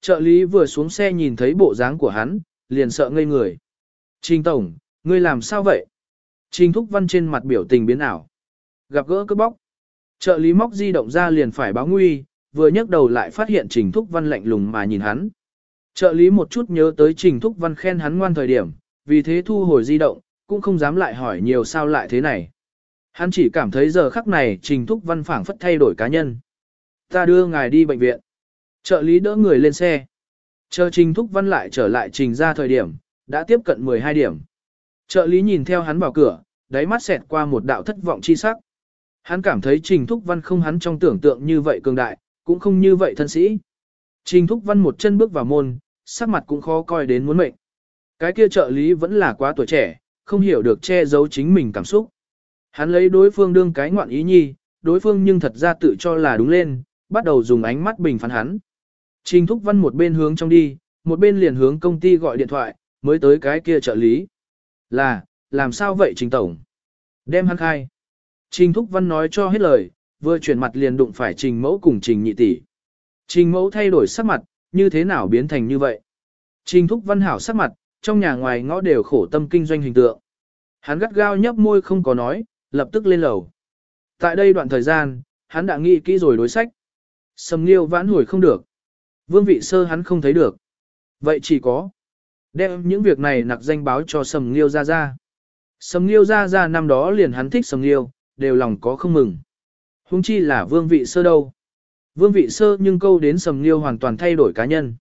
Trợ lý vừa xuống xe nhìn thấy bộ dáng của hắn, liền sợ ngây người. Trình Tổng, ngươi làm sao vậy? Trình Thúc Văn trên mặt biểu tình biến ảo. Gặp gỡ cướp bóc. Trợ lý móc di động ra liền phải báo nguy, vừa nhấc đầu lại phát hiện Trình Thúc Văn lạnh lùng mà nhìn hắn. Trợ lý một chút nhớ tới Trình Thúc Văn khen hắn ngoan thời điểm, vì thế thu hồi di động, cũng không dám lại hỏi nhiều sao lại thế này. Hắn chỉ cảm thấy giờ khắc này Trình Thúc Văn phảng phất thay đổi cá nhân. Ta đưa ngài đi bệnh viện. Trợ lý đỡ người lên xe. Chờ Trình Thúc Văn lại trở lại trình ra thời điểm, đã tiếp cận 12 điểm. Trợ lý nhìn theo hắn vào cửa, đáy mắt xẹt qua một đạo thất vọng chi sắc. Hắn cảm thấy Trình Thúc Văn không hắn trong tưởng tượng như vậy cường đại, cũng không như vậy thân sĩ. Trình Thúc Văn một chân bước vào môn, sắc mặt cũng khó coi đến muốn mệnh. Cái kia trợ lý vẫn là quá tuổi trẻ, không hiểu được che giấu chính mình cảm xúc. Hắn lấy đối phương đương cái ngoạn ý nhi, đối phương nhưng thật ra tự cho là đúng lên, bắt đầu dùng ánh mắt bình phán hắn. Trình Thúc Văn một bên hướng trong đi, một bên liền hướng công ty gọi điện thoại, mới tới cái kia trợ lý. Là, làm sao vậy Trình Tổng? Đem hắn khai. Trình Thúc Văn nói cho hết lời, vừa chuyển mặt liền đụng phải Trình Mẫu cùng Trình Nhị Tỷ. Trình Mẫu thay đổi sắc mặt, như thế nào biến thành như vậy? Trình Thúc Văn hảo sắc mặt, trong nhà ngoài ngõ đều khổ tâm kinh doanh hình tượng. Hắn gắt gao nhấp môi không có nói, lập tức lên lầu. Tại đây đoạn thời gian, hắn đã nghĩ kỹ rồi đối sách. Sầm Nghiêu vãn hồi không được. Vương vị sơ hắn không thấy được. Vậy chỉ có đem những việc này nặc danh báo cho Sầm Nghiêu ra ra. Sầm Nghiêu ra ra năm đó liền hắn thích Sầm Nghiêu, đều lòng có không mừng. Hung chi là vương vị sơ đâu. Vương vị sơ nhưng câu đến Sầm Nghiêu hoàn toàn thay đổi cá nhân.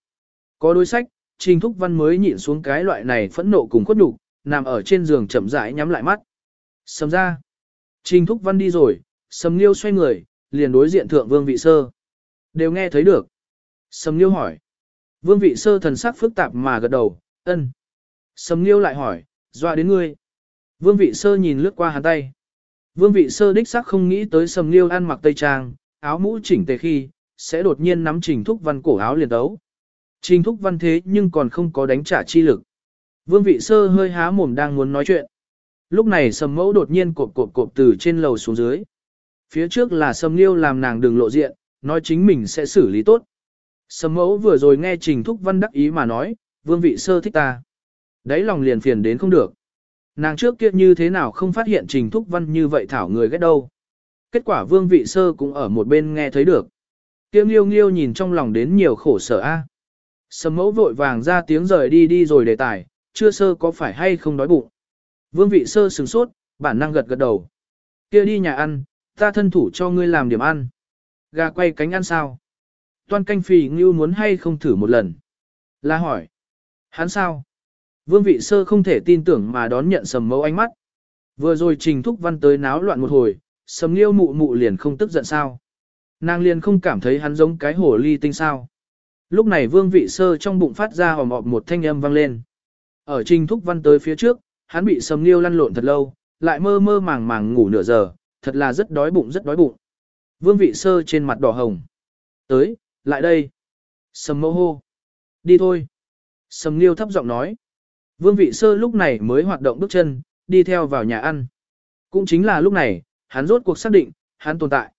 Có đối sách, Trình Thúc Văn mới nhịn xuống cái loại này phẫn nộ cùng khuất nhục, nằm ở trên giường chậm rãi nhắm lại mắt. Sầm ra. Trình Thúc Văn đi rồi, Sầm Nghiêu xoay người, liền đối diện thượng Vương Vị Sơ. Đều nghe thấy được. Sầm Nghiêu hỏi. Vương Vị Sơ thần sắc phức tạp mà gật đầu, ân. Sầm Nghiêu lại hỏi, dọa đến ngươi. Vương Vị Sơ nhìn lướt qua hắn tay. Vương Vị Sơ đích sắc không nghĩ tới Sầm Nghiêu ăn mặc tây trang, áo mũ chỉnh tề khi, sẽ đột nhiên nắm Trình Thúc Văn cổ áo liền đấu. Trình Thúc Văn thế nhưng còn không có đánh trả chi lực. Vương Vị Sơ hơi há mồm đang muốn nói chuyện. Lúc này Sầm Mẫu đột nhiên cộp cộp cộp từ trên lầu xuống dưới. Phía trước là Sầm Liêu làm nàng đừng lộ diện, nói chính mình sẽ xử lý tốt. Sầm Mẫu vừa rồi nghe Trình Thúc Văn đắc ý mà nói, Vương Vị Sơ thích ta. Đấy lòng liền phiền đến không được. Nàng trước kia như thế nào không phát hiện Trình Thúc Văn như vậy thảo người ghét đâu. Kết quả Vương Vị Sơ cũng ở một bên nghe thấy được. Tiêu Liêu Nghiêu nhìn trong lòng đến nhiều khổ sở a. Sầm mẫu vội vàng ra tiếng rời đi đi rồi đề tài, chưa sơ có phải hay không đói bụng. Vương vị sơ sừng sốt, bản năng gật gật đầu. kia đi nhà ăn, ta thân thủ cho ngươi làm điểm ăn. Gà quay cánh ăn sao? Toan canh phì ngưu muốn hay không thử một lần? Là hỏi. Hắn sao? Vương vị sơ không thể tin tưởng mà đón nhận sầm mẫu ánh mắt. Vừa rồi trình thúc văn tới náo loạn một hồi, sầm liêu mụ mụ liền không tức giận sao. Nàng liền không cảm thấy hắn giống cái hổ ly tinh sao. Lúc này vương vị sơ trong bụng phát ra hòm ọp một thanh âm vang lên. Ở trình thúc văn tới phía trước, hắn bị sầm liêu lăn lộn thật lâu, lại mơ mơ màng màng ngủ nửa giờ, thật là rất đói bụng rất đói bụng. Vương vị sơ trên mặt đỏ hồng. Tới, lại đây. Sầm mẫu hô. Đi thôi. Sầm liêu thấp giọng nói. Vương vị sơ lúc này mới hoạt động bước chân, đi theo vào nhà ăn. Cũng chính là lúc này, hắn rốt cuộc xác định, hắn tồn tại.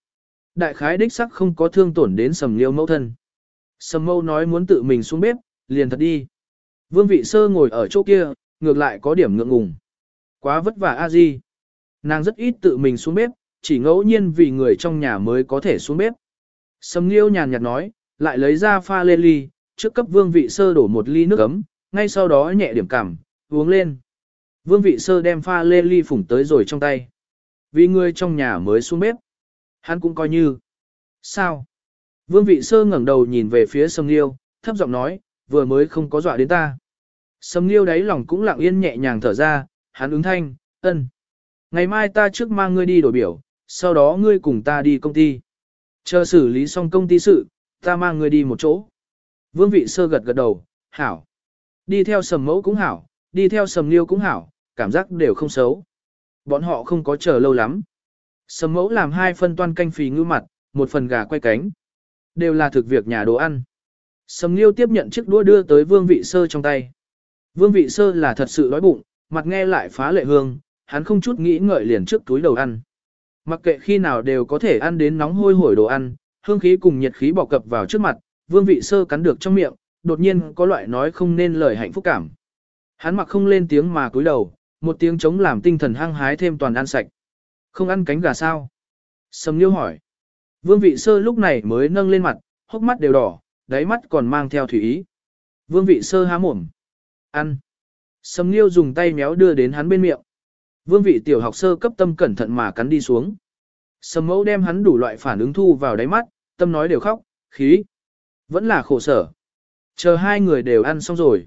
Đại khái đích sắc không có thương tổn đến sầm liêu mẫu thân. Sầm mâu nói muốn tự mình xuống bếp, liền thật đi. Vương vị sơ ngồi ở chỗ kia, ngược lại có điểm ngượng ngùng. Quá vất vả a di. Nàng rất ít tự mình xuống bếp, chỉ ngẫu nhiên vì người trong nhà mới có thể xuống bếp. Sầm liêu nhàn nhạt nói, lại lấy ra pha lê ly, trước cấp vương vị sơ đổ một ly nước ấm, ngay sau đó nhẹ điểm cảm, uống lên. Vương vị sơ đem pha lê ly phủng tới rồi trong tay. Vì người trong nhà mới xuống bếp. Hắn cũng coi như. Sao? Vương vị sơ ngẩng đầu nhìn về phía sầm liêu, thấp giọng nói, vừa mới không có dọa đến ta. Sầm liêu đáy lòng cũng lặng yên nhẹ nhàng thở ra, hắn ứng thanh, ân. Ngày mai ta trước mang ngươi đi đổi biểu, sau đó ngươi cùng ta đi công ty. Chờ xử lý xong công ty sự, ta mang ngươi đi một chỗ. Vương vị sơ gật gật đầu, hảo. Đi theo sầm mẫu cũng hảo, đi theo sầm liêu cũng hảo, cảm giác đều không xấu. Bọn họ không có chờ lâu lắm. Sầm mẫu làm hai phân toan canh phì ngư mặt, một phần gà quay cánh. Đều là thực việc nhà đồ ăn. Sầm liêu tiếp nhận chiếc đũa đưa tới Vương Vị Sơ trong tay. Vương Vị Sơ là thật sự đói bụng, mặt nghe lại phá lệ hương, hắn không chút nghĩ ngợi liền trước túi đầu ăn. Mặc kệ khi nào đều có thể ăn đến nóng hôi hổi đồ ăn, hương khí cùng nhiệt khí bọc cập vào trước mặt, Vương Vị Sơ cắn được trong miệng, đột nhiên có loại nói không nên lời hạnh phúc cảm. Hắn mặc không lên tiếng mà cúi đầu, một tiếng chống làm tinh thần hăng hái thêm toàn ăn sạch. Không ăn cánh gà sao? Sầm Liêu hỏi. Vương vị sơ lúc này mới nâng lên mặt, hốc mắt đều đỏ, đáy mắt còn mang theo thủy ý. Vương vị sơ há mồm. Ăn. Sầm Liêu dùng tay méo đưa đến hắn bên miệng. Vương vị tiểu học sơ cấp tâm cẩn thận mà cắn đi xuống. Sầm mẫu đem hắn đủ loại phản ứng thu vào đáy mắt, tâm nói đều khóc, khí. Vẫn là khổ sở. Chờ hai người đều ăn xong rồi.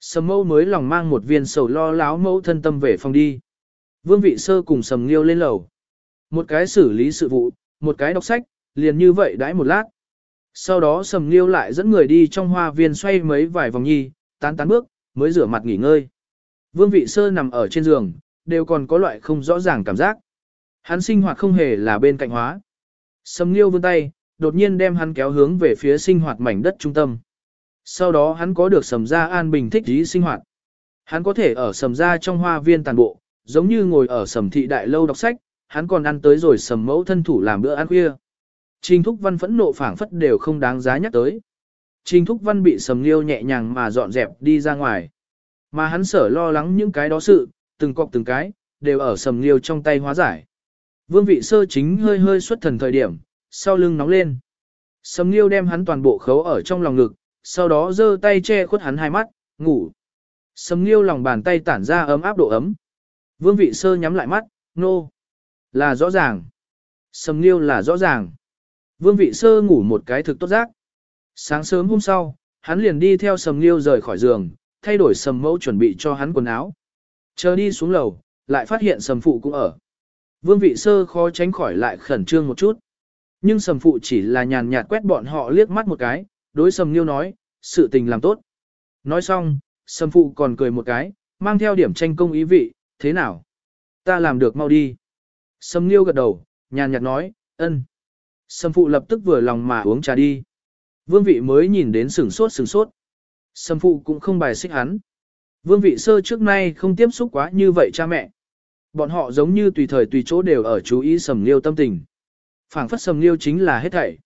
Sầm mẫu mới lòng mang một viên sầu lo láo mẫu thân tâm về phòng đi. Vương vị sơ cùng sầm nghiêu lên lầu. Một cái xử lý sự vụ, một cái đọc sách, liền như vậy đãi một lát. Sau đó sầm nghiêu lại dẫn người đi trong hoa viên xoay mấy vài vòng nhi, tán tán bước, mới rửa mặt nghỉ ngơi. Vương vị sơ nằm ở trên giường, đều còn có loại không rõ ràng cảm giác. Hắn sinh hoạt không hề là bên cạnh hóa. Sầm nghiêu vươn tay, đột nhiên đem hắn kéo hướng về phía sinh hoạt mảnh đất trung tâm. Sau đó hắn có được sầm gia an bình thích ý sinh hoạt. Hắn có thể ở sầm gia trong hoa viên tàn bộ, giống như ngồi ở sầm thị đại lâu đọc sách, hắn còn ăn tới rồi sầm mẫu thân thủ làm bữa ăn khuya. Trình Thúc Văn phẫn nộ phảng phất đều không đáng giá nhắc tới. Trình Thúc Văn bị sầm liêu nhẹ nhàng mà dọn dẹp đi ra ngoài. Mà hắn sở lo lắng những cái đó sự, từng cọc từng cái, đều ở sầm liêu trong tay hóa giải. Vương vị sơ chính hơi hơi xuất thần thời điểm, sau lưng nóng lên. Sầm liêu đem hắn toàn bộ khấu ở trong lòng ngực, sau đó giơ tay che khuất hắn hai mắt, ngủ. Sầm liêu lòng bàn tay tản ra ấm áp độ ấm. Vương vị sơ nhắm lại mắt, nô. No. Là rõ ràng. Sầm liêu là rõ ràng. Vương vị sơ ngủ một cái thực tốt giác. Sáng sớm hôm sau, hắn liền đi theo sầm liêu rời khỏi giường, thay đổi sầm mẫu chuẩn bị cho hắn quần áo. Chờ đi xuống lầu, lại phát hiện sầm phụ cũng ở. Vương vị sơ khó tránh khỏi lại khẩn trương một chút. Nhưng sầm phụ chỉ là nhàn nhạt quét bọn họ liếc mắt một cái, đối sầm liêu nói, sự tình làm tốt. Nói xong, sầm phụ còn cười một cái, mang theo điểm tranh công ý vị, thế nào? Ta làm được mau đi. Sầm liêu gật đầu, nhàn nhạt nói, ân. Sầm phụ lập tức vừa lòng mà uống trà đi. Vương vị mới nhìn đến sừng sốt sừng sốt. Sầm phụ cũng không bài xích hắn. Vương vị sơ trước nay không tiếp xúc quá như vậy cha mẹ. Bọn họ giống như tùy thời tùy chỗ đều ở chú ý sầm liêu tâm tình. phảng phất sầm liêu chính là hết thảy.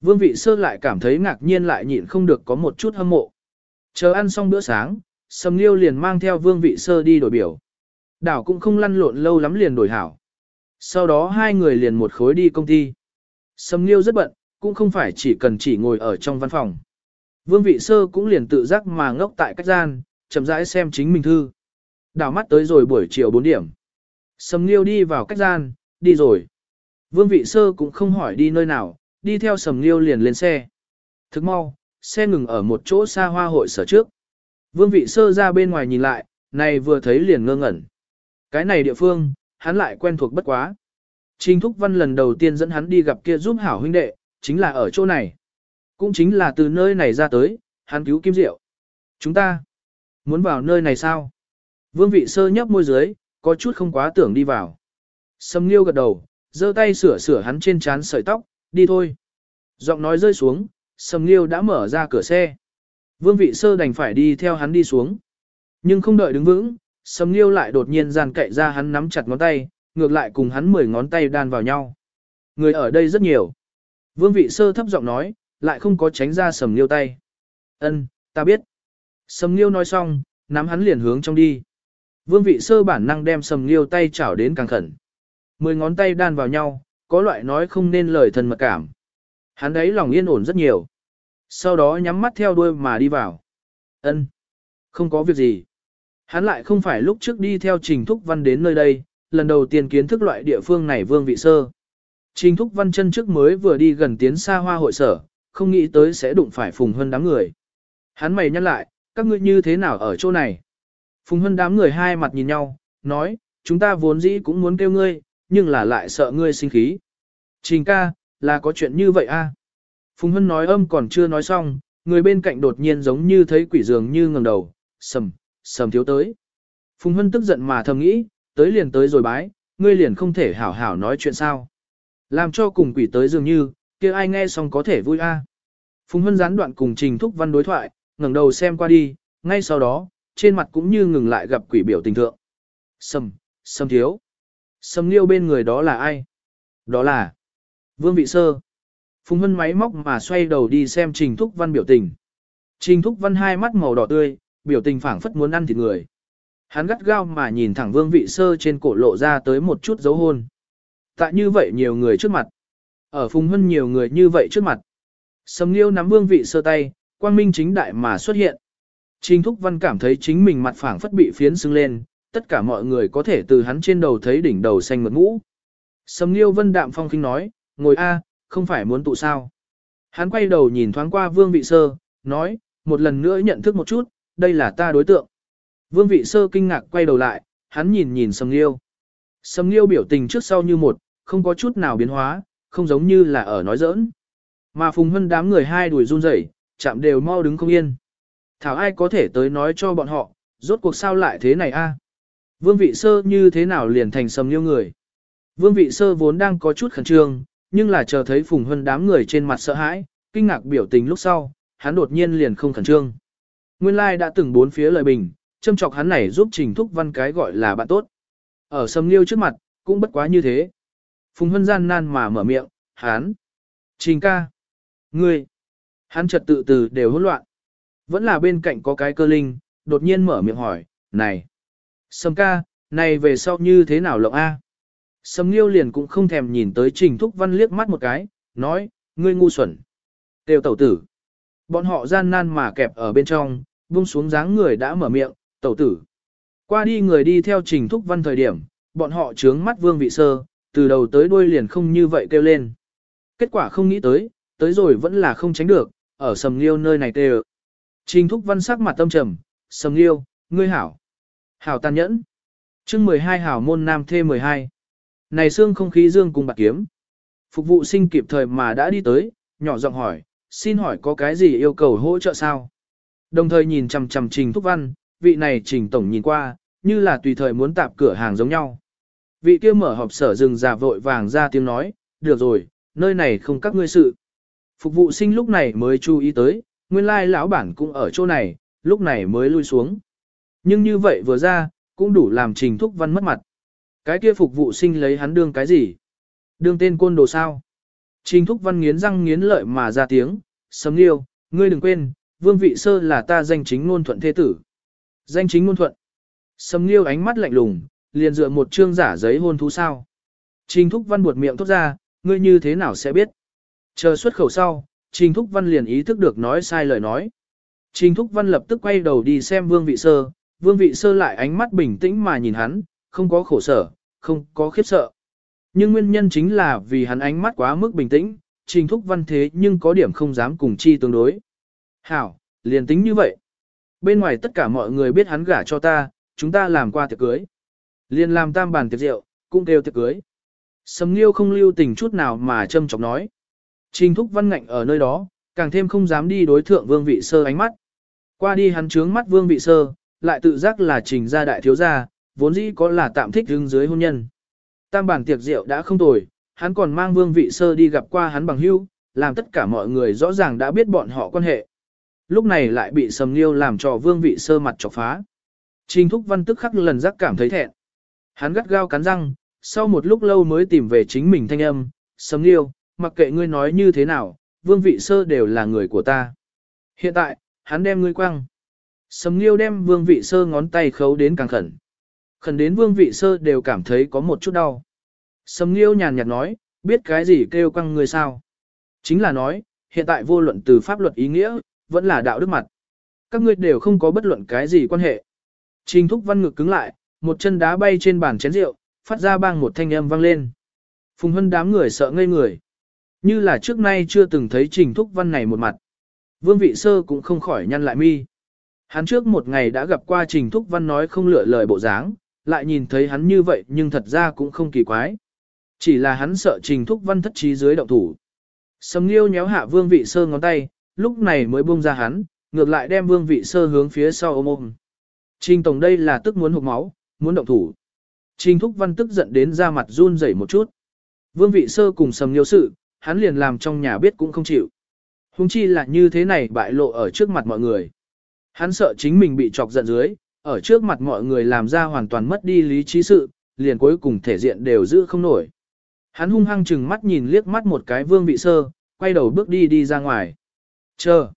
Vương vị sơ lại cảm thấy ngạc nhiên lại nhịn không được có một chút hâm mộ. Chờ ăn xong bữa sáng, sầm liêu liền mang theo vương vị sơ đi đổi biểu. Đảo cũng không lăn lộn lâu lắm liền đổi hảo. Sau đó hai người liền một khối đi công ty. Sầm liêu rất bận, cũng không phải chỉ cần chỉ ngồi ở trong văn phòng. Vương vị sơ cũng liền tự giác mà ngốc tại cách gian, chậm rãi xem chính mình thư. Đảo mắt tới rồi buổi chiều 4 điểm. Sầm Nghiêu đi vào cách gian, đi rồi. Vương vị sơ cũng không hỏi đi nơi nào, đi theo Sầm Nghiêu liền lên xe. Thức mau, xe ngừng ở một chỗ xa hoa hội sở trước. Vương vị sơ ra bên ngoài nhìn lại, này vừa thấy liền ngơ ngẩn. Cái này địa phương, hắn lại quen thuộc bất quá. Trình Thúc Văn lần đầu tiên dẫn hắn đi gặp kia giúp hảo huynh đệ, chính là ở chỗ này. Cũng chính là từ nơi này ra tới, hắn cứu Kim Diệu. Chúng ta, muốn vào nơi này sao? Vương vị sơ nhấp môi dưới, có chút không quá tưởng đi vào. Sầm Nghiêu gật đầu, giơ tay sửa sửa hắn trên trán sợi tóc, đi thôi. Giọng nói rơi xuống, Sầm Nghiêu đã mở ra cửa xe. Vương vị sơ đành phải đi theo hắn đi xuống. Nhưng không đợi đứng vững, Sầm Nghiêu lại đột nhiên giàn cậy ra hắn nắm chặt ngón tay, ngược lại cùng hắn mười ngón tay đan vào nhau. Người ở đây rất nhiều. Vương vị sơ thấp giọng nói, lại không có tránh ra Sầm Nghiêu tay. Ân, ta biết. Sầm Nghiêu nói xong, nắm hắn liền hướng trong đi. Vương vị sơ bản năng đem sầm liêu tay chảo đến càng khẩn. Mười ngón tay đan vào nhau, có loại nói không nên lời thân mật cảm. Hắn ấy lòng yên ổn rất nhiều. Sau đó nhắm mắt theo đuôi mà đi vào. Ân, Không có việc gì. Hắn lại không phải lúc trước đi theo Trình Thúc Văn đến nơi đây, lần đầu tiên kiến thức loại địa phương này vương vị sơ. Trình Thúc Văn chân trước mới vừa đi gần tiến xa hoa hội sở, không nghĩ tới sẽ đụng phải phùng hơn đám người. Hắn mày nhăn lại, các ngươi như thế nào ở chỗ này? Phùng Hân đám người hai mặt nhìn nhau, nói, chúng ta vốn dĩ cũng muốn kêu ngươi, nhưng là lại sợ ngươi sinh khí. Trình ca, là có chuyện như vậy a? À? Phùng Hân nói âm còn chưa nói xong, người bên cạnh đột nhiên giống như thấy quỷ dường như ngẩng đầu, sầm, sầm thiếu tới. Phùng Hân tức giận mà thầm nghĩ, tới liền tới rồi bái, ngươi liền không thể hảo hảo nói chuyện sao. Làm cho cùng quỷ tới dường như, kia ai nghe xong có thể vui a. Phùng Hân gián đoạn cùng Trình Thúc Văn đối thoại, ngẩng đầu xem qua đi, ngay sau đó, trên mặt cũng như ngừng lại gặp quỷ biểu tình thượng. Sầm, sầm thiếu. sầm liêu bên người đó là ai? Đó là Vương Vị Sơ. Phùng Hân máy móc mà xoay đầu đi xem Trình Thúc Văn biểu tình. Trình Thúc Văn hai mắt màu đỏ tươi, biểu tình phảng phất muốn ăn thịt người. Hắn gắt gao mà nhìn thẳng Vương Vị Sơ trên cổ lộ ra tới một chút dấu hôn. Tại như vậy nhiều người trước mặt. Ở Phùng Hân nhiều người như vậy trước mặt. Sầm Nghiêu nắm Vương Vị Sơ tay, quang minh chính đại mà xuất hiện. Trình Thúc Văn cảm thấy chính mình mặt phẳng phất bị phiến sưng lên, tất cả mọi người có thể từ hắn trên đầu thấy đỉnh đầu xanh mượt ngũ. Sầm Nghiêu Vân đạm phong khinh nói, ngồi a, không phải muốn tụ sao. Hắn quay đầu nhìn thoáng qua Vương Vị Sơ, nói, một lần nữa nhận thức một chút, đây là ta đối tượng. Vương Vị Sơ kinh ngạc quay đầu lại, hắn nhìn nhìn Sầm Nghiêu. Sầm Nghiêu biểu tình trước sau như một, không có chút nào biến hóa, không giống như là ở nói giỡn. Mà Phùng Hân đám người hai đuổi run rẩy, chạm đều mau đứng không yên. Thảo ai có thể tới nói cho bọn họ, rốt cuộc sao lại thế này a? Vương vị sơ như thế nào liền thành sầm liêu người. Vương vị sơ vốn đang có chút khẩn trương, nhưng là chờ thấy Phùng Hân đám người trên mặt sợ hãi, kinh ngạc biểu tình lúc sau, hắn đột nhiên liền không khẩn trương. Nguyên lai đã từng bốn phía lời bình, châm chọc hắn này giúp Trình Thúc Văn cái gọi là bạn tốt. Ở sầm liêu trước mặt, cũng bất quá như thế. Phùng Hân gian nan mà mở miệng, hắn. Trình ca. Ngươi. Hắn trật tự từ đều hỗn loạn. Vẫn là bên cạnh có cái cơ linh, đột nhiên mở miệng hỏi, này. Sầm ca, này về sau như thế nào lộng A? Sầm Nghiêu liền cũng không thèm nhìn tới Trình Thúc Văn liếc mắt một cái, nói, ngươi ngu xuẩn. Tiêu tẩu tử. Bọn họ gian nan mà kẹp ở bên trong, buông xuống dáng người đã mở miệng, tẩu tử. Qua đi người đi theo Trình Thúc Văn thời điểm, bọn họ trướng mắt vương vị sơ, từ đầu tới đuôi liền không như vậy kêu lên. Kết quả không nghĩ tới, tới rồi vẫn là không tránh được, ở Sầm Nghiêu nơi này tê Trình Thúc Văn sắc mặt tâm trầm, Sầm Nghiêu, ngươi hảo. Hảo tàn nhẫn. chương 12 hảo môn nam thê 12. Này xương không khí dương cùng bạc kiếm. Phục vụ sinh kịp thời mà đã đi tới, nhỏ giọng hỏi, xin hỏi có cái gì yêu cầu hỗ trợ sao? Đồng thời nhìn chằm chằm Trình Thúc Văn, vị này Trình Tổng nhìn qua, như là tùy thời muốn tạp cửa hàng giống nhau. Vị kia mở họp sở rừng già vội vàng ra tiếng nói, được rồi, nơi này không các ngươi sự. Phục vụ sinh lúc này mới chú ý tới, nguyên lai lão bản cũng ở chỗ này, lúc này mới lui xuống. Nhưng như vậy vừa ra, cũng đủ làm Trình Thúc Văn mất mặt. Cái kia phục vụ sinh lấy hắn đương cái gì? Đương tên côn đồ sao? Trình Thúc Văn nghiến răng nghiến lợi mà ra tiếng, sấm liêu, ngươi đừng quên, vương vị sơ là ta danh chính ngôn thuận thế tử. Danh chính ngôn thuận. Sấm liêu ánh mắt lạnh lùng, liền dựa một trương giả giấy hôn thú sao. Trình Thúc Văn buột miệng thốt ra, ngươi như thế nào sẽ biết? Chờ xuất khẩu sau, Trình Thúc Văn liền ý thức được nói sai lời nói. Trình Thúc Văn lập tức quay đầu đi xem Vương Vị Sơ, Vương Vị Sơ lại ánh mắt bình tĩnh mà nhìn hắn, không có khổ sở, không có khiếp sợ. Nhưng nguyên nhân chính là vì hắn ánh mắt quá mức bình tĩnh, Trình Thúc Văn thế nhưng có điểm không dám cùng chi tương đối. Hảo, liền tính như vậy. Bên ngoài tất cả mọi người biết hắn gả cho ta, chúng ta làm qua tiệc cưới. Liền làm tam bàn tiệc rượu, cũng đều tiệc cưới. Sầm Nghiêu không lưu tình chút nào mà châm chọc nói. Trình Thúc Văn ngạnh ở nơi đó, càng thêm không dám đi đối thượng Vương Vị Sơ ánh mắt. Qua đi hắn trướng mắt Vương Vị Sơ, lại tự giác là trình gia đại thiếu gia, vốn dĩ có là tạm thích đứng dưới hôn nhân. Tam bản tiệc rượu đã không tồi, hắn còn mang Vương Vị Sơ đi gặp qua hắn bằng hữu, làm tất cả mọi người rõ ràng đã biết bọn họ quan hệ. Lúc này lại bị Sầm Liêu làm cho Vương Vị Sơ mặt chọc phá. Trình Thúc Văn tức khắc lần giác cảm thấy thẹn. Hắn gắt gao cắn răng, sau một lúc lâu mới tìm về chính mình thanh âm, Sầm Liêu, mặc kệ ngươi nói như thế nào, vương vị sơ đều là người của ta. Hiện tại, hắn đem ngươi quăng. Sầm Liêu đem vương vị sơ ngón tay khấu đến càng khẩn. Khẩn đến vương vị sơ đều cảm thấy có một chút đau. Sầm Liêu nhàn nhạt nói, biết cái gì kêu quăng ngươi sao? Chính là nói, hiện tại vô luận từ pháp luật ý nghĩa, vẫn là đạo đức mặt. Các ngươi đều không có bất luận cái gì quan hệ. Trình thúc văn ngực cứng lại, một chân đá bay trên bàn chén rượu, phát ra bang một thanh âm vang lên. Phùng hân đám người sợ ngây người. Như là trước nay chưa từng thấy Trình Thúc Văn này một mặt. Vương Vị Sơ cũng không khỏi nhăn lại mi. Hắn trước một ngày đã gặp qua Trình Thúc Văn nói không lựa lời bộ dáng, lại nhìn thấy hắn như vậy nhưng thật ra cũng không kỳ quái. Chỉ là hắn sợ Trình Thúc Văn thất trí dưới động thủ. Sầm Nghiêu nhéo hạ Vương Vị Sơ ngón tay, lúc này mới buông ra hắn, ngược lại đem Vương Vị Sơ hướng phía sau ôm ôm. Trình Tổng đây là tức muốn hụt máu, muốn động thủ. Trình Thúc Văn tức giận đến ra mặt run rẩy một chút. Vương Vị Sơ cùng Sầm Nghiêu sự, hắn liền làm trong nhà biết cũng không chịu. Hùng chi là như thế này bại lộ ở trước mặt mọi người. Hắn sợ chính mình bị chọc giận dưới, ở trước mặt mọi người làm ra hoàn toàn mất đi lý trí sự, liền cuối cùng thể diện đều giữ không nổi. Hắn hung hăng chừng mắt nhìn liếc mắt một cái vương vị sơ, quay đầu bước đi đi ra ngoài. Chờ.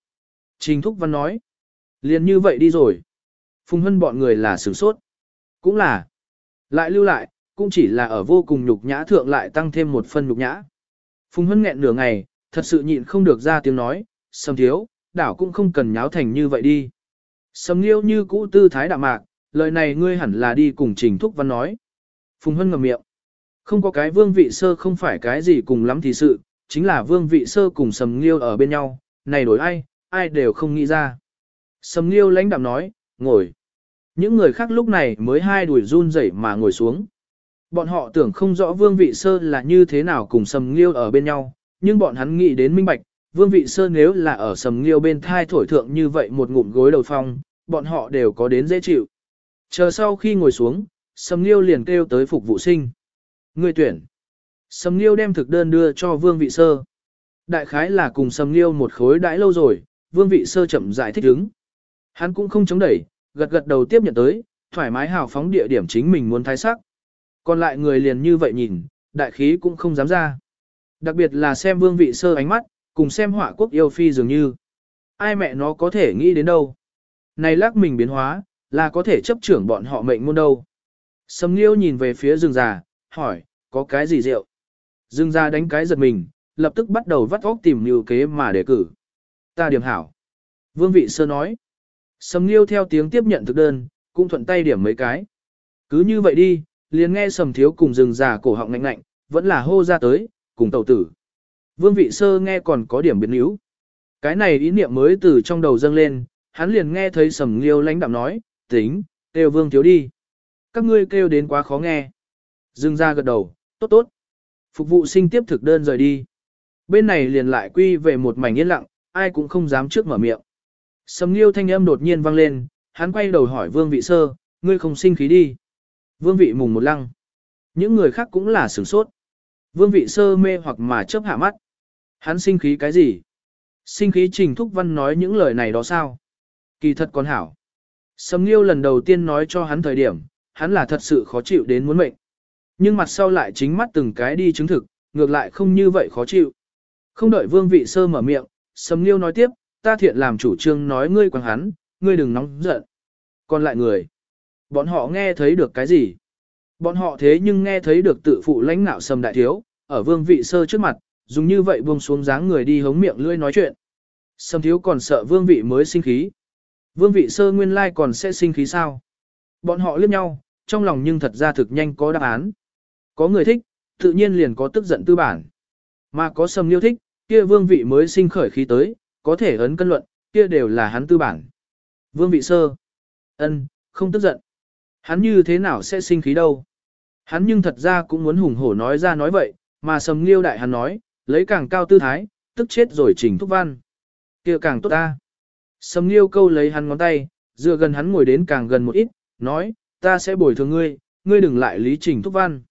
Trình Thúc Văn nói. Liền như vậy đi rồi. Phùng Hân bọn người là sửng sốt. Cũng là. Lại lưu lại, cũng chỉ là ở vô cùng nhục nhã thượng lại tăng thêm một phân nhục nhã. Phùng Hân nghẹn nửa ngày, thật sự nhịn không được ra tiếng nói, sầm thiếu, đảo cũng không cần nháo thành như vậy đi. Sầm liêu như cũ tư thái đạm mạc, lời này ngươi hẳn là đi cùng Trình Thúc Văn nói. Phùng Hân ngậm miệng. Không có cái vương vị sơ không phải cái gì cùng lắm thì sự, chính là vương vị sơ cùng sầm liêu ở bên nhau, này đổi ai, ai đều không nghĩ ra. Sầm liêu lãnh đạm nói, ngồi. Những người khác lúc này mới hai đuổi run rẩy mà ngồi xuống. Bọn họ tưởng không rõ vương vị sơ là như thế nào cùng sầm liêu ở bên nhau, nhưng bọn hắn nghĩ đến minh bạch, vương vị sơ nếu là ở sầm liêu bên thai thổi thượng như vậy một ngụm gối đầu phong, bọn họ đều có đến dễ chịu. Chờ sau khi ngồi xuống, sầm liêu liền kêu tới phục vụ sinh. Người tuyển. Sầm liêu đem thực đơn đưa cho vương vị sơ. Đại khái là cùng sầm liêu một khối đãi lâu rồi, vương vị sơ chậm giải thích ứng. Hắn cũng không chống đẩy, gật gật đầu tiếp nhận tới, thoải mái hào phóng địa điểm chính mình muốn thái sắc. Còn lại người liền như vậy nhìn, đại khí cũng không dám ra. Đặc biệt là xem vương vị sơ ánh mắt, cùng xem họa quốc yêu phi dường như. Ai mẹ nó có thể nghĩ đến đâu. Này lắc mình biến hóa, là có thể chấp trưởng bọn họ mệnh môn đâu. Sầm Nghiêu nhìn về phía rừng già, hỏi, có cái gì rượu? Rừng già đánh cái giật mình, lập tức bắt đầu vắt óc tìm nhiều kế mà đề cử. Ta điểm hảo. Vương vị sơ nói. Sầm Nghiêu theo tiếng tiếp nhận thực đơn, cũng thuận tay điểm mấy cái. Cứ như vậy đi, liền nghe sầm thiếu cùng rừng già cổ họng ngạnh ngạnh, vẫn là hô ra tới, cùng tàu tử. Vương vị sơ nghe còn có điểm biến yếu. Cái này ý niệm mới từ trong đầu dâng lên, hắn liền nghe thấy sầm liêu lãnh đạm nói, tính, kêu vương thiếu đi. Các ngươi kêu đến quá khó nghe. Dương ra gật đầu, tốt tốt. Phục vụ sinh tiếp thực đơn rời đi. Bên này liền lại quy về một mảnh yên lặng, ai cũng không dám trước mở miệng. Sầm liêu thanh âm đột nhiên vang lên, hắn quay đầu hỏi vương vị sơ, ngươi không sinh khí đi. Vương vị mùng một lăng. Những người khác cũng là sửng sốt. Vương vị sơ mê hoặc mà chớp hạ mắt. Hắn sinh khí cái gì? Sinh khí Trình Thúc Văn nói những lời này đó sao? Kỳ thật còn hảo. Sầm Nghiêu lần đầu tiên nói cho hắn thời điểm, hắn là thật sự khó chịu đến muốn mệnh. Nhưng mặt sau lại chính mắt từng cái đi chứng thực, ngược lại không như vậy khó chịu. Không đợi vương vị sơ mở miệng, Sầm Nghiêu nói tiếp, ta thiện làm chủ trương nói ngươi quăng hắn, ngươi đừng nóng giận. Còn lại người, bọn họ nghe thấy được cái gì? Bọn họ thế nhưng nghe thấy được tự phụ lãnh nạo sầm đại thiếu, ở vương vị sơ trước mặt, dùng như vậy buông xuống dáng người đi hống miệng lưỡi nói chuyện. Sầm thiếu còn sợ vương vị mới sinh khí. Vương vị sơ nguyên lai còn sẽ sinh khí sao? Bọn họ liếc nhau, trong lòng nhưng thật ra thực nhanh có đáp án. Có người thích, tự nhiên liền có tức giận tư bản. Mà có sầm liêu thích, kia vương vị mới sinh khởi khí tới, có thể ấn cân luận, kia đều là hắn tư bản. Vương vị sơ. ân, không tức giận. Hắn như thế nào sẽ sinh khí đâu? Hắn nhưng thật ra cũng muốn hùng hổ nói ra nói vậy, mà sầm liêu đại hắn nói, lấy càng cao tư thái, tức chết rồi trình thúc văn. kia càng tốt ta. Sầm liêu câu lấy hắn ngón tay, dựa gần hắn ngồi đến càng gần một ít, nói, ta sẽ bồi thường ngươi, ngươi đừng lại lý trình thúc văn.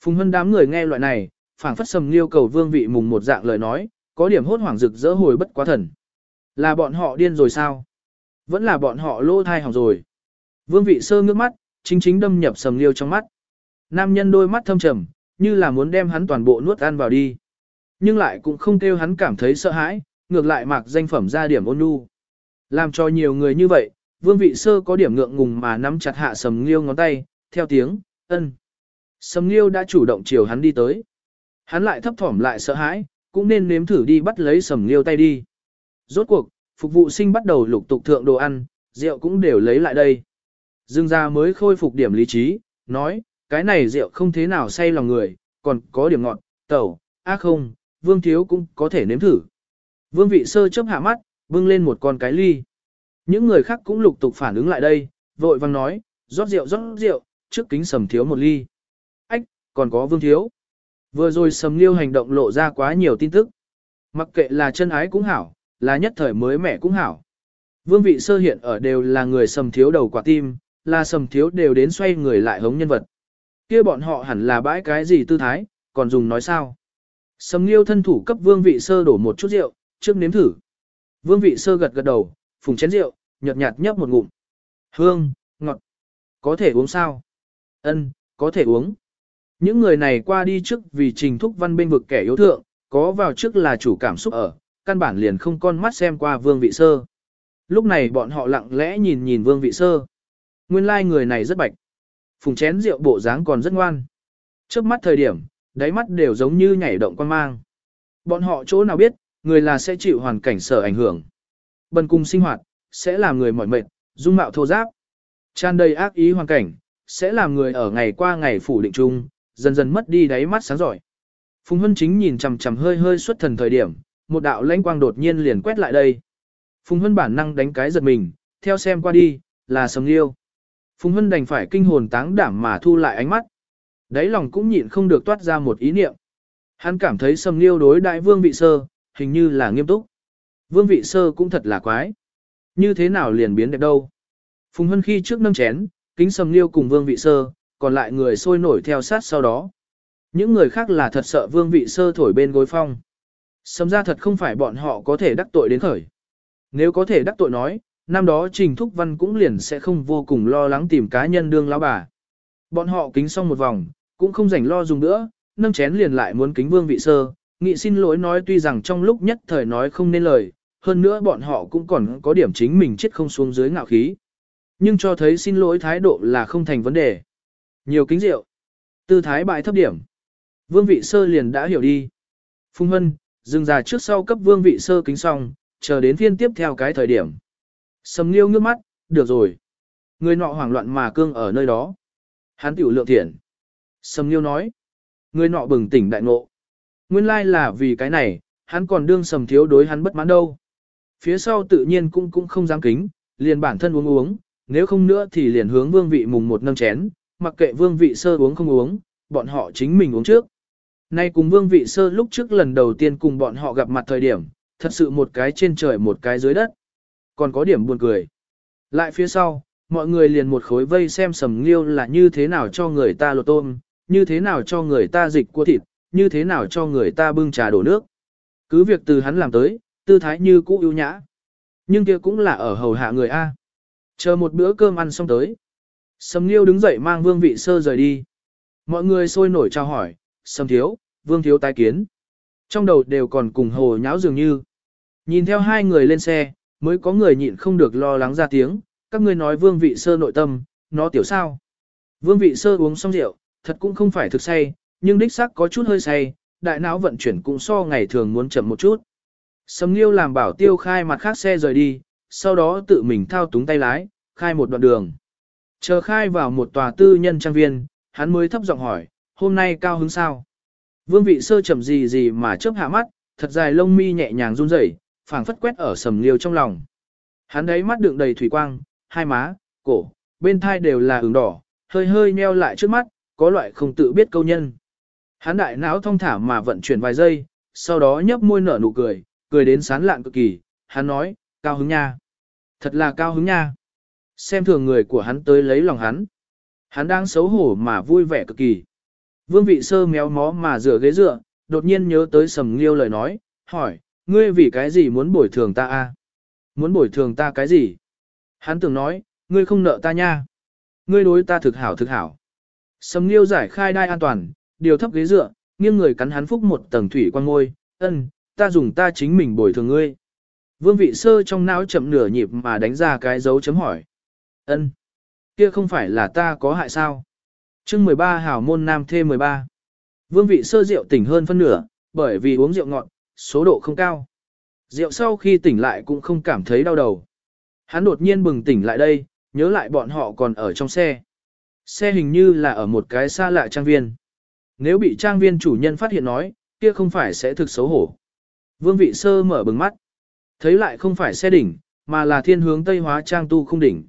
Phùng hân đám người nghe loại này, phảng phất sầm liêu cầu vương vị mùng một dạng lời nói, có điểm hốt hoảng rực rỡ hồi bất quá thần. Là bọn họ điên rồi sao? Vẫn là bọn họ lô thai hỏng rồi. Vương vị sơ ngước mắt, chính chính đâm nhập sầm liêu trong mắt. Nam nhân đôi mắt thâm trầm, như là muốn đem hắn toàn bộ nuốt ăn vào đi. Nhưng lại cũng không kêu hắn cảm thấy sợ hãi, ngược lại mặc danh phẩm ra điểm ôn nhu. Làm cho nhiều người như vậy, vương vị sơ có điểm ngượng ngùng mà nắm chặt hạ sầm liêu ngón tay, theo tiếng, ân. Sầm liêu đã chủ động chiều hắn đi tới. Hắn lại thấp thỏm lại sợ hãi, cũng nên nếm thử đi bắt lấy sầm liêu tay đi. Rốt cuộc, phục vụ sinh bắt đầu lục tục thượng đồ ăn, rượu cũng đều lấy lại đây. Dương gia mới khôi phục điểm lý trí, nói, cái này rượu không thế nào say lòng người, còn có điểm ngọt, tẩu, ác không, vương thiếu cũng có thể nếm thử. Vương vị sơ chấp hạ mắt, bưng lên một con cái ly. Những người khác cũng lục tục phản ứng lại đây, vội vang nói, rót rượu rót rượu, trước kính sầm thiếu một ly. Ách, còn có vương thiếu. Vừa rồi sầm liêu hành động lộ ra quá nhiều tin tức. Mặc kệ là chân ái cũng hảo, là nhất thời mới mẻ cũng hảo. Vương vị sơ hiện ở đều là người sầm thiếu đầu quả tim, là sầm thiếu đều đến xoay người lại hống nhân vật. kia bọn họ hẳn là bãi cái gì tư thái, còn dùng nói sao. Sầm liêu thân thủ cấp vương vị sơ đổ một chút rượu, trước nếm thử. Vương vị sơ gật gật đầu, phùng chén rượu, nhợt nhạt nhấp một ngụm. Hương, ngọt. Có thể uống sao? Ân, có thể uống. Những người này qua đi trước vì trình thúc văn bên vực kẻ yếu thượng, có vào trước là chủ cảm xúc ở, căn bản liền không con mắt xem qua vương vị sơ. Lúc này bọn họ lặng lẽ nhìn nhìn vương vị sơ. Nguyên lai like người này rất bạch. Phùng chén rượu bộ dáng còn rất ngoan. Trước mắt thời điểm, đáy mắt đều giống như nhảy động quan mang. Bọn họ chỗ nào biết, người là sẽ chịu hoàn cảnh sở ảnh hưởng. Bần cùng sinh hoạt, sẽ làm người mỏi mệt, dung mạo thô giáp. Tràn đầy ác ý hoàn cảnh, sẽ làm người ở ngày qua ngày phủ định chung, dần dần mất đi đáy mắt sáng giỏi. Phùng Hân Chính nhìn chằm chằm hơi hơi xuất thần thời điểm, một đạo lãnh quang đột nhiên liền quét lại đây. Phùng Hân bản năng đánh cái giật mình, theo xem qua đi, là Sầm Liêu. Phùng Hân đành phải kinh hồn táng đảm mà thu lại ánh mắt. Đấy lòng cũng nhịn không được toát ra một ý niệm. Hắn cảm thấy Sầm Liêu đối đại vương vị sơ, hình như là nghiêm túc. Vương vị sơ cũng thật là quái. Như thế nào liền biến đẹp đâu. Phùng Hân khi trước nâng chén, kính Sầm Liêu cùng vương vị sơ, còn lại người sôi nổi theo sát sau đó. Những người khác là thật sợ vương vị sơ thổi bên gối phong. Sầm ra thật không phải bọn họ có thể đắc tội đến khởi. Nếu có thể đắc tội nói, năm đó Trình Thúc Văn cũng liền sẽ không vô cùng lo lắng tìm cá nhân đương lão bà. Bọn họ kính xong một vòng, cũng không rảnh lo dùng nữa, nâng chén liền lại muốn kính vương vị sơ, nghị xin lỗi nói tuy rằng trong lúc nhất thời nói không nên lời, hơn nữa bọn họ cũng còn có điểm chính mình chết không xuống dưới ngạo khí. Nhưng cho thấy xin lỗi thái độ là không thành vấn đề. Nhiều kính rượu. Tư thái bại thấp điểm. Vương vị sơ liền đã hiểu đi. Phung Hân, dừng già trước sau cấp vương vị sơ kính xong, chờ đến phiên tiếp theo cái thời điểm. Sầm liêu ngước mắt, được rồi. Người nọ hoảng loạn mà cương ở nơi đó. Hắn tiểu lượng thiện. Sầm liêu nói. Người nọ bừng tỉnh đại ngộ. Nguyên lai là vì cái này, hắn còn đương sầm thiếu đối hắn bất mãn đâu. Phía sau tự nhiên cũng cũng không dám kính, liền bản thân uống uống, nếu không nữa thì liền hướng vương vị mùng một nâng chén, mặc kệ vương vị sơ uống không uống, bọn họ chính mình uống trước. Nay cùng vương vị sơ lúc trước lần đầu tiên cùng bọn họ gặp mặt thời điểm, thật sự một cái trên trời một cái dưới đất. Còn có điểm buồn cười. Lại phía sau, mọi người liền một khối vây xem sầm liêu là như thế nào cho người ta lột tôm, như thế nào cho người ta dịch cua thịt, như thế nào cho người ta bưng trà đổ nước. Cứ việc từ hắn làm tới, tư thái như cũ ưu nhã. Nhưng kia cũng là ở hầu hạ người A. Chờ một bữa cơm ăn xong tới. Sầm liêu đứng dậy mang vương vị sơ rời đi. Mọi người sôi nổi chào hỏi, sầm thiếu, vương thiếu tái kiến. Trong đầu đều còn cùng hồ nháo dường như. Nhìn theo hai người lên xe, mới có người nhịn không được lo lắng ra tiếng, các ngươi nói vương vị sơ nội tâm, nó tiểu sao. Vương vị sơ uống xong rượu, thật cũng không phải thực say, nhưng đích xác có chút hơi say, đại não vận chuyển cũng so ngày thường muốn chậm một chút. Sầm Liêu làm bảo tiêu khai mặt khác xe rời đi, sau đó tự mình thao túng tay lái, khai một đoạn đường. Chờ khai vào một tòa tư nhân trang viên, hắn mới thấp giọng hỏi, hôm nay cao hứng sao? Vương vị sơ chậm gì gì mà chớp hạ mắt, thật dài lông mi nhẹ nhàng run rẩy, phảng phất quét ở sầm liêu trong lòng. Hắn đấy mắt đựng đầy thủy quang, hai má, cổ, bên thai đều là ửng đỏ, hơi hơi nheo lại trước mắt, có loại không tự biết câu nhân. Hắn đại não thông thả mà vận chuyển vài giây, sau đó nhấp môi nở nụ cười, cười đến sán lạn cực kỳ, hắn nói, cao hứng nha. Thật là cao hứng nha. Xem thường người của hắn tới lấy lòng hắn. Hắn đang xấu hổ mà vui vẻ cực kỳ. Vương vị sơ méo mó mà rửa ghế dựa, đột nhiên nhớ tới sầm nghiêu lời nói, hỏi, ngươi vì cái gì muốn bồi thường ta a? Muốn bồi thường ta cái gì? Hắn tưởng nói, ngươi không nợ ta nha. Ngươi đối ta thực hảo thực hảo. Sầm nghiêu giải khai đai an toàn, điều thấp ghế dựa, nghiêng người cắn hắn phúc một tầng thủy quan ngôi, ân, ta dùng ta chính mình bồi thường ngươi. Vương vị sơ trong não chậm nửa nhịp mà đánh ra cái dấu chấm hỏi. ân, kia không phải là ta có hại sao? chương 13 hảo môn nam thê 13. Vương vị sơ rượu tỉnh hơn phân nửa, bởi vì uống rượu ngọt, số độ không cao. Rượu sau khi tỉnh lại cũng không cảm thấy đau đầu. Hắn đột nhiên bừng tỉnh lại đây, nhớ lại bọn họ còn ở trong xe. Xe hình như là ở một cái xa lạ trang viên. Nếu bị trang viên chủ nhân phát hiện nói, kia không phải sẽ thực xấu hổ. Vương vị sơ mở bừng mắt. Thấy lại không phải xe đỉnh, mà là thiên hướng Tây hóa trang tu không đỉnh.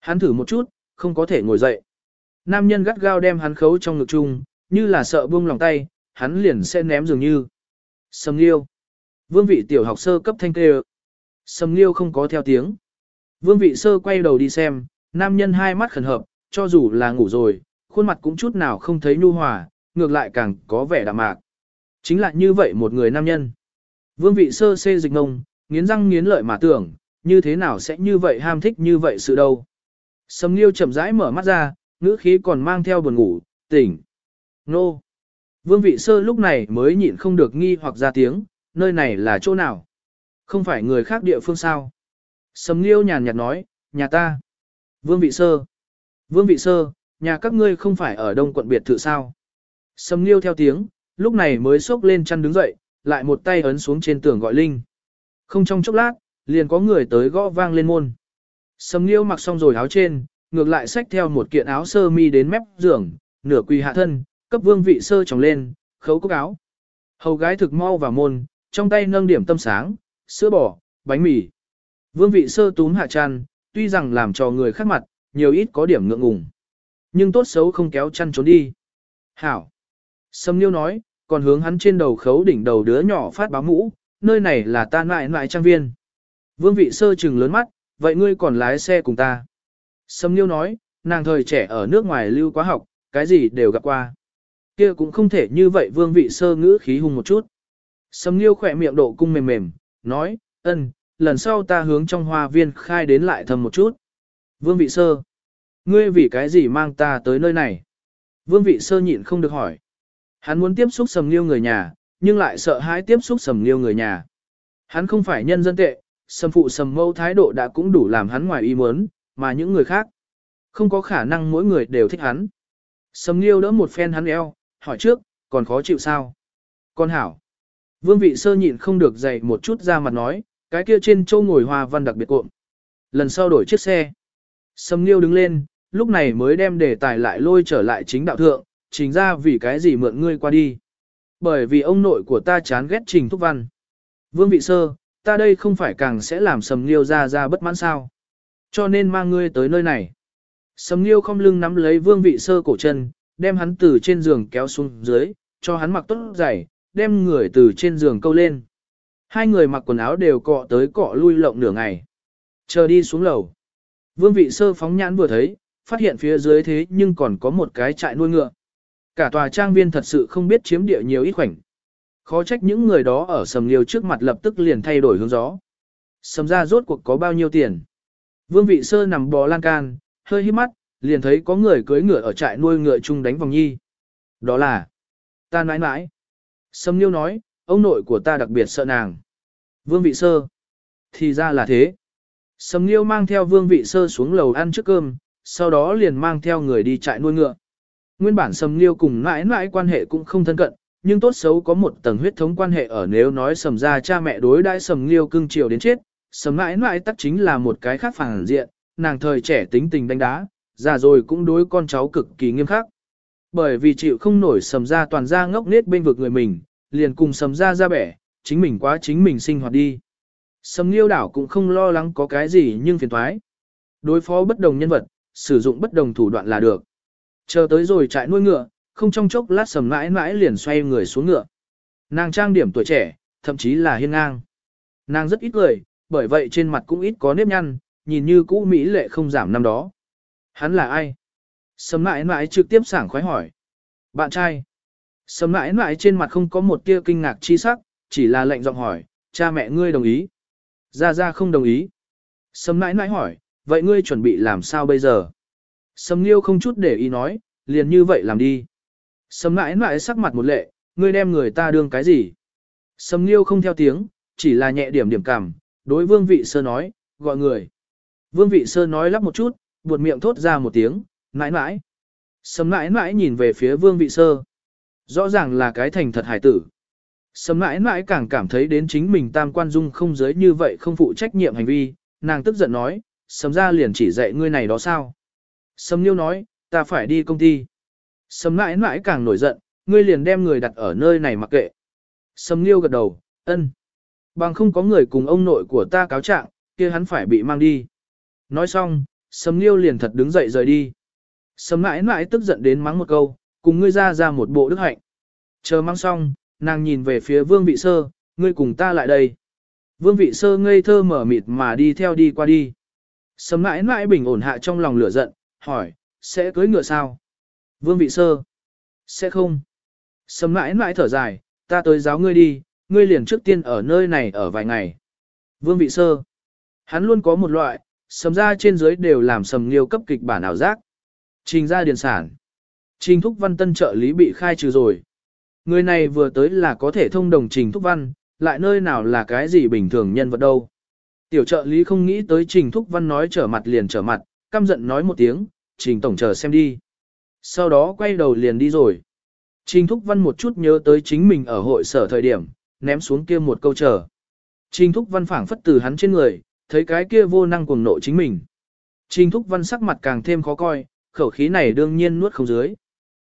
Hắn thử một chút, không có thể ngồi dậy. Nam nhân gắt gao đem hắn khấu trong ngực chung, như là sợ buông lòng tay, hắn liền sẽ ném dường như. Sầm Liêu. Vương vị tiểu học sơ cấp thanh kê Sầm Liêu không có theo tiếng. Vương vị sơ quay đầu đi xem, nam nhân hai mắt khẩn hợp, cho dù là ngủ rồi, khuôn mặt cũng chút nào không thấy nhu hòa, ngược lại càng có vẻ đạm mạc. Chính là như vậy một người nam nhân. Vương vị sơ xê dịch ngông, nghiến răng nghiến lợi mà tưởng, như thế nào sẽ như vậy ham thích như vậy sự đâu. Sầm Liêu chậm rãi mở mắt ra, ngữ khí còn mang theo buồn ngủ, tỉnh. Nô. Vương vị sơ lúc này mới nhịn không được nghi hoặc ra tiếng, nơi này là chỗ nào? Không phải người khác địa phương sao? Sầm Liêu nhàn nhạt nói, nhà ta. Vương vị sơ. Vương vị sơ, nhà các ngươi không phải ở đông quận biệt thự sao. Sầm Liêu theo tiếng, lúc này mới xốc lên chăn đứng dậy, lại một tay ấn xuống trên tường gọi Linh. Không trong chốc lát, liền có người tới gõ vang lên môn. Sầm Liêu mặc xong rồi áo trên, ngược lại xách theo một kiện áo sơ mi đến mép giường, nửa quỳ hạ thân, cấp vương vị sơ tròng lên, khấu cốc áo. Hầu gái thực mau vào môn, trong tay nâng điểm tâm sáng, sữa bò, bánh mì. Vương vị sơ túm hạ chăn, tuy rằng làm cho người khác mặt, nhiều ít có điểm ngượng ngùng. Nhưng tốt xấu không kéo chăn trốn đi. Hảo. Sâm Niêu nói, còn hướng hắn trên đầu khấu đỉnh đầu đứa nhỏ phát báo mũ, nơi này là ta nại nại trang viên. Vương vị sơ trừng lớn mắt, vậy ngươi còn lái xe cùng ta. Sâm Niêu nói, nàng thời trẻ ở nước ngoài lưu quá học, cái gì đều gặp qua. Kia cũng không thể như vậy vương vị sơ ngữ khí hùng một chút. Sầm Nghiêu khỏe miệng độ cung mềm mềm, nói, ân, lần sau ta hướng trong hoa viên khai đến lại thầm một chút. Vương vị sơ, ngươi vì cái gì mang ta tới nơi này? Vương vị sơ nhịn không được hỏi. Hắn muốn tiếp xúc sầm liêu người nhà, nhưng lại sợ hãi tiếp xúc sầm liêu người nhà. Hắn không phải nhân dân tệ, sầm phụ sầm mâu thái độ đã cũng đủ làm hắn ngoài ý muốn, mà những người khác. Không có khả năng mỗi người đều thích hắn. Sầm liêu đỡ một phen hắn eo, hỏi trước, còn khó chịu sao? Con hảo. Vương vị sơ nhịn không được dậy một chút ra mặt nói, cái kia trên châu ngồi hoa văn đặc biệt cuộn. Lần sau đổi chiếc xe. Sầm Nghiêu đứng lên, lúc này mới đem đề tài lại lôi trở lại chính đạo thượng, chính ra vì cái gì mượn ngươi qua đi. Bởi vì ông nội của ta chán ghét trình thúc văn. Vương vị sơ, ta đây không phải càng sẽ làm sầm Nghiêu ra ra bất mãn sao. Cho nên mang ngươi tới nơi này. Sầm Nghiêu không lưng nắm lấy vương vị sơ cổ chân, đem hắn từ trên giường kéo xuống dưới, cho hắn mặc tốt giày, đem người từ trên giường câu lên. Hai người mặc quần áo đều cọ tới cọ lui lộng nửa ngày. Chờ đi xuống lầu. Vương vị sơ phóng nhãn vừa thấy, phát hiện phía dưới thế nhưng còn có một cái trại nuôi ngựa. Cả tòa trang viên thật sự không biết chiếm địa nhiều ít khoảnh. Khó trách những người đó ở sầm liêu trước mặt lập tức liền thay đổi hướng gió. Sầm ra rốt cuộc có bao nhiêu tiền. Vương vị sơ nằm bò lan can, hơi hít mắt, liền thấy có người cưới ngựa ở trại nuôi ngựa chung đánh vòng nhi. Đó là, ta nãi nãi. Sầm liêu nói, ông nội của ta đặc biệt sợ nàng. Vương vị sơ. Thì ra là thế. Sầm liêu mang theo vương vị sơ xuống lầu ăn trước cơm, sau đó liền mang theo người đi trại nuôi ngựa. Nguyên bản sầm liêu cùng mãi mãi quan hệ cũng không thân cận, nhưng tốt xấu có một tầng huyết thống quan hệ ở nếu nói sầm ra cha mẹ đối đãi sầm liêu cưng chiều đến chết, sầm mãi mãi tắc chính là một cái khác phản diện, nàng thời trẻ tính tình đánh đá, già rồi cũng đối con cháu cực kỳ nghiêm khắc. Bởi vì chịu không nổi sầm ra toàn ra ngốc nết bên vực người mình, liền cùng sầm ra ra bẻ, chính mình quá chính mình sinh hoạt đi. Sầm liêu đảo cũng không lo lắng có cái gì nhưng phiền thoái. Đối phó bất đồng nhân vật, sử dụng bất đồng thủ đoạn là được. Chờ tới rồi trại nuôi ngựa, không trong chốc lát sầm mãi mãi liền xoay người xuống ngựa. Nàng trang điểm tuổi trẻ, thậm chí là hiên ngang. Nàng rất ít cười, bởi vậy trên mặt cũng ít có nếp nhăn, nhìn như cũ mỹ lệ không giảm năm đó. Hắn là ai? Sầm mãi mãi trực tiếp sảng khoái hỏi. Bạn trai. Sầm mãi mãi trên mặt không có một tia kinh ngạc chi sắc, chỉ là lệnh giọng hỏi, cha mẹ ngươi đồng ý. gia gia không đồng ý. Sầm mãi mãi hỏi, vậy ngươi chuẩn bị làm sao bây giờ? Sầm Liêu không chút để ý nói, liền như vậy làm đi. Sầm mãi mãi sắc mặt một lệ, ngươi đem người ta đương cái gì? Sầm Liêu không theo tiếng, chỉ là nhẹ điểm điểm cảm, đối vương vị sơ nói, gọi người. Vương vị sơ nói lắp một chút, buột miệng thốt ra một tiếng, mãi mãi. Sầm mãi mãi nhìn về phía vương vị sơ. Rõ ràng là cái thành thật hải tử. Sầm mãi mãi càng cảm thấy đến chính mình tam quan dung không giới như vậy không phụ trách nhiệm hành vi, nàng tức giận nói, sầm ra liền chỉ dạy ngươi này đó sao. Sầm Liêu nói, ta phải đi công ty. Sầm mãi mãi càng nổi giận, ngươi liền đem người đặt ở nơi này mặc kệ. Sầm Liêu gật đầu, ân. Bằng không có người cùng ông nội của ta cáo trạng, kia hắn phải bị mang đi. Nói xong, Sầm Liêu liền thật đứng dậy rời đi. Sầm mãi mãi tức giận đến mắng một câu, cùng ngươi ra ra một bộ đức hạnh. Chờ mang xong, nàng nhìn về phía vương vị sơ, ngươi cùng ta lại đây. Vương vị sơ ngây thơ mở mịt mà đi theo đi qua đi. Sầm mãi mãi bình ổn hạ trong lòng lửa giận, hỏi, sẽ cưới ngựa sao? Vương vị sơ. Sẽ không. Sầm mãi mãi thở dài, ta tới giáo ngươi đi, ngươi liền trước tiên ở nơi này ở vài ngày. Vương vị sơ. Hắn luôn có một loại, sầm ra trên dưới đều làm sầm liêu cấp kịch bản ảo giác. Trình ra điền sản. Trình thúc văn tân trợ lý bị khai trừ rồi. Người này vừa tới là có thể thông đồng trình thúc văn, lại nơi nào là cái gì bình thường nhân vật đâu. Tiểu trợ lý không nghĩ tới Trình Thúc Văn nói trở mặt liền trở mặt, căm giận nói một tiếng, Trình Tổng chờ xem đi. Sau đó quay đầu liền đi rồi. Trình Thúc Văn một chút nhớ tới chính mình ở hội sở thời điểm, ném xuống kia một câu chờ. Trình Thúc Văn phảng phất từ hắn trên người, thấy cái kia vô năng cuồng nộ chính mình. Trình Thúc Văn sắc mặt càng thêm khó coi, khẩu khí này đương nhiên nuốt không dưới.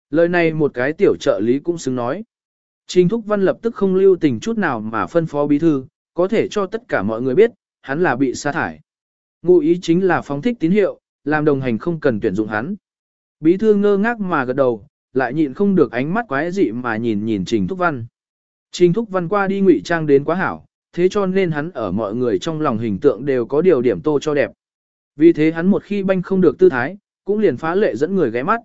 Lời này một cái tiểu trợ lý cũng xứng nói. Trình Thúc Văn lập tức không lưu tình chút nào mà phân phó bí thư, có thể cho tất cả mọi người biết, hắn là bị sa thải. Ngụ ý chính là phóng thích tín hiệu, làm đồng hành không cần tuyển dụng hắn. Bí thư ngơ ngác mà gật đầu, lại nhịn không được ánh mắt quái dị mà nhìn nhìn Trình Thúc Văn. Trình Thúc Văn qua đi ngụy trang đến quá hảo, thế cho nên hắn ở mọi người trong lòng hình tượng đều có điều điểm tô cho đẹp. Vì thế hắn một khi banh không được tư thái, cũng liền phá lệ dẫn người ghé mắt.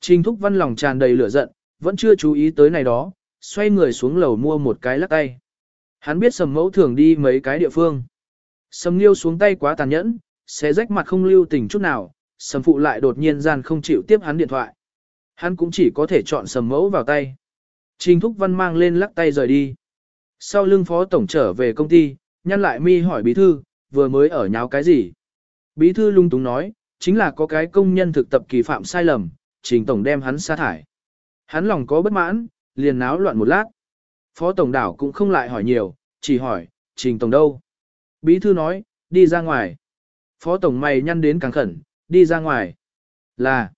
Trình Thúc Văn lòng tràn đầy lửa giận, vẫn chưa chú ý tới này đó, xoay người xuống lầu mua một cái lắc tay. Hắn biết sầm mẫu thường đi mấy cái địa phương. Sầm liêu xuống tay quá tàn nhẫn, sẽ rách mặt không lưu tình chút nào, sầm phụ lại đột nhiên gian không chịu tiếp hắn điện thoại. Hắn cũng chỉ có thể chọn sầm mẫu vào tay. Trình Thúc Văn mang lên lắc tay rời đi. Sau lưng phó tổng trở về công ty, nhăn lại mi hỏi bí thư, vừa mới ở nháo cái gì. Bí thư lung túng nói, chính là có cái công nhân thực tập kỳ phạm sai lầm, trình tổng đem hắn sa thải. Hắn lòng có bất mãn, liền náo loạn một lát. Phó tổng đảo cũng không lại hỏi nhiều, chỉ hỏi, trình tổng đâu? Bí thư nói, đi ra ngoài. Phó tổng mày nhăn đến càng khẩn, đi ra ngoài. Là,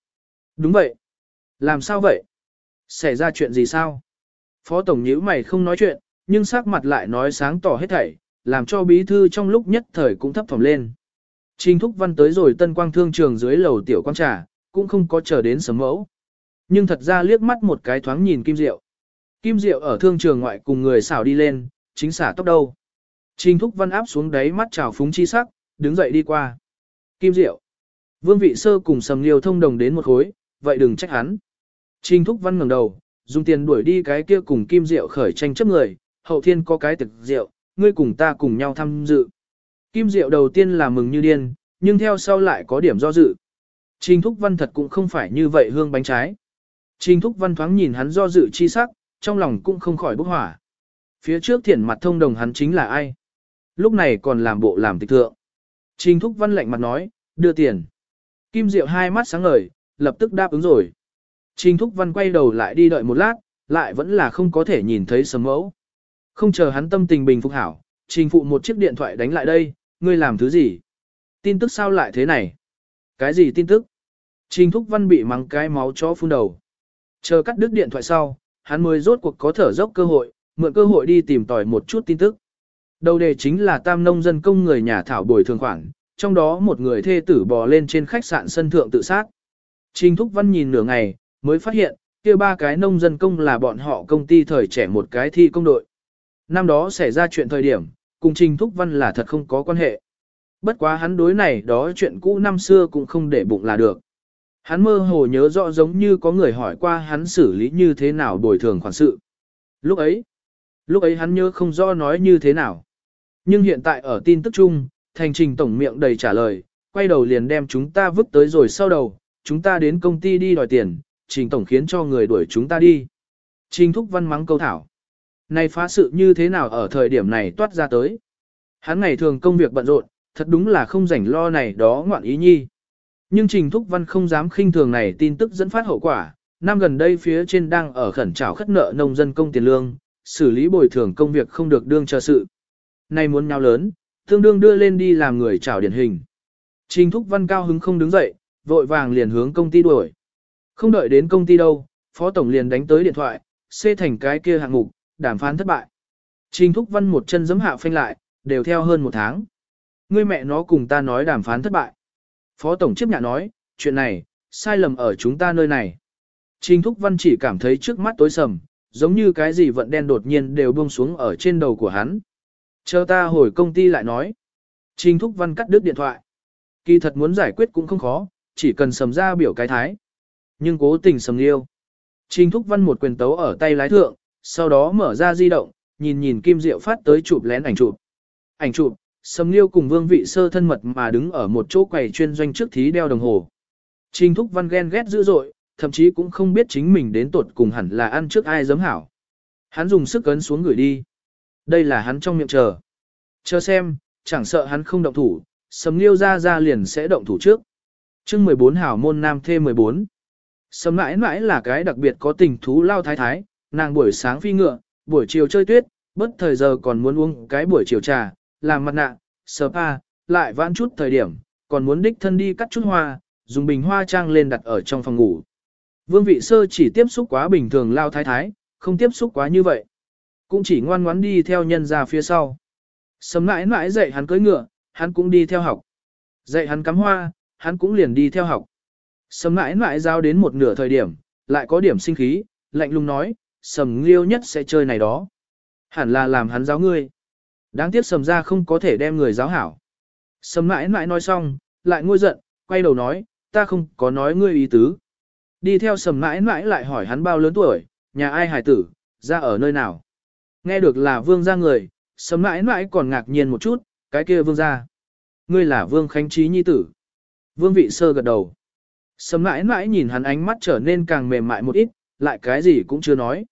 đúng vậy. Làm sao vậy? Xảy ra chuyện gì sao? Phó tổng nhíu mày không nói chuyện, nhưng sắc mặt lại nói sáng tỏ hết thảy, làm cho bí thư trong lúc nhất thời cũng thấp thỏm lên. Trình Thúc Văn tới rồi tân quang thương trường dưới lầu tiểu quang trà, cũng không có chờ đến sớm mẫu. Nhưng thật ra liếc mắt một cái thoáng nhìn Kim Diệu. Kim Diệu ở thương trường ngoại cùng người xảo đi lên, chính xả tóc đâu. Trình Thúc Văn áp xuống đáy mắt trào phúng chi sắc, đứng dậy đi qua. Kim Diệu. Vương vị sơ cùng sầm liêu thông đồng đến một khối, vậy đừng trách hắn. Trình Thúc Văn ngẩng đầu, dùng tiền đuổi đi cái kia cùng Kim Diệu khởi tranh chấp người, hậu thiên có cái thực rượu, ngươi cùng ta cùng nhau tham dự. Kim Diệu đầu tiên là mừng như điên, nhưng theo sau lại có điểm do dự. Trình Thúc Văn thật cũng không phải như vậy hương bánh trái. Trình Thúc Văn thoáng nhìn hắn do dự chi sắc, trong lòng cũng không khỏi bốc hỏa. Phía trước thiển mặt thông đồng hắn chính là ai? Lúc này còn làm bộ làm tịch thượng. Trình Thúc Văn lạnh mặt nói, đưa tiền. Kim Diệu hai mắt sáng ngời, lập tức đáp ứng rồi. Trình Thúc Văn quay đầu lại đi đợi một lát, lại vẫn là không có thể nhìn thấy sầm mẫu. Không chờ hắn tâm tình bình phục hảo, trình phụ một chiếc điện thoại đánh lại đây, ngươi làm thứ gì? Tin tức sao lại thế này? Cái gì tin tức? Trình Thúc Văn bị mắng cái máu chó phun đầu. Chờ cắt đứt điện thoại sau, hắn mới rốt cuộc có thở dốc cơ hội, mượn cơ hội đi tìm tòi một chút tin tức. Đầu đề chính là tam nông dân công người nhà thảo bồi thường khoản, trong đó một người thê tử bò lên trên khách sạn sân thượng tự sát. Trình Thúc Văn nhìn nửa ngày, mới phát hiện, kia ba cái nông dân công là bọn họ công ty thời trẻ một cái thi công đội. Năm đó xảy ra chuyện thời điểm, cùng Trình Thúc Văn là thật không có quan hệ. Bất quá hắn đối này đó chuyện cũ năm xưa cũng không để bụng là được. Hắn mơ hồ nhớ rõ giống như có người hỏi qua hắn xử lý như thế nào bồi thường khoản sự. Lúc ấy, lúc ấy hắn nhớ không rõ nói như thế nào. Nhưng hiện tại ở tin tức chung, thành trình tổng miệng đầy trả lời, quay đầu liền đem chúng ta vứt tới rồi sau đầu, chúng ta đến công ty đi đòi tiền, trình tổng khiến cho người đuổi chúng ta đi. Trình thúc văn mắng câu thảo. Này phá sự như thế nào ở thời điểm này toát ra tới. Hắn ngày thường công việc bận rộn, thật đúng là không rảnh lo này đó ngoạn ý nhi. Nhưng Trình Thúc Văn không dám khinh thường này tin tức dẫn phát hậu quả, năm gần đây phía trên đang ở khẩn trào khất nợ nông dân công tiền lương, xử lý bồi thường công việc không được đương chờ sự. Nay muốn nhau lớn, tương đương đưa lên đi làm người trào điển hình. Trình Thúc Văn cao hứng không đứng dậy, vội vàng liền hướng công ty đuổi. Không đợi đến công ty đâu, Phó Tổng liền đánh tới điện thoại, xê thành cái kia hạng mục, đàm phán thất bại. Trình Thúc Văn một chân giấm hạ phanh lại, đều theo hơn một tháng. Ngươi mẹ nó cùng ta nói đàm phán thất bại. Phó Tổng chấp nhận nói, chuyện này, sai lầm ở chúng ta nơi này. Trình Thúc Văn chỉ cảm thấy trước mắt tối sầm, giống như cái gì vận đen đột nhiên đều buông xuống ở trên đầu của hắn. Chờ ta hồi công ty lại nói. Trình Thúc Văn cắt đứt điện thoại. Kỳ thật muốn giải quyết cũng không khó, chỉ cần sầm ra biểu cái thái. Nhưng cố tình sầm liêu. Trình Thúc Văn một quyền tấu ở tay lái thượng, sau đó mở ra di động, nhìn nhìn Kim Diệu phát tới chụp lén ảnh chụp. Ảnh chụp, Sầm Liêu cùng Vương Vị Sơ thân mật mà đứng ở một chỗ quầy chuyên doanh trước thí đeo đồng hồ. Trình Thúc Văn ghen ghét dữ dội, thậm chí cũng không biết chính mình đến tột cùng hẳn là ăn trước ai giấm hảo. Hắn dùng sức ấn xuống gửi đi. Đây là hắn trong miệng chờ. Chờ xem, chẳng sợ hắn không động thủ, sầm liêu ra ra liền sẽ động thủ trước. chương 14 hảo môn nam thê 14. Sầm mãi mãi là cái đặc biệt có tình thú lao thái thái, nàng buổi sáng phi ngựa, buổi chiều chơi tuyết, bất thời giờ còn muốn uống cái buổi chiều trà, làm mặt nạ, spa, lại vãn chút thời điểm, còn muốn đích thân đi cắt chút hoa, dùng bình hoa trang lên đặt ở trong phòng ngủ. Vương vị sơ chỉ tiếp xúc quá bình thường lao thái thái, không tiếp xúc quá như vậy. Cũng chỉ ngoan ngoãn đi theo nhân ra phía sau. Sấm mãi mãi dạy hắn cưỡi ngựa, hắn cũng đi theo học. Dạy hắn cắm hoa, hắn cũng liền đi theo học. Sấm mãi mãi giao đến một nửa thời điểm, lại có điểm sinh khí, lạnh lùng nói, sầm liêu nhất sẽ chơi này đó. Hẳn là làm hắn giáo ngươi. Đáng tiếc sầm ra không có thể đem người giáo hảo. Sầm mãi mãi nói xong, lại ngôi giận, quay đầu nói, ta không có nói ngươi ý tứ. Đi theo sầm mãi mãi lại hỏi hắn bao lớn tuổi, nhà ai hải tử, ra ở nơi nào. Nghe được là vương gia người, sầm mãi mãi còn ngạc nhiên một chút, cái kia vương gia. Ngươi là vương khánh trí nhi tử. Vương vị sơ gật đầu. Sầm mãi mãi nhìn hắn ánh mắt trở nên càng mềm mại một ít, lại cái gì cũng chưa nói.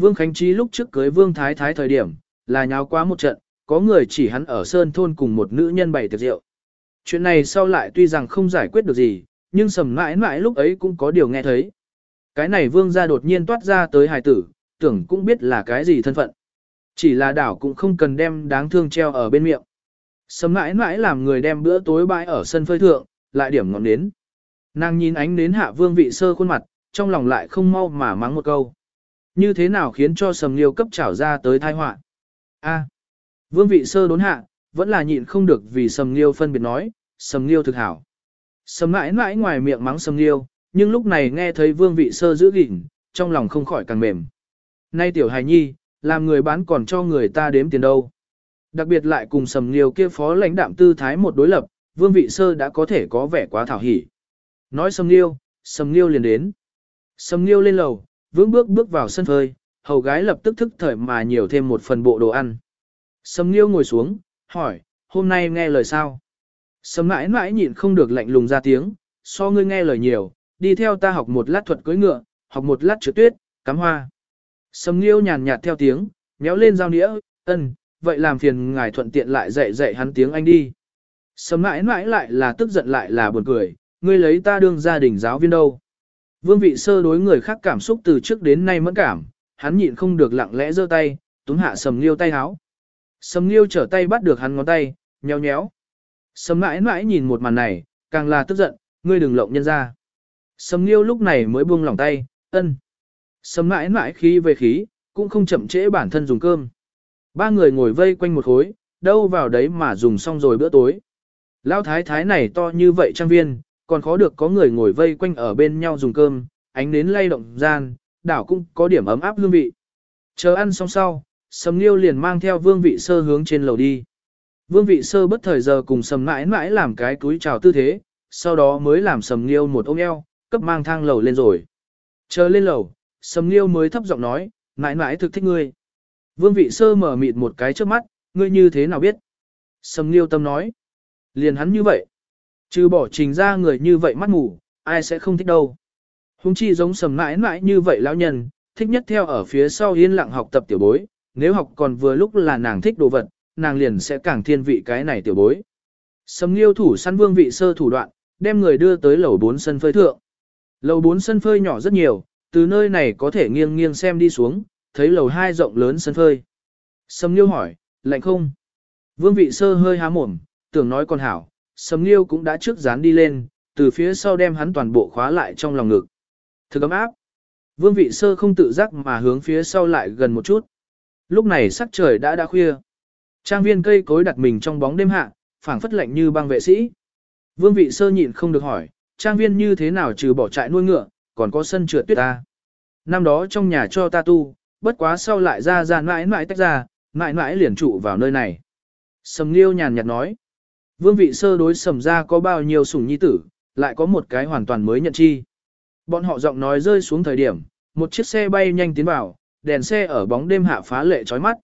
Vương Khánh Trí lúc trước cưới Vương Thái Thái thời điểm, là nháo quá một trận, có người chỉ hắn ở Sơn Thôn cùng một nữ nhân bày tiệc rượu. Chuyện này sau lại tuy rằng không giải quyết được gì, nhưng sầm mãi mãi lúc ấy cũng có điều nghe thấy. Cái này Vương ra đột nhiên toát ra tới hài tử, tưởng cũng biết là cái gì thân phận. Chỉ là đảo cũng không cần đem đáng thương treo ở bên miệng. Sầm mãi mãi làm người đem bữa tối bãi ở sân phơi thượng, lại điểm ngọn nến. Nàng nhìn ánh nến hạ vương vị sơ khuôn mặt, trong lòng lại không mau mà mắng một câu. Như thế nào khiến cho sầm liêu cấp trảo ra tới tai họa? A. vương vị sơ đốn hạ, vẫn là nhịn không được vì sầm liêu phân biệt nói, sầm liêu thực hảo. Sầm mãi mãi ngoài miệng mắng sầm liêu, nhưng lúc này nghe thấy vương vị sơ giữ gìn, trong lòng không khỏi càng mềm. Nay tiểu hài nhi, làm người bán còn cho người ta đếm tiền đâu. Đặc biệt lại cùng sầm liêu kia phó lãnh đạm tư thái một đối lập, vương vị sơ đã có thể có vẻ quá thảo hỉ. Nói sầm liêu, sầm liêu liền đến. Sầm liêu lên lầu, vững bước bước vào sân phơi, hầu gái lập tức thức thời mà nhiều thêm một phần bộ đồ ăn. Sầm liêu ngồi xuống, hỏi, hôm nay nghe lời sao? Sầm mãi mãi nhịn không được lạnh lùng ra tiếng, so ngươi nghe lời nhiều, đi theo ta học một lát thuật cưỡi ngựa, học một lát trượt tuyết, cắm hoa. Sầm liêu nhàn nhạt theo tiếng, méo lên dao nĩa, ân, vậy làm phiền ngài thuận tiện lại dạy dạy hắn tiếng Anh đi. Sầm mãi mãi lại là tức giận lại là buồn cười, ngươi lấy ta đương gia đình giáo viên đâu. Vương vị sơ đối người khác cảm xúc từ trước đến nay mẫn cảm, hắn nhịn không được lặng lẽ giơ tay, túm hạ sầm liêu tay háo. Sầm liêu trở tay bắt được hắn ngón tay, nhéo nhéo. Sầm mãi mãi nhìn một màn này, càng là tức giận, ngươi đừng lộng nhân ra. Sầm liêu lúc này mới buông lòng tay, ân. Sầm mãi mãi khí về khí, cũng không chậm trễ bản thân dùng cơm. Ba người ngồi vây quanh một khối, đâu vào đấy mà dùng xong rồi bữa tối. Lão thái thái này to như vậy trang viên, còn khó được có người ngồi vây quanh ở bên nhau dùng cơm, ánh nến lay động gian, đảo cũng có điểm ấm áp hương vị. Chờ ăn xong sau, Sầm Liêu liền mang theo Vương Vị Sơ hướng trên lầu đi. Vương Vị Sơ bất thời giờ cùng Sầm mãi mãi làm cái túi chào tư thế, sau đó mới làm Sầm Liêu một ôm eo, cấp mang thang lầu lên rồi. Chờ lên lầu, Sầm Liêu mới thấp giọng nói, mãi mãi thực thích ngươi. Vương Vị Sơ mở mịt một cái trước mắt, ngươi như thế nào biết? Sầm Liêu tâm nói, liền hắn như vậy. Trừ bỏ trình ra người như vậy mắt ngủ, ai sẽ không thích đâu. Hùng chi giống sầm mãi mãi như vậy lão nhân, thích nhất theo ở phía sau yên lặng học tập tiểu bối, nếu học còn vừa lúc là nàng thích đồ vật, nàng liền sẽ càng thiên vị cái này tiểu bối. Sầm liêu thủ săn vương vị sơ thủ đoạn, đem người đưa tới lầu 4 sân phơi thượng. Lầu 4 sân phơi nhỏ rất nhiều, từ nơi này có thể nghiêng nghiêng xem đi xuống, thấy lầu 2 rộng lớn sân phơi. Sầm liêu hỏi, lạnh không? Vương vị sơ hơi há mồm, tưởng nói còn hảo, Sầm Nghiêu cũng đã trước dán đi lên, từ phía sau đem hắn toàn bộ khóa lại trong lòng ngực. Thực ấm áp. Vương vị sơ không tự giác mà hướng phía sau lại gần một chút. Lúc này sắc trời đã đã khuya. Trang viên cây cối đặt mình trong bóng đêm hạ, phảng phất lạnh như băng vệ sĩ. Vương vị sơ nhịn không được hỏi, trang viên như thế nào trừ bỏ trại nuôi ngựa, còn có sân trượt tuyết ta. Năm đó trong nhà cho ta tu, bất quá sau lại ra ra mãi mãi tách ra, mãi mãi liền trụ vào nơi này. Sầm Nghiêu nhàn nhạt nói. Vương vị sơ đối sầm ra có bao nhiêu sủng nhi tử, lại có một cái hoàn toàn mới nhận chi. Bọn họ giọng nói rơi xuống thời điểm, một chiếc xe bay nhanh tiến vào, đèn xe ở bóng đêm hạ phá lệ chói mắt.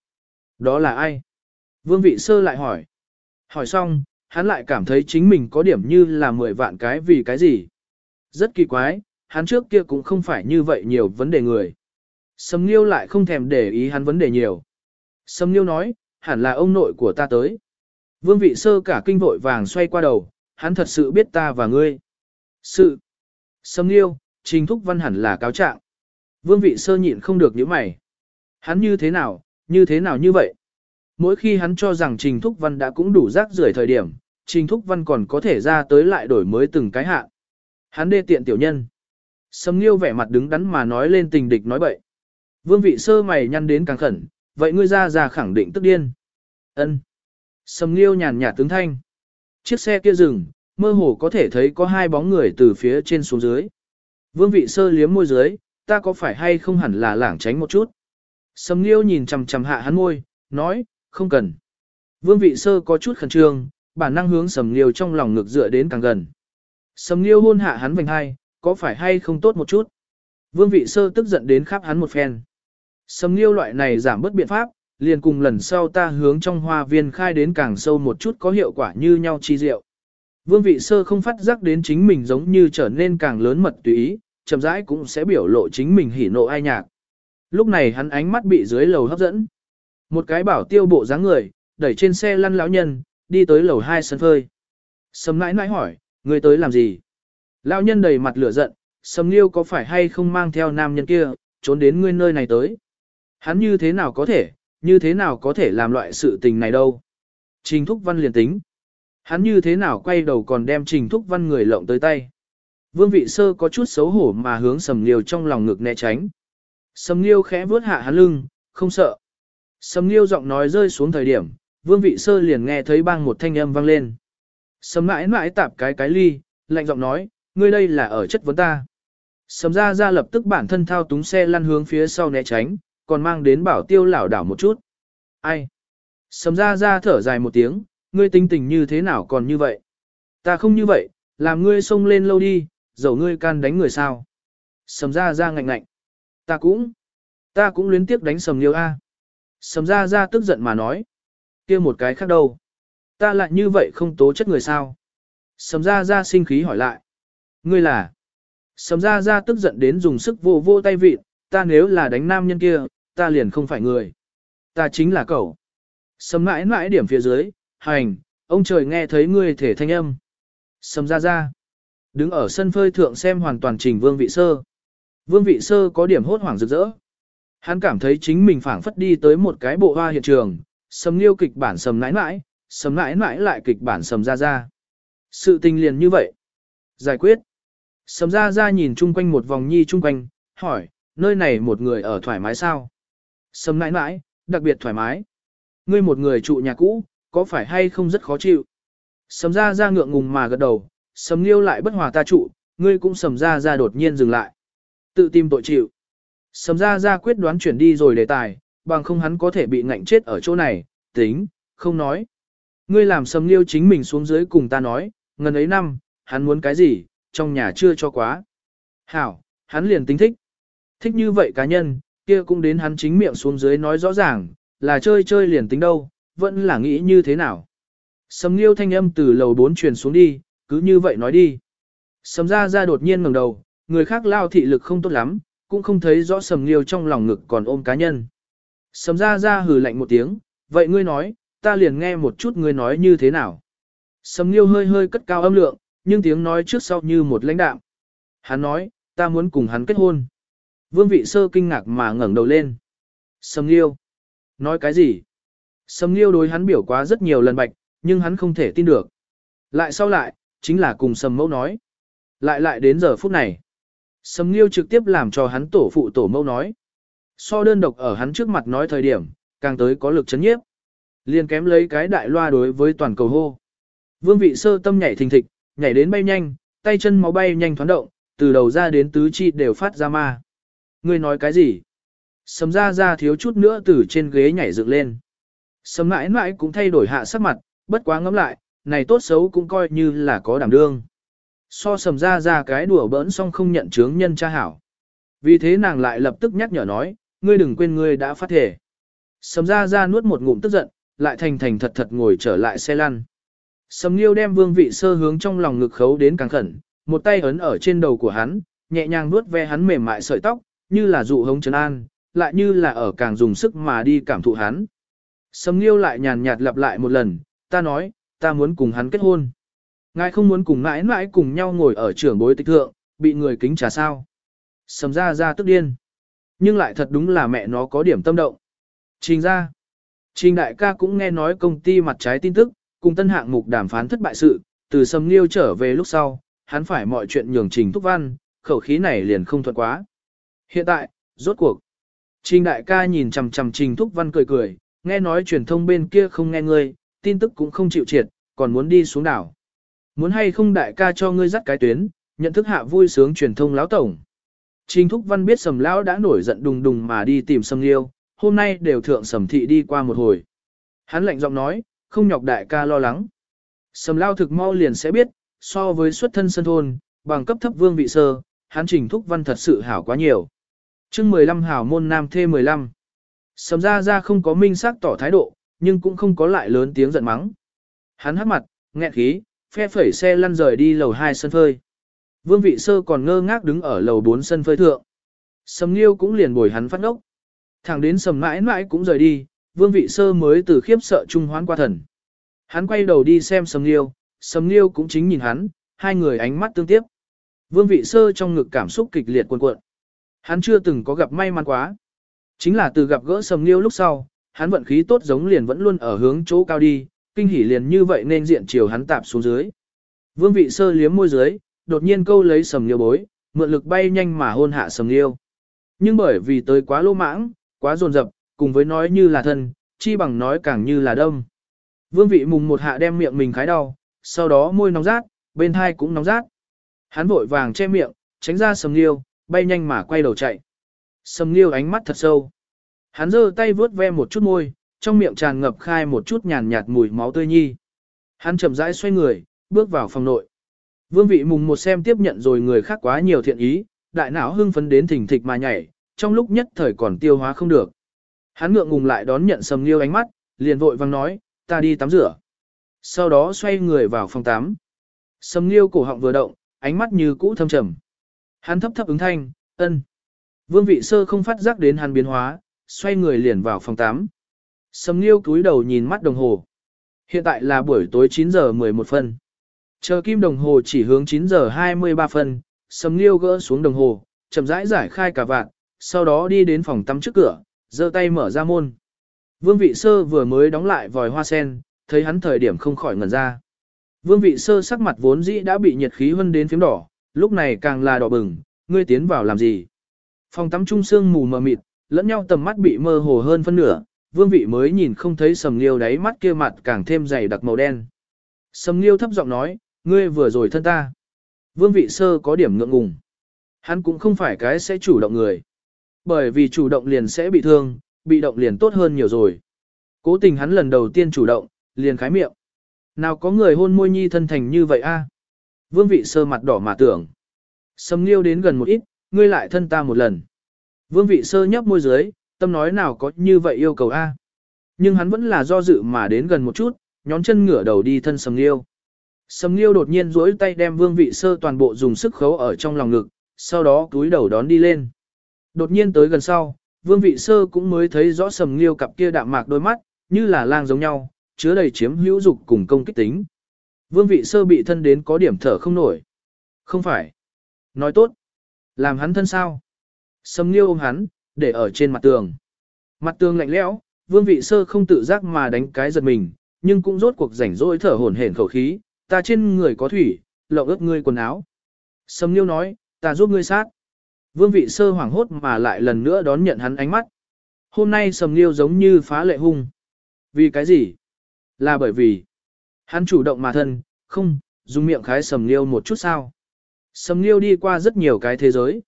Đó là ai? Vương vị sơ lại hỏi. Hỏi xong, hắn lại cảm thấy chính mình có điểm như là 10 vạn cái vì cái gì. Rất kỳ quái, hắn trước kia cũng không phải như vậy nhiều vấn đề người. Sầm Nghiêu lại không thèm để ý hắn vấn đề nhiều. Sầm Nghiêu nói, hẳn là ông nội của ta tới. Vương vị sơ cả kinh vội vàng xoay qua đầu, hắn thật sự biết ta và ngươi. Sự. Sâm liêu, trình thúc văn hẳn là cáo trạng. Vương vị sơ nhịn không được những mày. Hắn như thế nào, như thế nào như vậy? Mỗi khi hắn cho rằng trình thúc văn đã cũng đủ rác rưởi thời điểm, trình thúc văn còn có thể ra tới lại đổi mới từng cái hạ. Hắn đê tiện tiểu nhân. Sâm liêu vẻ mặt đứng đắn mà nói lên tình địch nói bậy. Vương vị sơ mày nhăn đến càng khẩn, vậy ngươi ra ra khẳng định tức điên. ân Sầm liêu nhàn nhạt tướng thanh. Chiếc xe kia dừng, mơ hồ có thể thấy có hai bóng người từ phía trên xuống dưới. Vương vị sơ liếm môi dưới, ta có phải hay không hẳn là lảng tránh một chút. Sầm liêu nhìn chằm chằm hạ hắn môi, nói, không cần. Vương vị sơ có chút khẩn trương, bản năng hướng sầm liêu trong lòng ngực dựa đến càng gần. Sầm liêu hôn hạ hắn vành hai, có phải hay không tốt một chút. Vương vị sơ tức giận đến khắp hắn một phen. Sầm liêu loại này giảm bớt biện pháp, liền cùng lần sau ta hướng trong hoa viên khai đến càng sâu một chút có hiệu quả như nhau chi diệu. Vương vị sơ không phát giác đến chính mình giống như trở nên càng lớn mật tùy ý, chậm rãi cũng sẽ biểu lộ chính mình hỉ nộ ai nhạc. Lúc này hắn ánh mắt bị dưới lầu hấp dẫn. Một cái bảo tiêu bộ dáng người, đẩy trên xe lăn lão nhân, đi tới lầu hai sân phơi. Sầm nãi nãi hỏi, người tới làm gì? Lão nhân đầy mặt lửa giận, sầm liêu có phải hay không mang theo nam nhân kia, trốn đến ngươi nơi này tới? Hắn như thế nào có thể, như thế nào có thể làm loại sự tình này đâu? Trình Thúc Văn liền tính. Hắn như thế nào quay đầu còn đem Trình Thúc Văn người lộng tới tay? Vương vị sơ có chút xấu hổ mà hướng sầm liêu trong lòng ngực né tránh. Sầm liêu khẽ vuốt hạ hắn lưng, không sợ. Sầm liêu giọng nói rơi xuống thời điểm, vương vị sơ liền nghe thấy bang một thanh âm vang lên. Sầm mãi mãi tạp cái cái ly, lạnh giọng nói, ngươi đây là ở chất vấn ta. Sầm ra ra lập tức bản thân thao túng xe lăn hướng phía sau né tránh, còn mang đến bảo tiêu lảo đảo một chút. Ai? Sầm ra ra thở dài một tiếng, ngươi tinh tình như thế nào còn như vậy? Ta không như vậy, làm ngươi xông lên lâu đi, dầu ngươi can đánh người sao? Sầm ra ra ngạnh ngạnh. Ta cũng, ta cũng luyến tiếc đánh sầm liêu A. Sầm ra ra tức giận mà nói. kia một cái khác đâu? Ta lại như vậy không tố chất người sao? Sầm ra ra sinh khí hỏi lại. Ngươi là? Sầm ra ra tức giận đến dùng sức vô vô tay vịt, ta nếu là đánh nam nhân kia, ta liền không phải người. Ta chính là cậu. Sầm mãi mãi điểm phía dưới, hành, ông trời nghe thấy ngươi thể thanh âm. Sầm ra ra. Đứng ở sân phơi thượng xem hoàn toàn trình vương vị sơ. Vương vị sơ có điểm hốt hoảng rực rỡ. Hắn cảm thấy chính mình phảng phất đi tới một cái bộ hoa hiện trường, sầm liêu kịch bản sầm nãi nãi, sầm nãi nãi lại kịch bản sầm ra ra. Sự tình liền như vậy. Giải quyết. Sầm ra ra nhìn chung quanh một vòng nhi chung quanh, hỏi, nơi này một người ở thoải mái sao? Sầm nãi nãi, đặc biệt thoải mái. Ngươi một người trụ nhà cũ, có phải hay không rất khó chịu? Sầm ra ra ngượng ngùng mà gật đầu, sầm liêu lại bất hòa ta trụ, ngươi cũng sầm ra ra đột nhiên dừng lại. Tự tìm tội chịu. Sầm ra ra quyết đoán chuyển đi rồi đề tài, bằng không hắn có thể bị ngạnh chết ở chỗ này, tính, không nói. Ngươi làm sầm liêu chính mình xuống dưới cùng ta nói, ngần ấy năm, hắn muốn cái gì, trong nhà chưa cho quá. Hảo, hắn liền tính thích. Thích như vậy cá nhân, kia cũng đến hắn chính miệng xuống dưới nói rõ ràng, là chơi chơi liền tính đâu, vẫn là nghĩ như thế nào. Sầm liêu thanh âm từ lầu 4 truyền xuống đi, cứ như vậy nói đi. Sầm ra ra đột nhiên ngẩng đầu, người khác lao thị lực không tốt lắm, cũng không thấy rõ sầm liêu trong lòng ngực còn ôm cá nhân. Sầm ra ra hừ lạnh một tiếng, vậy ngươi nói, ta liền nghe một chút ngươi nói như thế nào. Sầm liêu hơi hơi cất cao âm lượng, nhưng tiếng nói trước sau như một lãnh đạm. Hắn nói, ta muốn cùng hắn kết hôn. Vương vị sơ kinh ngạc mà ngẩng đầu lên. Sầm liêu. Nói cái gì? Sầm liêu đối hắn biểu quá rất nhiều lần bạch, nhưng hắn không thể tin được. Lại sau lại, chính là cùng sầm mẫu nói. Lại lại đến giờ phút này. Sầm liêu trực tiếp làm cho hắn tổ phụ tổ mẫu nói. So đơn độc ở hắn trước mặt nói thời điểm, càng tới có lực chấn nhiếp. Liền kém lấy cái đại loa đối với toàn cầu hô. Vương vị sơ tâm nhảy thình thịch, nhảy đến bay nhanh, tay chân máu bay nhanh thoáng động, từ đầu ra đến tứ chi đều phát ra ma. Ngươi nói cái gì? Sầm ra ra thiếu chút nữa từ trên ghế nhảy dựng lên. Sầm mãi mãi cũng thay đổi hạ sắc mặt, bất quá ngẫm lại, này tốt xấu cũng coi như là có đảm đương. So sầm ra ra cái đùa bỡn xong không nhận chướng nhân cha hảo. Vì thế nàng lại lập tức nhắc nhở nói, ngươi đừng quên ngươi đã phát thể. Sầm ra ra nuốt một ngụm tức giận, lại thành thành thật thật ngồi trở lại xe lăn. Sầm Nghiêu đem vương vị sơ hướng trong lòng ngực khấu đến càng khẩn, một tay ấn ở trên đầu của hắn, nhẹ nhàng nuốt ve hắn mềm mại sợi tóc, như là dụ hống trấn an, lại như là ở càng dùng sức mà đi cảm thụ hắn. Sầm Nghiêu lại nhàn nhạt lặp lại một lần, ta nói, ta muốn cùng hắn kết hôn. Ngài không muốn cùng mãi mãi cùng nhau ngồi ở trưởng bối tịch thượng, bị người kính trà sao. Sầm ra ra tức điên. Nhưng lại thật đúng là mẹ nó có điểm tâm động. Trình ra. Trình đại ca cũng nghe nói công ty mặt trái tin tức, cùng tân hạng mục đàm phán thất bại sự, từ sầm liêu trở về lúc sau, hắn phải mọi chuyện nhường trình thúc văn, khẩu khí này liền không thuận quá. Hiện tại, rốt cuộc. Trình đại ca nhìn chằm chằm trình thúc văn cười cười, nghe nói truyền thông bên kia không nghe ngươi, tin tức cũng không chịu triệt, còn muốn đi xuống đảo. Muốn hay không đại ca cho ngươi dắt cái tuyến, nhận thức hạ vui sướng truyền thông lão tổng. Trình Thúc Văn biết Sầm Lão đã nổi giận đùng đùng mà đi tìm Sầm Liêu, hôm nay đều thượng Sầm Thị đi qua một hồi. Hắn lạnh giọng nói, không nhọc đại ca lo lắng. Sầm Lão thực mau liền sẽ biết, so với xuất thân sân thôn, bằng cấp thấp vương vị sơ, hắn Trình Thúc Văn thật sự hảo quá nhiều chương 15 hảo môn nam thê 15. Sầm ra ra không có minh xác tỏ thái độ, nhưng cũng không có lại lớn tiếng giận mắng. Hắn hắc mặt, nghẹn khí, phe phẩy xe lăn rời đi lầu 2 sân phơi. Vương vị sơ còn ngơ ngác đứng ở lầu 4 sân phơi thượng. Sầm Nghiêu cũng liền bồi hắn phát ngốc. Thẳng đến sầm mãi mãi cũng rời đi, vương vị sơ mới từ khiếp sợ trung hoán qua thần. Hắn quay đầu đi xem sầm Nghiêu, sầm Nghiêu cũng chính nhìn hắn, hai người ánh mắt tương tiếp. Vương vị sơ trong ngực cảm xúc kịch liệt cuộn cuộn. Hắn chưa từng có gặp may mắn quá. Chính là từ gặp gỡ sầm Nghiêu lúc sau, hắn vận khí tốt giống liền vẫn luôn ở hướng chỗ cao đi, kinh hỉ liền như vậy nên diện chiều hắn tạp xuống dưới. Vương vị sơ liếm môi dưới, đột nhiên câu lấy sầm liêu bối, mượn lực bay nhanh mà hôn hạ sầm liêu. Nhưng bởi vì tới quá lô mãng, quá dồn dập, cùng với nói như là thân, chi bằng nói càng như là đông. Vương vị mùng một hạ đem miệng mình khái đau, sau đó môi nóng rát, bên thai cũng nóng rát. Hắn vội vàng che miệng, tránh ra sầm liêu, bay nhanh mà quay đầu chạy. Sầm liêu ánh mắt thật sâu. Hắn giơ tay vướt ve một chút môi, trong miệng tràn ngập khai một chút nhàn nhạt mùi máu tươi nhi. Hắn chậm rãi xoay người, bước vào phòng nội. Vương vị mùng một xem tiếp nhận rồi người khác quá nhiều thiện ý, đại não hưng phấn đến thỉnh thịch mà nhảy, trong lúc nhất thời còn tiêu hóa không được. Hắn ngượng ngùng lại đón nhận sầm liêu ánh mắt, liền vội vang nói, ta đi tắm rửa. Sau đó xoay người vào phòng tắm. Sầm liêu cổ họng vừa động, ánh mắt như cũ thâm trầm. Hắn thấp thấp ứng thanh, ân. Vương vị sơ không phát giác đến hắn biến hóa, xoay người liền vào phòng tắm. Sầm liêu cúi đầu nhìn mắt đồng hồ. Hiện tại là buổi tối 9 giờ 11 phân. Chờ kim đồng hồ chỉ hướng 9 giờ 23 phân, Sầm Liêu gỡ xuống đồng hồ, chậm rãi giải khai cả vạn, sau đó đi đến phòng tắm trước cửa, giơ tay mở ra môn. Vương vị sơ vừa mới đóng lại vòi hoa sen, thấy hắn thời điểm không khỏi ngẩn ra. Vương vị sơ sắc mặt vốn dĩ đã bị nhiệt khí hơn đến phím đỏ, lúc này càng là đỏ bừng, ngươi tiến vào làm gì? Phòng tắm trung sương mù mờ mịt, lẫn nhau tầm mắt bị mơ hồ hơn phân nửa, vương vị mới nhìn không thấy sầm liêu đáy mắt kia mặt càng thêm dày đặc màu đen. Sầm liêu thấp giọng nói, Ngươi vừa rồi thân ta. Vương vị sơ có điểm ngượng ngùng. Hắn cũng không phải cái sẽ chủ động người. Bởi vì chủ động liền sẽ bị thương, bị động liền tốt hơn nhiều rồi. Cố tình hắn lần đầu tiên chủ động, liền khái miệng. Nào có người hôn môi nhi thân thành như vậy a? Vương vị sơ mặt đỏ mà tưởng. Sầm liêu đến gần một ít, ngươi lại thân ta một lần. Vương vị sơ nhấp môi dưới, tâm nói nào có như vậy yêu cầu a? Nhưng hắn vẫn là do dự mà đến gần một chút, nhón chân ngửa đầu đi thân sầm liêu. Sầm Nghiêu đột nhiên duỗi tay đem Vương Vị Sơ toàn bộ dùng sức khấu ở trong lòng ngực, sau đó túi đầu đón đi lên. Đột nhiên tới gần sau, Vương Vị Sơ cũng mới thấy rõ Sầm Nghiêu cặp kia đạm mạc đôi mắt, như là lang giống nhau, chứa đầy chiếm hữu dục cùng công kích tính. Vương Vị Sơ bị thân đến có điểm thở không nổi. Không phải. Nói tốt. Làm hắn thân sao. Sầm Nghiêu ôm hắn, để ở trên mặt tường. Mặt tường lạnh lẽo, Vương Vị Sơ không tự giác mà đánh cái giật mình, nhưng cũng rốt cuộc rảnh rỗi thở hổn hển khẩu khí, ta trên người có thủy, lộng ướt ngươi quần áo. Sầm Nghiêu nói, ta giúp ngươi sát. Vương vị sơ hoảng hốt mà lại lần nữa đón nhận hắn ánh mắt. Hôm nay Sầm Nghiêu giống như phá lệ hung. Vì cái gì? Là bởi vì hắn chủ động mà thân, không, dùng miệng khái Sầm liêu một chút sao. Sầm liêu đi qua rất nhiều cái thế giới.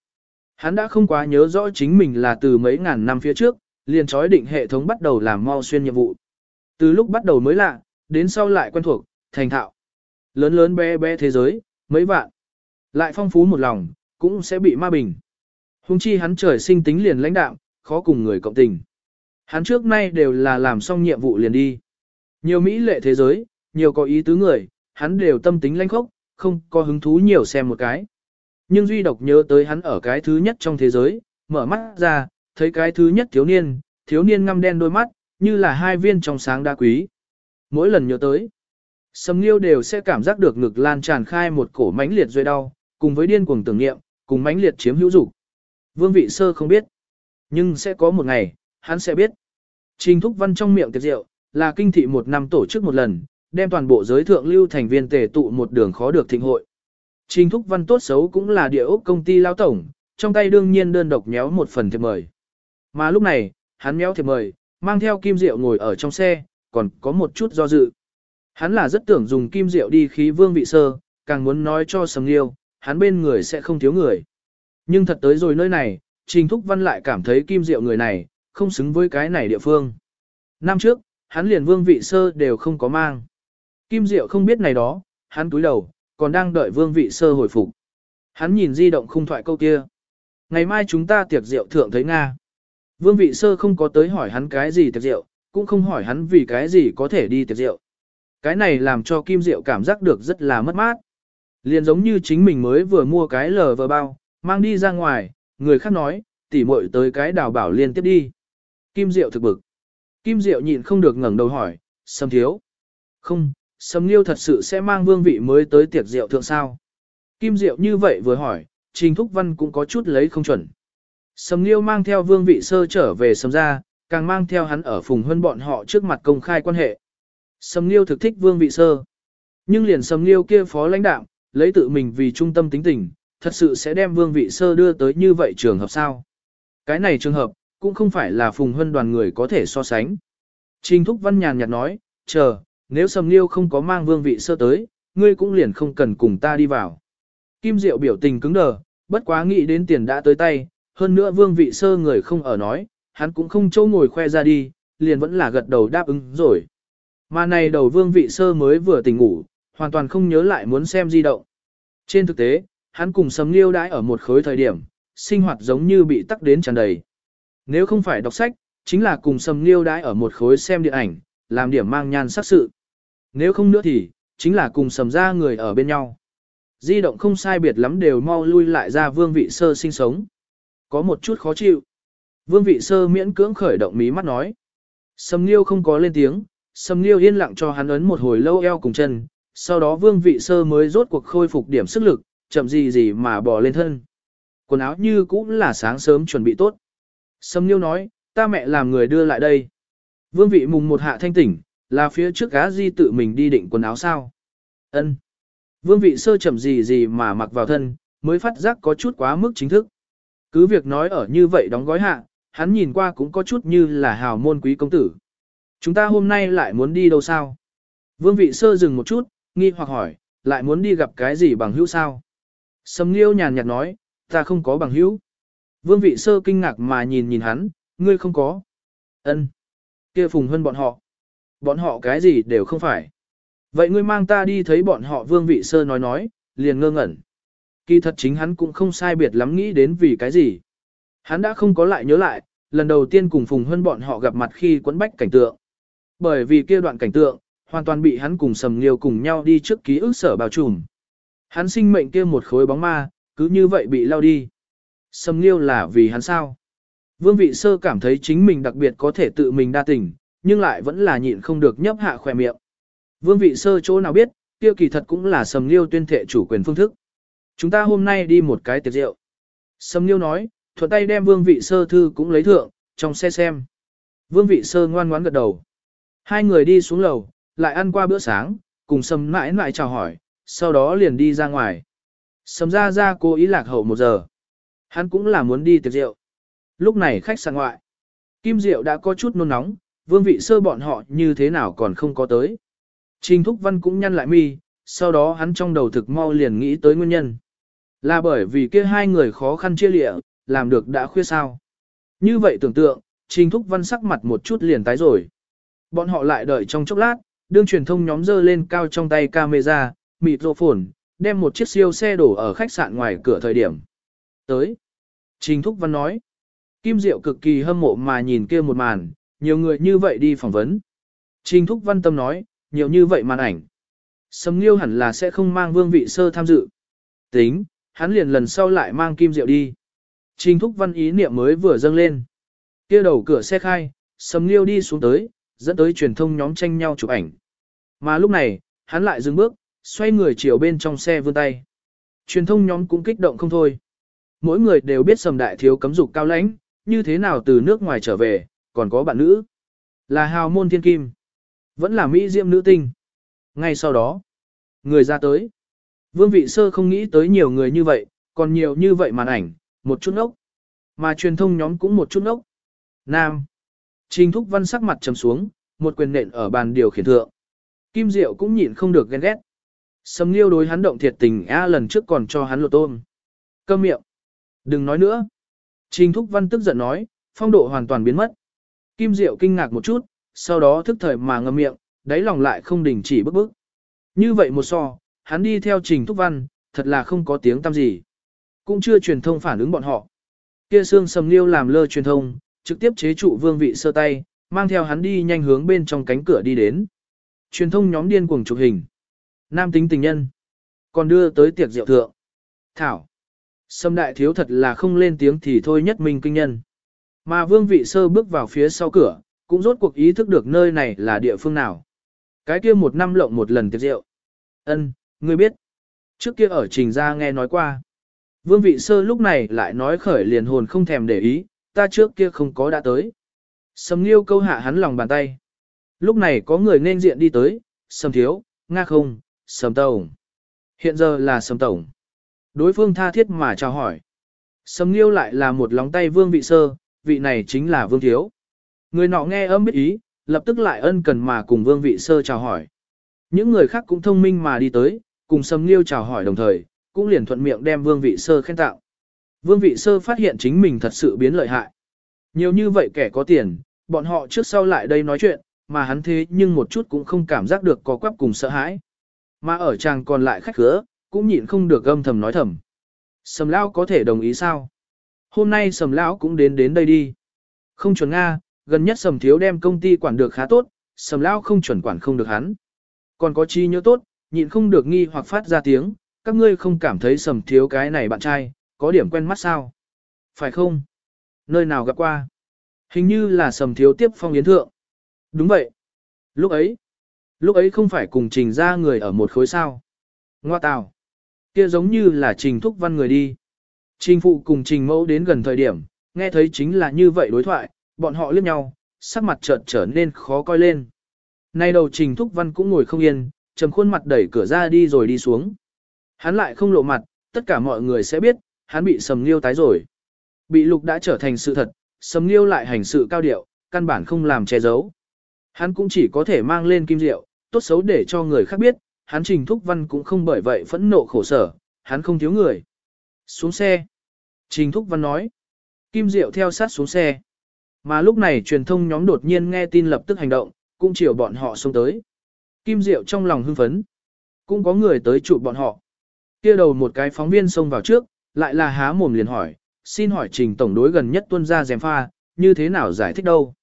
Hắn đã không quá nhớ rõ chính mình là từ mấy ngàn năm phía trước, liền trói định hệ thống bắt đầu làm mau xuyên nhiệm vụ. Từ lúc bắt đầu mới lạ, đến sau lại quen thuộc, thành thạo. Lớn lớn bé bé thế giới, mấy vạn. Lại phong phú một lòng, cũng sẽ bị ma bình. Hùng chi hắn trời sinh tính liền lãnh đạm, khó cùng người cộng tình. Hắn trước nay đều là làm xong nhiệm vụ liền đi. Nhiều mỹ lệ thế giới, nhiều có ý tứ người, hắn đều tâm tính lãnh khốc, không có hứng thú nhiều xem một cái. Nhưng duy độc nhớ tới hắn ở cái thứ nhất trong thế giới, mở mắt ra, thấy cái thứ nhất thiếu niên, thiếu niên ngăm đen đôi mắt, như là hai viên trong sáng đa quý. mỗi lần nhớ tới. Sầm Nghiêu đều sẽ cảm giác được ngực lan tràn khai một cổ mãnh liệt rơi đau, cùng với điên cuồng tưởng niệm, cùng mãnh liệt chiếm hữu dục. Vương Vị Sơ không biết, nhưng sẽ có một ngày, hắn sẽ biết. Trình Thúc Văn trong miệng tiệc rượu, là kinh thị một năm tổ chức một lần, đem toàn bộ giới thượng lưu thành viên tề tụ một đường khó được thịnh hội. Trình Thúc Văn tốt xấu cũng là địa ốc công ty lao tổng, trong tay đương nhiên đơn độc nhéo một phần thiệp mời. Mà lúc này, hắn nhéo thiệp mời, mang theo kim diệu ngồi ở trong xe, còn có một chút do dự. Hắn là rất tưởng dùng kim diệu đi khí vương vị sơ, càng muốn nói cho Sầm Liêu, hắn bên người sẽ không thiếu người. Nhưng thật tới rồi nơi này, Trình Thúc Văn lại cảm thấy kim diệu người này, không xứng với cái này địa phương. Năm trước, hắn liền vương vị sơ đều không có mang. Kim Diệu không biết này đó, hắn túi đầu, còn đang đợi vương vị sơ hồi phục. Hắn nhìn di động khung thoại câu kia. Ngày mai chúng ta tiệc rượu thượng thấy Nga. Vương vị sơ không có tới hỏi hắn cái gì tiệc rượu, cũng không hỏi hắn vì cái gì có thể đi tiệc rượu. Cái này làm cho Kim Diệu cảm giác được rất là mất mát. Liền giống như chính mình mới vừa mua cái lờ vờ bao, mang đi ra ngoài, người khác nói, tỉ muội tới cái đào bảo liên tiếp đi. Kim Diệu thực bực. Kim Diệu nhịn không được ngẩng đầu hỏi, Sâm thiếu. Không, Sâm Liêu thật sự sẽ mang vương vị mới tới tiệc rượu thượng sao. Kim Diệu như vậy vừa hỏi, Trình Thúc Văn cũng có chút lấy không chuẩn. Sâm Liêu mang theo vương vị sơ trở về Sâm ra, càng mang theo hắn ở phùng hơn bọn họ trước mặt công khai quan hệ. Sâm Liêu thực thích vương vị sơ. Nhưng liền Sâm Liêu kia phó lãnh đạo, lấy tự mình vì trung tâm tính tình, thật sự sẽ đem vương vị sơ đưa tới như vậy trường hợp sao. Cái này trường hợp, cũng không phải là phùng hơn đoàn người có thể so sánh. Trình Thúc Văn nhàn nhạt nói, chờ, nếu Sầm Liêu không có mang vương vị sơ tới, ngươi cũng liền không cần cùng ta đi vào. Kim Diệu biểu tình cứng đờ, bất quá nghĩ đến tiền đã tới tay, hơn nữa vương vị sơ người không ở nói, hắn cũng không chỗ ngồi khoe ra đi, liền vẫn là gật đầu đáp ứng rồi. Mà này đầu vương vị sơ mới vừa tỉnh ngủ, hoàn toàn không nhớ lại muốn xem di động. Trên thực tế, hắn cùng Sầm Liêu đãi ở một khối thời điểm, sinh hoạt giống như bị tắc đến tràn đầy. Nếu không phải đọc sách, chính là cùng Sầm Liêu đãi ở một khối xem điện ảnh, làm điểm mang nhan sắc sự. Nếu không nữa thì, chính là cùng Sầm ra người ở bên nhau. Di động không sai biệt lắm đều mau lui lại ra vương vị sơ sinh sống. Có một chút khó chịu. Vương vị sơ miễn cưỡng khởi động mí mắt nói. Sầm Liêu không có lên tiếng, Sầm Liêu yên lặng cho hắn ấn một hồi lâu eo cùng chân, sau đó vương vị sơ mới rốt cuộc khôi phục điểm sức lực, chậm gì gì mà bỏ lên thân. Quần áo như cũng là sáng sớm chuẩn bị tốt. Sầm Nghiêu nói, ta mẹ làm người đưa lại đây. Vương vị mùng một hạ thanh tỉnh, là phía trước gá di tự mình đi định quần áo sao. ân Vương vị sơ chậm gì gì mà mặc vào thân, mới phát giác có chút quá mức chính thức. Cứ việc nói ở như vậy đóng gói hạ, hắn nhìn qua cũng có chút như là hào môn quý công tử. Chúng ta hôm nay lại muốn đi đâu sao? Vương vị sơ dừng một chút, nghi hoặc hỏi, lại muốn đi gặp cái gì bằng hữu sao? Sầm Nghiêu nhàn nhạt nói, ta không có bằng hữu. Vương vị sơ kinh ngạc mà nhìn nhìn hắn, ngươi không có. Ân, kia phùng hơn bọn họ. Bọn họ cái gì đều không phải. Vậy ngươi mang ta đi thấy bọn họ vương vị sơ nói nói, liền ngơ ngẩn. Kỳ thật chính hắn cũng không sai biệt lắm nghĩ đến vì cái gì. Hắn đã không có lại nhớ lại, lần đầu tiên cùng phùng hơn bọn họ gặp mặt khi quấn bách cảnh tượng. Bởi vì kia đoạn cảnh tượng, hoàn toàn bị hắn cùng sầm liêu cùng nhau đi trước ký ức sở bao trùm. Hắn sinh mệnh kia một khối bóng ma, cứ như vậy bị lao đi. Sầm Nghiêu là vì hắn sao? Vương vị sơ cảm thấy chính mình đặc biệt có thể tự mình đa tình, nhưng lại vẫn là nhịn không được nhấp hạ khỏe miệng. Vương vị sơ chỗ nào biết, kia kỳ thật cũng là Sầm liêu tuyên thệ chủ quyền phương thức. Chúng ta hôm nay đi một cái tiệc rượu. Sầm liêu nói, thuận tay đem vương vị sơ thư cũng lấy thượng, trong xe xem. Vương vị sơ ngoan ngoãn gật đầu. Hai người đi xuống lầu, lại ăn qua bữa sáng, cùng Sầm mãi mãi chào hỏi, sau đó liền đi ra ngoài. Sầm ra ra cố ý lạc hậu một giờ. Hắn cũng là muốn đi tiệc rượu. Lúc này khách sạn ngoại. Kim Diệu đã có chút nôn nóng, vương vị sơ bọn họ như thế nào còn không có tới. Trình Thúc Văn cũng nhăn lại mi, sau đó hắn trong đầu thực mau liền nghĩ tới nguyên nhân. Là bởi vì kia hai người khó khăn chia lịa, làm được đã khuya sao. Như vậy tưởng tượng, Trình Thúc Văn sắc mặt một chút liền tái rồi. Bọn họ lại đợi trong chốc lát, đương truyền thông nhóm dơ lên cao trong tay camera, mịt rộ phồn, đem một chiếc siêu xe đổ ở khách sạn ngoài cửa thời điểm. Tới. Trình Thúc Văn nói. Kim Diệu cực kỳ hâm mộ mà nhìn kia một màn, nhiều người như vậy đi phỏng vấn. Trình Thúc Văn tâm nói, nhiều như vậy màn ảnh. Sầm Nghiêu hẳn là sẽ không mang vương vị sơ tham dự. Tính, hắn liền lần sau lại mang Kim Diệu đi. Trình Thúc Văn ý niệm mới vừa dâng lên. kia đầu cửa xe khai, Sầm Nghiêu đi xuống tới, dẫn tới truyền thông nhóm tranh nhau chụp ảnh. Mà lúc này, hắn lại dừng bước, xoay người chiều bên trong xe vươn tay. Truyền thông nhóm cũng kích động không thôi. Mỗi người đều biết sầm đại thiếu cấm dục cao lãnh, như thế nào từ nước ngoài trở về, còn có bạn nữ. Là hào môn thiên kim. Vẫn là Mỹ diệm nữ tinh. Ngay sau đó, người ra tới. Vương vị sơ không nghĩ tới nhiều người như vậy, còn nhiều như vậy màn ảnh, một chút ốc. Mà truyền thông nhóm cũng một chút ốc. Nam. Trình Thúc Văn sắc mặt trầm xuống, một quyền nện ở bàn điều khiển thượng. Kim Diệu cũng nhịn không được ghen ghét. Sầm Liêu đối hắn động thiệt tình a lần trước còn cho hắn lột tôm. Câm miệng. Đừng nói nữa. Trình Thúc Văn tức giận nói, phong độ hoàn toàn biến mất. Kim Diệu kinh ngạc một chút, sau đó thức thời mà ngậm miệng, đáy lòng lại không đình chỉ bức bức. Như vậy một so, hắn đi theo Trình Thúc Văn, thật là không có tiếng tăm gì. Cũng chưa truyền thông phản ứng bọn họ. Kia xương sầm liêu làm lơ truyền thông, trực tiếp chế trụ vương vị sơ tay, mang theo hắn đi nhanh hướng bên trong cánh cửa đi đến. Truyền thông nhóm điên cuồng chụp hình. Nam tính tình nhân. Còn đưa tới tiệc rượu thượng. Thảo. Sâm đại thiếu thật là không lên tiếng thì thôi nhất minh kinh nhân. Mà vương vị sơ bước vào phía sau cửa, cũng rốt cuộc ý thức được nơi này là địa phương nào. Cái kia một năm lộng một lần tiệc rượu. Ân, ngươi biết. Trước kia ở trình ra nghe nói qua. Vương vị sơ lúc này lại nói khởi liền hồn không thèm để ý, ta trước kia không có đã tới. Sầm nghiêu câu hạ hắn lòng bàn tay. Lúc này có người nên diện đi tới, sầm thiếu, nga không, sầm tổng. Hiện giờ là sầm tổng. Đối phương tha thiết mà chào hỏi. Sầm nghiêu lại là một lóng tay vương vị sơ, vị này chính là vương thiếu. Người nọ nghe âm biết ý, lập tức lại ân cần mà cùng vương vị sơ chào hỏi. Những người khác cũng thông minh mà đi tới, cùng sầm nghiêu chào hỏi đồng thời, cũng liền thuận miệng đem vương vị sơ khen tạo. Vương vị sơ phát hiện chính mình thật sự biến lợi hại. Nhiều như vậy kẻ có tiền, bọn họ trước sau lại đây nói chuyện, mà hắn thế nhưng một chút cũng không cảm giác được có quắp cùng sợ hãi. Mà ở chàng còn lại khách khứa, cũng nhịn không được âm thầm nói thầm. Sầm lão có thể đồng ý sao? Hôm nay sầm lão cũng đến đến đây đi. Không chuẩn Nga, gần nhất sầm thiếu đem công ty quản được khá tốt, sầm lão không chuẩn quản không được hắn. Còn có chi nhớ tốt, nhịn không được nghi hoặc phát ra tiếng, các ngươi không cảm thấy sầm thiếu cái này bạn trai, có điểm quen mắt sao? Phải không? Nơi nào gặp qua? Hình như là sầm thiếu tiếp phong yến thượng. Đúng vậy. Lúc ấy, lúc ấy không phải cùng trình ra người ở một khối sao. Ngoa tào. Kia giống như là trình thúc văn người đi. Trình phụ cùng trình mẫu đến gần thời điểm, nghe thấy chính là như vậy đối thoại, bọn họ liếc nhau, sắc mặt chợt trở nên khó coi lên. Nay đầu trình thúc văn cũng ngồi không yên, trầm khuôn mặt đẩy cửa ra đi rồi đi xuống. Hắn lại không lộ mặt, tất cả mọi người sẽ biết, hắn bị sầm liêu tái rồi. Bị lục đã trở thành sự thật, sầm liêu lại hành sự cao điệu, căn bản không làm che giấu. Hắn cũng chỉ có thể mang lên kim rượu, tốt xấu để cho người khác biết, hắn trình thúc văn cũng không bởi vậy phẫn nộ khổ sở, hắn không thiếu người. Xuống xe. Trình thúc văn nói. Kim diệu theo sát xuống xe. Mà lúc này truyền thông nhóm đột nhiên nghe tin lập tức hành động, cũng chiều bọn họ xông tới. Kim diệu trong lòng hưng phấn. Cũng có người tới chụp bọn họ. Kia đầu một cái phóng viên xông vào trước, lại là há mồm liền hỏi, xin hỏi trình tổng đối gần nhất tuân ra dèm pha, như thế nào giải thích đâu?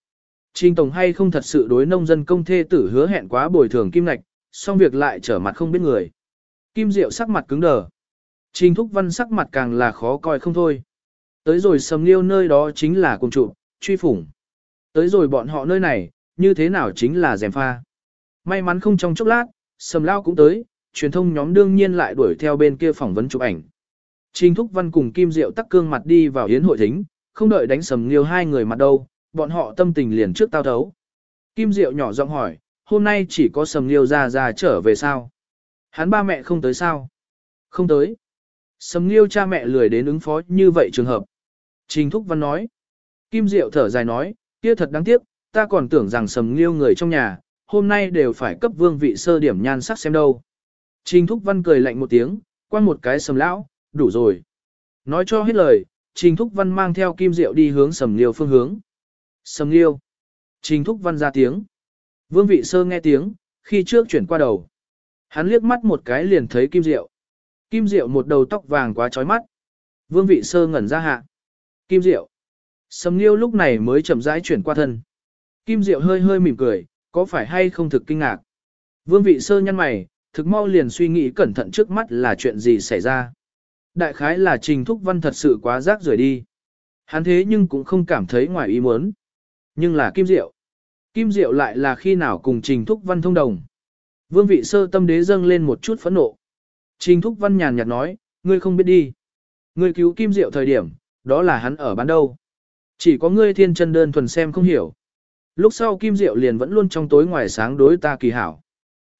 Trình tổng hay không thật sự đối nông dân công thê tử hứa hẹn quá bồi thường kim ngạch, xong việc lại trở mặt không biết người. Kim Diệu sắc mặt cứng đờ. Trình Thúc Văn sắc mặt càng là khó coi không thôi. Tới rồi sầm liêu nơi đó chính là cùng trụ, truy phủng. Tới rồi bọn họ nơi này, như thế nào chính là dèm pha. May mắn không trong chốc lát, sầm lao cũng tới, truyền thông nhóm đương nhiên lại đuổi theo bên kia phỏng vấn chụp ảnh. Trình Thúc Văn cùng Kim Diệu tắc cương mặt đi vào yến hội thính, không đợi đánh sầm liêu hai người mặt đâu, bọn họ tâm tình liền trước tao thấu. Kim Diệu nhỏ giọng hỏi, hôm nay chỉ có sầm liêu ra ra trở về sao? Hắn ba mẹ không tới sao? Không tới. Sầm liêu cha mẹ lười đến ứng phó như vậy trường hợp. Trình Thúc Văn nói. Kim Diệu thở dài nói, kia thật đáng tiếc, ta còn tưởng rằng sầm liêu người trong nhà, hôm nay đều phải cấp vương vị sơ điểm nhan sắc xem đâu. Trình Thúc Văn cười lạnh một tiếng, quan một cái sầm lão, đủ rồi. Nói cho hết lời, Trình Thúc Văn mang theo Kim Diệu đi hướng sầm liêu phương hướng. Sầm liêu. Trình Thúc Văn ra tiếng. Vương vị sơ nghe tiếng, khi trước chuyển qua đầu. Hắn liếc mắt một cái liền thấy Kim Diệu. Kim Diệu một đầu tóc vàng quá chói mắt. Vương vị sơ ngẩn ra hạ. Kim Diệu. Sầm liêu lúc này mới chậm rãi chuyển qua thân. Kim Diệu hơi hơi mỉm cười, có phải hay không thực kinh ngạc. Vương vị sơ nhăn mày, thực mau liền suy nghĩ cẩn thận trước mắt là chuyện gì xảy ra. Đại khái là Trình Thúc Văn thật sự quá rác rời đi. Hắn thế nhưng cũng không cảm thấy ngoài ý muốn. Nhưng là Kim Diệu. Kim Diệu lại là khi nào cùng Trình Thúc Văn thông đồng. Vương vị sơ tâm đế dâng lên một chút phẫn nộ. Trình Thúc Văn nhàn nhạt nói, ngươi không biết đi. Ngươi cứu Kim Diệu thời điểm, đó là hắn ở bán đâu. Chỉ có ngươi thiên chân đơn thuần xem không hiểu. Lúc sau Kim Diệu liền vẫn luôn trong tối ngoài sáng đối ta kỳ hảo.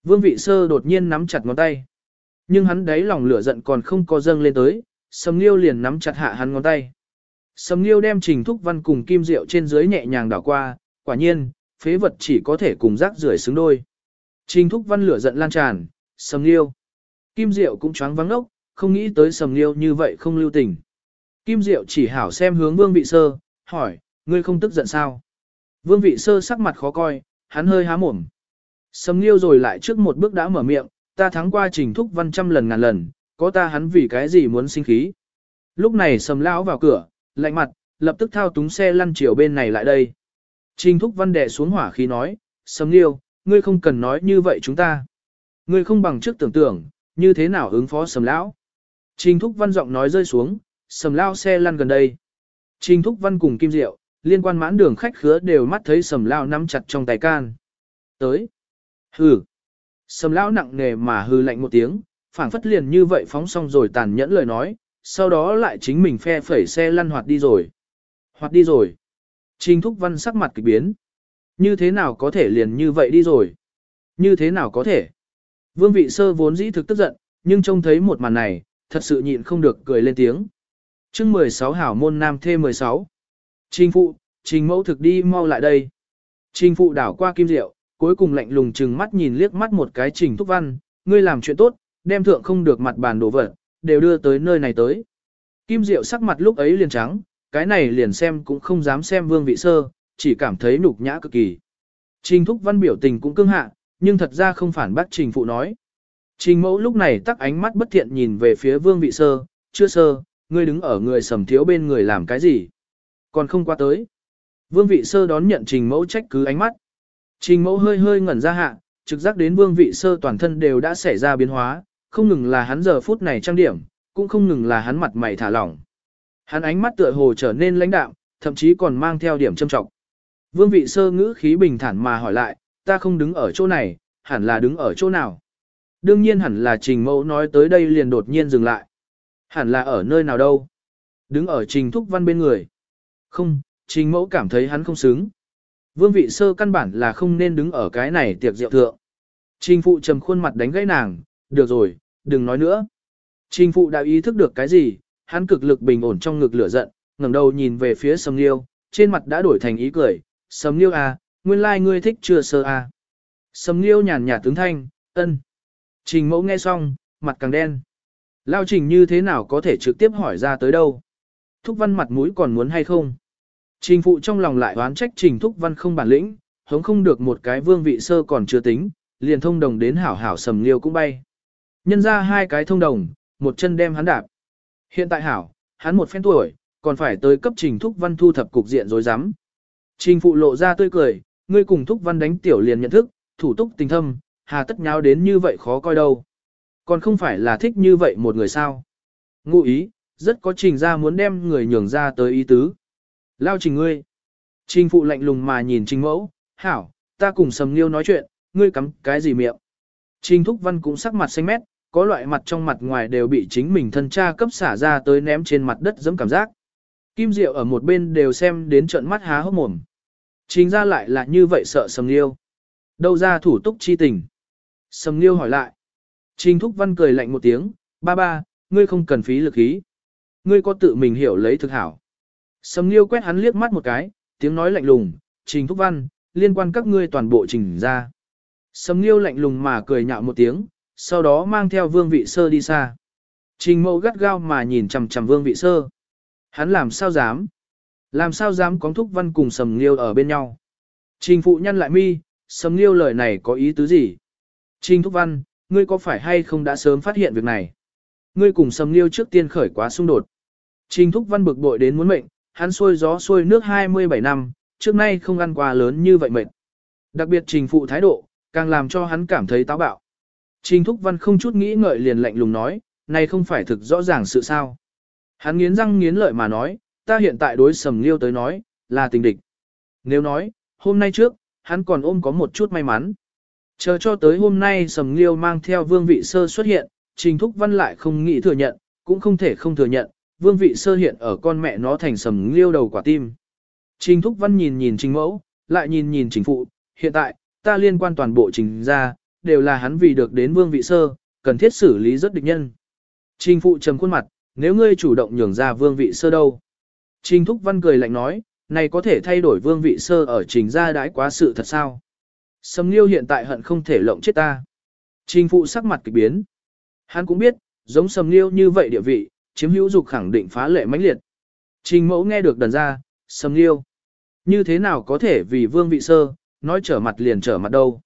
Vương vị sơ đột nhiên nắm chặt ngón tay. Nhưng hắn đấy lòng lửa giận còn không có dâng lên tới, Sầm Nghiêu liền nắm chặt hạ hắn ngón tay. Sầm Nghiêu đem Trình Thúc Văn cùng Kim Diệu trên dưới nhẹ nhàng đảo qua, quả nhiên, phế vật chỉ có thể cùng rác rưởi xứng đôi. Trình Thúc Văn lửa giận lan tràn, Sầm Nghiêu. Kim Diệu cũng choáng vắng ốc, không nghĩ tới Sầm Nghiêu như vậy không lưu tình. Kim Diệu chỉ hảo xem hướng Vương Vị Sơ, hỏi, ngươi không tức giận sao? Vương Vị Sơ sắc mặt khó coi, hắn hơi há mồm. Sầm Nghiêu rồi lại trước một bước đã mở miệng, ta thắng qua Trình Thúc Văn trăm lần ngàn lần, có ta hắn vì cái gì muốn sinh khí. Lúc này Sầm Lão vào cửa, lạnh mặt, lập tức thao túng xe lăn chiều bên này lại đây. Trình Thúc Văn đệ xuống hỏa khí nói, Sầm Nghiêu, ngươi không cần nói như vậy chúng ta. Ngươi không bằng trước tưởng tượng, như thế nào ứng phó Sầm Lão. Trình Thúc Văn giọng nói rơi xuống, Sầm Lão xe lăn gần đây. Trình Thúc Văn cùng Kim Diệu, liên quan mãn đường khách khứa đều mắt thấy Sầm Lão nắm chặt trong tay can. Tới. Hừ. Sầm Lão nặng nề mà hừ lạnh một tiếng, phảng phất liền như vậy phóng xong rồi tàn nhẫn lời nói, sau đó lại chính mình phe phẩy xe lăn hoạt đi rồi. Hoạt đi rồi. Trình Thúc Văn sắc mặt kỳ biến. Như thế nào có thể liền như vậy đi rồi? Như thế nào có thể? Vương vị sơ vốn dĩ thực tức giận, nhưng trông thấy một màn này, thật sự nhịn không được cười lên tiếng. chương 16 hảo môn nam thê 16. Trình phụ, trình mẫu thực đi mau lại đây. Trình phụ đảo qua kim diệu, cuối cùng lạnh lùng chừng mắt nhìn liếc mắt một cái trình thúc văn, ngươi làm chuyện tốt, đem thượng không được mặt bàn đổ vật, đều đưa tới nơi này tới. Kim Diệu sắc mặt lúc ấy liền trắng, cái này liền xem cũng không dám xem vương vị sơ, chỉ cảm thấy nhục nhã cực kỳ. Trình thúc văn biểu tình cũng cương hạ, nhưng thật ra không phản bác trình phụ nói. Trình mẫu lúc này tắc ánh mắt bất thiện nhìn về phía vương vị sơ, chưa sơ, ngươi đứng ở người sầm thiếu bên người làm cái gì? Còn không qua tới. Vương vị sơ đón nhận trình mẫu trách cứ ánh mắt. Trình mẫu hơi hơi ngẩn ra hạ, trực giác đến vương vị sơ toàn thân đều đã xảy ra biến hóa, không ngừng là hắn giờ phút này trang điểm, cũng không ngừng là hắn mặt mày thả lỏng. Hắn ánh mắt tựa hồ trở nên lãnh đạm, thậm chí còn mang theo điểm châm trọng. Vương vị sơ ngữ khí bình thản mà hỏi lại, ta không đứng ở chỗ này, hẳn là đứng ở chỗ nào. Đương nhiên hẳn là trình mẫu nói tới đây liền đột nhiên dừng lại. Hẳn là ở nơi nào đâu. Đứng ở trình thúc văn bên người. Không, trình mẫu cảm thấy hắn không xứng. Vương vị sơ căn bản là không nên đứng ở cái này tiệc rượu thượng. Trình phụ trầm khuôn mặt đánh gãy nàng, được rồi, đừng nói nữa. Trình phụ đã ý thức được cái gì, hắn cực lực bình ổn trong ngực lửa giận, ngẩng đầu nhìn về phía Sầm Liêu, trên mặt đã đổi thành ý cười, Sầm Liêu à, nguyên lai like ngươi thích chưa sơ à. Sầm Liêu nhàn nhạt tướng thanh, ân. Trình mẫu nghe xong, mặt càng đen. Lao trình như thế nào có thể trực tiếp hỏi ra tới đâu? Thúc văn mặt mũi còn muốn hay không? Trình phụ trong lòng lại oán trách trình thúc văn không bản lĩnh, hống không được một cái vương vị sơ còn chưa tính, liền thông đồng đến hảo hảo sầm liêu cũng bay. Nhân ra hai cái thông đồng, một chân đem hắn đạp. Hiện tại hảo, hắn một phen tuổi, còn phải tới cấp trình thúc văn thu thập cục diện rối rắm. Trình phụ lộ ra tươi cười, ngươi cùng thúc văn đánh tiểu liền nhận thức, thủ túc tình thâm, hà tất nháo đến như vậy khó coi đâu. Còn không phải là thích như vậy một người sao. Ngụ ý, rất có trình ra muốn đem người nhường ra tới ý tứ. Lao trình ngươi. Trình phụ lạnh lùng mà nhìn trình mẫu, hảo, ta cùng sầm liêu nói chuyện, ngươi cắm cái gì miệng. Trình thúc văn cũng sắc mặt xanh mét, có loại mặt trong mặt ngoài đều bị chính mình thân cha cấp xả ra tới ném trên mặt đất giống cảm giác. Kim Diệu ở một bên đều xem đến trận mắt há hốc mồm. Trình ra lại là như vậy sợ Sầm Liêu. Đâu ra thủ túc chi tình? Sầm Liêu hỏi lại. Trình Thúc Văn cười lạnh một tiếng, ba ba, ngươi không cần phí lực ý. Ngươi có tự mình hiểu lấy thực hảo. Sầm Liêu quét hắn liếc mắt một cái, tiếng nói lạnh lùng, Trình Thúc Văn, liên quan các ngươi toàn bộ trình ra. Sầm Liêu lạnh lùng mà cười nhạo một tiếng, sau đó mang theo vương vị sơ đi xa. Trình mẫu gắt gao mà nhìn chằm chằm vương vị sơ. Hắn làm sao dám? Làm sao dám có thúc văn cùng sầm liêu ở bên nhau? Trình phụ nhân lại mi, sầm liêu lời này có ý tứ gì? Trình thúc văn, ngươi có phải hay không đã sớm phát hiện việc này? Ngươi cùng sầm liêu trước tiên khởi quá xung đột. Trình thúc văn bực bội đến muốn mệnh, hắn xuôi gió xuôi nước 27 năm, trước nay không ăn quà lớn như vậy mệt. Đặc biệt trình phụ thái độ, càng làm cho hắn cảm thấy táo bạo. Trình Thúc Văn không chút nghĩ ngợi liền lạnh lùng nói, này không phải thực rõ ràng sự sao. Hắn nghiến răng nghiến lợi mà nói, ta hiện tại đối sầm liêu tới nói, là tình địch. Nếu nói, hôm nay trước, hắn còn ôm có một chút may mắn. Chờ cho tới hôm nay Sầm Liêu mang theo Vương Vị Sơ xuất hiện, Trình Thúc Văn lại không nghĩ thừa nhận, cũng không thể không thừa nhận, Vương Vị Sơ hiện ở con mẹ nó thành Sầm Liêu đầu quả tim. Trình Thúc Văn nhìn nhìn Trình Mẫu, lại nhìn nhìn Trình Phụ, hiện tại, ta liên quan toàn bộ Trình ra, đều là hắn vì được đến Vương Vị Sơ, cần thiết xử lý rất địch nhân. Trình Phụ trầm khuôn mặt, nếu ngươi chủ động nhường ra Vương Vị Sơ đâu. Trình Thúc Văn cười lạnh nói, này có thể thay đổi Vương Vị Sơ ở Trình gia đãi quá sự thật sao. Sầm Liêu hiện tại hận không thể lộng chết ta. Trình Phụ sắc mặt kỳ biến. Hắn cũng biết, giống Sầm Liêu như vậy địa vị, chiếm hữu dục khẳng định phá lệ mãnh liệt. Trình Mẫu nghe được đần ra, Sầm Liêu. Như thế nào có thể vì Vương Vị Sơ, nói trở mặt liền trở mặt đâu.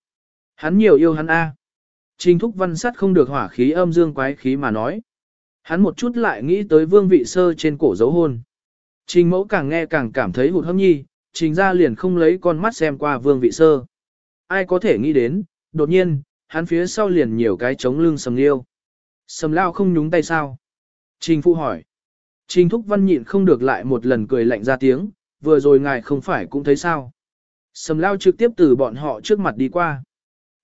Hắn nhiều yêu hắn a. Trình Thúc Văn sắt không được hỏa khí âm dương quái khí mà nói. Hắn một chút lại nghĩ tới Vương Vị Sơ trên cổ dấu hôn. Trình Mẫu càng nghe càng cảm thấy hụt hâm nhi, trình ra liền không lấy con mắt xem qua Vương Vị Sơ. Ai có thể nghĩ đến, đột nhiên, hắn phía sau liền nhiều cái chống lưng sầm liêu. Sầm lao không nhúng tay sao? Trình Phụ hỏi. Trình Thúc Văn nhịn không được lại một lần cười lạnh ra tiếng, vừa rồi ngài không phải cũng thấy sao. Sầm lao trực tiếp từ bọn họ trước mặt đi qua.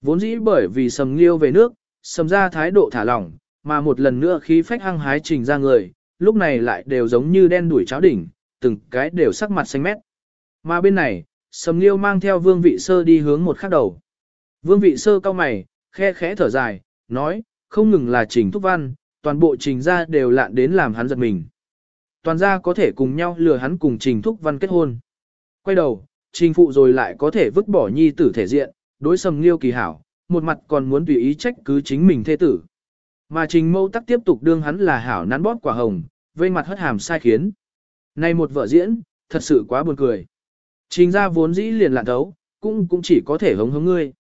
Vốn dĩ bởi vì sầm liêu về nước, sầm ra thái độ thả lỏng, mà một lần nữa khí phách hăng hái trình ra người, lúc này lại đều giống như đen đuổi cháo đỉnh, từng cái đều sắc mặt xanh mét. Mà bên này, sầm liêu mang theo vương vị sơ đi hướng một khắc đầu. Vương vị sơ cao mày, khe khẽ thở dài, nói, không ngừng là trình thúc văn, toàn bộ trình ra đều lạn đến làm hắn giật mình. Toàn gia có thể cùng nhau lừa hắn cùng trình thúc văn kết hôn. Quay đầu, trình phụ rồi lại có thể vứt bỏ nhi tử thể diện, đối sầm liêu kỳ hảo, một mặt còn muốn tùy ý trách cứ chính mình thê tử. Mà trình mâu tắc tiếp tục đương hắn là hảo nắn bóp quả hồng, vây mặt hất hàm sai khiến. Này một vợ diễn, thật sự quá buồn cười. Trình ra vốn dĩ liền lạn thấu, cũng cũng chỉ có thể hống hống ngươi.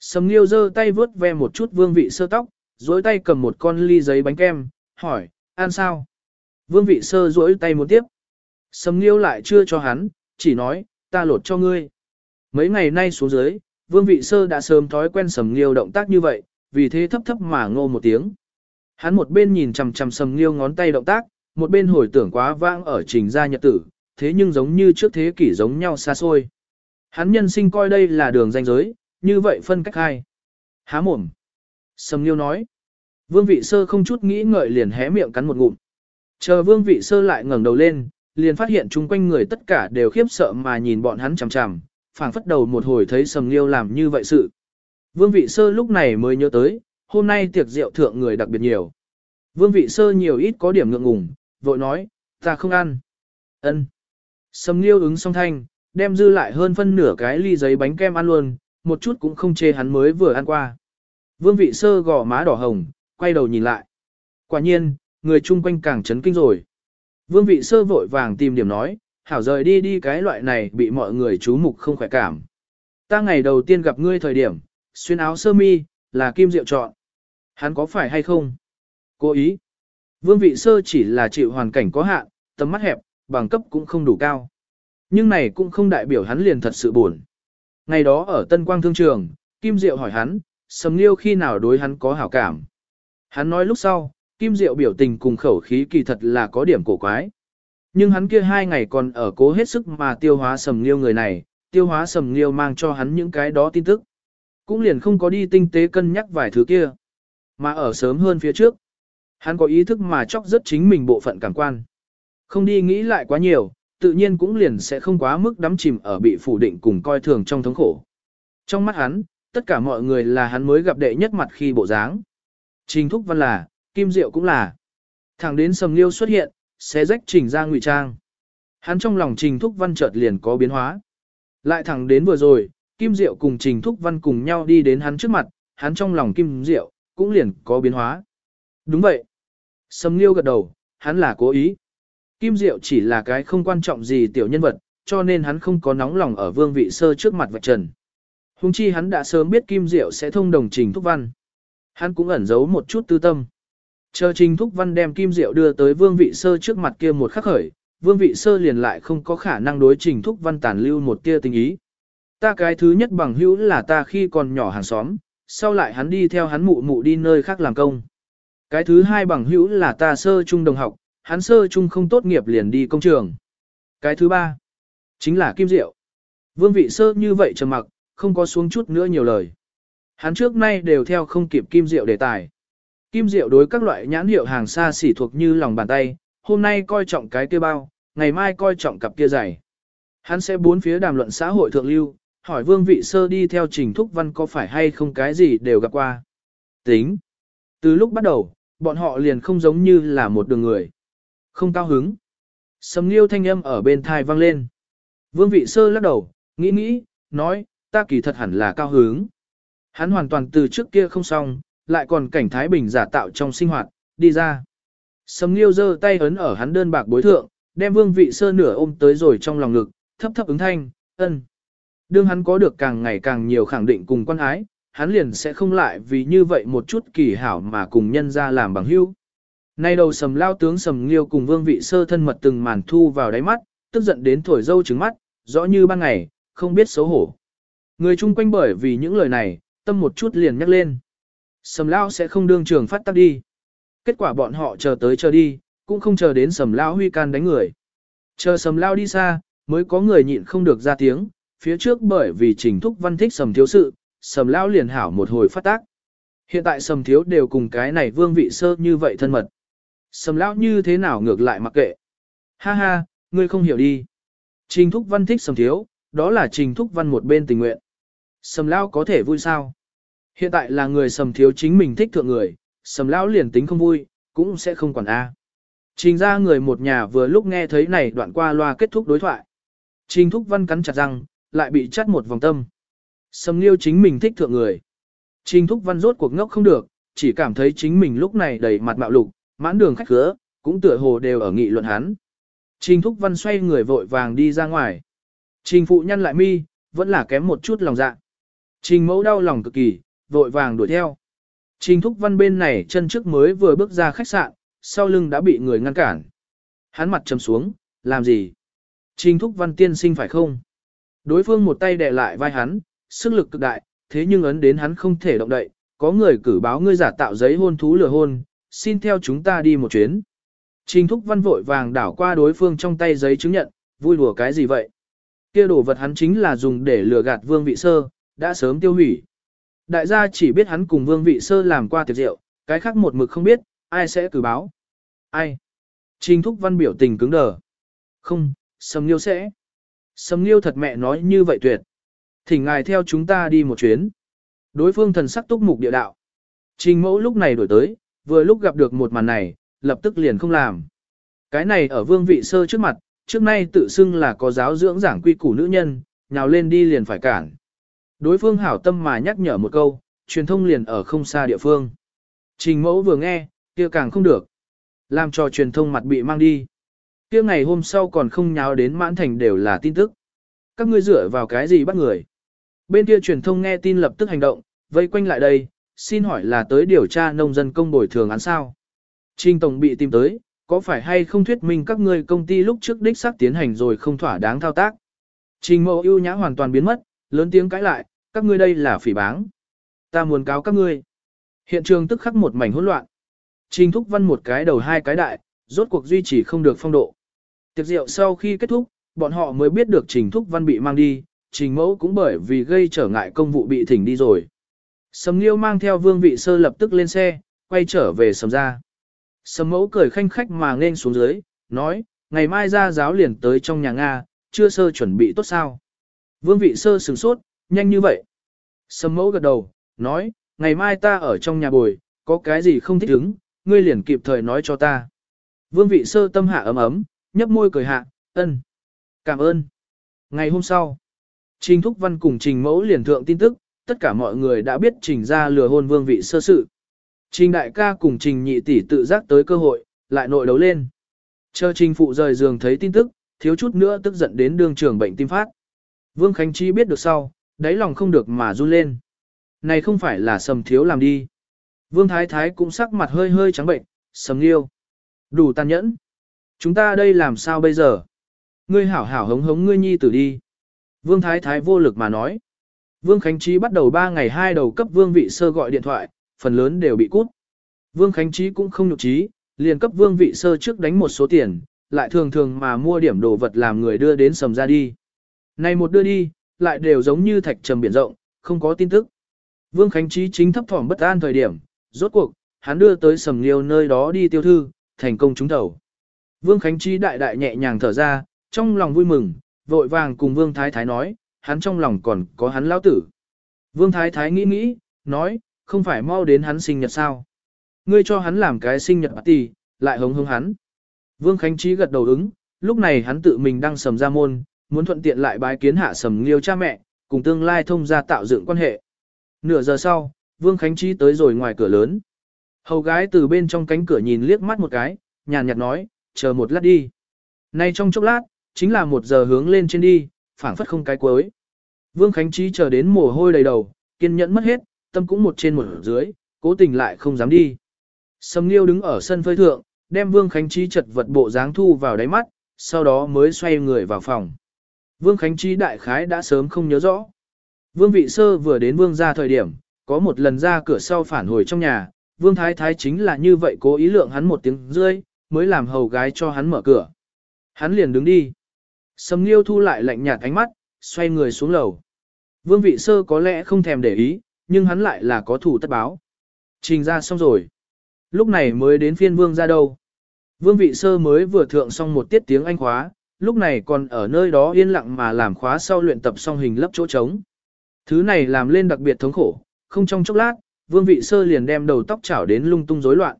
Sầm liêu giơ tay vớt ve một chút vương vị sơ tóc, dối tay cầm một con ly giấy bánh kem, hỏi, ăn sao? Vương vị sơ dối tay muốn tiếp. Sầm liêu lại chưa cho hắn, chỉ nói, ta lột cho ngươi. Mấy ngày nay xuống dưới, vương vị sơ đã sớm thói quen sầm liêu động tác như vậy, vì thế thấp thấp mà ngô một tiếng. Hắn một bên nhìn chằm chằm sầm liêu ngón tay động tác, một bên hồi tưởng quá vãng ở trình gia nhật tử, thế nhưng giống như trước thế kỷ giống nhau xa xôi. Hắn nhân sinh coi đây là đường danh giới, như vậy phân cách hai. Há mồm. Sầm liêu nói. Vương vị sơ không chút nghĩ ngợi liền hé miệng cắn một ngụm. Chờ vương vị sơ lại ngẩng đầu lên, liền phát hiện chung quanh người tất cả đều khiếp sợ mà nhìn bọn hắn chằm chằm, phảng phất đầu một hồi thấy sầm liêu làm như vậy sự. Vương vị sơ lúc này mới nhớ tới, hôm nay tiệc rượu thượng người đặc biệt nhiều. Vương vị sơ nhiều ít có điểm ngượng ngùng, vội nói, ta không ăn. ân Sầm liêu ứng song thanh, đem dư lại hơn phân nửa cái ly giấy bánh kem ăn luôn, một chút cũng không chê hắn mới vừa ăn qua. Vương vị sơ gò má đỏ hồng, quay đầu nhìn lại. Quả nhiên, người chung quanh càng chấn kinh rồi. Vương vị sơ vội vàng tìm điểm nói, hảo rời đi đi cái loại này bị mọi người chú mục không khỏe cảm. Ta ngày đầu tiên gặp ngươi thời điểm, xuyên áo sơ mi, là kim diệu chọn. Hắn có phải hay không? Cố ý. Vương vị sơ chỉ là chịu hoàn cảnh có hạn, tầm mắt hẹp, bằng cấp cũng không đủ cao. Nhưng này cũng không đại biểu hắn liền thật sự buồn. Ngày đó ở Tân Quang Thương Trường, Kim Diệu hỏi hắn, Sầm Liêu khi nào đối hắn có hảo cảm. Hắn nói lúc sau, Kim Diệu biểu tình cùng khẩu khí kỳ thật là có điểm cổ quái. Nhưng hắn kia hai ngày còn ở cố hết sức mà tiêu hóa Sầm Liêu người này, tiêu hóa Sầm Liêu mang cho hắn những cái đó tin tức. Cũng liền không có đi tinh tế cân nhắc vài thứ kia. Mà ở sớm hơn phía trước, hắn có ý thức mà chóc rất chính mình bộ phận cảm quan. Không đi nghĩ lại quá nhiều, tự nhiên cũng liền sẽ không quá mức đắm chìm ở bị phủ định cùng coi thường trong thống khổ. Trong mắt hắn, tất cả mọi người là hắn mới gặp đệ nhất mặt khi bộ dáng. Trình Thúc Văn là, Kim Diệu cũng là. Thẳng đến Sầm Liêu xuất hiện, sẽ rách Trình ra ngụy trang. Hắn trong lòng Trình Thúc Văn chợt liền có biến hóa. Lại thẳng đến vừa rồi, Kim Diệu cùng Trình Thúc Văn cùng nhau đi đến hắn trước mặt, hắn trong lòng Kim Diệu, cũng liền có biến hóa. Đúng vậy. Sầm Liêu gật đầu, hắn là cố ý. Kim Diệu chỉ là cái không quan trọng gì tiểu nhân vật, cho nên hắn không có nóng lòng ở vương vị sơ trước mặt vạch trần. Hùng chi hắn đã sớm biết Kim Diệu sẽ thông đồng Trình Thúc Văn. Hắn cũng ẩn giấu một chút tư tâm. Chờ Trình Thúc Văn đem Kim Diệu đưa tới vương vị sơ trước mặt kia một khắc khởi, vương vị sơ liền lại không có khả năng đối Trình Thúc Văn tàn lưu một tia tình ý. Ta cái thứ nhất bằng hữu là ta khi còn nhỏ hàng xóm, sau lại hắn đi theo hắn mụ mụ đi nơi khác làm công. Cái thứ hai bằng hữu là ta sơ trung đồng học, hắn sơ trung không tốt nghiệp liền đi công trường. Cái thứ ba, chính là Kim Diệu. Vương vị sơ như vậy trầm mặc, không có xuống chút nữa nhiều lời. hắn trước nay đều theo không kịp kim diệu đề tài. Kim Diệu đối các loại nhãn hiệu hàng xa xỉ thuộc như lòng bàn tay, hôm nay coi trọng cái kia bao, ngày mai coi trọng cặp kia giày. Hắn sẽ bốn phía đàm luận xã hội thượng lưu, hỏi vương vị sơ đi theo trình thúc văn có phải hay không cái gì đều gặp qua. Tính. Từ lúc bắt đầu, bọn họ liền không giống như là một đường người. Không cao hứng. Sầm liêu thanh âm ở bên thai vang lên. Vương vị sơ lắc đầu, nghĩ nghĩ, nói, ta kỳ thật hẳn là cao hứng. Hắn hoàn toàn từ trước kia không xong, lại còn cảnh Thái Bình giả tạo trong sinh hoạt, đi ra. Sầm liêu giơ tay ấn ở hắn đơn bạc bối thượng, đem vương vị sơ nửa ôm tới rồi trong lòng ngực, thấp thấp ứng thanh, ân. Đương hắn có được càng ngày càng nhiều khẳng định cùng quan ái, hắn liền sẽ không lại vì như vậy một chút kỳ hảo mà cùng nhân ra làm bằng hữu. Nay đầu sầm lao tướng sầm liêu cùng vương vị sơ thân mật từng màn thu vào đáy mắt, tức giận đến thổi dâu trứng mắt, rõ như ban ngày, không biết xấu hổ. Người chung quanh bởi vì những lời này, tâm một chút liền nhắc lên. Sầm lao sẽ không đương trường phát tác đi. Kết quả bọn họ chờ tới chờ đi, cũng không chờ đến sầm lao huy can đánh người. Chờ sầm lao đi xa, mới có người nhịn không được ra tiếng, phía trước bởi vì trình thúc văn thích sầm thiếu sự, sầm lao liền hảo một hồi phát tác. Hiện tại sầm thiếu đều cùng cái này vương vị sơ như vậy thân mật. Sầm lao như thế nào ngược lại mặc kệ. Ha ha, ngươi không hiểu đi. Trình thúc văn thích sầm thiếu, đó là trình thúc văn một bên tình nguyện. Sầm lao có thể vui sao? Hiện tại là người sầm thiếu chính mình thích thượng người, sầm lão liền tính không vui, cũng sẽ không quản A. Trình ra người một nhà vừa lúc nghe thấy này đoạn qua loa kết thúc đối thoại. Trình thúc văn cắn chặt răng, lại bị chắt một vòng tâm. Sầm liêu chính mình thích thượng người. Trình thúc văn rốt cuộc ngốc không được, chỉ cảm thấy chính mình lúc này đầy mặt mạo lục, mãn đường khách khứa, cũng tựa hồ đều ở nghị luận hắn. Trình thúc văn xoay người vội vàng đi ra ngoài. Trình phụ nhân lại mi, vẫn là kém một chút lòng dạ. Trình mẫu đau lòng cực kỳ, vội vàng đuổi theo. Trình thúc văn bên này chân trước mới vừa bước ra khách sạn, sau lưng đã bị người ngăn cản. Hắn mặt trầm xuống, làm gì? Trình thúc văn tiên sinh phải không? Đối phương một tay đè lại vai hắn, sức lực cực đại, thế nhưng ấn đến hắn không thể động đậy, có người cử báo ngươi giả tạo giấy hôn thú lừa hôn, xin theo chúng ta đi một chuyến. Trình thúc văn vội vàng đảo qua đối phương trong tay giấy chứng nhận, vui đùa cái gì vậy? Kia đồ vật hắn chính là dùng để lừa gạt vương vị sơ, đã sớm tiêu hủy. Đại gia chỉ biết hắn cùng vương vị sơ làm qua tiệc rượu, cái khác một mực không biết, ai sẽ cử báo. Ai? Trình thúc văn biểu tình cứng đờ. Không, Sầm Liêu sẽ. Sầm Liêu thật mẹ nói như vậy tuyệt. Thỉnh ngài theo chúng ta đi một chuyến. Đối phương thần sắc túc mục địa đạo. Trình mẫu lúc này đổi tới, vừa lúc gặp được một màn này, lập tức liền không làm. Cái này ở vương vị sơ trước mặt, trước nay tự xưng là có giáo dưỡng giảng quy củ nữ nhân, nhào lên đi liền phải cản. Đối phương hảo tâm mà nhắc nhở một câu, truyền thông liền ở không xa địa phương. Trình mẫu vừa nghe, kia càng không được. Làm cho truyền thông mặt bị mang đi. kia ngày hôm sau còn không nháo đến mãn thành đều là tin tức. Các ngươi dựa vào cái gì bắt người? Bên kia truyền thông nghe tin lập tức hành động, vây quanh lại đây, xin hỏi là tới điều tra nông dân công bồi thường án sao? Trình Tổng bị tìm tới, có phải hay không thuyết minh các ngươi công ty lúc trước đích xác tiến hành rồi không thỏa đáng thao tác? Trình mẫu ưu nhã hoàn toàn biến mất, lớn tiếng cãi lại, các ngươi đây là phỉ báng. Ta muốn cáo các ngươi. Hiện trường tức khắc một mảnh hỗn loạn. Trình thúc văn một cái đầu hai cái đại, rốt cuộc duy trì không được phong độ. Tiệc rượu sau khi kết thúc, bọn họ mới biết được trình thúc văn bị mang đi, trình mẫu cũng bởi vì gây trở ngại công vụ bị thỉnh đi rồi. Sầm Nghiêu mang theo vương vị sơ lập tức lên xe, quay trở về sầm ra. Sầm mẫu cười khanh khách mà nên xuống dưới, nói, ngày mai ra giáo liền tới trong nhà Nga, chưa sơ chuẩn bị tốt sao. Vương vị sơ sửng sốt, nhanh như vậy. Sầm mẫu gật đầu, nói, ngày mai ta ở trong nhà bồi, có cái gì không thích ứng, ngươi liền kịp thời nói cho ta. Vương vị sơ tâm hạ ấm ấm, nhấp môi cười hạ, ân. Cảm ơn. Ngày hôm sau, Trình Thúc Văn cùng Trình Mẫu liền thượng tin tức, tất cả mọi người đã biết Trình ra lừa hôn vương vị sơ sự. Trình đại ca cùng Trình nhị tỷ tự giác tới cơ hội, lại nội đấu lên. Chờ Trình phụ rời giường thấy tin tức, thiếu chút nữa tức giận đến đương trường bệnh tim phát. Vương Khánh Chi biết được sau, đáy lòng không được mà run lên. Này không phải là sầm thiếu làm đi. Vương Thái Thái cũng sắc mặt hơi hơi trắng bệnh, sầm nghiêu. Đủ tàn nhẫn. Chúng ta đây làm sao bây giờ? Ngươi hảo hảo hống hống ngươi nhi tử đi. Vương Thái Thái vô lực mà nói. Vương Khánh Trí bắt đầu 3 ngày hai đầu cấp Vương Vị Sơ gọi điện thoại, phần lớn đều bị cút. Vương Khánh Trí cũng không nhục trí, liền cấp Vương Vị Sơ trước đánh một số tiền, lại thường thường mà mua điểm đồ vật làm người đưa đến sầm ra đi. Này một đưa đi, lại đều giống như thạch trầm biển rộng, không có tin tức. Vương Khánh Trí chính thấp thỏm bất an thời điểm, rốt cuộc, hắn đưa tới sầm liêu nơi đó đi tiêu thư, thành công trúng thầu. Vương Khánh Trí đại đại nhẹ nhàng thở ra, trong lòng vui mừng, vội vàng cùng Vương Thái Thái nói, hắn trong lòng còn có hắn lão tử. Vương Thái Thái nghĩ nghĩ, nói, không phải mau đến hắn sinh nhật sao. Ngươi cho hắn làm cái sinh nhật party, lại hống hống hắn. Vương Khánh Trí gật đầu ứng, lúc này hắn tự mình đang sầm ra môn, muốn thuận tiện lại bái kiến hạ sầm liêu cha mẹ, cùng tương lai thông gia tạo dựng quan hệ. Nửa giờ sau, Vương Khánh Trí tới rồi ngoài cửa lớn. Hầu gái từ bên trong cánh cửa nhìn liếc mắt một cái, nhàn nhạt nói, chờ một lát đi. Nay trong chốc lát, chính là một giờ hướng lên trên đi, phảng phất không cái cuối. Vương Khánh Trí chờ đến mồ hôi đầy đầu, kiên nhẫn mất hết, tâm cũng một trên một dưới, cố tình lại không dám đi. Sầm Nghiêu đứng ở sân phơi thượng, đem Vương Khánh Trí chật vật bộ dáng thu vào đáy mắt, sau đó mới xoay người vào phòng. Vương Khánh Trí đại khái đã sớm không nhớ rõ. Vương Vị Sơ vừa đến Vương ra thời điểm, có một lần ra cửa sau phản hồi trong nhà, Vương Thái Thái chính là như vậy cố ý lượng hắn một tiếng rơi, mới làm hầu gái cho hắn mở cửa. Hắn liền đứng đi. Sầm Nghiêu thu lại lạnh nhạt ánh mắt, xoay người xuống lầu. Vương Vị Sơ có lẽ không thèm để ý, nhưng hắn lại là có thủ tất báo. Trình ra xong rồi. Lúc này mới đến phiên Vương ra đâu. Vương Vị Sơ mới vừa thượng xong một tiết tiếng Anh khóa, lúc này còn ở nơi đó yên lặng mà làm khóa sau luyện tập song hình lấp chỗ trống. Thứ này làm lên đặc biệt thống khổ, không trong chốc lát, Vương Vị Sơ liền đem đầu tóc chảo đến lung tung rối loạn.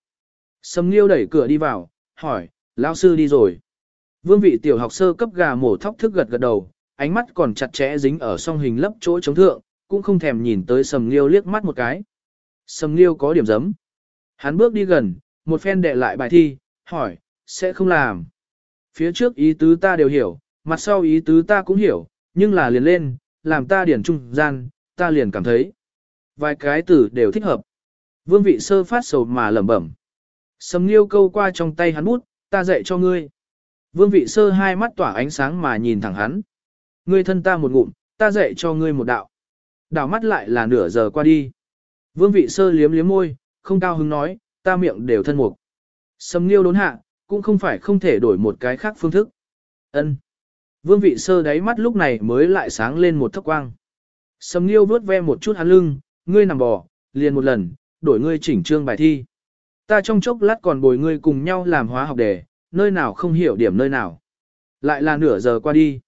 Sầm Nghiêu đẩy cửa đi vào, hỏi, lão sư đi rồi. Vương Vị tiểu học sơ cấp gà mổ thóc thức gật gật đầu, ánh mắt còn chặt chẽ dính ở song hình lấp chỗ chống thượng, cũng không thèm nhìn tới Sầm Nghiêu liếc mắt một cái. Sầm Nghiêu có điểm giấm. Hắn bước đi gần, một phen đệ lại bài thi, hỏi, sẽ không làm. Phía trước ý tứ ta đều hiểu, mặt sau ý tứ ta cũng hiểu, nhưng là liền lên, làm ta điển trung gian, ta liền cảm thấy. Vài cái từ đều thích hợp. Vương vị sơ phát sầu mà lẩm bẩm. Sầm nghiêu câu qua trong tay hắn bút, ta dạy cho ngươi. Vương vị sơ hai mắt tỏa ánh sáng mà nhìn thẳng hắn. Ngươi thân ta một ngụm, ta dạy cho ngươi một đạo. Đảo mắt lại là nửa giờ qua đi. Vương vị sơ liếm liếm môi, không cao hứng nói, ta miệng đều thân mục. Sầm nghiêu đốn hạ, cũng không phải không thể đổi một cái khác phương thức. Ân. Vương vị sơ đáy mắt lúc này mới lại sáng lên một thấp quang. Sầm nghiêu vớt ve một chút hắn lưng, ngươi nằm bò, liền một lần, đổi ngươi chỉnh trương bài thi. Ta trong chốc lát còn bồi ngươi cùng nhau làm hóa học đề, nơi nào không hiểu điểm nơi nào. Lại là nửa giờ qua đi.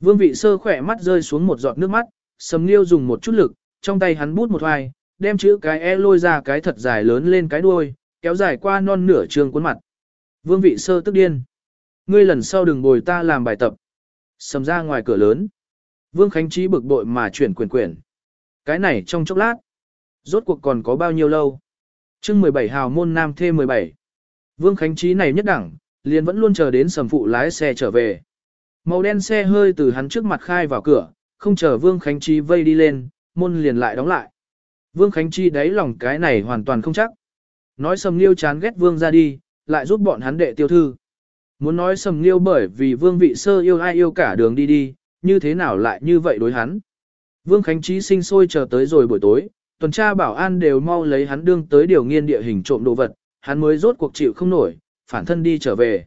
Vương vị sơ khỏe mắt rơi xuống một giọt nước mắt, sầm nghiêu dùng một chút lực, trong tay hắn bút một hoài, đem chữ cái e lôi ra cái thật dài lớn lên cái đuôi, kéo dài qua non nửa trường cuốn mặt. Vương vị sơ tức điên. Ngươi lần sau đừng bồi ta làm bài tập. Sầm ra ngoài cửa lớn. Vương Khánh Trí bực bội mà chuyển quyền quyển. Cái này trong chốc lát. Rốt cuộc còn có bao nhiêu lâu? chương 17 hào môn nam thê 17. Vương Khánh Trí này nhất đẳng, liền vẫn luôn chờ đến sầm phụ lái xe trở về. Màu đen xe hơi từ hắn trước mặt khai vào cửa, không chờ Vương Khánh Trí vây đi lên, môn liền lại đóng lại. Vương Khánh Trí đáy lòng cái này hoàn toàn không chắc. Nói sầm liêu chán ghét Vương ra đi, lại giúp bọn hắn đệ tiêu thư. Muốn nói sầm liêu bởi vì Vương vị sơ yêu ai yêu cả đường đi đi, như thế nào lại như vậy đối hắn. Vương Khánh Trí sinh sôi chờ tới rồi buổi tối, tuần tra bảo an đều mau lấy hắn đương tới điều nghiên địa hình trộm đồ vật, hắn mới rốt cuộc chịu không nổi, phản thân đi trở về.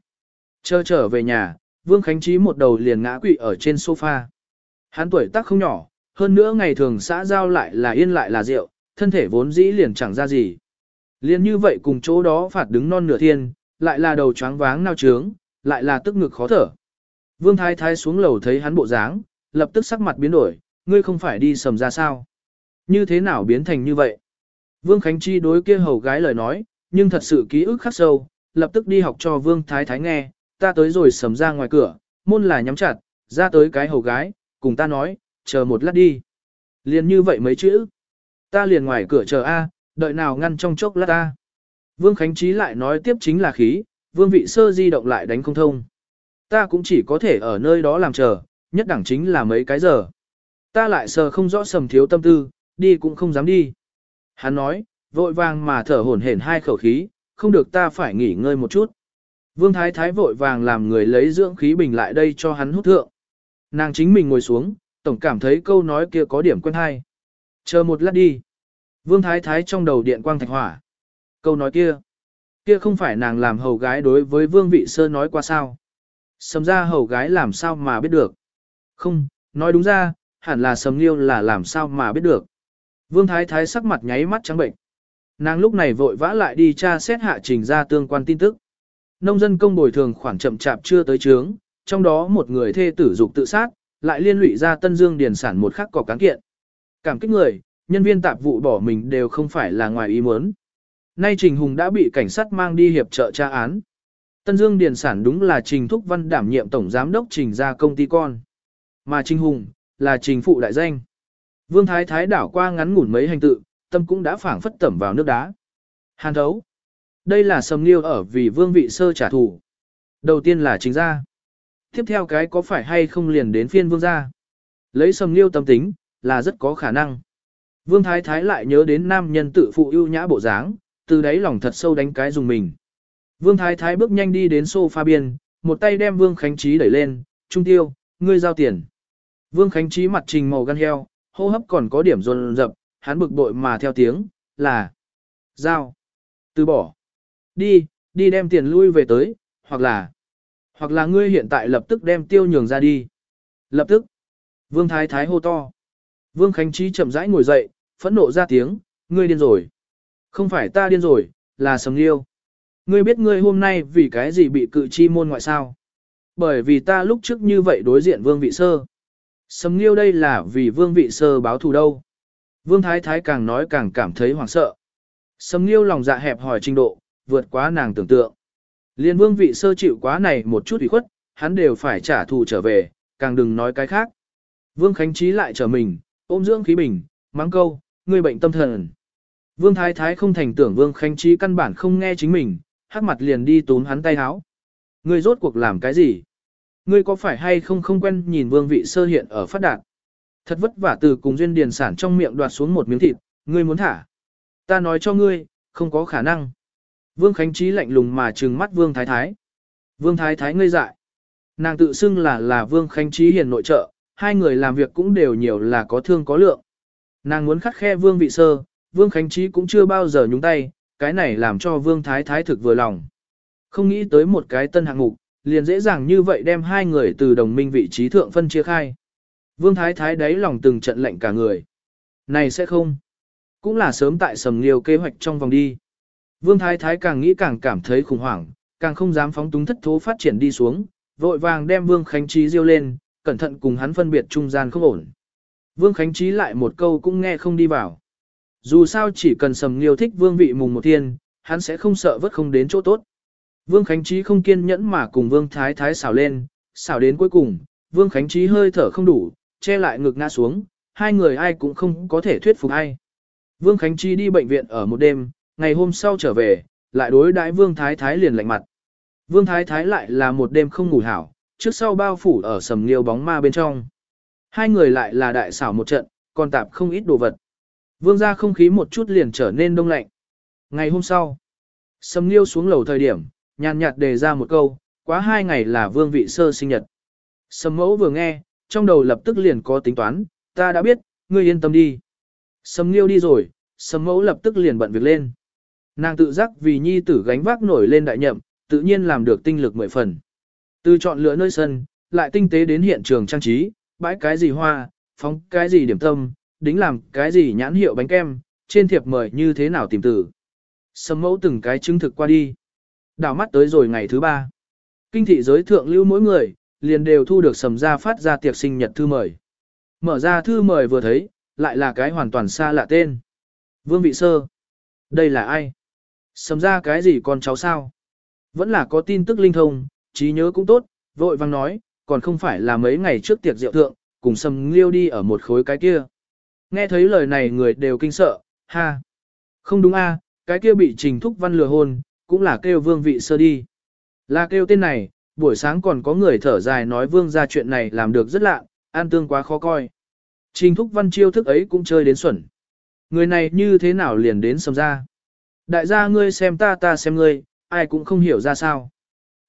Chờ trở về nhà, Vương Khánh Trí một đầu liền ngã quỵ ở trên sofa. Hắn tuổi tác không nhỏ, hơn nữa ngày thường xã giao lại là yên lại là rượu, thân thể vốn dĩ liền chẳng ra gì. Liên như vậy cùng chỗ đó phạt đứng non nửa thiên, lại là đầu choáng váng nao trướng, lại là tức ngực khó thở. Vương Thái Thái xuống lầu thấy hắn bộ dáng, lập tức sắc mặt biến đổi, ngươi không phải đi sầm ra sao? Như thế nào biến thành như vậy? Vương Khánh Chi đối kia hầu gái lời nói, nhưng thật sự ký ức khắc sâu, lập tức đi học cho Vương Thái Thái nghe, ta tới rồi sầm ra ngoài cửa, môn là nhắm chặt, ra tới cái hầu gái, cùng ta nói, chờ một lát đi. Liền như vậy mấy chữ. Ta liền ngoài cửa chờ A, đợi nào ngăn trong chốc lát ta Vương Khánh Trí lại nói tiếp chính là khí, Vương Vị Sơ di động lại đánh không thông. Ta cũng chỉ có thể ở nơi đó làm chờ, nhất đẳng chính là mấy cái giờ. Ta lại sờ không rõ sầm thiếu tâm tư, đi cũng không dám đi. Hắn nói, vội vàng mà thở hổn hển hai khẩu khí, không được ta phải nghỉ ngơi một chút. Vương Thái Thái vội vàng làm người lấy dưỡng khí bình lại đây cho hắn hút thượng. Nàng chính mình ngồi xuống, tổng cảm thấy câu nói kia có điểm quen hay. Chờ một lát đi. Vương Thái Thái trong đầu điện quang thạch hỏa. Câu nói kia. Kia không phải nàng làm hầu gái đối với Vương Vị Sơ nói qua sao. Sầm ra hầu gái làm sao mà biết được. Không, nói đúng ra, hẳn là sầm liêu là làm sao mà biết được. Vương Thái Thái sắc mặt nháy mắt trắng bệnh. Nàng lúc này vội vã lại đi tra xét hạ trình ra tương quan tin tức. Nông dân công bồi thường khoản chậm chạp chưa tới trướng, trong đó một người thê tử dục tự sát, lại liên lụy ra Tân Dương điền sản một khắc cọc cán kiện. Cảm kích người, nhân viên tạp vụ bỏ mình đều không phải là ngoài ý muốn. Nay Trình Hùng đã bị cảnh sát mang đi hiệp trợ tra án. Tân Dương Điền Sản đúng là Trình Thúc Văn đảm nhiệm tổng giám đốc Trình ra công ty con. Mà Trình Hùng, là Trình Phụ đại danh. Vương Thái Thái đảo qua ngắn ngủn mấy hành tự, tâm cũng đã phảng phất tẩm vào nước đá. Hàn thấu. Đây là sầm liêu ở vì vương vị sơ trả thù. Đầu tiên là chính gia. Tiếp theo cái có phải hay không liền đến phiên vương gia. Lấy sầm liêu tâm tính, là rất có khả năng. Vương Thái Thái lại nhớ đến nam nhân tự phụ ưu nhã bộ dáng, từ đấy lòng thật sâu đánh cái dùng mình. Vương Thái Thái bước nhanh đi đến sofa biên, một tay đem Vương Khánh Trí đẩy lên, trung tiêu, ngươi giao tiền. Vương Khánh Trí mặt trình màu gan heo, hô hấp còn có điểm rồn rập, hắn bực bội mà theo tiếng, là giao, từ bỏ, đi, đi đem tiền lui về tới, hoặc là, hoặc là ngươi hiện tại lập tức đem tiêu nhường ra đi. Lập tức, Vương Thái Thái hô to. Vương Khánh Trí chậm rãi ngồi dậy, phẫn nộ ra tiếng, ngươi điên rồi. Không phải ta điên rồi, là sầm liêu. Ngươi biết ngươi hôm nay vì cái gì bị cự chi môn ngoại sao? Bởi vì ta lúc trước như vậy đối diện vương vị sơ. Sầm liêu đây là vì vương vị sơ báo thù đâu. Vương Thái Thái càng nói càng cảm thấy hoảng sợ. Sầm liêu lòng dạ hẹp hỏi trình độ, vượt quá nàng tưởng tượng. Liên vương vị sơ chịu quá này một chút ủy khuất, hắn đều phải trả thù trở về, càng đừng nói cái khác. Vương Khánh Trí lại trở mình, ôm dưỡng khí bình, mắng câu, ngươi bệnh tâm thần. Vương Thái Thái không thành tưởng Vương Khánh Trí căn bản không nghe chính mình, hắc mặt liền đi tún hắn tay háo. Ngươi rốt cuộc làm cái gì? Ngươi có phải hay không không quen nhìn Vương vị sơ hiện ở phát đạt? Thật vất vả từ cùng duyên điền sản trong miệng đoạt xuống một miếng thịt, ngươi muốn thả. Ta nói cho ngươi, không có khả năng. Vương Khánh Trí lạnh lùng mà trừng mắt Vương Thái Thái. Vương Thái Thái ngây dại. Nàng tự xưng là là Vương Khánh Trí hiền nội trợ, hai người làm việc cũng đều nhiều là có thương có lượng. Nàng muốn khắc khe Vương Vị Sơ, Vương Khánh Trí cũng chưa bao giờ nhúng tay, cái này làm cho Vương Thái Thái thực vừa lòng. Không nghĩ tới một cái tân hạng mục, liền dễ dàng như vậy đem hai người từ đồng minh vị trí thượng phân chia khai. Vương Thái Thái đáy lòng từng trận lệnh cả người. Này sẽ không. Cũng là sớm tại sầm liều kế hoạch trong vòng đi. Vương Thái Thái càng nghĩ càng cảm thấy khủng hoảng, càng không dám phóng túng thất thố phát triển đi xuống, vội vàng đem Vương Khánh Trí diêu lên, cẩn thận cùng hắn phân biệt trung gian không ổn. Vương Khánh Trí lại một câu cũng nghe không đi vào. Dù sao chỉ cần sầm liêu thích vương vị mùng một thiên, hắn sẽ không sợ vất không đến chỗ tốt. Vương Khánh Trí không kiên nhẫn mà cùng Vương Thái Thái xảo lên, xảo đến cuối cùng, Vương Khánh Trí hơi thở không đủ, che lại ngực ngã xuống, hai người ai cũng không có thể thuyết phục ai. Vương Khánh Trí đi bệnh viện ở một đêm, ngày hôm sau trở về, lại đối đãi Vương Thái Thái liền lạnh mặt. Vương Thái Thái lại là một đêm không ngủ hảo, trước sau bao phủ ở sầm liêu bóng ma bên trong. Hai người lại là đại xảo một trận, còn tạp không ít đồ vật. Vương ra không khí một chút liền trở nên đông lạnh. Ngày hôm sau, Sầm Liêu xuống lầu thời điểm, nhàn nhạt đề ra một câu, quá hai ngày là vương vị sơ sinh nhật. Sầm mẫu vừa nghe, trong đầu lập tức liền có tính toán, ta đã biết, ngươi yên tâm đi. Sầm Liêu đi rồi, Sầm mẫu lập tức liền bận việc lên. Nàng tự giác vì nhi tử gánh vác nổi lên đại nhậm, tự nhiên làm được tinh lực mười phần. Từ chọn lựa nơi sân, lại tinh tế đến hiện trường trang trí, bãi cái gì hoa, phóng cái gì điểm tâm, đính làm cái gì nhãn hiệu bánh kem, trên thiệp mời như thế nào tìm tử. Sầm mẫu từng cái chứng thực qua đi. Đảo mắt tới rồi ngày thứ ba. Kinh thị giới thượng lưu mỗi người, liền đều thu được sầm ra phát ra tiệc sinh nhật thư mời. Mở ra thư mời vừa thấy, lại là cái hoàn toàn xa lạ tên. Vương Vị Sơ. Đây là ai? Sầm ra cái gì con cháu sao? Vẫn là có tin tức linh thông, trí nhớ cũng tốt, vội vang nói, còn không phải là mấy ngày trước tiệc rượu thượng, cùng sầm liêu đi ở một khối cái kia. Nghe thấy lời này người đều kinh sợ, ha. Không đúng a, cái kia bị trình thúc văn lừa hôn, cũng là kêu vương vị sơ đi. Là kêu tên này, buổi sáng còn có người thở dài nói vương ra chuyện này làm được rất lạ, an tương quá khó coi. Trình thúc văn chiêu thức ấy cũng chơi đến xuẩn. Người này như thế nào liền đến sầm ra. Đại gia ngươi xem ta ta xem ngươi, ai cũng không hiểu ra sao.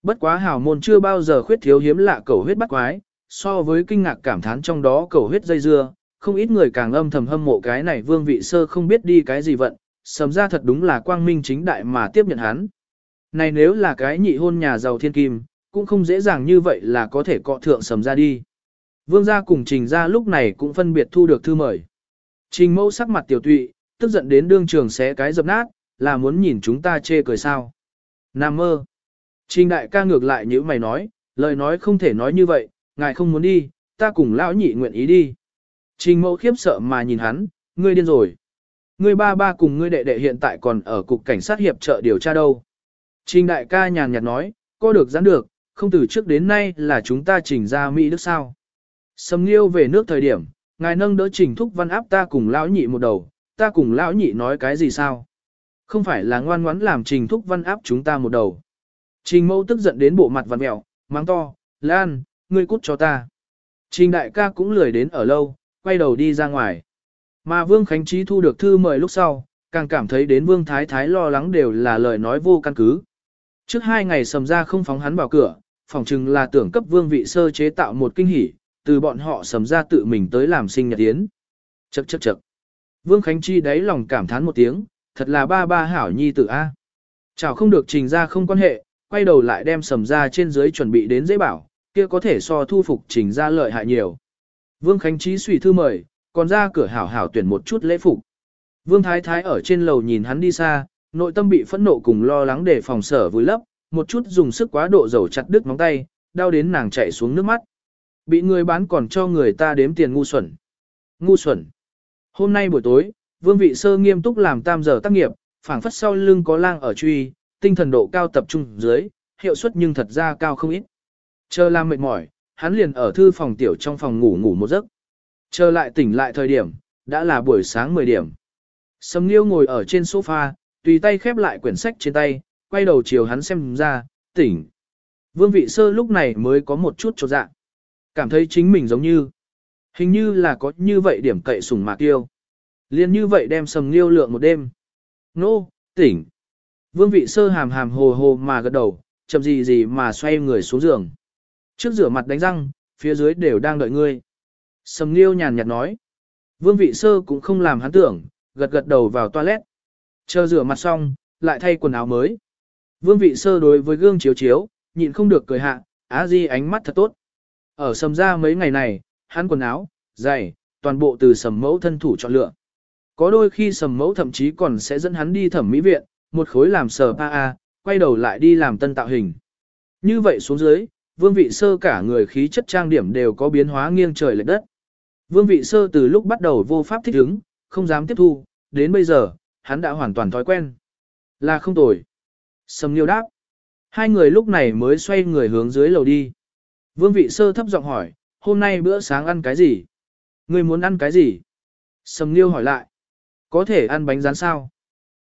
Bất quá hào môn chưa bao giờ khuyết thiếu hiếm lạ cầu huyết bắt quái, so với kinh ngạc cảm thán trong đó cầu huyết dây dưa, không ít người càng âm thầm hâm mộ cái này vương vị sơ không biết đi cái gì vận, sầm ra thật đúng là quang minh chính đại mà tiếp nhận hắn. Này nếu là cái nhị hôn nhà giàu thiên kim, cũng không dễ dàng như vậy là có thể cọ thượng sầm ra đi. Vương gia cùng trình ra lúc này cũng phân biệt thu được thư mời. Trình mẫu sắc mặt tiểu tụy, tức giận đến đương trường xé cái dập nát, là muốn nhìn chúng ta chê cười sao. Nam mơ. Trình đại ca ngược lại như mày nói, lời nói không thể nói như vậy, ngài không muốn đi, ta cùng lão nhị nguyện ý đi. Trình mẫu khiếp sợ mà nhìn hắn, ngươi điên rồi. Ngươi ba ba cùng ngươi đệ đệ hiện tại còn ở cục cảnh sát hiệp trợ điều tra đâu. Trình đại ca nhàn nhạt nói, có được gián được, không từ trước đến nay là chúng ta trình ra Mỹ Đức sao. Sầm liêu về nước thời điểm, ngài nâng đỡ trình thúc văn áp ta cùng lão nhị một đầu, ta cùng lão nhị nói cái gì sao? Không phải là ngoan ngoãn làm trình thúc văn áp chúng ta một đầu. Trình mẫu tức giận đến bộ mặt vằn mẹo, mắng to, Lan, ngươi cút cho ta. Trình đại ca cũng lười đến ở lâu, quay đầu đi ra ngoài. Mà Vương Khánh Trí thu được thư mời lúc sau, càng cảm thấy đến Vương Thái Thái lo lắng đều là lời nói vô căn cứ. Trước hai ngày sầm ra không phóng hắn vào cửa, phỏng chừng là tưởng cấp Vương vị sơ chế tạo một kinh hỉ, từ bọn họ sầm ra tự mình tới làm sinh nhật tiến. Chậc chậc chậc. Vương Khánh Chi đáy lòng cảm thán một tiếng, thật là ba ba hảo nhi tử A. Chào không được trình ra không quan hệ, quay đầu lại đem sầm ra trên dưới chuẩn bị đến dễ bảo, kia có thể so thu phục trình ra lợi hại nhiều. Vương Khánh Trí suy thư mời, còn ra cửa hảo hảo tuyển một chút lễ phục. Vương Thái Thái ở trên lầu nhìn hắn đi xa, nội tâm bị phẫn nộ cùng lo lắng để phòng sở vùi lấp, một chút dùng sức quá độ dầu chặt đứt móng tay, đau đến nàng chạy xuống nước mắt. Bị người bán còn cho người ta đếm tiền ngu xuẩn. Ngu xuẩn. Hôm nay buổi tối, Vương Vị Sơ nghiêm túc làm tam giờ tác nghiệp, phảng phất sau lưng có lang ở truy, tinh thần độ cao tập trung dưới, hiệu suất nhưng thật ra cao không ít. Chờ làm mệt mỏi, hắn liền ở thư phòng tiểu trong phòng ngủ ngủ một giấc. Chờ lại tỉnh lại thời điểm, đã là buổi sáng 10 điểm. Sầm Nghiêu ngồi ở trên sofa, tùy tay khép lại quyển sách trên tay, quay đầu chiều hắn xem ra, tỉnh. Vương vị sơ lúc này mới có một chút trột dạ. Cảm thấy chính mình giống như, hình như là có như vậy điểm cậy sùng mạc tiêu. Liên như vậy đem sầm Nghiêu lượng một đêm. Nô, tỉnh. Vương vị sơ hàm hàm hồ hồ mà gật đầu, chậm gì gì mà xoay người xuống giường. Trước rửa mặt đánh răng, phía dưới đều đang đợi ngươi. Sầm Nghiêu nhàn nhạt nói. Vương vị sơ cũng không làm hắn tưởng, gật gật đầu vào toilet. Chờ rửa mặt xong, lại thay quần áo mới. Vương vị sơ đối với gương chiếu chiếu, nhịn không được cười hạ, á di ánh mắt thật tốt. Ở sầm ra mấy ngày này, hắn quần áo, giày, toàn bộ từ sầm mẫu thân thủ chọn lựa. Có đôi khi sầm mẫu thậm chí còn sẽ dẫn hắn đi thẩm mỹ viện, một khối làm sờ pa a, quay đầu lại đi làm tân tạo hình. Như vậy xuống dưới, vương vị sơ cả người khí chất trang điểm đều có biến hóa nghiêng trời lệch đất. Vương vị sơ từ lúc bắt đầu vô pháp thích ứng, không dám tiếp thu, đến bây giờ, hắn đã hoàn toàn thói quen. Là không tồi. Sầm liêu đáp. Hai người lúc này mới xoay người hướng dưới lầu đi. Vương vị sơ thấp giọng hỏi, hôm nay bữa sáng ăn cái gì? Người muốn ăn cái gì? Sầm liêu hỏi lại. Có thể ăn bánh rán sao?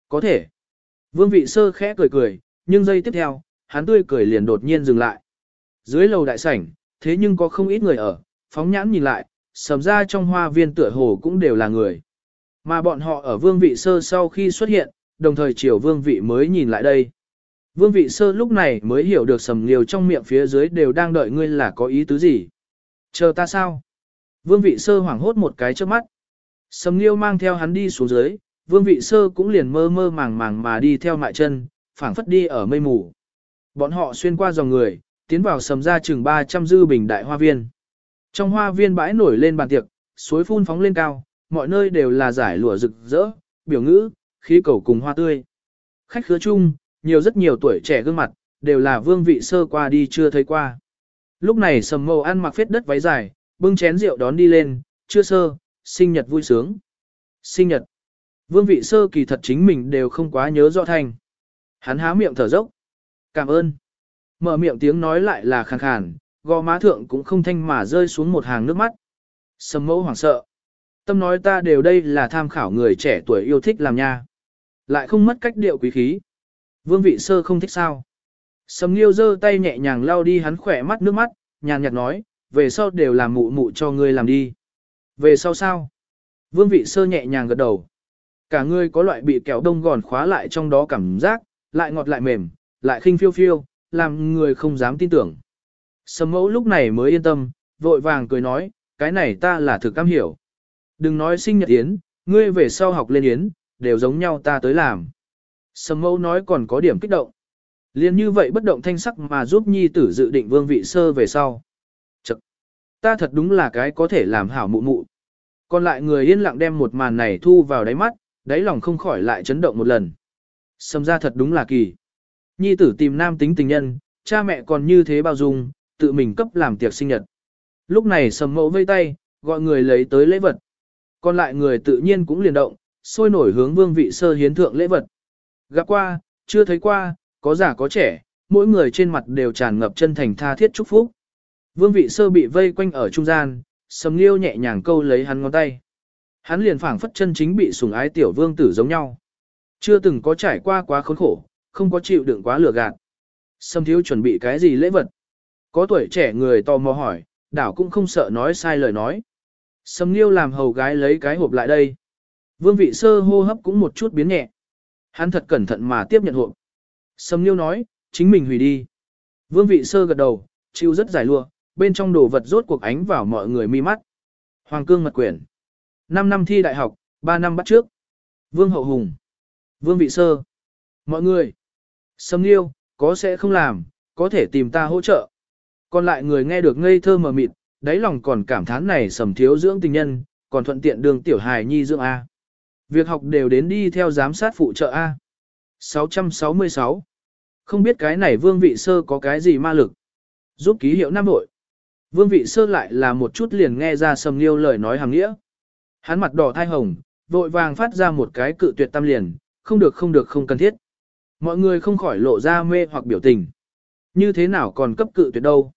Có thể. Vương vị sơ khẽ cười cười, nhưng giây tiếp theo, hắn tươi cười liền đột nhiên dừng lại. Dưới lầu đại sảnh, thế nhưng có không ít người ở, phóng nhãn nhìn lại, sầm ra trong hoa viên tựa hồ cũng đều là người. Mà bọn họ ở vương vị sơ sau khi xuất hiện, đồng thời chiều vương vị mới nhìn lại đây. Vương vị sơ lúc này mới hiểu được sầm liều trong miệng phía dưới đều đang đợi ngươi là có ý tứ gì. Chờ ta sao? Vương vị sơ hoảng hốt một cái trước mắt. Sầm liêu mang theo hắn đi xuống dưới, vương vị sơ cũng liền mơ mơ màng màng mà đi theo mại chân, phảng phất đi ở mây mù. Bọn họ xuyên qua dòng người, tiến vào sầm ra chừng 300 dư bình đại hoa viên. Trong hoa viên bãi nổi lên bàn tiệc, suối phun phóng lên cao, mọi nơi đều là giải lụa rực rỡ, biểu ngữ, khí cầu cùng hoa tươi. Khách khứa chung, nhiều rất nhiều tuổi trẻ gương mặt, đều là vương vị sơ qua đi chưa thấy qua. Lúc này sầm mâu ăn mặc phết đất váy dài, bưng chén rượu đón đi lên, chưa sơ, sinh nhật vui sướng. Sinh nhật. Vương vị sơ kỳ thật chính mình đều không quá nhớ rõ thành. Hắn há miệng thở dốc. Cảm ơn. Mở miệng tiếng nói lại là khàn khàn, gò má thượng cũng không thanh mà rơi xuống một hàng nước mắt. Sầm mẫu hoảng sợ. Tâm nói ta đều đây là tham khảo người trẻ tuổi yêu thích làm nha. Lại không mất cách điệu quý khí. Vương vị sơ không thích sao. Sầm nghiêu giơ tay nhẹ nhàng lau đi hắn khỏe mắt nước mắt, nhàn nhạt nói, về sau đều làm mụ mụ cho ngươi làm đi. Về sau sao? Vương vị sơ nhẹ nhàng gật đầu. Cả ngươi có loại bị kéo đông gòn khóa lại trong đó cảm giác, lại ngọt lại mềm, lại khinh phiêu phiêu, làm người không dám tin tưởng. Sầm mẫu lúc này mới yên tâm, vội vàng cười nói, cái này ta là thực cam hiểu. Đừng nói sinh nhật yến, ngươi về sau học lên yến, đều giống nhau ta tới làm. Sầm mẫu nói còn có điểm kích động. Liên như vậy bất động thanh sắc mà giúp nhi tử dự định vương vị sơ về sau. Chật! Ta thật đúng là cái có thể làm hảo mụ mụ. Còn lại người yên lặng đem một màn này thu vào đáy mắt, đáy lòng không khỏi lại chấn động một lần. Sầm ra thật đúng là kỳ. Nhi tử tìm nam tính tình nhân, cha mẹ còn như thế bao dung, tự mình cấp làm tiệc sinh nhật. Lúc này sầm mẫu vây tay, gọi người lấy tới lễ vật. Còn lại người tự nhiên cũng liền động, sôi nổi hướng vương vị sơ hiến thượng lễ vật. Gặp qua, chưa thấy qua, có già có trẻ, mỗi người trên mặt đều tràn ngập chân thành tha thiết chúc phúc. Vương vị sơ bị vây quanh ở trung gian, sầm liêu nhẹ nhàng câu lấy hắn ngón tay. Hắn liền phảng phất chân chính bị sủng ái tiểu vương tử giống nhau. Chưa từng có trải qua quá khốn khổ, không có chịu đựng quá lừa gạt. Sâm thiếu chuẩn bị cái gì lễ vật? Có tuổi trẻ người tò mò hỏi, đảo cũng không sợ nói sai lời nói. Sâm liêu làm hầu gái lấy cái hộp lại đây. Vương vị sơ hô hấp cũng một chút biến nhẹ. Hắn thật cẩn thận mà tiếp nhận hộp. Sâm liêu nói, chính mình hủy đi. Vương vị sơ gật đầu, chịu rất giải lụa, bên trong đồ vật rốt cuộc ánh vào mọi người mi mắt. Hoàng cương mật quyển. 5 năm thi đại học, 3 năm bắt trước. Vương hậu hùng. Vương vị sơ. Mọi người. Sâm liêu, có sẽ không làm, có thể tìm ta hỗ trợ. Còn lại người nghe được ngây thơ mờ mịt, đáy lòng còn cảm thán này sầm thiếu dưỡng tình nhân, còn thuận tiện đường tiểu hài nhi dưỡng A. Việc học đều đến đi theo giám sát phụ trợ A. 666. Không biết cái này vương vị sơ có cái gì ma lực. Giúp ký hiệu nam nội. Vương vị sơ lại là một chút liền nghe ra sầm liêu lời nói hàng nghĩa. Hắn mặt đỏ thai hồng, vội vàng phát ra một cái cự tuyệt tam liền, không được không được không cần thiết. Mọi người không khỏi lộ ra mê hoặc biểu tình. Như thế nào còn cấp cự tuyệt đâu.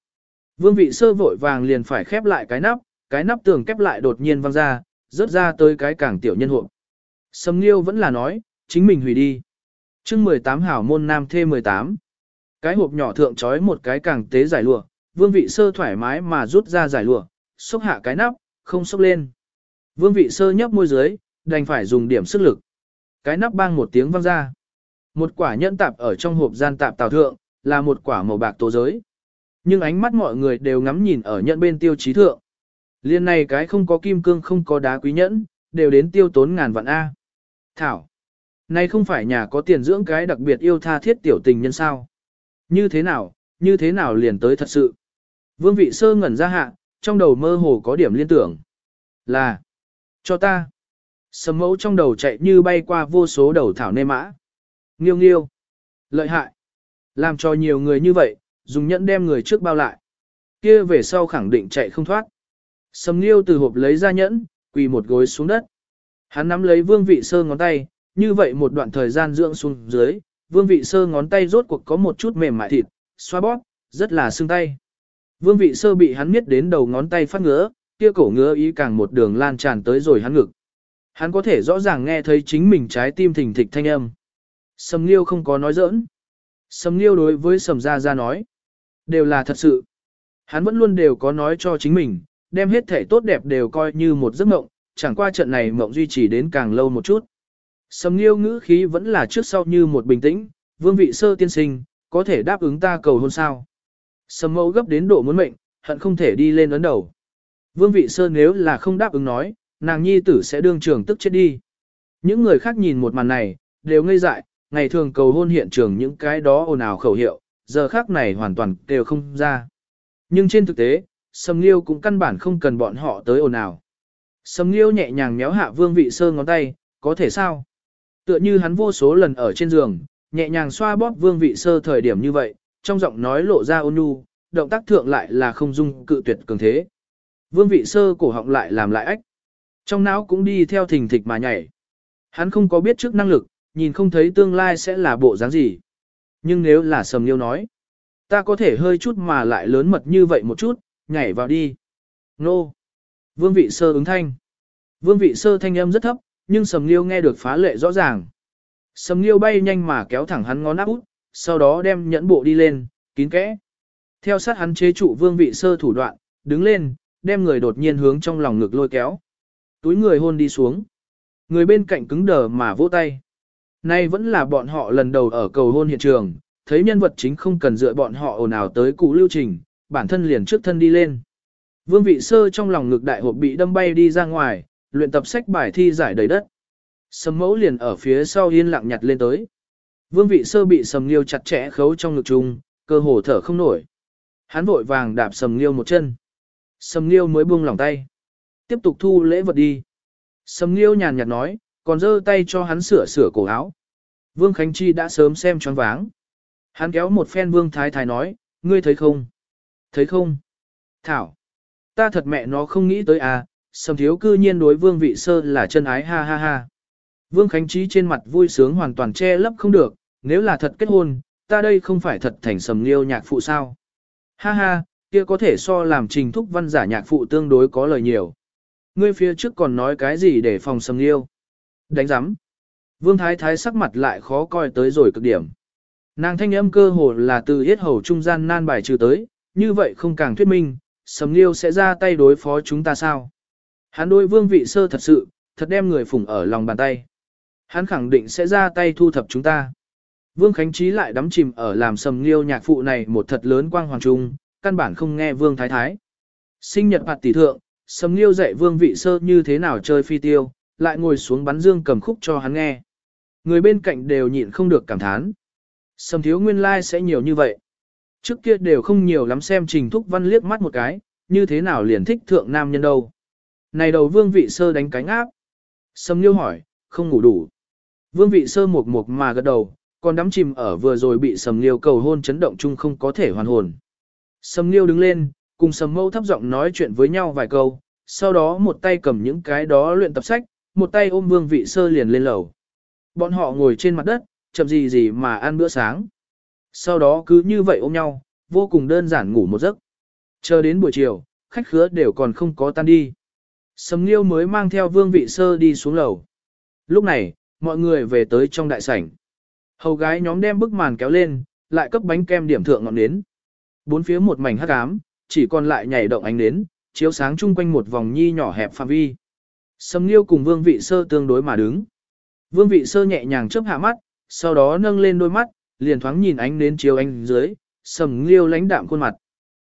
Vương vị sơ vội vàng liền phải khép lại cái nắp, cái nắp tường kép lại đột nhiên văng ra, rớt ra tới cái cảng tiểu nhân hộ. Sầm Nghiêu vẫn là nói, chính mình hủy đi. chương 18 hảo môn nam thê 18. Cái hộp nhỏ thượng trói một cái càng tế giải lụa, vương vị sơ thoải mái mà rút ra giải lụa, xúc hạ cái nắp, không xúc lên. Vương vị sơ nhấp môi dưới, đành phải dùng điểm sức lực. Cái nắp bang một tiếng vang ra. Một quả nhẫn tạp ở trong hộp gian tạp tàu thượng, là một quả màu bạc tố giới. Nhưng ánh mắt mọi người đều ngắm nhìn ở nhẫn bên tiêu chí thượng. Liên này cái không có kim cương không có đá quý nhẫn, đều đến tiêu tốn ngàn vạn A. Thảo. Này không phải nhà có tiền dưỡng cái đặc biệt yêu tha thiết tiểu tình nhân sao. Như thế nào, như thế nào liền tới thật sự. Vương vị sơ ngẩn ra hạ, trong đầu mơ hồ có điểm liên tưởng. Là. Cho ta. Sầm mẫu trong đầu chạy như bay qua vô số đầu thảo nê mã. Nghiêu nghiêu. Lợi hại. Làm cho nhiều người như vậy, dùng nhẫn đem người trước bao lại. kia về sau khẳng định chạy không thoát. Sầm nghiêu từ hộp lấy ra nhẫn, quỳ một gối xuống đất. Hắn nắm lấy vương vị sơ ngón tay, như vậy một đoạn thời gian dưỡng xuống dưới, vương vị sơ ngón tay rốt cuộc có một chút mềm mại thịt, xoa bóp, rất là xương tay. Vương vị sơ bị hắn miết đến đầu ngón tay phát ngứa, kia cổ ngứa ý càng một đường lan tràn tới rồi hắn ngực. Hắn có thể rõ ràng nghe thấy chính mình trái tim thình thịch thanh âm. Sầm Liêu không có nói giỡn. Sầm Liêu đối với Sầm Gia Gia nói. Đều là thật sự. Hắn vẫn luôn đều có nói cho chính mình, đem hết thể tốt đẹp đều coi như một giấc mộng, chẳng qua trận này mộng duy trì đến càng lâu một chút. Sầm Liêu ngữ khí vẫn là trước sau như một bình tĩnh, vương vị sơ tiên sinh, có thể đáp ứng ta cầu hôn sao. Sầm mẫu gấp đến độ muốn mệnh, hận không thể đi lên ấn đầu. Vương vị sơ nếu là không đáp ứng nói, nàng nhi tử sẽ đương trường tức chết đi. Những người khác nhìn một màn này, đều ngây dại, ngày thường cầu hôn hiện trường những cái đó ồn ào khẩu hiệu, giờ khác này hoàn toàn đều không ra. Nhưng trên thực tế, Sầm Liêu cũng căn bản không cần bọn họ tới ồn ào. Sầm Liêu nhẹ nhàng méo hạ vương vị sơ ngón tay, có thể sao? Tựa như hắn vô số lần ở trên giường, nhẹ nhàng xoa bóp vương vị sơ thời điểm như vậy, trong giọng nói lộ ra ôn nhu, động tác thượng lại là không dung cự tuyệt cường thế. Vương vị sơ cổ họng lại làm lại ách. Trong não cũng đi theo thình thịch mà nhảy. Hắn không có biết trước năng lực, nhìn không thấy tương lai sẽ là bộ dáng gì. Nhưng nếu là sầm liêu nói, ta có thể hơi chút mà lại lớn mật như vậy một chút, nhảy vào đi. Nô. Vương vị sơ ứng thanh. Vương vị sơ thanh âm rất thấp, nhưng sầm liêu nghe được phá lệ rõ ràng. Sầm liêu bay nhanh mà kéo thẳng hắn ngón áp út, sau đó đem nhẫn bộ đi lên, kín kẽ. Theo sát hắn chế trụ vương vị sơ thủ đoạn, đứng lên, đem người đột nhiên hướng trong lòng ngực lôi kéo. Túi người hôn đi xuống. Người bên cạnh cứng đờ mà vỗ tay. Nay vẫn là bọn họ lần đầu ở cầu hôn hiện trường, thấy nhân vật chính không cần dựa bọn họ ồn ào tới cụ lưu trình, bản thân liền trước thân đi lên. Vương vị sơ trong lòng ngực đại hộp bị đâm bay đi ra ngoài, luyện tập sách bài thi giải đầy đất. Sầm mẫu liền ở phía sau yên lặng nhặt lên tới. Vương vị sơ bị sầm liêu chặt chẽ khấu trong ngực chung, cơ hồ thở không nổi. Hắn vội vàng đạp sầm liêu một chân. Sầm liêu mới buông lòng tay. Tiếp tục thu lễ vật đi. Sầm Liêu nhàn nhạt nói, còn giơ tay cho hắn sửa sửa cổ áo. Vương Khánh Chi đã sớm xem choáng váng. Hắn kéo một phen Vương Thái Thái nói, ngươi thấy không? Thấy không? Thảo! Ta thật mẹ nó không nghĩ tới à, sầm thiếu cư nhiên đối Vương Vị Sơ là chân ái ha ha ha. Vương Khánh Chi trên mặt vui sướng hoàn toàn che lấp không được, nếu là thật kết hôn, ta đây không phải thật thành sầm liêu nhạc phụ sao. Ha ha, kia có thể so làm trình thúc văn giả nhạc phụ tương đối có lời nhiều. Ngươi phía trước còn nói cái gì để phòng sầm liêu. Đánh giám. Vương Thái Thái sắc mặt lại khó coi tới rồi cực điểm. Nàng thanh âm cơ hồ là từ yết hầu trung gian nan bài trừ tới, như vậy không càng thuyết minh, sầm liêu sẽ ra tay đối phó chúng ta sao. Hắn đối vương vị sơ thật sự, thật đem người phủng ở lòng bàn tay. Hắn khẳng định sẽ ra tay thu thập chúng ta. Vương Khánh Trí lại đắm chìm ở làm sầm liêu nhạc phụ này một thật lớn quang hoàng trung, căn bản không nghe Vương Thái Thái. Sinh nhật bạt tỷ thượng, sầm liêu dạy Vương Vị Sơ như thế nào chơi phi tiêu, lại ngồi xuống bắn dương cầm khúc cho hắn nghe. Người bên cạnh đều nhịn không được cảm thán. Sầm thiếu nguyên lai like sẽ nhiều như vậy. Trước kia đều không nhiều lắm xem trình thúc văn liếc mắt một cái, như thế nào liền thích thượng nam nhân đâu. Này đầu Vương Vị Sơ đánh cánh áp. Sầm liêu hỏi, không ngủ đủ. Vương Vị Sơ một một mà gật đầu còn đắm chìm ở vừa rồi bị sầm liêu cầu hôn chấn động chung không có thể hoàn hồn. Sầm liêu đứng lên, cùng sầm mâu thấp giọng nói chuyện với nhau vài câu, sau đó một tay cầm những cái đó luyện tập sách, một tay ôm vương vị sơ liền lên lầu. Bọn họ ngồi trên mặt đất, chậm gì gì mà ăn bữa sáng. Sau đó cứ như vậy ôm nhau, vô cùng đơn giản ngủ một giấc. Chờ đến buổi chiều, khách khứa đều còn không có tan đi. Sầm liêu mới mang theo vương vị sơ đi xuống lầu. Lúc này, mọi người về tới trong đại sảnh. Hầu gái nhóm đem bức màn kéo lên, lại cấp bánh kem điểm thượng ngọn nến. Bốn phía một mảnh hắc ám, chỉ còn lại nhảy động ánh nến, chiếu sáng chung quanh một vòng nhi nhỏ hẹp phạm vi. Sầm Liêu cùng Vương Vị Sơ tương đối mà đứng. Vương Vị Sơ nhẹ nhàng chớp hạ mắt, sau đó nâng lên đôi mắt, liền thoáng nhìn ánh nến chiếu ánh dưới, sầm Liêu lãnh đạm khuôn mặt.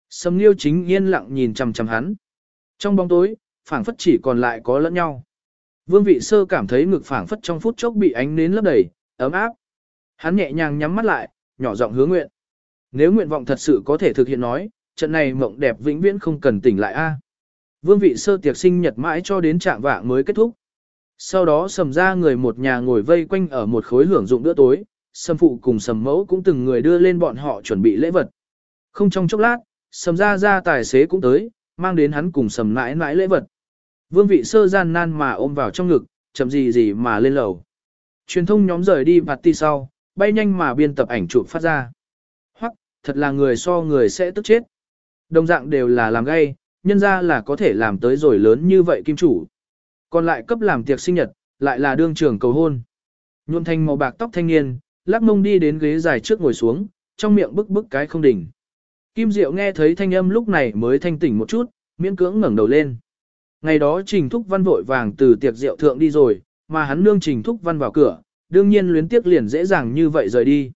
sầm Liêu chính yên lặng nhìn chằm chằm hắn. Trong bóng tối, phảng phất chỉ còn lại có lẫn nhau. Vương Vị Sơ cảm thấy ngực phảng phất trong phút chốc bị ánh nến lấp đầy, ấm áp. Hắn nhẹ nhàng nhắm mắt lại, nhỏ giọng hứa nguyện. Nếu nguyện vọng thật sự có thể thực hiện nói, trận này mộng đẹp vĩnh viễn không cần tỉnh lại a. À. Vương vị sơ tiệc sinh nhật mãi cho đến trạng vạng mới kết thúc. Sau đó sầm ra người một nhà ngồi vây quanh ở một khối hưởng dụng bữa tối, sầm phụ cùng sầm mẫu cũng từng người đưa lên bọn họ chuẩn bị lễ vật. Không trong chốc lát, sầm ra ra tài xế cũng tới, mang đến hắn cùng sầm mãi mãi lễ vật. Vương vị sơ gian nan mà ôm vào trong ngực, chậm gì gì mà lên lầu. Truyền thông nhóm rời đi party sau, bay nhanh mà biên tập ảnh chụp phát ra. Thật là người so người sẽ tức chết. Đồng dạng đều là làm gay, nhân ra là có thể làm tới rồi lớn như vậy kim chủ. Còn lại cấp làm tiệc sinh nhật, lại là đương trưởng cầu hôn. Nhuộm thành màu bạc tóc thanh niên, lắc mông đi đến ghế dài trước ngồi xuống, trong miệng bức bức cái không đỉnh. Kim Diệu nghe thấy thanh âm lúc này mới thanh tỉnh một chút, miễn cưỡng ngẩng đầu lên. Ngày đó Trình Thúc Văn vội vàng từ tiệc rượu thượng đi rồi, mà hắn nương Trình Thúc Văn vào cửa, đương nhiên luyến tiếc liền dễ dàng như vậy rời đi.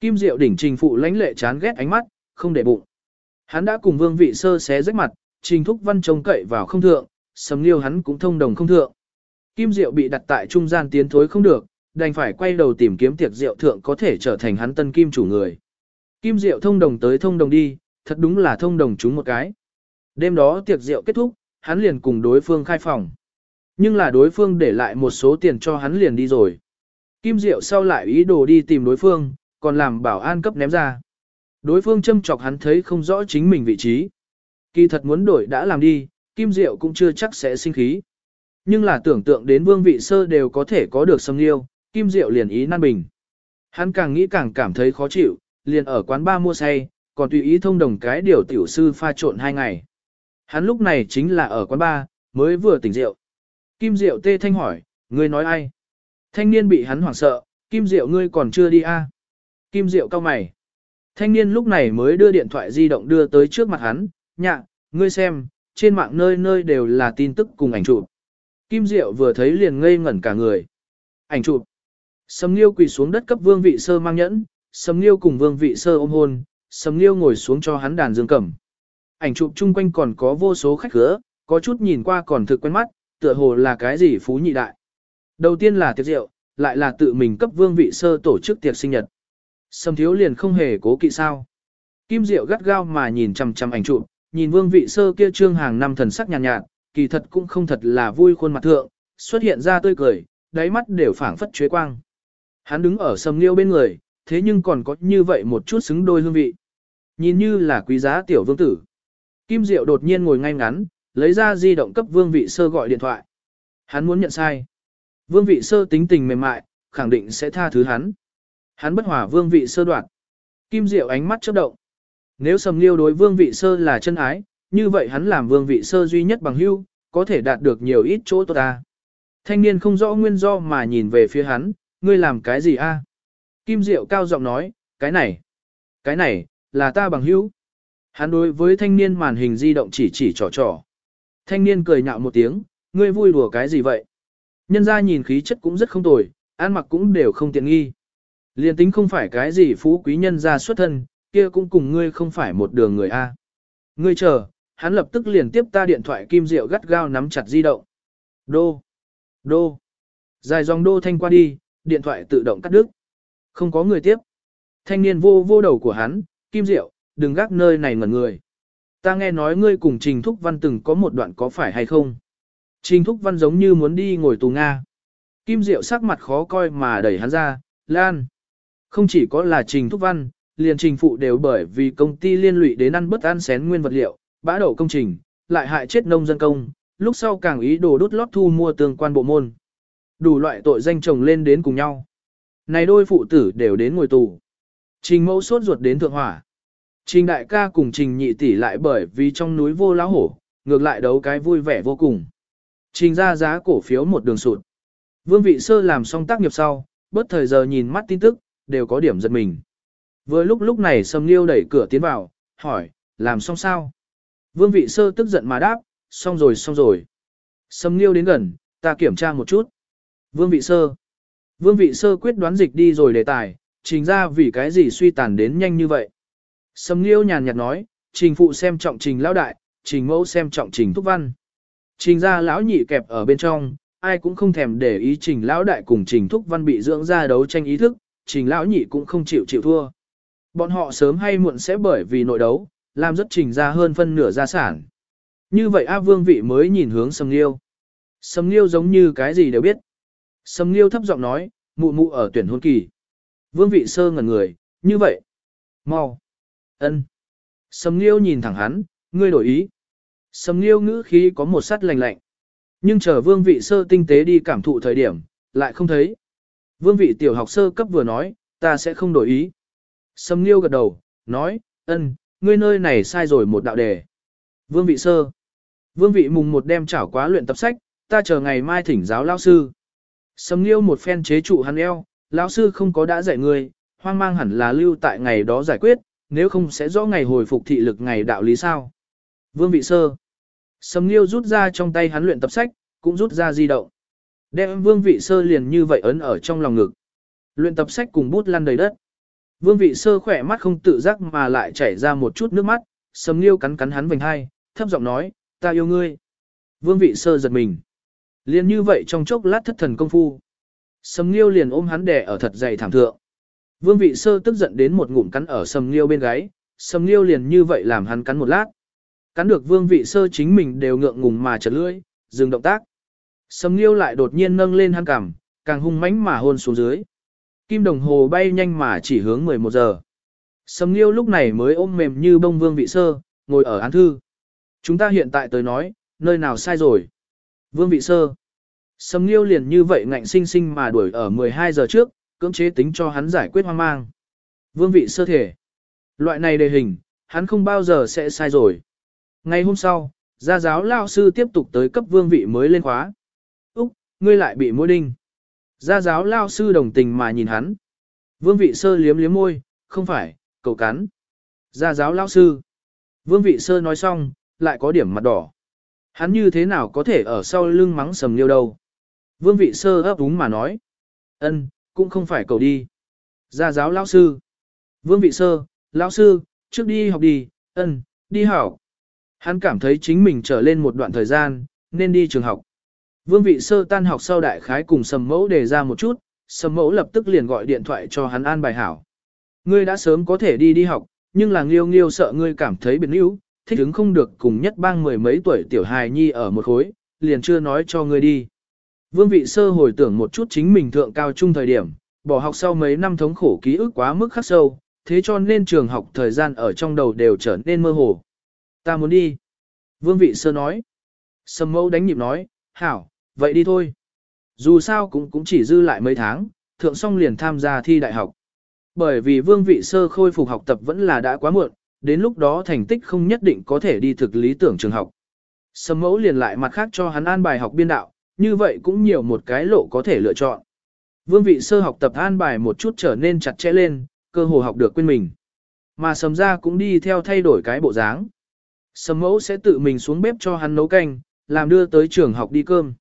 Kim Diệu đỉnh trình phụ lãnh lệ chán ghét ánh mắt, không để bụng. Hắn đã cùng vương vị sơ xé rách mặt, trình thúc văn trông cậy vào không thượng, sầm liêu hắn cũng thông đồng không thượng. Kim Diệu bị đặt tại trung gian tiến thối không được, đành phải quay đầu tìm kiếm tiệc rượu thượng có thể trở thành hắn tân kim chủ người. Kim Diệu thông đồng tới thông đồng đi, thật đúng là thông đồng chúng một cái. Đêm đó tiệc rượu kết thúc, hắn liền cùng đối phương khai phòng. Nhưng là đối phương để lại một số tiền cho hắn liền đi rồi. Kim Diệu sau lại ý đồ đi tìm đối phương, còn làm bảo an cấp ném ra. Đối phương châm chọc hắn thấy không rõ chính mình vị trí. Kỳ thật muốn đổi đã làm đi, Kim Diệu cũng chưa chắc sẽ sinh khí. Nhưng là tưởng tượng đến vương vị sơ đều có thể có được sâm liêu, Kim Diệu liền ý nan bình. Hắn càng nghĩ càng cảm thấy khó chịu, liền ở quán ba mua say, còn tùy ý thông đồng cái điều tiểu sư pha trộn hai ngày. Hắn lúc này chính là ở quán ba, mới vừa tỉnh rượu. Kim Diệu tê thanh hỏi, ngươi nói ai? Thanh niên bị hắn hoảng sợ, Kim Diệu ngươi còn chưa đi a? À? Kim Diệu cao mày. Thanh niên lúc này mới đưa điện thoại di động đưa tới trước mặt hắn, nhạ, ngươi xem, trên mạng nơi nơi đều là tin tức cùng ảnh chụp. Kim Diệu vừa thấy liền ngây ngẩn cả người. Ảnh chụp. Sầm Liêu quỳ xuống đất cấp Vương Vị Sơ mang nhẫn, Sầm Liêu cùng Vương Vị Sơ ôm hôn, Sầm Liêu ngồi xuống cho hắn đàn dương cầm. Ảnh chụp chung quanh còn có vô số khách khứa, có chút nhìn qua còn thực quen mắt, tựa hồ là cái gì phú nhị đại. Đầu tiên là tiệc rượu, lại là tự mình cấp vương vị sơ tổ chức tiệc sinh nhật. Sầm thiếu liền không hề cố kỵ sao. Kim Diệu gắt gao mà nhìn chằm chằm ảnh chụp, nhìn vương vị sơ kia trương hàng năm thần sắc nhàn nhạt, nhạt, kỳ thật cũng không thật là vui khuôn mặt thượng, xuất hiện ra tươi cười, đáy mắt đều phảng phất chuế quang. Hắn đứng ở sầm liêu bên người, thế nhưng còn có như vậy một chút xứng đôi hương vị. Nhìn như là quý giá tiểu vương tử. Kim Diệu đột nhiên ngồi ngay ngắn, lấy ra di động cấp vương vị sơ gọi điện thoại. Hắn muốn nhận sai. Vương vị sơ tính tình mềm mại, khẳng định sẽ tha thứ hắn. Hắn bất hòa vương vị sơ đoạt. Kim Diệu ánh mắt chớp động. Nếu sầm liêu đối vương vị sơ là chân ái, như vậy hắn làm vương vị sơ duy nhất bằng hưu, có thể đạt được nhiều ít chỗ tốt ta. Thanh niên không rõ nguyên do mà nhìn về phía hắn, ngươi làm cái gì a? Kim Diệu cao giọng nói, cái này, cái này, là ta bằng hữu. Hắn đối với thanh niên màn hình di động chỉ chỉ trò trò. Thanh niên cười nhạo một tiếng, ngươi vui đùa cái gì vậy? Nhân ra nhìn khí chất cũng rất không tồi, ăn mặc cũng đều không tiện nghi. Liên tính không phải cái gì phú quý nhân ra xuất thân, kia cũng cùng ngươi không phải một đường người A. Ngươi chờ, hắn lập tức liền tiếp ta điện thoại kim diệu gắt gao nắm chặt di động. Đô, đô, dài dòng đô thanh qua đi, điện thoại tự động cắt đứt. Không có người tiếp. Thanh niên vô vô đầu của hắn, kim diệu, đừng gác nơi này ngẩn người. Ta nghe nói ngươi cùng Trình Thúc Văn từng có một đoạn có phải hay không? Trình Thúc Văn giống như muốn đi ngồi tù Nga. Kim Diệu sắc mặt khó coi mà đẩy hắn ra, Lan. Không chỉ có là Trình Thúc Văn, liền Trình Phụ đều bởi vì công ty liên lụy đến ăn bất ăn xén nguyên vật liệu, bã đậu công trình, lại hại chết nông dân công, lúc sau càng ý đồ đốt lót thu mua tương quan bộ môn. Đủ loại tội danh chồng lên đến cùng nhau. Này đôi phụ tử đều đến ngồi tù. Trình mẫu sốt ruột đến thượng hỏa. Trình đại ca cùng trình nhị tỷ lại bởi vì trong núi vô lão hổ, ngược lại đấu cái vui vẻ vô cùng. Trình ra giá cổ phiếu một đường sụt. Vương vị sơ làm xong tác nghiệp sau, bớt thời giờ nhìn mắt tin tức, đều có điểm giật mình. Vừa lúc lúc này Sầm Liêu đẩy cửa tiến vào, hỏi, làm xong sao? Vương vị sơ tức giận mà đáp, xong rồi xong rồi. Sầm Liêu đến gần, ta kiểm tra một chút. Vương vị sơ. Vương vị sơ quyết đoán dịch đi rồi đề tài, trình ra vì cái gì suy tàn đến nhanh như vậy. Sầm Liêu nhàn nhạt nói, trình phụ xem trọng trình lão đại, trình mẫu xem trọng trình thúc văn. Trình ra lão nhị kẹp ở bên trong, ai cũng không thèm để ý trình lão đại cùng trình thúc văn bị dưỡng ra đấu tranh ý thức, trình lão nhị cũng không chịu chịu thua. Bọn họ sớm hay muộn sẽ bởi vì nội đấu, làm rất trình ra hơn phân nửa gia sản. Như vậy A Vương vị mới nhìn hướng Sầm Liêu. Sầm Liêu giống như cái gì đều biết. Sầm Liêu thấp giọng nói, mụ mụ ở tuyển hôn kỳ. Vương vị sơ ngẩn người, như vậy. Mau. ân. Sầm Liêu nhìn thẳng hắn, ngươi đổi ý. Sầm Liêu ngữ khí có một sắt lạnh lạnh. Nhưng chờ vương vị sơ tinh tế đi cảm thụ thời điểm, lại không thấy. Vương vị tiểu học sơ cấp vừa nói, ta sẽ không đổi ý. Sâm Liêu gật đầu, nói, ân, ngươi nơi này sai rồi một đạo đề. Vương vị sơ. Vương vị mùng một đem chảo quá luyện tập sách, ta chờ ngày mai thỉnh giáo lao sư. Sâm Liêu một phen chế trụ hắn eo, lão sư không có đã dạy ngươi, hoang mang hẳn là lưu tại ngày đó giải quyết, nếu không sẽ rõ ngày hồi phục thị lực ngày đạo lý sao. Vương vị sơ. Sầm Liêu rút ra trong tay hắn luyện tập sách, cũng rút ra di động. Đem vương vị sơ liền như vậy ấn ở trong lòng ngực. Luyện tập sách cùng bút lăn đầy đất. Vương vị sơ khỏe mắt không tự giác mà lại chảy ra một chút nước mắt, sầm liêu cắn cắn hắn vành hai, thấp giọng nói, ta yêu ngươi. Vương vị sơ giật mình. Liền như vậy trong chốc lát thất thần công phu. Sầm liêu liền ôm hắn đè ở thật dày thảm thượng. Vương vị sơ tức giận đến một ngụm cắn ở sầm liêu bên gáy, sầm liêu liền như vậy làm hắn cắn một lát. Cắn được vương vị sơ chính mình đều ngượng ngùng mà chật lưỡi, dừng động tác. Sầm liêu lại đột nhiên nâng lên hắn cằm, càng hung mãnh mà hôn xuống dưới. Kim đồng hồ bay nhanh mà chỉ hướng 11 giờ. Sầm liêu lúc này mới ôm mềm như bông vương vị sơ, ngồi ở án thư. Chúng ta hiện tại tới nói, nơi nào sai rồi. Vương vị sơ. Sầm liêu liền như vậy ngạnh sinh sinh mà đuổi ở 12 giờ trước, cưỡng chế tính cho hắn giải quyết hoang mang. Vương vị sơ thể. Loại này đề hình, hắn không bao giờ sẽ sai rồi. Ngày hôm sau, gia giáo lao sư tiếp tục tới cấp vương vị mới lên khóa. Ngươi lại bị môi đinh. Gia giáo lao sư đồng tình mà nhìn hắn. Vương vị sơ liếm liếm môi, không phải, cầu cắn. Gia giáo lao sư. Vương vị sơ nói xong, lại có điểm mặt đỏ. Hắn như thế nào có thể ở sau lưng mắng sầm liêu đâu. Vương vị sơ ấp úng mà nói. ân, cũng không phải cầu đi. Gia giáo lao sư. Vương vị sơ, lao sư, trước đi học đi, ân, đi học. Hắn cảm thấy chính mình trở lên một đoạn thời gian, nên đi trường học. Vương vị sơ tan học sau đại khái cùng sầm mẫu đề ra một chút, sầm mẫu lập tức liền gọi điện thoại cho hắn an bài hảo. Ngươi đã sớm có thể đi đi học, nhưng là nghiêu nghiêu sợ ngươi cảm thấy biệt níu, thích ứng không được cùng nhất bang mười mấy tuổi tiểu hài nhi ở một khối, liền chưa nói cho ngươi đi. Vương vị sơ hồi tưởng một chút chính mình thượng cao trung thời điểm, bỏ học sau mấy năm thống khổ ký ức quá mức khắc sâu, thế cho nên trường học thời gian ở trong đầu đều trở nên mơ hồ. Ta muốn đi. Vương vị sơ nói. Sầm mẫu đánh nhịp nói, hảo, vậy đi thôi. Dù sao cũng cũng chỉ dư lại mấy tháng, thượng song liền tham gia thi đại học. Bởi vì vương vị sơ khôi phục học tập vẫn là đã quá muộn, đến lúc đó thành tích không nhất định có thể đi thực lý tưởng trường học. Sầm mẫu liền lại mặt khác cho hắn an bài học biên đạo, như vậy cũng nhiều một cái lộ có thể lựa chọn. Vương vị sơ học tập an bài một chút trở nên chặt chẽ lên, cơ hồ học được quên mình. Mà sầm ra cũng đi theo thay đổi cái bộ dáng. Sầm mẫu sẽ tự mình xuống bếp cho hắn nấu canh, làm đưa tới trường học đi cơm.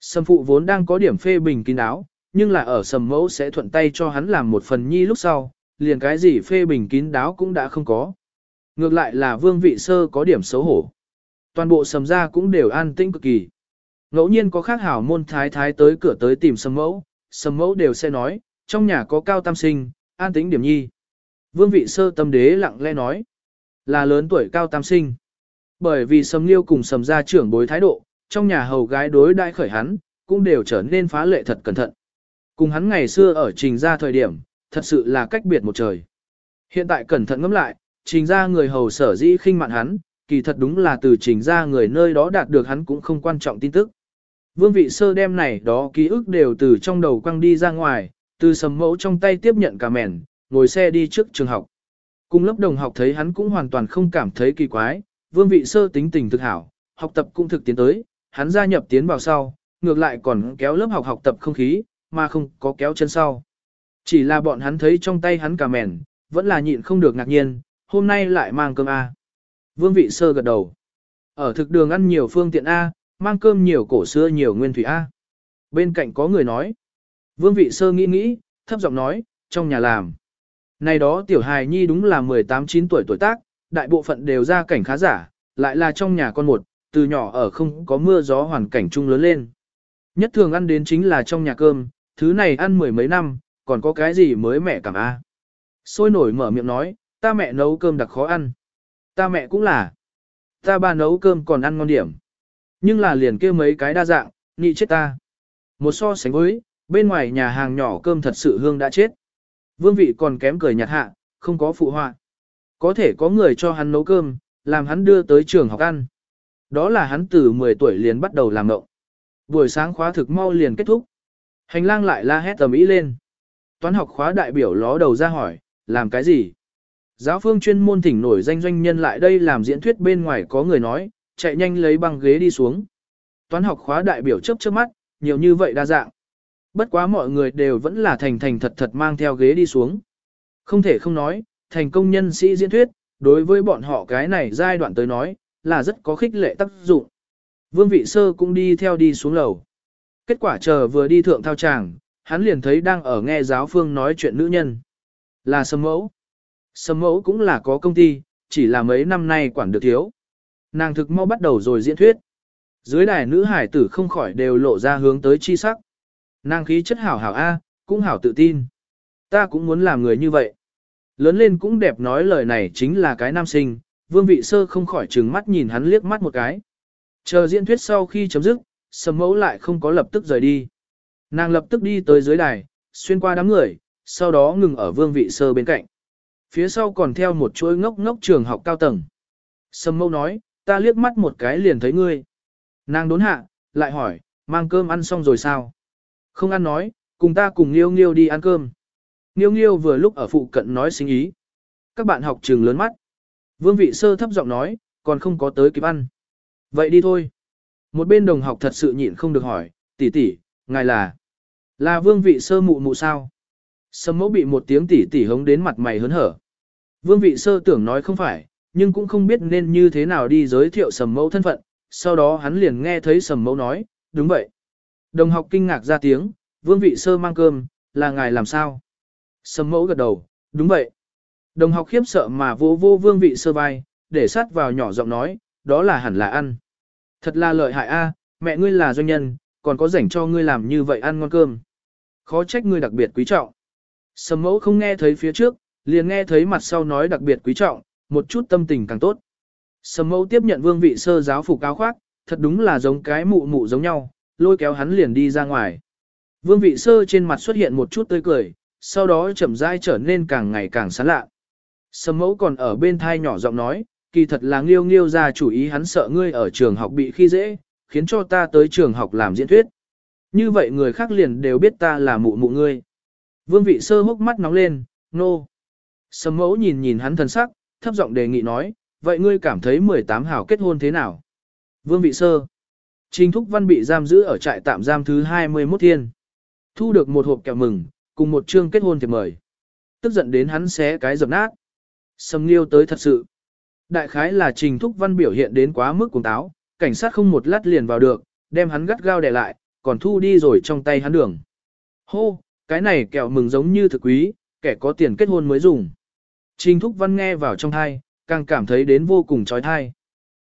Sầm phụ vốn đang có điểm phê bình kín đáo, nhưng là ở sầm mẫu sẽ thuận tay cho hắn làm một phần nhi lúc sau, liền cái gì phê bình kín đáo cũng đã không có. Ngược lại là vương vị sơ có điểm xấu hổ. Toàn bộ sầm ra cũng đều an tĩnh cực kỳ. Ngẫu nhiên có khác hảo môn thái thái tới cửa tới tìm sầm mẫu, sầm mẫu đều sẽ nói, trong nhà có cao tam sinh, an tĩnh điểm nhi. Vương vị sơ tâm đế lặng lẽ nói, là lớn tuổi cao tam sinh. Bởi vì sầm liêu cùng sầm gia trưởng bối thái độ, trong nhà hầu gái đối đãi khởi hắn, cũng đều trở nên phá lệ thật cẩn thận. Cùng hắn ngày xưa ở trình gia thời điểm, thật sự là cách biệt một trời. Hiện tại cẩn thận ngẫm lại, trình gia người hầu sở dĩ khinh mạn hắn, kỳ thật đúng là từ trình gia người nơi đó đạt được hắn cũng không quan trọng tin tức. Vương vị sơ đem này đó ký ức đều từ trong đầu quăng đi ra ngoài, từ sầm mẫu trong tay tiếp nhận cả mèn ngồi xe đi trước trường học. Cùng lớp đồng học thấy hắn cũng hoàn toàn không cảm thấy kỳ quái, vương vị sơ tính tình thực hảo, học tập cũng thực tiến tới, hắn gia nhập tiến vào sau, ngược lại còn kéo lớp học học tập không khí, mà không có kéo chân sau. Chỉ là bọn hắn thấy trong tay hắn cả mèn, vẫn là nhịn không được ngạc nhiên, hôm nay lại mang cơm A. Vương vị sơ gật đầu. Ở thực đường ăn nhiều phương tiện A, mang cơm nhiều cổ xưa nhiều nguyên thủy A. Bên cạnh có người nói. Vương vị sơ nghĩ nghĩ, thấp giọng nói, trong nhà làm. Này đó tiểu hài nhi đúng là 18-9 tuổi tuổi tác, đại bộ phận đều ra cảnh khá giả, lại là trong nhà con một, từ nhỏ ở không có mưa gió hoàn cảnh chung lớn lên. Nhất thường ăn đến chính là trong nhà cơm, thứ này ăn mười mấy năm, còn có cái gì mới mẹ cảm a? Sôi nổi mở miệng nói, ta mẹ nấu cơm đặc khó ăn. Ta mẹ cũng là. Ta ba nấu cơm còn ăn ngon điểm. Nhưng là liền kêu mấy cái đa dạng, nhị chết ta. Một so sánh với, bên ngoài nhà hàng nhỏ cơm thật sự hương đã chết. Vương vị còn kém cười nhạt hạ, không có phụ họa. Có thể có người cho hắn nấu cơm, làm hắn đưa tới trường học ăn. Đó là hắn từ 10 tuổi liền bắt đầu làm ngộng. Buổi sáng khóa thực mau liền kết thúc. Hành lang lại la hét tầm ý lên. Toán học khóa đại biểu ló đầu ra hỏi, làm cái gì? Giáo phương chuyên môn thỉnh nổi danh doanh nhân lại đây làm diễn thuyết bên ngoài có người nói, chạy nhanh lấy băng ghế đi xuống. Toán học khóa đại biểu chớp chớp mắt, nhiều như vậy đa dạng. Bất quá mọi người đều vẫn là thành thành thật thật mang theo ghế đi xuống. Không thể không nói, thành công nhân sĩ diễn thuyết, đối với bọn họ cái này giai đoạn tới nói, là rất có khích lệ tác dụng. Vương vị sơ cũng đi theo đi xuống lầu. Kết quả chờ vừa đi thượng thao tràng, hắn liền thấy đang ở nghe giáo phương nói chuyện nữ nhân. Là sâm mẫu. Sâm mẫu cũng là có công ty, chỉ là mấy năm nay quản được thiếu. Nàng thực mau bắt đầu rồi diễn thuyết. Dưới đài nữ hải tử không khỏi đều lộ ra hướng tới chi sắc. Nàng khí chất hảo hảo A, cũng hảo tự tin. Ta cũng muốn làm người như vậy. Lớn lên cũng đẹp nói lời này chính là cái nam sinh, vương vị sơ không khỏi trừng mắt nhìn hắn liếc mắt một cái. Chờ diễn thuyết sau khi chấm dứt, sầm mẫu lại không có lập tức rời đi. Nàng lập tức đi tới dưới đài, xuyên qua đám người, sau đó ngừng ở vương vị sơ bên cạnh. Phía sau còn theo một chuỗi ngốc ngốc trường học cao tầng. Sầm mẫu nói, ta liếc mắt một cái liền thấy ngươi. Nàng đốn hạ, lại hỏi, mang cơm ăn xong rồi sao? Không ăn nói, cùng ta cùng Nghiêu Nghiêu đi ăn cơm. Nghiêu Nghiêu vừa lúc ở phụ cận nói sinh ý. Các bạn học trường lớn mắt. Vương vị sơ thấp giọng nói, còn không có tới kịp ăn. Vậy đi thôi. Một bên đồng học thật sự nhịn không được hỏi, tỷ tỷ, ngài là, là vương vị sơ mụ mụ sao? Sâm mẫu bị một tiếng tỷ tỷ hống đến mặt mày hớn hở. Vương vị sơ tưởng nói không phải, nhưng cũng không biết nên như thế nào đi giới thiệu sầm mẫu thân phận, sau đó hắn liền nghe thấy sầm mẫu nói, đúng vậy. Đồng học kinh ngạc ra tiếng, vương vị sơ mang cơm, là ngài làm sao? Sầm mẫu gật đầu, đúng vậy. Đồng học khiếp sợ mà vô vô vương vị sơ vai, để sát vào nhỏ giọng nói, đó là hẳn là ăn. Thật là lợi hại a, mẹ ngươi là doanh nhân, còn có rảnh cho ngươi làm như vậy ăn ngon cơm. Khó trách ngươi đặc biệt quý trọng. Sầm mẫu không nghe thấy phía trước, liền nghe thấy mặt sau nói đặc biệt quý trọng, một chút tâm tình càng tốt. Sầm mẫu tiếp nhận vương vị sơ giáo phục áo khoác, thật đúng là giống cái mụ mụ giống nhau, lôi kéo hắn liền đi ra ngoài. Vương vị sơ trên mặt xuất hiện một chút tươi cười, sau đó chậm rãi trở nên càng ngày càng sán lạ. Sầm mẫu còn ở bên thai nhỏ giọng nói, kỳ thật là nghiêu nghiêu ra chủ ý hắn sợ ngươi ở trường học bị khi dễ, khiến cho ta tới trường học làm diễn thuyết. Như vậy người khác liền đều biết ta là mụ mụ ngươi. Vương vị sơ hốc mắt nóng lên, nô. No. Sầm mẫu nhìn nhìn hắn thần sắc, thấp giọng đề nghị nói, vậy ngươi cảm thấy 18 hảo kết hôn thế nào? Vương vị sơ. Trình Thúc Văn bị giam giữ ở trại tạm giam thứ 21 thiên. Thu được một hộp kẹo mừng, cùng một chương kết hôn thiệp mời. Tức giận đến hắn xé cái dập nát. Sầm liêu tới thật sự. Đại khái là Trình Thúc Văn biểu hiện đến quá mức cuồng táo, cảnh sát không một lát liền vào được, đem hắn gắt gao đè lại, còn thu đi rồi trong tay hắn đường. Hô, cái này kẹo mừng giống như thực quý, kẻ có tiền kết hôn mới dùng. Trình Thúc Văn nghe vào trong thai, càng cảm thấy đến vô cùng trói thai.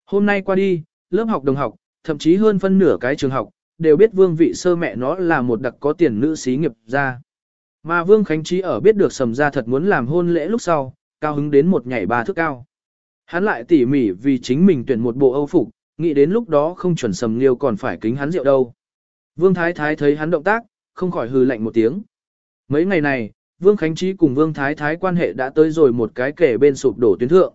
Hôm nay qua đi, lớp học đồng học, thậm chí hơn phân nửa cái trường học, đều biết vương vị sơ mẹ nó là một đặc có tiền nữ xí nghiệp ra. Mà vương Khánh Trí ở biết được sầm ra thật muốn làm hôn lễ lúc sau, cao hứng đến một nhảy ba thước cao. Hắn lại tỉ mỉ vì chính mình tuyển một bộ âu phục, nghĩ đến lúc đó không chuẩn sầm liêu còn phải kính hắn rượu đâu. Vương Thái Thái thấy hắn động tác, không khỏi hừ lạnh một tiếng. Mấy ngày này, Vương Khánh Trí cùng Vương Thái Thái quan hệ đã tới rồi một cái kể bên sụp đổ tuyến thượng.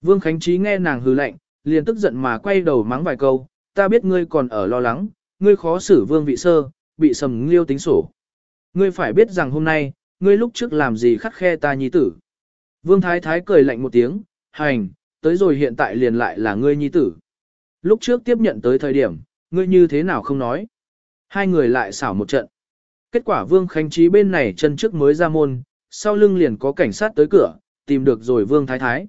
Vương Khánh Trí nghe nàng hừ lạnh, liền tức giận mà quay đầu mắng vài câu, ta biết ngươi còn ở lo lắng, ngươi khó xử Vương Vị Sơ, bị sầm liêu tính sổ. Ngươi phải biết rằng hôm nay, ngươi lúc trước làm gì khắt khe ta nhi tử. Vương Thái Thái cười lạnh một tiếng, hành, tới rồi hiện tại liền lại là ngươi nhi tử. Lúc trước tiếp nhận tới thời điểm, ngươi như thế nào không nói. Hai người lại xảo một trận. Kết quả Vương Khánh Trí bên này chân trước mới ra môn, sau lưng liền có cảnh sát tới cửa, tìm được rồi Vương Thái Thái.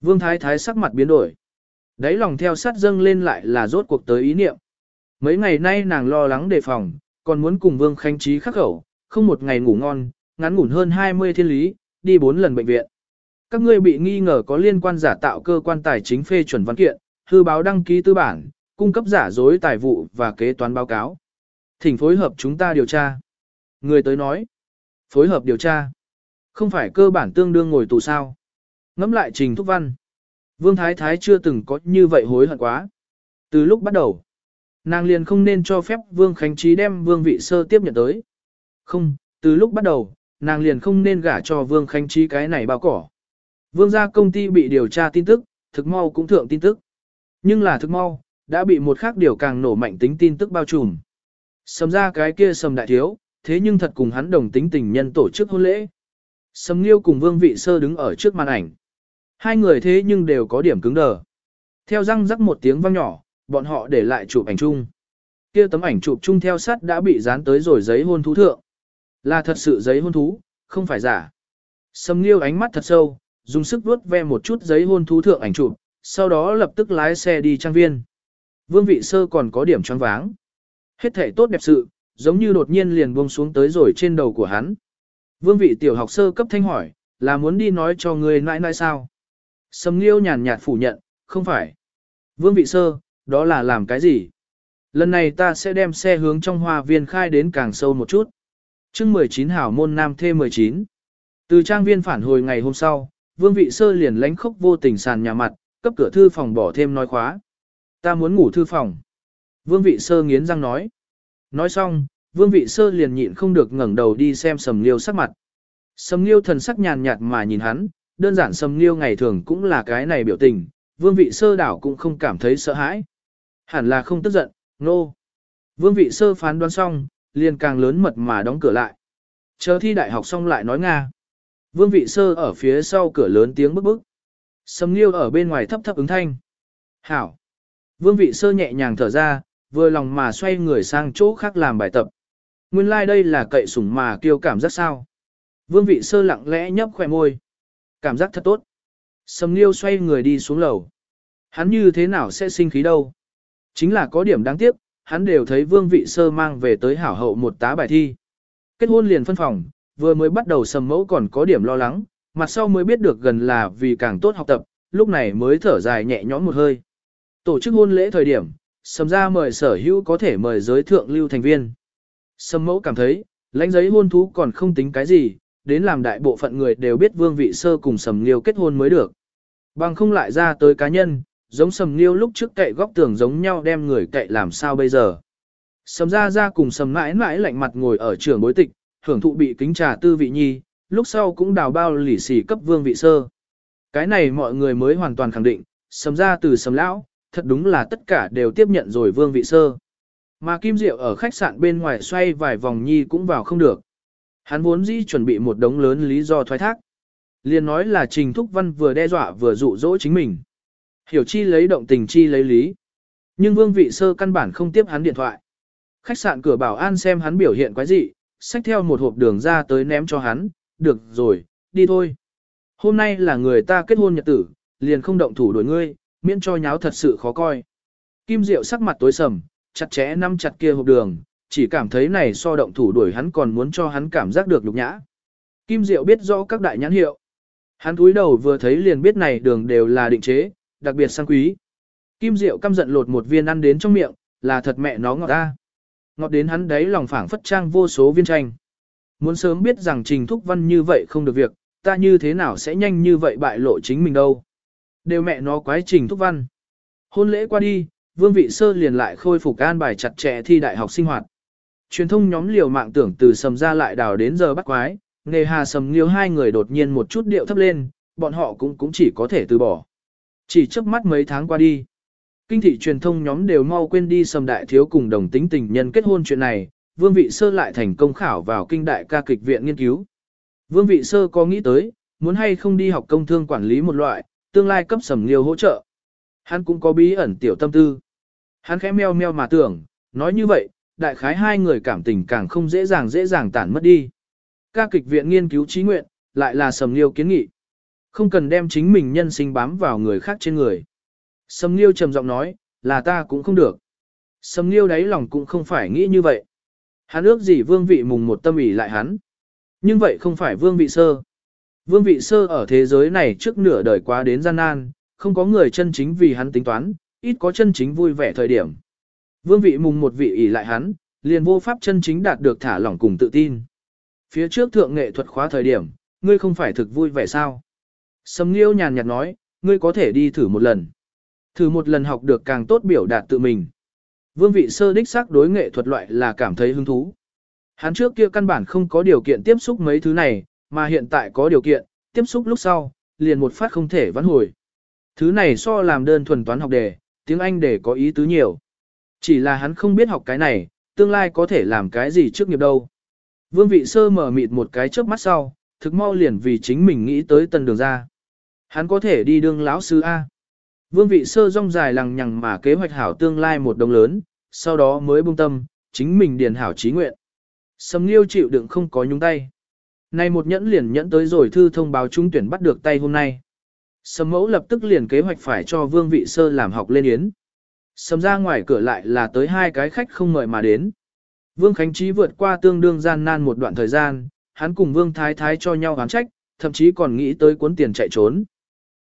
Vương Thái Thái sắc mặt biến đổi. Đấy lòng theo sát dâng lên lại là rốt cuộc tới ý niệm. Mấy ngày nay nàng lo lắng đề phòng, còn muốn cùng Vương Khánh Trí khắc khẩu, không một ngày ngủ ngon, ngắn ngủn hơn 20 thiên lý, đi 4 lần bệnh viện. Các ngươi bị nghi ngờ có liên quan giả tạo cơ quan tài chính phê chuẩn văn kiện, hư báo đăng ký tư bản, cung cấp giả dối tài vụ và kế toán báo cáo. Thỉnh phối hợp chúng ta điều tra. Người tới nói, phối hợp điều tra. Không phải cơ bản tương đương ngồi tù sao. Ngắm lại trình thúc văn. Vương Thái Thái chưa từng có như vậy hối hận quá. Từ lúc bắt đầu, nàng liền không nên cho phép Vương Khánh Trí đem Vương Vị Sơ tiếp nhận tới. Không, từ lúc bắt đầu, nàng liền không nên gả cho Vương Khánh Trí cái này bao cỏ. Vương gia công ty bị điều tra tin tức, thực mau cũng thượng tin tức. Nhưng là thực mau, đã bị một khác điều càng nổ mạnh tính tin tức bao trùm. Sầm ra cái kia sầm đại thiếu, thế nhưng thật cùng hắn đồng tính tình nhân tổ chức hôn lễ. Sầm Nghiêu cùng Vương Vị Sơ đứng ở trước màn ảnh. Hai người thế nhưng đều có điểm cứng đờ. Theo răng rắc một tiếng vang nhỏ, bọn họ để lại chụp ảnh chung. Kia tấm ảnh chụp chung theo sát đã bị dán tới rồi giấy hôn thú thượng. Là thật sự giấy hôn thú, không phải giả. Sầm Nghiêu ánh mắt thật sâu, dùng sức vuốt ve một chút giấy hôn thú thượng ảnh chụp, sau đó lập tức lái xe đi trang viên. Vương vị sơ còn có điểm choáng váng. Hết thể tốt đẹp sự, giống như đột nhiên liền buông xuống tới rồi trên đầu của hắn. Vương vị tiểu học sơ cấp thanh hỏi, là muốn đi nói cho người nãi nãi sao? Sầm Nghiêu nhàn nhạt phủ nhận, không phải. Vương vị sơ, đó là làm cái gì? Lần này ta sẽ đem xe hướng trong hoa viên khai đến càng sâu một chút. chương 19 hảo môn nam thê 19. Từ trang viên phản hồi ngày hôm sau, vương vị sơ liền lánh khốc vô tình sàn nhà mặt, cấp cửa thư phòng bỏ thêm nói khóa. Ta muốn ngủ thư phòng. Vương vị sơ nghiến răng nói. Nói xong, vương vị sơ liền nhịn không được ngẩng đầu đi xem sầm liêu sắc mặt. Sầm liêu thần sắc nhàn nhạt mà nhìn hắn, đơn giản sầm liêu ngày thường cũng là cái này biểu tình, vương vị sơ đảo cũng không cảm thấy sợ hãi. Hẳn là không tức giận, nô. No. Vương vị sơ phán đoán xong, liền càng lớn mật mà đóng cửa lại. Chờ thi đại học xong lại nói Nga. Vương vị sơ ở phía sau cửa lớn tiếng bức bức. Sầm Nghiêu ở bên ngoài thấp thấp ứng thanh. Hảo. Vương vị sơ nhẹ nhàng thở ra, vừa lòng mà xoay người sang chỗ khác làm bài tập. Nguyên lai like đây là cậy sủng mà kêu cảm giác sao. Vương vị sơ lặng lẽ nhấp khỏe môi. Cảm giác thật tốt. Sầm Nghiêu xoay người đi xuống lầu. Hắn như thế nào sẽ sinh khí đâu. Chính là có điểm đáng tiếc, hắn đều thấy vương vị sơ mang về tới hảo hậu một tá bài thi. Kết hôn liền phân phòng, vừa mới bắt đầu sầm mẫu còn có điểm lo lắng, mặt sau mới biết được gần là vì càng tốt học tập, lúc này mới thở dài nhẹ nhõm một hơi. Tổ chức hôn lễ thời điểm, sầm ra mời sở hữu có thể mời giới thượng lưu thành viên. Sầm mẫu cảm thấy, lãnh giấy hôn thú còn không tính cái gì, đến làm đại bộ phận người đều biết vương vị sơ cùng sầm liêu kết hôn mới được. Bằng không lại ra tới cá nhân, giống sầm liêu lúc trước cậy góc tường giống nhau đem người cậy làm sao bây giờ. Sầm ra ra cùng sầm mãi mãi lạnh mặt ngồi ở trường bối tịch, hưởng thụ bị kính trà tư vị nhi, lúc sau cũng đào bao lỉ xỉ cấp vương vị sơ. Cái này mọi người mới hoàn toàn khẳng định, sầm ra từ sầm lão, thật đúng là tất cả đều tiếp nhận rồi vương vị sơ. Mà Kim Diệu ở khách sạn bên ngoài xoay vài vòng nhi cũng vào không được. Hắn vốn dĩ chuẩn bị một đống lớn lý do thoái thác. Liên nói là Trình Thúc Văn vừa đe dọa vừa dụ dỗ chính mình. Hiểu chi lấy động tình chi lấy lý. Nhưng vương vị sơ căn bản không tiếp hắn điện thoại. Khách sạn cửa bảo an xem hắn biểu hiện quái dị, xách theo một hộp đường ra tới ném cho hắn, được rồi, đi thôi. Hôm nay là người ta kết hôn nhật tử, liền không động thủ đuổi ngươi, miễn cho nháo thật sự khó coi. Kim Diệu sắc mặt tối sầm, chặt chẽ nắm chặt kia hộp đường, chỉ cảm thấy này so động thủ đuổi hắn còn muốn cho hắn cảm giác được nhục nhã. Kim Diệu biết rõ các đại nhãn hiệu. Hắn cúi đầu vừa thấy liền biết này đường đều là định chế, đặc biệt sang quý. Kim Diệu căm giận lột một viên ăn đến trong miệng, là thật mẹ nó ngọt ta. Ngọt đến hắn đấy lòng phảng phất trang vô số viên tranh. Muốn sớm biết rằng Trình Thúc Văn như vậy không được việc, ta như thế nào sẽ nhanh như vậy bại lộ chính mình đâu. Đều mẹ nó quái Trình Thúc Văn. Hôn lễ qua đi, Vương Vị Sơ liền lại khôi phục an bài chặt chẽ thi đại học sinh hoạt. Truyền thông nhóm liều mạng tưởng từ sầm ra lại đào đến giờ bắt quái, nghề hà sầm liêu hai người đột nhiên một chút điệu thấp lên, bọn họ cũng cũng chỉ có thể từ bỏ. Chỉ trước mắt mấy tháng qua đi, kinh thị truyền thông nhóm đều mau quên đi sầm đại thiếu cùng đồng tính tình nhân kết hôn chuyện này, vương vị sơ lại thành công khảo vào kinh đại ca kịch viện nghiên cứu. Vương vị sơ có nghĩ tới, muốn hay không đi học công thương quản lý một loại, tương lai cấp sầm liêu hỗ trợ. Hắn cũng có bí ẩn tiểu tâm tư. Hắn khẽ meo meo mà tưởng, nói như vậy, đại khái hai người cảm tình càng không dễ dàng dễ dàng tản mất đi. Ca kịch viện nghiên cứu trí nguyện, lại là sầm liêu kiến nghị. Không cần đem chính mình nhân sinh bám vào người khác trên người. Sầm liêu trầm giọng nói, là ta cũng không được. Sầm liêu đáy lòng cũng không phải nghĩ như vậy. Hắn ước gì vương vị mùng một tâm ỉ lại hắn. Nhưng vậy không phải vương vị sơ. Vương vị sơ ở thế giới này trước nửa đời quá đến gian nan, không có người chân chính vì hắn tính toán, ít có chân chính vui vẻ thời điểm. Vương vị mùng một vị ỷ lại hắn, liền vô pháp chân chính đạt được thả lỏng cùng tự tin. Phía trước thượng nghệ thuật khóa thời điểm, ngươi không phải thực vui vẻ sao? Sầm Nghiêu nhàn nhạt nói, ngươi có thể đi thử một lần. Thử một lần học được càng tốt biểu đạt tự mình. Vương vị sơ đích xác đối nghệ thuật loại là cảm thấy hứng thú. Hắn trước kia căn bản không có điều kiện tiếp xúc mấy thứ này, mà hiện tại có điều kiện, tiếp xúc lúc sau, liền một phát không thể vãn hồi. Thứ này so làm đơn thuần toán học đề, tiếng Anh đề có ý tứ nhiều. Chỉ là hắn không biết học cái này, tương lai có thể làm cái gì trước nghiệp đâu. Vương vị sơ mở mịt một cái trước mắt sau, thực mau liền vì chính mình nghĩ tới tần đường ra. Hắn có thể đi đương lão sư A. Vương vị sơ rong dài lằng nhằng mà kế hoạch hảo tương lai một đồng lớn, sau đó mới buông tâm, chính mình điền hảo trí nguyện. Sầm liêu chịu đựng không có nhúng tay. Nay một nhẫn liền nhẫn tới rồi thư thông báo trúng tuyển bắt được tay hôm nay. Sầm mẫu lập tức liền kế hoạch phải cho vương vị sơ làm học lên yến. Sầm ra ngoài cửa lại là tới hai cái khách không mời mà đến. Vương Khánh Trí vượt qua tương đương gian nan một đoạn thời gian, hắn cùng Vương Thái Thái cho nhau oán trách, thậm chí còn nghĩ tới cuốn tiền chạy trốn.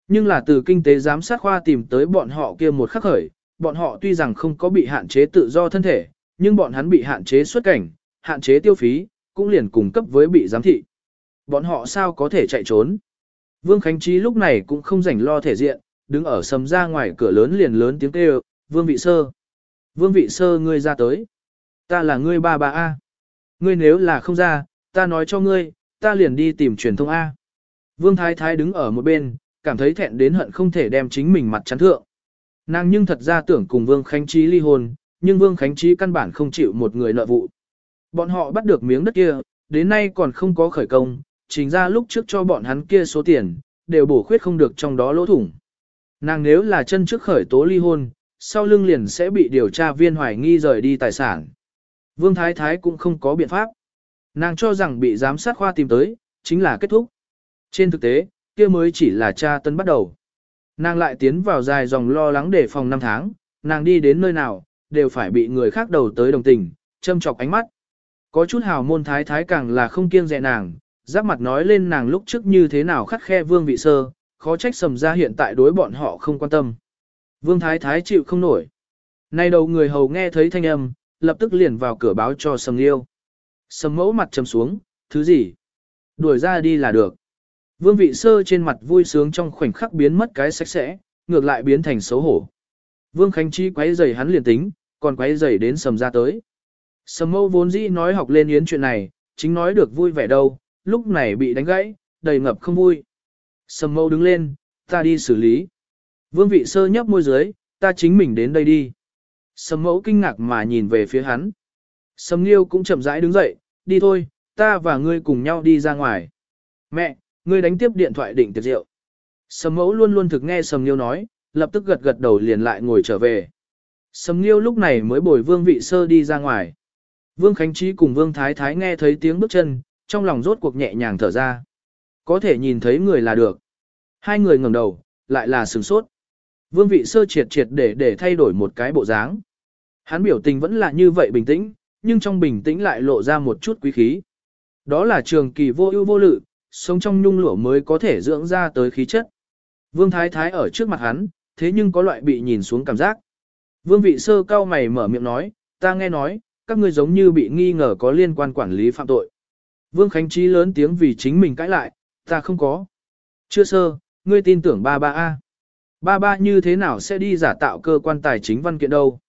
Nhưng là từ kinh tế giám sát khoa tìm tới bọn họ kia một khắc khởi, bọn họ tuy rằng không có bị hạn chế tự do thân thể, nhưng bọn hắn bị hạn chế xuất cảnh, hạn chế tiêu phí, cũng liền cùng cấp với bị giám thị. Bọn họ sao có thể chạy trốn? Vương Khánh Trí lúc này cũng không rảnh lo thể diện, đứng ở sầm ra ngoài cửa lớn liền lớn tiếng kêu, Vương Vị Sơ. Vương Vị Sơ ngươi ra tới. Ta là ngươi ba ba A. Ngươi nếu là không ra, ta nói cho ngươi, ta liền đi tìm truyền thông A. Vương Thái Thái đứng ở một bên, cảm thấy thẹn đến hận không thể đem chính mình mặt chắn thượng. Nàng nhưng thật ra tưởng cùng Vương Khánh Trí ly hôn, nhưng Vương Khánh Trí căn bản không chịu một người nợ vụ. Bọn họ bắt được miếng đất kia, đến nay còn không có khởi công, chính ra lúc trước cho bọn hắn kia số tiền, đều bổ khuyết không được trong đó lỗ thủng. Nàng nếu là chân trước khởi tố ly hôn, sau lưng liền sẽ bị điều tra viên hoài nghi rời đi tài sản. Vương Thái Thái cũng không có biện pháp. Nàng cho rằng bị giám sát khoa tìm tới, chính là kết thúc. Trên thực tế, kia mới chỉ là cha tân bắt đầu. Nàng lại tiến vào dài dòng lo lắng để phòng năm tháng, nàng đi đến nơi nào, đều phải bị người khác đầu tới đồng tình, châm chọc ánh mắt. Có chút hào môn thái thái càng là không kiêng dè nàng, giáp mặt nói lên nàng lúc trước như thế nào khắt khe vương vị sơ, khó trách sầm ra hiện tại đối bọn họ không quan tâm. Vương thái thái chịu không nổi. Nay đầu người hầu nghe thấy thanh âm, lập tức liền vào cửa báo cho sầm liêu. Sầm mẫu mặt trầm xuống, thứ gì? Đuổi ra đi là được. Vương vị sơ trên mặt vui sướng trong khoảnh khắc biến mất cái sạch sẽ, ngược lại biến thành xấu hổ. Vương Khánh Chi quấy rầy hắn liền tính, còn quấy rầy đến sầm ra tới. Sầm mâu vốn dĩ nói học lên yến chuyện này, chính nói được vui vẻ đâu, lúc này bị đánh gãy, đầy ngập không vui. Sầm mâu đứng lên, ta đi xử lý. Vương vị sơ nhấp môi dưới, ta chính mình đến đây đi. Sầm mẫu kinh ngạc mà nhìn về phía hắn. Sầm nghiêu cũng chậm rãi đứng dậy, đi thôi, ta và ngươi cùng nhau đi ra ngoài. Mẹ, ngươi đánh tiếp điện thoại định tiệc rượu. Sầm mẫu luôn luôn thực nghe sầm nghiêu nói, lập tức gật gật đầu liền lại ngồi trở về. Sầm nghiêu lúc này mới bồi vương vị sơ đi ra ngoài. Vương Khánh Trí cùng Vương Thái Thái nghe thấy tiếng bước chân, trong lòng rốt cuộc nhẹ nhàng thở ra. Có thể nhìn thấy người là được. Hai người ngẩng đầu, lại là sừng sốt. Vương vị sơ triệt triệt để để thay đổi một cái bộ dáng. Hắn biểu tình vẫn là như vậy bình tĩnh, nhưng trong bình tĩnh lại lộ ra một chút quý khí. Đó là trường kỳ vô ưu vô lự, sống trong nhung lụa mới có thể dưỡng ra tới khí chất. Vương Thái Thái ở trước mặt hắn, thế nhưng có loại bị nhìn xuống cảm giác. Vương vị sơ cao mày mở miệng nói, ta nghe nói, các ngươi giống như bị nghi ngờ có liên quan quản lý phạm tội. Vương Khánh Trí lớn tiếng vì chính mình cãi lại, ta không có. Chưa sơ, ngươi tin tưởng ba ba A. Ba ba như thế nào sẽ đi giả tạo cơ quan tài chính văn kiện đâu?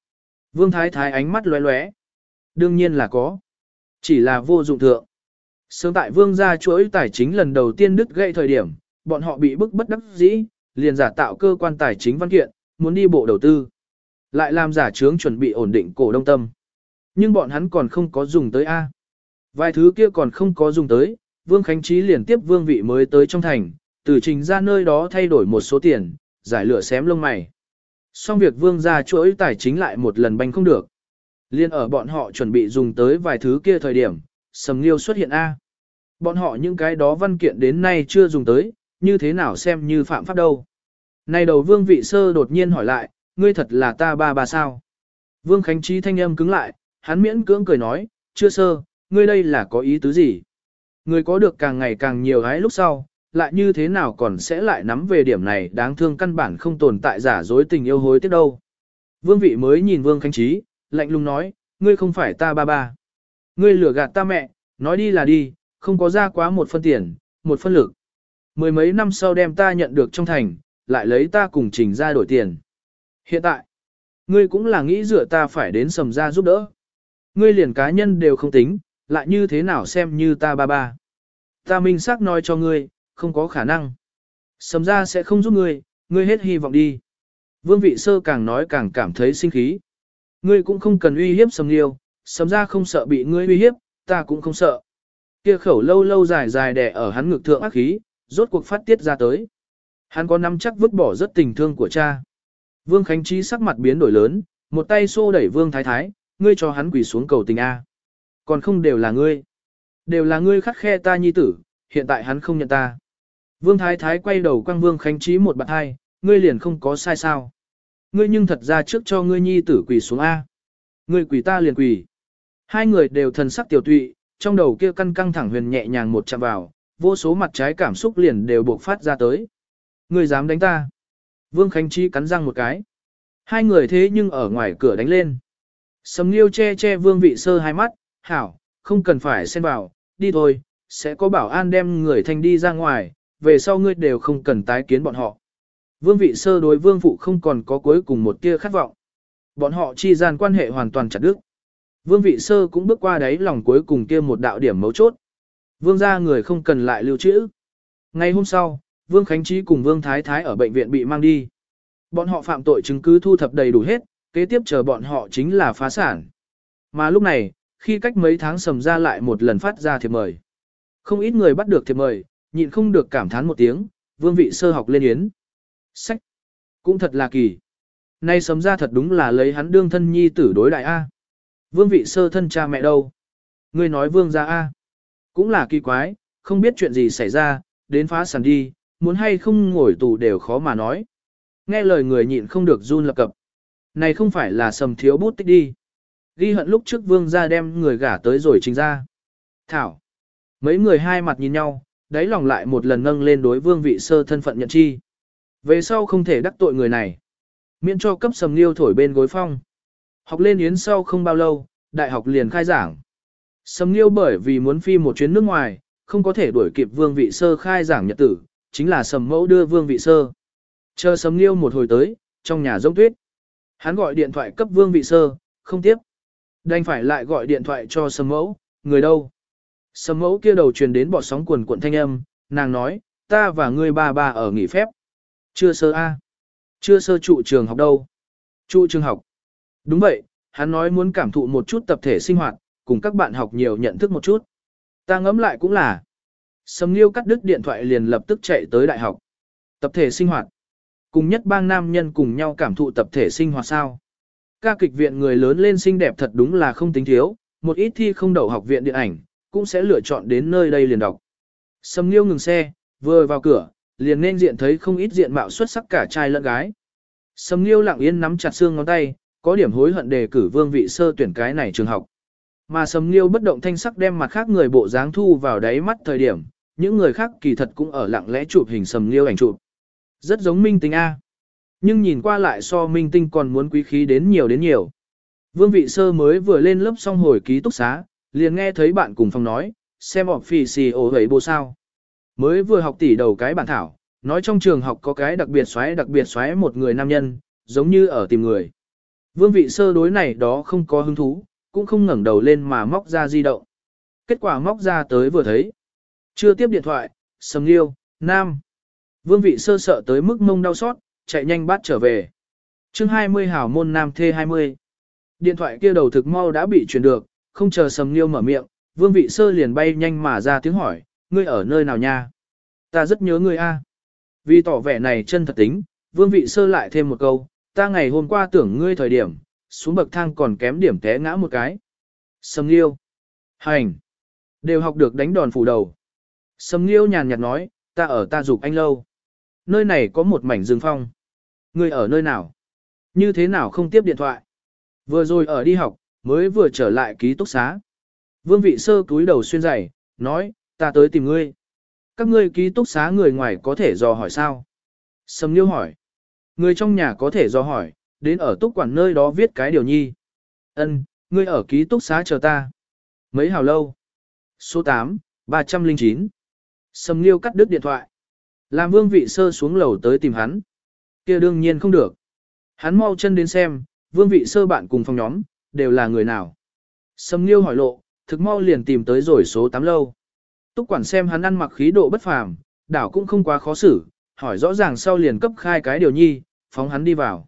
Vương Thái Thái ánh mắt lóe lóe. Đương nhiên là có. Chỉ là vô dụng thượng. Sớm tại vương gia chuỗi tài chính lần đầu tiên đứt gãy thời điểm, bọn họ bị bức bất đắc dĩ, liền giả tạo cơ quan tài chính văn kiện, muốn đi bộ đầu tư. Lại làm giả trướng chuẩn bị ổn định cổ đông tâm. Nhưng bọn hắn còn không có dùng tới A. Vài thứ kia còn không có dùng tới, Vương Khánh Trí liền tiếp vương vị mới tới trong thành, từ trình ra nơi đó thay đổi một số tiền, giải lửa xém lông mày. Xong việc vương gia chuỗi tài chính lại một lần banh không được. Liên ở bọn họ chuẩn bị dùng tới vài thứ kia thời điểm, sầm nghiêu xuất hiện A. Bọn họ những cái đó văn kiện đến nay chưa dùng tới, như thế nào xem như phạm pháp đâu. Này đầu vương vị sơ đột nhiên hỏi lại, ngươi thật là ta ba ba sao? Vương Khánh Trí thanh âm cứng lại, hắn miễn cưỡng cười nói, chưa sơ, ngươi đây là có ý tứ gì? Ngươi có được càng ngày càng nhiều gái lúc sau, lại như thế nào còn sẽ lại nắm về điểm này đáng thương căn bản không tồn tại giả dối tình yêu hối tiếc đâu. Vương vị mới nhìn Vương Khánh Trí, lạnh lùng nói, ngươi không phải ta ba ba. Ngươi lừa gạt ta mẹ, nói đi là đi, không có ra quá một phân tiền, một phân lực. Mười mấy năm sau đem ta nhận được trong thành, lại lấy ta cùng trình ra đổi tiền. Hiện tại, ngươi cũng là nghĩ dựa ta phải đến sầm ra giúp đỡ. Ngươi liền cá nhân đều không tính, lại như thế nào xem như ta ba ba. Ta minh xác nói cho ngươi, không có khả năng. Sầm ra sẽ không giúp ngươi, ngươi hết hy vọng đi. Vương vị sơ càng nói càng cảm thấy sinh khí. Ngươi cũng không cần uy hiếp sầm liêu, sầm ra không sợ bị ngươi uy hiếp, ta cũng không sợ. Kia khẩu lâu lâu dài dài đè ở hắn ngực thượng ác khí, rốt cuộc phát tiết ra tới. Hắn có nắm chắc vứt bỏ rất tình thương của cha. Vương Khánh Trí sắc mặt biến đổi lớn, một tay xô đẩy Vương Thái Thái, ngươi cho hắn quỳ xuống cầu tình A. Còn không đều là ngươi. Đều là ngươi khắc khe ta nhi tử, hiện tại hắn không nhận ta. Vương Thái Thái quay đầu quăng Vương Khánh Trí một bạn hai, ngươi liền không có sai sao. Ngươi nhưng thật ra trước cho ngươi nhi tử quỳ xuống A. Ngươi quỳ ta liền quỳ. Hai người đều thần sắc tiểu tụy, trong đầu kia căn căng thẳng huyền nhẹ nhàng một chạm vào, vô số mặt trái cảm xúc liền đều buộc phát ra tới. người dám đánh ta. Vương Khánh chi cắn răng một cái. Hai người thế nhưng ở ngoài cửa đánh lên. Sầm Nghiêu che che Vương Vị Sơ hai mắt, hảo, không cần phải xen vào, đi thôi, sẽ có bảo an đem người thanh đi ra ngoài, về sau ngươi đều không cần tái kiến bọn họ. Vương Vị Sơ đối Vương Phụ không còn có cuối cùng một tia khát vọng. Bọn họ chi gian quan hệ hoàn toàn chặt đứt. Vương Vị Sơ cũng bước qua đáy lòng cuối cùng kia một đạo điểm mấu chốt. Vương gia người không cần lại lưu trữ. Ngày hôm sau, Vương Khánh Trí cùng Vương Thái Thái ở bệnh viện bị mang đi. Bọn họ phạm tội chứng cứ thu thập đầy đủ hết, kế tiếp chờ bọn họ chính là phá sản. Mà lúc này, khi cách mấy tháng sầm ra lại một lần phát ra thiệp mời. Không ít người bắt được thiệp mời, nhịn không được cảm thán một tiếng, vương vị sơ học lên yến. Sách! Cũng thật là kỳ. Nay sầm ra thật đúng là lấy hắn đương thân nhi tử đối đại A. Vương vị sơ thân cha mẹ đâu? Ngươi nói vương ra A. Cũng là kỳ quái, không biết chuyện gì xảy ra, đến phá sản đi, muốn hay không ngồi tù đều khó mà nói. Nghe lời người nhịn không được run lập cập. Này không phải là sầm thiếu bút tích đi. Ghi hận lúc trước vương ra đem người gả tới rồi trình ra. Thảo. Mấy người hai mặt nhìn nhau, đáy lòng lại một lần nâng lên đối vương vị sơ thân phận nhận chi. Về sau không thể đắc tội người này. Miễn cho cấp sầm liêu thổi bên gối phong. Học lên yến sau không bao lâu, đại học liền khai giảng. Sầm liêu bởi vì muốn phi một chuyến nước ngoài, không có thể đuổi kịp vương vị sơ khai giảng nhật tử, chính là sầm mẫu đưa vương vị sơ. Chờ sấm liêu một hồi tới, trong nhà rông tuyết. Hắn gọi điện thoại cấp vương vị sơ, không tiếp. Đành phải lại gọi điện thoại cho sấm mẫu, người đâu. Sấm mẫu kia đầu truyền đến bọt sóng quần cuộn thanh âm, nàng nói, ta và ngươi ba ba ở nghỉ phép. Chưa sơ A. Chưa sơ trụ trường học đâu. Trụ trường học. Đúng vậy, hắn nói muốn cảm thụ một chút tập thể sinh hoạt, cùng các bạn học nhiều nhận thức một chút. Ta ngẫm lại cũng là. Sầm Nghiêu cắt đứt điện thoại liền lập tức chạy tới đại học. Tập thể sinh hoạt. Cùng nhất bang nam nhân cùng nhau cảm thụ tập thể sinh hoạt sao. Ca kịch viện người lớn lên xinh đẹp thật đúng là không tính thiếu, một ít thi không đậu học viện điện ảnh, cũng sẽ lựa chọn đến nơi đây liền đọc. Sầm Nghiêu ngừng xe, vừa vào cửa, liền nên diện thấy không ít diện mạo xuất sắc cả trai lẫn gái. Sầm Nghiêu lặng yên nắm chặt xương ngón tay, có điểm hối hận đề cử vương vị sơ tuyển cái này trường học. Mà Sầm Nghiêu bất động thanh sắc đem mặt khác người bộ dáng thu vào đáy mắt thời điểm, những người khác kỳ thật cũng ở lặng lẽ chụp hình Sầm Nghiêu ảnh chụp. Rất giống minh tinh A. Nhưng nhìn qua lại so minh tinh còn muốn quý khí đến nhiều đến nhiều. Vương vị sơ mới vừa lên lớp xong hồi ký túc xá, liền nghe thấy bạn cùng phòng nói, xem ọp phì xì ổ hấy bộ sao. Mới vừa học tỷ đầu cái bản thảo, nói trong trường học có cái đặc biệt xoáy đặc biệt xoáy một người nam nhân, giống như ở tìm người. Vương vị sơ đối này đó không có hứng thú, cũng không ngẩng đầu lên mà móc ra di động. Kết quả móc ra tới vừa thấy. Chưa tiếp điện thoại, sầm liêu, nam. Vương vị sơ sợ tới mức mông đau xót, chạy nhanh bắt trở về. chương 20 hảo môn nam thê 20. Điện thoại kia đầu thực mau đã bị truyền được, không chờ sầm liêu mở miệng, vương vị sơ liền bay nhanh mà ra tiếng hỏi, ngươi ở nơi nào nha? Ta rất nhớ ngươi a. Vì tỏ vẻ này chân thật tính, vương vị sơ lại thêm một câu, ta ngày hôm qua tưởng ngươi thời điểm, xuống bậc thang còn kém điểm té ngã một cái. Sầm Liêu. Hành. Đều học được đánh đòn phủ đầu. Sầm Liêu nhàn nhạt nói, ta ở ta dục anh lâu. Nơi này có một mảnh rừng phong. Ngươi ở nơi nào? Như thế nào không tiếp điện thoại? Vừa rồi ở đi học, mới vừa trở lại ký túc xá. Vương vị sơ cúi đầu xuyên dày, nói, ta tới tìm ngươi. Các ngươi ký túc xá người ngoài có thể dò hỏi sao? Sầm Liêu hỏi. Người trong nhà có thể do hỏi, đến ở túc quản nơi đó viết cái điều nhi. Ân, ngươi ở ký túc xá chờ ta. Mấy hào lâu? Số 8, 309. Sầm Liêu cắt đứt điện thoại. Làm vương vị sơ xuống lầu tới tìm hắn. kia đương nhiên không được. Hắn mau chân đến xem, vương vị sơ bạn cùng phòng nhóm, đều là người nào. Sầm Liêu hỏi lộ, thực mau liền tìm tới rồi số 8 lâu. Túc quản xem hắn ăn mặc khí độ bất phàm, đảo cũng không quá khó xử, hỏi rõ ràng sau liền cấp khai cái điều nhi, phóng hắn đi vào.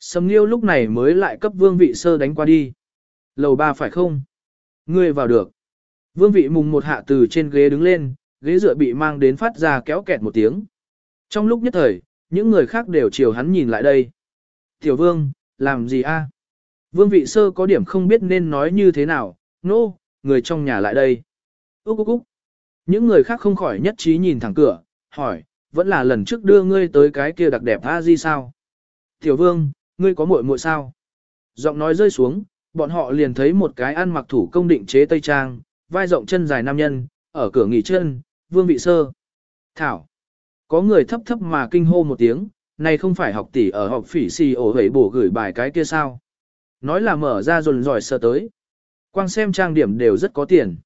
Sầm Nghiêu lúc này mới lại cấp vương vị sơ đánh qua đi. Lầu ba phải không? Ngươi vào được. Vương vị mùng một hạ từ trên ghế đứng lên, ghế dựa bị mang đến phát ra kéo kẹt một tiếng. Trong lúc nhất thời, những người khác đều chiều hắn nhìn lại đây. Tiểu vương, làm gì a? Vương vị sơ có điểm không biết nên nói như thế nào, nô, no, người trong nhà lại đây. Úc úc úc. Những người khác không khỏi nhất trí nhìn thẳng cửa, hỏi, vẫn là lần trước đưa ngươi tới cái kia đặc đẹp a di sao? Tiểu vương, ngươi có muội muội sao? Giọng nói rơi xuống, bọn họ liền thấy một cái ăn mặc thủ công định chế tây trang, vai rộng chân dài nam nhân, ở cửa nghỉ chân, vương vị sơ. Thảo. Có người thấp thấp mà kinh hô một tiếng, này không phải học tỷ ở học phỉ xì ổ hấy bổ gửi bài cái kia sao? Nói là mở ra rồn giỏi sơ tới. Quang xem trang điểm đều rất có tiền.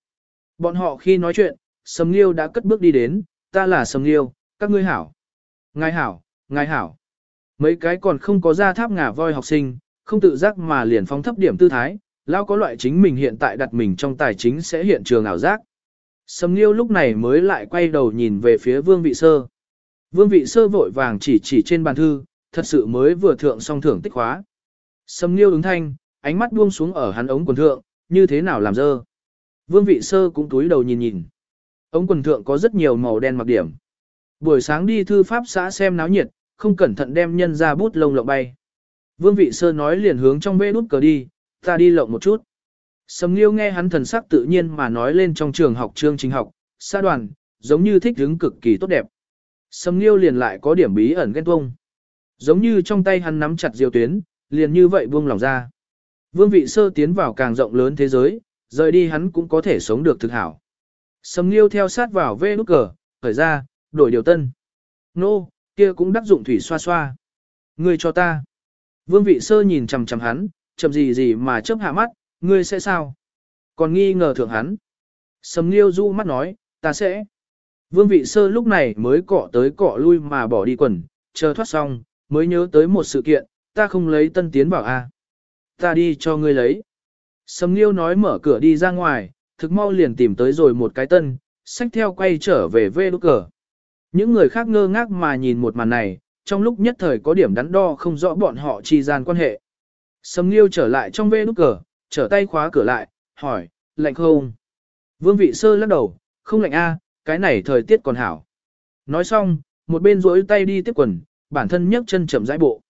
Bọn họ khi nói chuyện, Sầm Liêu đã cất bước đi đến, ta là Sầm Liêu, các ngươi hảo. Ngài hảo, ngài hảo. Mấy cái còn không có ra tháp ngà voi học sinh, không tự giác mà liền phóng thấp điểm tư thái, lao có loại chính mình hiện tại đặt mình trong tài chính sẽ hiện trường ảo giác. Sầm Nghiêu lúc này mới lại quay đầu nhìn về phía Vương Vị Sơ. Vương Vị Sơ vội vàng chỉ chỉ trên bàn thư, thật sự mới vừa thượng xong thưởng tích khóa. Sầm Nghiêu ứng thanh, ánh mắt buông xuống ở hắn ống quần thượng, như thế nào làm dơ. Vương Vị Sơ cũng túi đầu nhìn nhìn. Ống quần thượng có rất nhiều màu đen mặc điểm. Buổi sáng đi thư pháp xã xem náo nhiệt, không cẩn thận đem nhân ra bút lông lộng bay. Vương vị sơ nói liền hướng trong bê đút cờ đi, ta đi lộng một chút. Sầm Nghiêu nghe hắn thần sắc tự nhiên mà nói lên trong trường học chương trình học, xã đoàn, giống như thích hứng cực kỳ tốt đẹp. Sầm Nghiêu liền lại có điểm bí ẩn ghen tuông. Giống như trong tay hắn nắm chặt diều tuyến, liền như vậy buông lòng ra. Vương vị sơ tiến vào càng rộng lớn thế giới, rời đi hắn cũng có thể sống được thực hảo. Sầm Nghiêu theo sát vào vê nút cờ, khởi ra, đổi điều tân. Nô, kia cũng đắc dụng thủy xoa xoa. Ngươi cho ta. Vương vị sơ nhìn chằm chằm hắn, chậm gì gì mà chớp hạ mắt, ngươi sẽ sao? Còn nghi ngờ thượng hắn. Sầm liêu du mắt nói, ta sẽ. Vương vị sơ lúc này mới cọ tới cọ lui mà bỏ đi quần, chờ thoát xong, mới nhớ tới một sự kiện, ta không lấy tân tiến bảo a. Ta đi cho ngươi lấy. Sầm Nghiêu nói mở cửa đi ra ngoài, thực mau liền tìm tới rồi một cái tân, sách theo quay trở về vê lúc cờ. Những người khác ngơ ngác mà nhìn một màn này, trong lúc nhất thời có điểm đắn đo không rõ bọn họ chi gian quan hệ. Sầm Nghiêu trở lại trong vê nút cờ, trở tay khóa cửa lại, hỏi, lạnh không? Vương vị sơ lắc đầu, không lạnh a, cái này thời tiết còn hảo. Nói xong, một bên rỗi tay đi tiếp quần, bản thân nhấc chân chậm rãi bộ.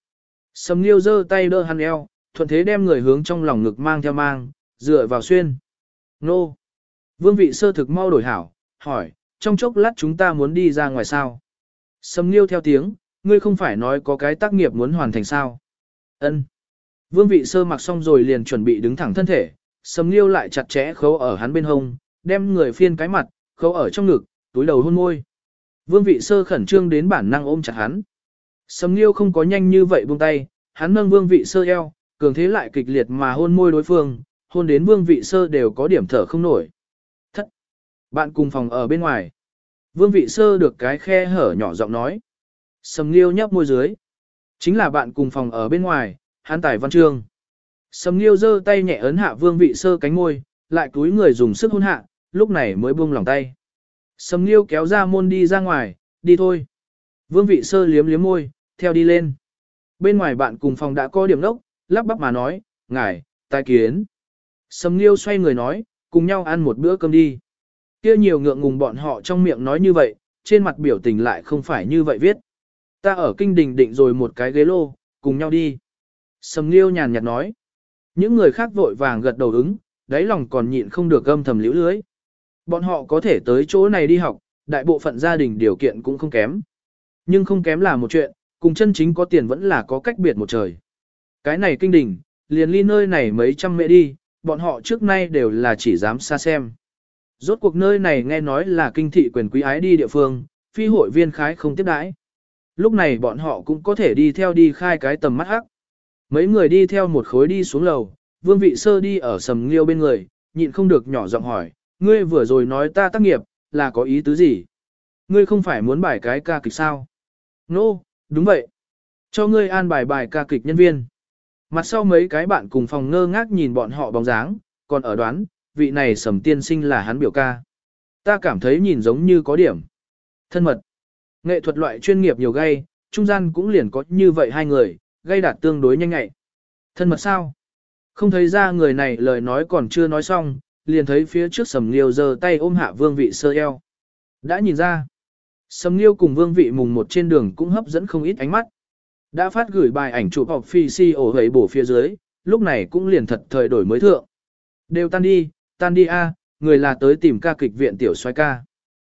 Sầm Nghiêu giơ tay đỡ hắn eo, thuận thế đem người hướng trong lòng ngực mang theo mang, dựa vào xuyên. Nô! Vương vị sơ thực mau đổi hảo, hỏi, trong chốc lát chúng ta muốn đi ra ngoài sao? Sầm Nghiêu theo tiếng, ngươi không phải nói có cái tác nghiệp muốn hoàn thành sao? Ân. Vương vị sơ mặc xong rồi liền chuẩn bị đứng thẳng thân thể, Sầm Nghiêu lại chặt chẽ khấu ở hắn bên hông, đem người phiên cái mặt, khấu ở trong ngực, túi đầu hôn môi. Vương vị sơ khẩn trương đến bản năng ôm chặt hắn. Sầm Nghiêu không có nhanh như vậy buông tay, hắn nâng vương vị sơ eo, cường thế lại kịch liệt mà hôn môi đối phương, hôn đến vương vị sơ đều có điểm thở không nổi. Bạn cùng phòng ở bên ngoài. Vương vị sơ được cái khe hở nhỏ giọng nói. Sầm Nghiêu nhấp môi dưới. Chính là bạn cùng phòng ở bên ngoài, hán tải văn trương, Sầm Nghiêu giơ tay nhẹ ấn hạ vương vị sơ cánh môi, lại túi người dùng sức hôn hạ, lúc này mới buông lòng tay. Sầm Nghiêu kéo ra môn đi ra ngoài, đi thôi. Vương vị sơ liếm liếm môi, theo đi lên. Bên ngoài bạn cùng phòng đã có điểm nốc, lắp bắp mà nói, ngài, tai kiến. Sầm Nghiêu xoay người nói, cùng nhau ăn một bữa cơm đi. Kia nhiều ngượng ngùng bọn họ trong miệng nói như vậy, trên mặt biểu tình lại không phải như vậy viết. Ta ở kinh đình định rồi một cái ghế lô, cùng nhau đi. Sầm Nghiêu nhàn nhạt nói. Những người khác vội vàng gật đầu ứng, đáy lòng còn nhịn không được gâm thầm liễu lưới. Bọn họ có thể tới chỗ này đi học, đại bộ phận gia đình điều kiện cũng không kém. Nhưng không kém là một chuyện, cùng chân chính có tiền vẫn là có cách biệt một trời. Cái này kinh đình, liền ly nơi này mấy trăm mẹ đi, bọn họ trước nay đều là chỉ dám xa xem. Rốt cuộc nơi này nghe nói là kinh thị quyền quý ái đi địa phương, phi hội viên khái không tiếp đãi. Lúc này bọn họ cũng có thể đi theo đi khai cái tầm mắt hắc. Mấy người đi theo một khối đi xuống lầu, vương vị sơ đi ở sầm liêu bên người, nhịn không được nhỏ giọng hỏi, ngươi vừa rồi nói ta tác nghiệp, là có ý tứ gì? Ngươi không phải muốn bài cái ca kịch sao? Nô, no, đúng vậy. Cho ngươi an bài bài ca kịch nhân viên. Mặt sau mấy cái bạn cùng phòng ngơ ngác nhìn bọn họ bóng dáng, còn ở đoán, vị này sầm tiên sinh là hắn biểu ca. Ta cảm thấy nhìn giống như có điểm. Thân mật. Nghệ thuật loại chuyên nghiệp nhiều gay, trung gian cũng liền có như vậy hai người, gây đạt tương đối nhanh ngại. Thân mật sao? Không thấy ra người này lời nói còn chưa nói xong, liền thấy phía trước sầm liêu giơ tay ôm hạ vương vị sơ eo. Đã nhìn ra, sầm liêu cùng vương vị mùng một trên đường cũng hấp dẫn không ít ánh mắt. Đã phát gửi bài ảnh chụp học phi si ổ hấy bổ phía dưới, lúc này cũng liền thật thời đổi mới thượng. Đều tan đi, tan đi a, người là tới tìm ca kịch viện tiểu xoay ca.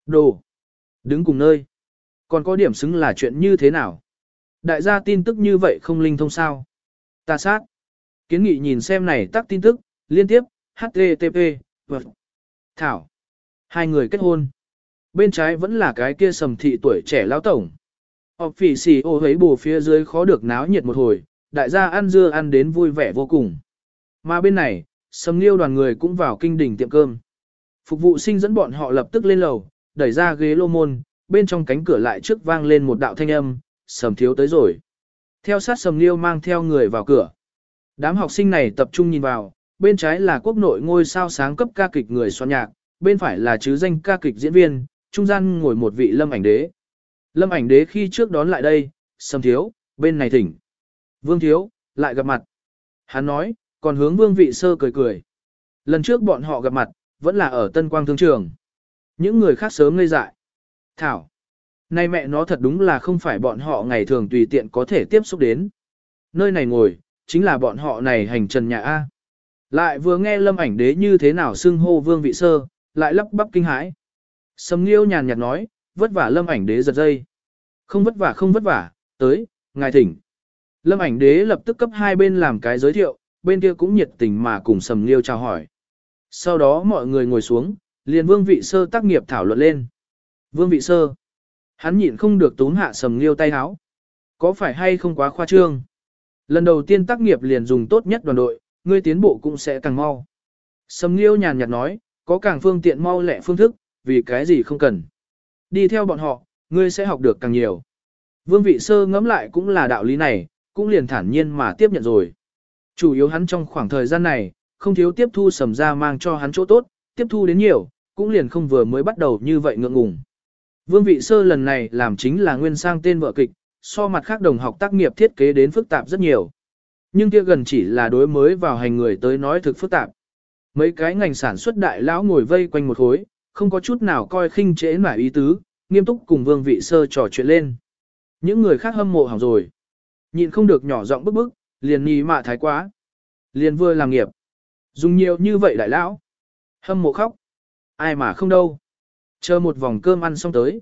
Đồ. Đứng cùng nơi. Còn có điểm xứng là chuyện như thế nào? Đại gia tin tức như vậy không linh thông sao? Ta sát. Kiến nghị nhìn xem này tắt tin tức, liên tiếp, HTTP, vật. Thảo. Hai người kết hôn. Bên trái vẫn là cái kia sầm thị tuổi trẻ lão tổng. Học phỉ xì ô hấy bù phía dưới khó được náo nhiệt một hồi, đại gia ăn dưa ăn đến vui vẻ vô cùng. Mà bên này, sầm liêu đoàn người cũng vào kinh đỉnh tiệm cơm. Phục vụ sinh dẫn bọn họ lập tức lên lầu, đẩy ra ghế lô môn, bên trong cánh cửa lại trước vang lên một đạo thanh âm, sầm thiếu tới rồi. Theo sát sầm liêu mang theo người vào cửa. Đám học sinh này tập trung nhìn vào, bên trái là quốc nội ngôi sao sáng cấp ca kịch người soạn nhạc, bên phải là chứ danh ca kịch diễn viên, trung gian ngồi một vị lâm ảnh đế. Lâm ảnh đế khi trước đón lại đây, sầm thiếu, bên này thỉnh. Vương thiếu, lại gặp mặt. Hắn nói, còn hướng vương vị sơ cười cười. Lần trước bọn họ gặp mặt, vẫn là ở Tân Quang Thương Trường. Những người khác sớm ngây dại. Thảo. Nay mẹ nó thật đúng là không phải bọn họ ngày thường tùy tiện có thể tiếp xúc đến. Nơi này ngồi, chính là bọn họ này hành trần nhà A. Lại vừa nghe lâm ảnh đế như thế nào xưng hô vương vị sơ, lại lắp bắp kinh hãi. Sầm nghiêu nhàn nhạt nói, vất vả lâm ảnh đế giật dây. Không vất vả không vất vả, tới, ngài thỉnh. Lâm ảnh đế lập tức cấp hai bên làm cái giới thiệu, bên kia cũng nhiệt tình mà cùng sầm liêu chào hỏi. Sau đó mọi người ngồi xuống, liền vương vị sơ tác nghiệp thảo luận lên. Vương vị sơ. Hắn nhịn không được túm hạ sầm liêu tay háo. Có phải hay không quá khoa trương? Lần đầu tiên tác nghiệp liền dùng tốt nhất đoàn đội, ngươi tiến bộ cũng sẽ càng mau. Sầm liêu nhàn nhạt nói, có càng phương tiện mau lẹ phương thức, vì cái gì không cần. Đi theo bọn họ, ngươi sẽ học được càng nhiều. Vương vị sơ ngẫm lại cũng là đạo lý này, cũng liền thản nhiên mà tiếp nhận rồi. Chủ yếu hắn trong khoảng thời gian này, không thiếu tiếp thu sầm ra mang cho hắn chỗ tốt, tiếp thu đến nhiều, cũng liền không vừa mới bắt đầu như vậy ngượng ngùng. Vương vị sơ lần này làm chính là nguyên sang tên vợ kịch, so mặt khác đồng học tác nghiệp thiết kế đến phức tạp rất nhiều. Nhưng kia gần chỉ là đối mới vào hành người tới nói thực phức tạp. Mấy cái ngành sản xuất đại lão ngồi vây quanh một khối, không có chút nào coi khinh chế mà ý tứ, nghiêm túc cùng vương vị sơ trò chuyện lên. Những người khác hâm mộ hỏng rồi. Nhịn không được nhỏ giọng bức bức, liền nhì mạ thái quá. Liền vừa làm nghiệp. Dùng nhiều như vậy đại lão. Hâm mộ khóc. Ai mà không đâu. Chờ một vòng cơm ăn xong tới.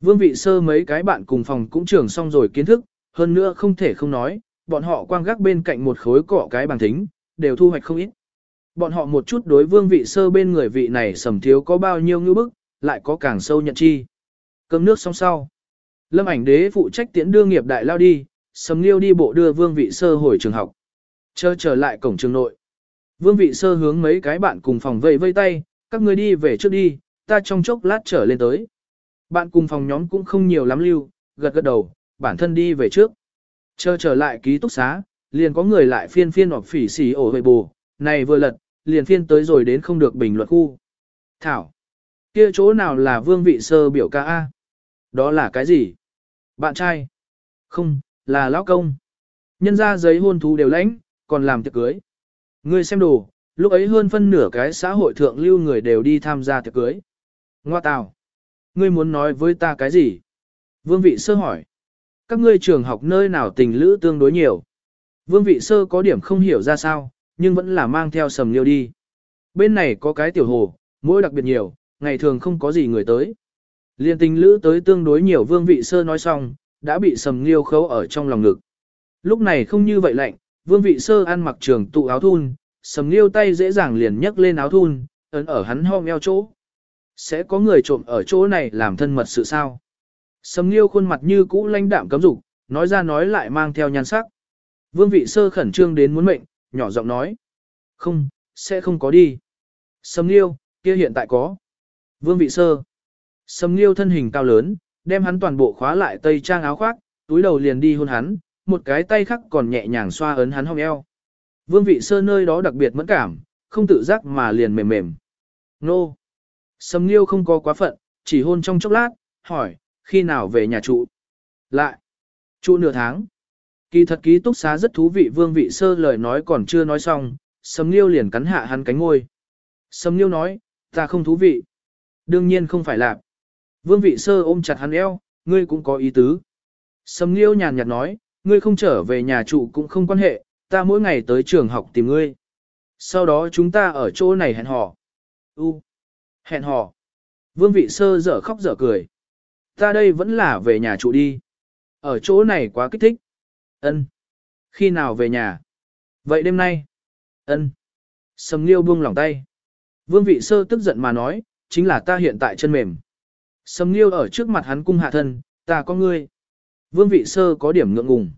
Vương vị sơ mấy cái bạn cùng phòng cũng trưởng xong rồi kiến thức, hơn nữa không thể không nói, bọn họ quang gác bên cạnh một khối cỏ cái bằng thính, đều thu hoạch không ít. Bọn họ một chút đối vương vị sơ bên người vị này sầm thiếu có bao nhiêu ngư bức, lại có càng sâu nhận chi. Cơm nước xong sau. Lâm ảnh đế phụ trách tiễn đưa nghiệp đại lao đi, sầm liêu đi bộ đưa vương vị sơ hồi trường học. Chờ trở lại cổng trường nội. Vương vị sơ hướng mấy cái bạn cùng phòng vây vây tay, các người đi về trước đi, ta trong chốc lát trở lên tới. Bạn cùng phòng nhóm cũng không nhiều lắm lưu, gật gật đầu, bản thân đi về trước. Chờ trở lại ký túc xá, liền có người lại phiên phiên hoặc phỉ xỉ ổ vệ bù, này vừa lật, liền phiên tới rồi đến không được bình luận khu. Thảo, kia chỗ nào là vương vị sơ biểu ca A? Đó là cái gì? Bạn trai? Không, là lão công. Nhân ra giấy hôn thú đều lãnh, còn làm tiệc cưới. Ngươi xem đồ, lúc ấy hơn phân nửa cái xã hội thượng lưu người đều đi tham gia tiệc cưới. Ngoa tào. Ngươi muốn nói với ta cái gì? Vương vị sơ hỏi. Các ngươi trường học nơi nào tình lữ tương đối nhiều. Vương vị sơ có điểm không hiểu ra sao, nhưng vẫn là mang theo sầm liêu đi. Bên này có cái tiểu hồ, mỗi đặc biệt nhiều, ngày thường không có gì người tới. Liên tình lữ tới tương đối nhiều vương vị sơ nói xong, đã bị sầm liêu khấu ở trong lòng ngực. Lúc này không như vậy lạnh, vương vị sơ ăn mặc trường tụ áo thun, sầm liêu tay dễ dàng liền nhấc lên áo thun, ấn ở hắn ho meo chỗ. Sẽ có người trộm ở chỗ này làm thân mật sự sao? Sầm liêu khuôn mặt như cũ lãnh đạm cấm dục, nói ra nói lại mang theo nhan sắc. Vương vị sơ khẩn trương đến muốn mệnh, nhỏ giọng nói. Không, sẽ không có đi. Sầm liêu, kia hiện tại có. Vương vị sơ. Sầm liêu thân hình cao lớn, đem hắn toàn bộ khóa lại tây trang áo khoác, túi đầu liền đi hôn hắn, một cái tay khác còn nhẹ nhàng xoa ấn hắn hông eo. Vương vị sơ nơi đó đặc biệt mẫn cảm, không tự giác mà liền mềm mềm. Nô! Sầm liêu không có quá phận, chỉ hôn trong chốc lát, hỏi, khi nào về nhà trụ? Lại! Trụ nửa tháng. Kỳ thật ký túc xá rất thú vị vương vị sơ lời nói còn chưa nói xong, sầm liêu liền cắn hạ hắn cánh ngôi. Sầm liêu nói, ta không thú vị. Đương nhiên không phải là. Vương vị sơ ôm chặt hắn eo, ngươi cũng có ý tứ. Sầm liêu nhàn nhạt nói, ngươi không trở về nhà trụ cũng không quan hệ, ta mỗi ngày tới trường học tìm ngươi. Sau đó chúng ta ở chỗ này hẹn hò. U. Hẹn hò. Vương vị sơ dở khóc dở cười. Ta đây vẫn là về nhà trụ đi. Ở chỗ này quá kích thích. Ân. Khi nào về nhà? Vậy đêm nay? Ân. Sầm Liêu buông lỏng tay. Vương vị sơ tức giận mà nói, chính là ta hiện tại chân mềm. Sầm Liêu ở trước mặt hắn cung hạ thân, ta có ngươi. Vương vị sơ có điểm ngượng ngùng.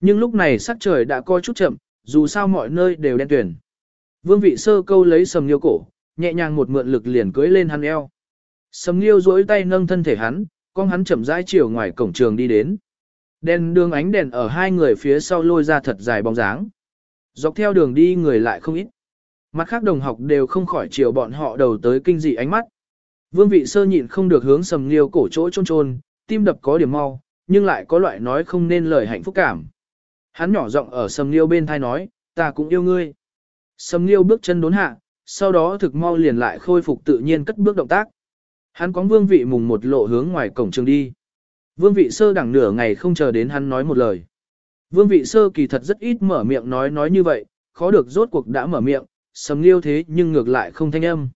Nhưng lúc này sắc trời đã coi chút chậm, dù sao mọi nơi đều đen tuyển. Vương vị sơ câu lấy sầm liêu cổ, nhẹ nhàng một mượn lực liền cưới lên hắn eo. Sầm liêu duỗi tay nâng thân thể hắn, con hắn chậm rãi chiều ngoài cổng trường đi đến. Đèn đường ánh đèn ở hai người phía sau lôi ra thật dài bóng dáng. Dọc theo đường đi người lại không ít. Mặt khác đồng học đều không khỏi chiều bọn họ đầu tới kinh dị ánh mắt. Vương vị sơ nhịn không được hướng sầm liêu cổ chỗ trôn trôn, tim đập có điểm mau, nhưng lại có loại nói không nên lời hạnh phúc cảm. Hắn nhỏ giọng ở sầm liêu bên thai nói, ta cũng yêu ngươi. Sầm liêu bước chân đốn hạ, sau đó thực mau liền lại khôi phục tự nhiên cất bước động tác. Hắn có vương vị mùng một lộ hướng ngoài cổng trường đi. Vương vị sơ đẳng nửa ngày không chờ đến hắn nói một lời. Vương vị sơ kỳ thật rất ít mở miệng nói nói như vậy, khó được rốt cuộc đã mở miệng, sầm liêu thế nhưng ngược lại không thanh âm.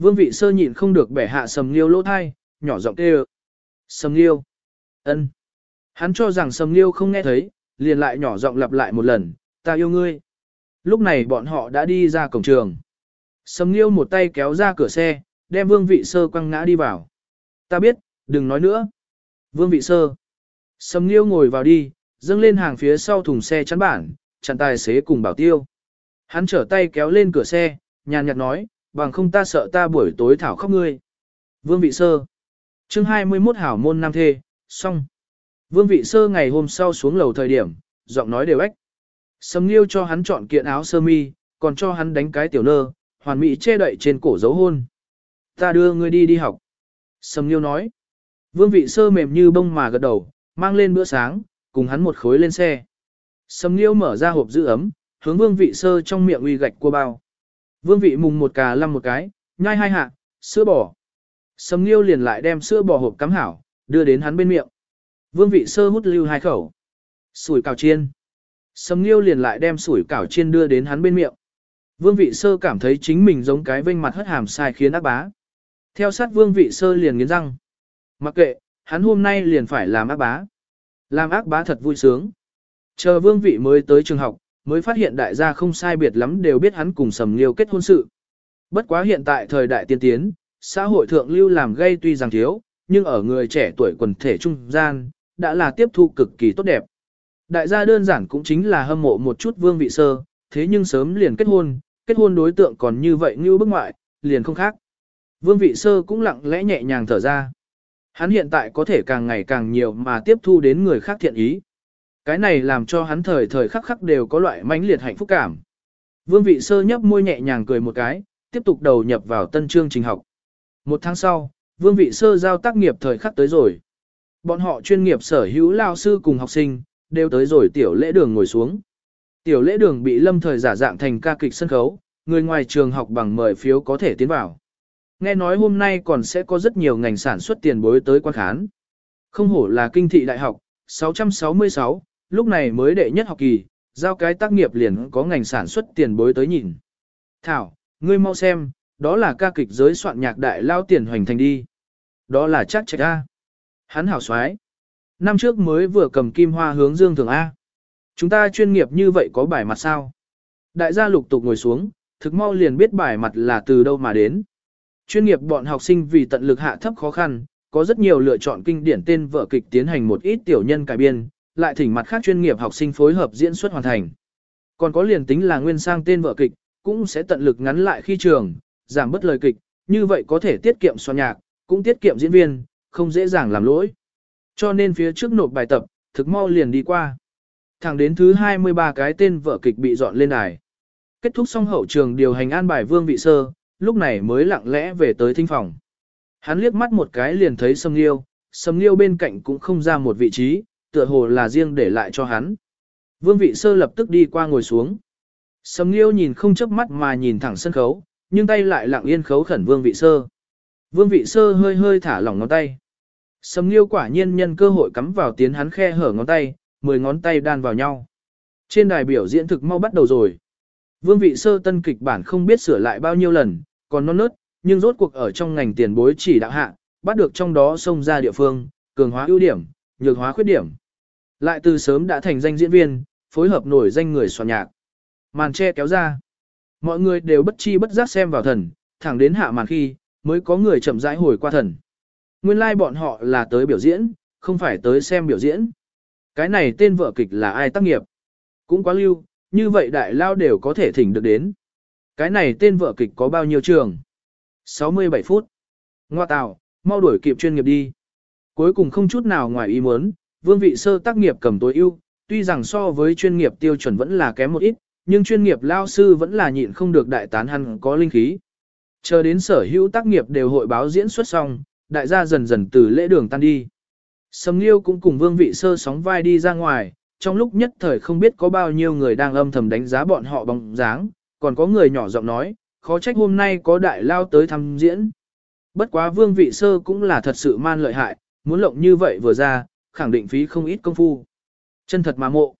Vương vị sơ nhịn không được bẻ hạ sầm liêu lỗ thai, nhỏ giọng kêu. Sầm liêu. ân. Hắn cho rằng sầm liêu không nghe thấy, liền lại nhỏ giọng lặp lại một lần, ta yêu ngươi. Lúc này bọn họ đã đi ra cổng trường. Sầm liêu một tay kéo ra cửa xe, đem vương vị sơ quăng ngã đi vào. Ta biết, đừng nói nữa. Vương vị sơ. Sầm liêu ngồi vào đi, dâng lên hàng phía sau thùng xe chắn bản, chặn tài xế cùng bảo tiêu. Hắn trở tay kéo lên cửa xe, nhàn nhạt nói, bằng không ta sợ ta buổi tối thảo khóc ngươi. Vương vị sơ. chương 21 hảo môn nam thê, xong. Vương vị sơ ngày hôm sau xuống lầu thời điểm, giọng nói đều ếch. Sầm Nghiêu cho hắn chọn kiện áo sơ mi, còn cho hắn đánh cái tiểu nơ, hoàn mỹ che đậy trên cổ dấu hôn. Ta đưa ngươi đi đi học. Sầm Nghiêu nói. Vương vị sơ mềm như bông mà gật đầu, mang lên bữa sáng, cùng hắn một khối lên xe. Sầm Nghiêu mở ra hộp giữ ấm, hướng vương vị sơ trong miệng uy gạch cua bao. Vương vị mùng một cà lăm một cái, nhai hai hạ, sữa bò. Sầm Nghiêu liền lại đem sữa bò hộp cắm hảo, đưa đến hắn bên miệng. Vương vị sơ hút lưu hai khẩu. Sủi cảo chiên. Sầm Nghiêu liền lại đem sủi cảo chiên đưa đến hắn bên miệng. Vương vị sơ cảm thấy chính mình giống cái vênh mặt hất hàm sai khiến ác bá. Theo sát vương vị sơ liền nghiến răng. Mặc kệ, hắn hôm nay liền phải làm ác bá. Làm ác bá thật vui sướng. Chờ vương vị mới tới trường học, mới phát hiện đại gia không sai biệt lắm đều biết hắn cùng sầm liêu kết hôn sự. Bất quá hiện tại thời đại tiên tiến, xã hội thượng lưu làm gây tuy rằng thiếu, nhưng ở người trẻ tuổi quần thể trung gian, đã là tiếp thu cực kỳ tốt đẹp. Đại gia đơn giản cũng chính là hâm mộ một chút vương vị sơ, thế nhưng sớm liền kết hôn, kết hôn đối tượng còn như vậy như bức ngoại, liền không khác. Vương vị sơ cũng lặng lẽ nhẹ nhàng thở ra. Hắn hiện tại có thể càng ngày càng nhiều mà tiếp thu đến người khác thiện ý. Cái này làm cho hắn thời thời khắc khắc đều có loại mãnh liệt hạnh phúc cảm. Vương vị sơ nhấp môi nhẹ nhàng cười một cái, tiếp tục đầu nhập vào tân chương trình học. Một tháng sau, vương vị sơ giao tác nghiệp thời khắc tới rồi. Bọn họ chuyên nghiệp sở hữu lao sư cùng học sinh, đều tới rồi tiểu lễ đường ngồi xuống. Tiểu lễ đường bị lâm thời giả dạng thành ca kịch sân khấu, người ngoài trường học bằng mời phiếu có thể tiến vào. Nghe nói hôm nay còn sẽ có rất nhiều ngành sản xuất tiền bối tới quan khán. Không hổ là kinh thị đại học, 666, lúc này mới đệ nhất học kỳ, giao cái tác nghiệp liền có ngành sản xuất tiền bối tới nhìn. Thảo, ngươi mau xem, đó là ca kịch giới soạn nhạc đại lao tiền hoành thành đi. Đó là chắc chạy A. Hắn hảo xoái. Năm trước mới vừa cầm kim hoa hướng dương thường A. Chúng ta chuyên nghiệp như vậy có bài mặt sao? Đại gia lục tục ngồi xuống, thực mau liền biết bài mặt là từ đâu mà đến. Chuyên nghiệp bọn học sinh vì tận lực hạ thấp khó khăn, có rất nhiều lựa chọn kinh điển tên vở kịch tiến hành một ít tiểu nhân cải biên, lại thỉnh mặt khác chuyên nghiệp học sinh phối hợp diễn xuất hoàn thành. Còn có liền tính là nguyên sang tên vợ kịch, cũng sẽ tận lực ngắn lại khi trường, giảm bớt lời kịch, như vậy có thể tiết kiệm soạn nhạc, cũng tiết kiệm diễn viên, không dễ dàng làm lỗi. Cho nên phía trước nộp bài tập, thực mau liền đi qua. Thẳng đến thứ 23 cái tên vợ kịch bị dọn lên đài. Kết thúc xong hậu trường điều hành an bài vương vị sơ, lúc này mới lặng lẽ về tới thinh phòng. Hắn liếc mắt một cái liền thấy Sâm Liêu, Sâm Liêu bên cạnh cũng không ra một vị trí, tựa hồ là riêng để lại cho hắn. Vương vị sơ lập tức đi qua ngồi xuống. Sầm Liêu nhìn không chớp mắt mà nhìn thẳng sân khấu, nhưng tay lại lặng yên khấu khẩn vương vị sơ. Vương vị sơ hơi hơi thả lỏng ngón tay. Sầm Liêu quả nhiên nhân cơ hội cắm vào tiến hắn khe hở ngón tay, mười ngón tay đan vào nhau. Trên đài biểu diễn thực mau bắt đầu rồi. Vương vị sơ tân kịch bản không biết sửa lại bao nhiêu lần, còn non nớt, nhưng rốt cuộc ở trong ngành tiền bối chỉ đạo hạ, bắt được trong đó xông ra địa phương, cường hóa ưu điểm, nhược hóa khuyết điểm. Lại từ sớm đã thành danh diễn viên, phối hợp nổi danh người soạn nhạc. Màn che kéo ra. Mọi người đều bất chi bất giác xem vào thần, thẳng đến hạ màn khi, mới có người chậm rãi hồi qua thần. Nguyên lai like bọn họ là tới biểu diễn, không phải tới xem biểu diễn. Cái này tên vợ kịch là ai tác nghiệp? Cũng quá lưu, như vậy đại lao đều có thể thỉnh được đến. Cái này tên vợ kịch có bao nhiêu trường? 67 phút. Ngoa tạo, mau đuổi kịp chuyên nghiệp đi. Cuối cùng không chút nào ngoài ý muốn, vương vị sơ tác nghiệp cầm tối ưu, tuy rằng so với chuyên nghiệp tiêu chuẩn vẫn là kém một ít, nhưng chuyên nghiệp lao sư vẫn là nhịn không được đại tán hắn có linh khí. Chờ đến sở hữu tác nghiệp đều hội báo diễn xuất xong, đại gia dần dần từ lễ đường tan đi. Sầm Liêu cũng cùng vương vị sơ sóng vai đi ra ngoài, trong lúc nhất thời không biết có bao nhiêu người đang âm thầm đánh giá bọn họ bóng dáng, còn có người nhỏ giọng nói, khó trách hôm nay có đại lao tới thăm diễn. Bất quá vương vị sơ cũng là thật sự man lợi hại, muốn lộng như vậy vừa ra, khẳng định phí không ít công phu. Chân thật mà mộ.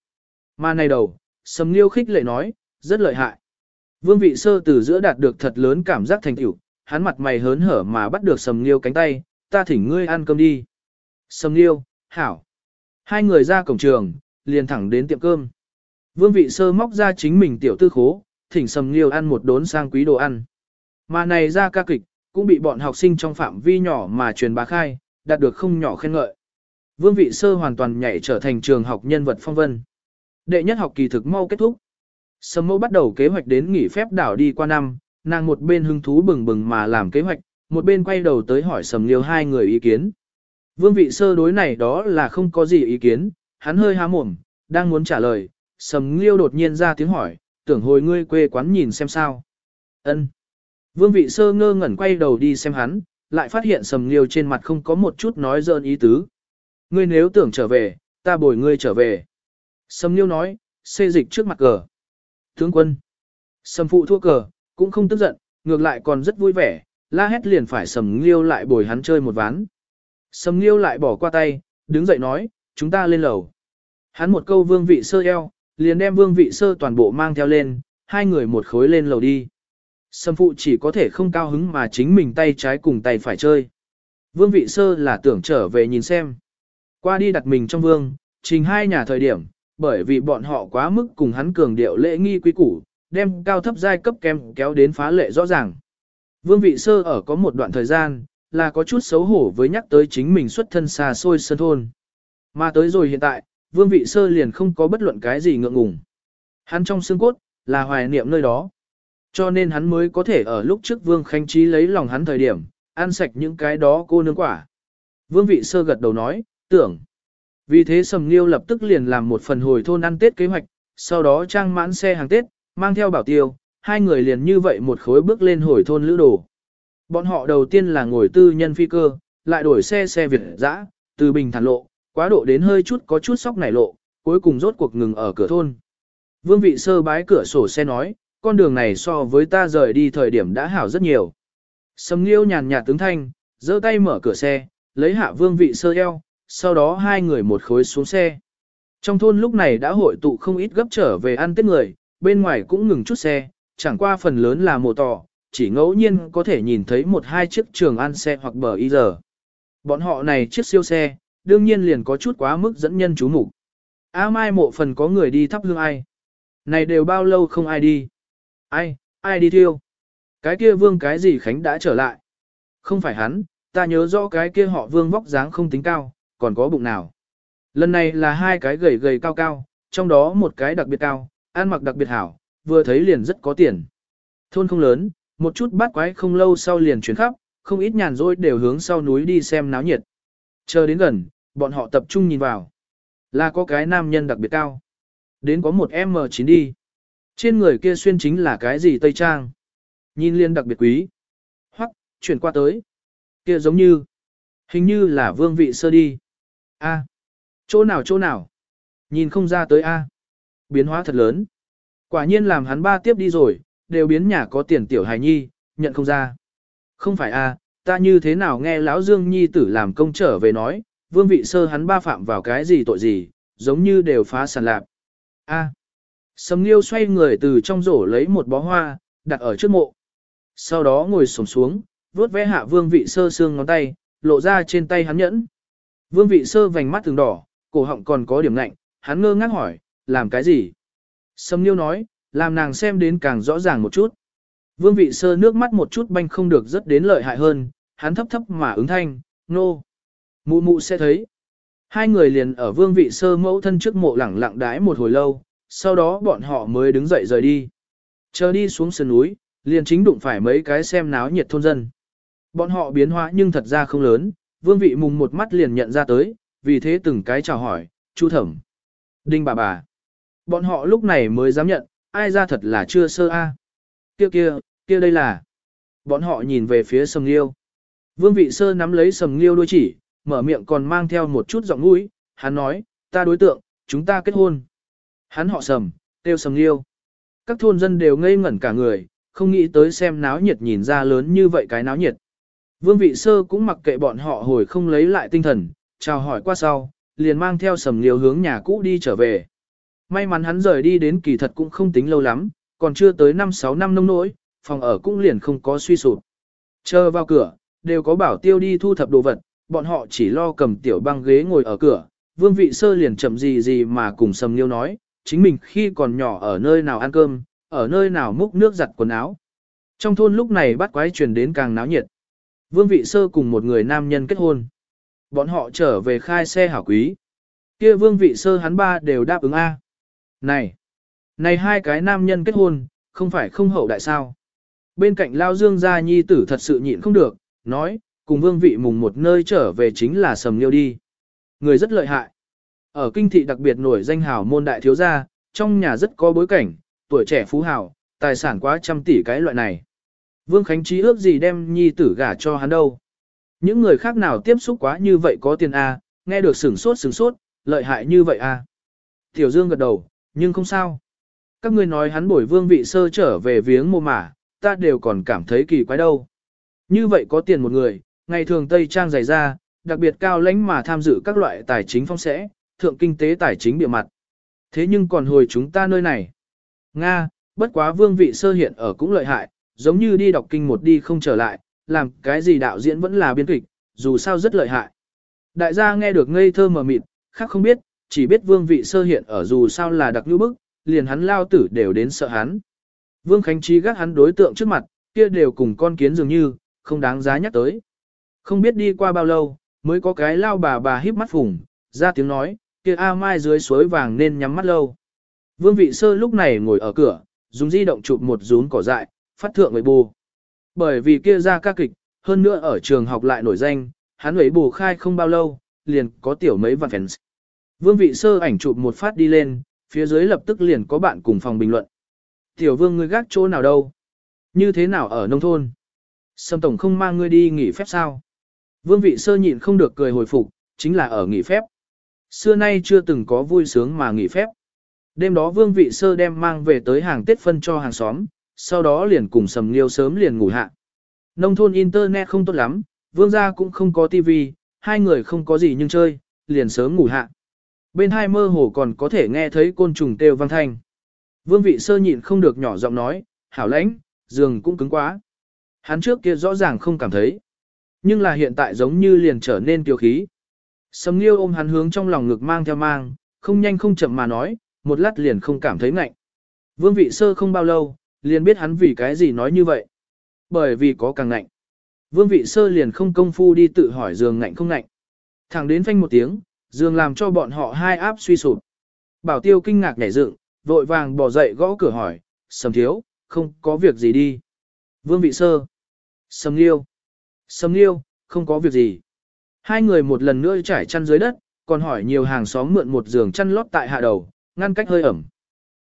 Mà này đầu, sầm liêu khích lệ nói, rất lợi hại. Vương vị sơ từ giữa đạt được thật lớn cảm giác thành tựu, hắn mặt mày hớn hở mà bắt được sầm liêu cánh tay, ta thỉnh ngươi ăn cơm đi. Sầm liêu, hảo. Hai người ra cổng trường, liền thẳng đến tiệm cơm. Vương vị sơ móc ra chính mình tiểu tư khố, thỉnh sầm liêu ăn một đốn sang quý đồ ăn. Mà này ra ca kịch, cũng bị bọn học sinh trong phạm vi nhỏ mà truyền bá khai, đạt được không nhỏ khen ngợi. Vương vị sơ hoàn toàn nhảy trở thành trường học nhân vật phong vân. Đệ nhất học kỳ thực mau kết thúc. Sầm mẫu bắt đầu kế hoạch đến nghỉ phép đảo đi qua năm, nàng một bên hứng thú bừng bừng mà làm kế hoạch, một bên quay đầu tới hỏi sầm liêu hai người ý kiến. Vương vị sơ đối này đó là không có gì ý kiến, hắn hơi há mồm, đang muốn trả lời, sầm liêu đột nhiên ra tiếng hỏi, tưởng hồi ngươi quê quán nhìn xem sao. ân Vương vị sơ ngơ ngẩn quay đầu đi xem hắn, lại phát hiện sầm liêu trên mặt không có một chút nói dơn ý tứ. Ngươi nếu tưởng trở về, ta bồi ngươi trở về. Sầm liêu nói, xê dịch trước mặt cờ. Tướng quân. Sầm phụ thua cờ, cũng không tức giận, ngược lại còn rất vui vẻ, la hét liền phải sầm liêu lại bồi hắn chơi một ván. Sầm liêu lại bỏ qua tay, đứng dậy nói, chúng ta lên lầu. Hắn một câu vương vị sơ eo, liền đem vương vị sơ toàn bộ mang theo lên, hai người một khối lên lầu đi. Sầm phụ chỉ có thể không cao hứng mà chính mình tay trái cùng tay phải chơi. Vương vị sơ là tưởng trở về nhìn xem. Qua đi đặt mình trong vương, trình hai nhà thời điểm, bởi vì bọn họ quá mức cùng hắn cường điệu lễ nghi quý củ, đem cao thấp giai cấp kem kéo đến phá lệ rõ ràng. Vương vị sơ ở có một đoạn thời gian, là có chút xấu hổ với nhắc tới chính mình xuất thân xa xôi sân thôn. Mà tới rồi hiện tại, vương vị sơ liền không có bất luận cái gì ngượng ngùng. Hắn trong xương cốt, là hoài niệm nơi đó. Cho nên hắn mới có thể ở lúc trước vương khánh trí lấy lòng hắn thời điểm, ăn sạch những cái đó cô nương quả. Vương vị sơ gật đầu nói, tưởng. Vì thế Sầm Nghiêu lập tức liền làm một phần hồi thôn ăn Tết kế hoạch, sau đó trang mãn xe hàng Tết, mang theo bảo tiêu, hai người liền như vậy một khối bước lên hồi thôn lữ đồ. Bọn họ đầu tiên là ngồi tư nhân phi cơ, lại đổi xe xe Việt dã, từ bình thản lộ, quá độ đến hơi chút có chút sóc nảy lộ, cuối cùng rốt cuộc ngừng ở cửa thôn. Vương vị sơ bái cửa sổ xe nói, con đường này so với ta rời đi thời điểm đã hảo rất nhiều. Sầm Nghiêu nhàn nhạt tướng thanh, giơ tay mở cửa xe, lấy hạ vương vị sơ eo, sau đó hai người một khối xuống xe. Trong thôn lúc này đã hội tụ không ít gấp trở về ăn tết người, bên ngoài cũng ngừng chút xe, chẳng qua phần lớn là mồ tỏ, chỉ ngẫu nhiên có thể nhìn thấy một hai chiếc trường ăn xe hoặc bờ y giờ. Bọn họ này chiếc siêu xe, đương nhiên liền có chút quá mức dẫn nhân chú mục. A mai mộ phần có người đi thắp hương ai. Này đều bao lâu không ai đi. Ai, ai đi thiêu. Cái kia vương cái gì Khánh đã trở lại. Không phải hắn, ta nhớ rõ cái kia họ vương vóc dáng không tính cao, còn có bụng nào. Lần này là hai cái gầy gầy cao cao, trong đó một cái đặc biệt cao, ăn mặc đặc biệt hảo, vừa thấy liền rất có tiền. Thôn không lớn, một chút bát quái không lâu sau liền chuyển khắp, không ít nhàn rỗi đều hướng sau núi đi xem náo nhiệt. Chờ đến gần, bọn họ tập trung nhìn vào. Là có cái nam nhân đặc biệt cao. Đến có một M9 đi. Trên người kia xuyên chính là cái gì Tây Trang. Nhìn liên đặc biệt quý. Hoặc, chuyển qua tới. Kia giống như. Hình như là vương vị sơ đi. A. Chỗ nào chỗ nào? Nhìn không ra tới A. Biến hóa thật lớn. Quả nhiên làm hắn ba tiếp đi rồi, đều biến nhà có tiền tiểu hài nhi, nhận không ra. Không phải A, ta như thế nào nghe lão Dương Nhi tử làm công trở về nói, vương vị sơ hắn ba phạm vào cái gì tội gì, giống như đều phá sản lạp. A. Sầm Nghiêu xoay người từ trong rổ lấy một bó hoa, đặt ở trước mộ. Sau đó ngồi xổm xuống, vuốt vẽ hạ vương vị sơ xương ngón tay, lộ ra trên tay hắn nhẫn. Vương vị sơ vành mắt từng đỏ, cổ họng còn có điểm lạnh, hắn ngơ ngác hỏi, làm cái gì? Sâm Niêu nói, làm nàng xem đến càng rõ ràng một chút. Vương vị sơ nước mắt một chút banh không được rất đến lợi hại hơn, hắn thấp thấp mà ứng thanh, nô. No. Mụ mụ sẽ thấy. Hai người liền ở vương vị sơ mẫu thân trước mộ lẳng lặng đái một hồi lâu, sau đó bọn họ mới đứng dậy rời đi. Chờ đi xuống sườn núi, liền chính đụng phải mấy cái xem náo nhiệt thôn dân. Bọn họ biến hóa nhưng thật ra không lớn, vương vị mùng một mắt liền nhận ra tới, vì thế từng cái chào hỏi, chu thẩm, đinh bà bà. Bọn họ lúc này mới dám nhận, ai ra thật là chưa sơ a. Kia kia, kia đây là. Bọn họ nhìn về phía sầm liêu. Vương vị sơ nắm lấy sầm liêu đôi chỉ, mở miệng còn mang theo một chút giọng mũi, hắn nói, ta đối tượng, chúng ta kết hôn. Hắn họ sầm, tiêu sầm liêu. Các thôn dân đều ngây ngẩn cả người, không nghĩ tới xem náo nhiệt nhìn ra lớn như vậy cái náo nhiệt. Vương vị sơ cũng mặc kệ bọn họ hồi không lấy lại tinh thần, chào hỏi qua sau, liền mang theo sầm liều hướng nhà cũ đi trở về. May mắn hắn rời đi đến kỳ thật cũng không tính lâu lắm, còn chưa tới 5-6 năm nông nỗi, phòng ở cũng liền không có suy sụp. Chờ vào cửa, đều có bảo tiêu đi thu thập đồ vật, bọn họ chỉ lo cầm tiểu băng ghế ngồi ở cửa. Vương vị sơ liền chậm gì gì mà cùng sầm liêu nói, chính mình khi còn nhỏ ở nơi nào ăn cơm, ở nơi nào múc nước giặt quần áo. Trong thôn lúc này bắt quái truyền đến càng náo nhiệt. Vương vị sơ cùng một người nam nhân kết hôn. Bọn họ trở về khai xe hảo quý. Kia vương vị sơ hắn ba đều đáp ứng A. Này! Này hai cái nam nhân kết hôn, không phải không hậu đại sao. Bên cạnh Lao Dương gia nhi tử thật sự nhịn không được, nói, cùng vương vị mùng một nơi trở về chính là sầm liêu đi. Người rất lợi hại. Ở kinh thị đặc biệt nổi danh Hảo môn đại thiếu gia, trong nhà rất có bối cảnh, tuổi trẻ phú hảo, tài sản quá trăm tỷ cái loại này. Vương Khánh Trí ước gì đem nhi tử gả cho hắn đâu. Những người khác nào tiếp xúc quá như vậy có tiền A, nghe được sửng sốt sửng sốt, lợi hại như vậy A. Tiểu Dương gật đầu, nhưng không sao. Các ngươi nói hắn bổi vương vị sơ trở về viếng mồ mả, ta đều còn cảm thấy kỳ quái đâu. Như vậy có tiền một người, ngày thường Tây Trang dày ra, đặc biệt cao lãnh mà tham dự các loại tài chính phong sẽ, thượng kinh tế tài chính địa mặt. Thế nhưng còn hồi chúng ta nơi này. Nga, bất quá vương vị sơ hiện ở cũng lợi hại, giống như đi đọc kinh một đi không trở lại, làm cái gì đạo diễn vẫn là biên kịch, dù sao rất lợi hại. Đại gia nghe được ngây thơ mờ mịt, khác không biết, chỉ biết vương vị sơ hiện ở dù sao là đặc nhu bức, liền hắn lao tử đều đến sợ hắn. Vương Khánh Trí gác hắn đối tượng trước mặt, kia đều cùng con kiến dường như, không đáng giá nhắc tới. Không biết đi qua bao lâu, mới có cái lao bà bà híp mắt phùng, ra tiếng nói, kia A Mai dưới suối vàng nên nhắm mắt lâu. Vương vị sơ lúc này ngồi ở cửa, dùng di động chụp một rún cỏ dại, phát thượng với bù. Bởi vì kia ra ca kịch, hơn nữa ở trường học lại nổi danh, hắn ấy bù khai không bao lâu, liền có tiểu mấy vạn fans. Vương vị sơ ảnh chụp một phát đi lên, phía dưới lập tức liền có bạn cùng phòng bình luận. Tiểu vương ngươi gác chỗ nào đâu? Như thế nào ở nông thôn? Sâm tổng không mang ngươi đi nghỉ phép sao? Vương vị sơ nhịn không được cười hồi phục, chính là ở nghỉ phép. Xưa nay chưa từng có vui sướng mà nghỉ phép. Đêm đó vương vị sơ đem mang về tới hàng Tết phân cho hàng xóm, sau đó liền cùng sầm liêu sớm liền ngủ hạ. Nông thôn internet không tốt lắm, vương gia cũng không có tivi, hai người không có gì nhưng chơi, liền sớm ngủ hạ. Bên hai mơ hồ còn có thể nghe thấy côn trùng kêu vang thanh. Vương vị sơ nhịn không được nhỏ giọng nói, hảo lãnh, giường cũng cứng quá. Hắn trước kia rõ ràng không cảm thấy. Nhưng là hiện tại giống như liền trở nên tiêu khí. Sầm Nghiêu ôm hắn hướng trong lòng ngực mang theo mang, không nhanh không chậm mà nói, một lát liền không cảm thấy ngạnh. Vương vị sơ không bao lâu, liền biết hắn vì cái gì nói như vậy. Bởi vì có càng ngạnh. Vương vị sơ liền không công phu đi tự hỏi giường ngạnh không ngạnh. Thẳng đến phanh một tiếng, giường làm cho bọn họ hai áp suy sụp. Bảo tiêu kinh ngạc nhảy dựng, vội vàng bỏ dậy gõ cửa hỏi, sầm thiếu, không có việc gì đi. Vương vị sơ. Sầm liêu. Sầm liêu, không có việc gì. Hai người một lần nữa trải chăn dưới đất, còn hỏi nhiều hàng xóm mượn một giường chăn lót tại hạ đầu, ngăn cách hơi ẩm.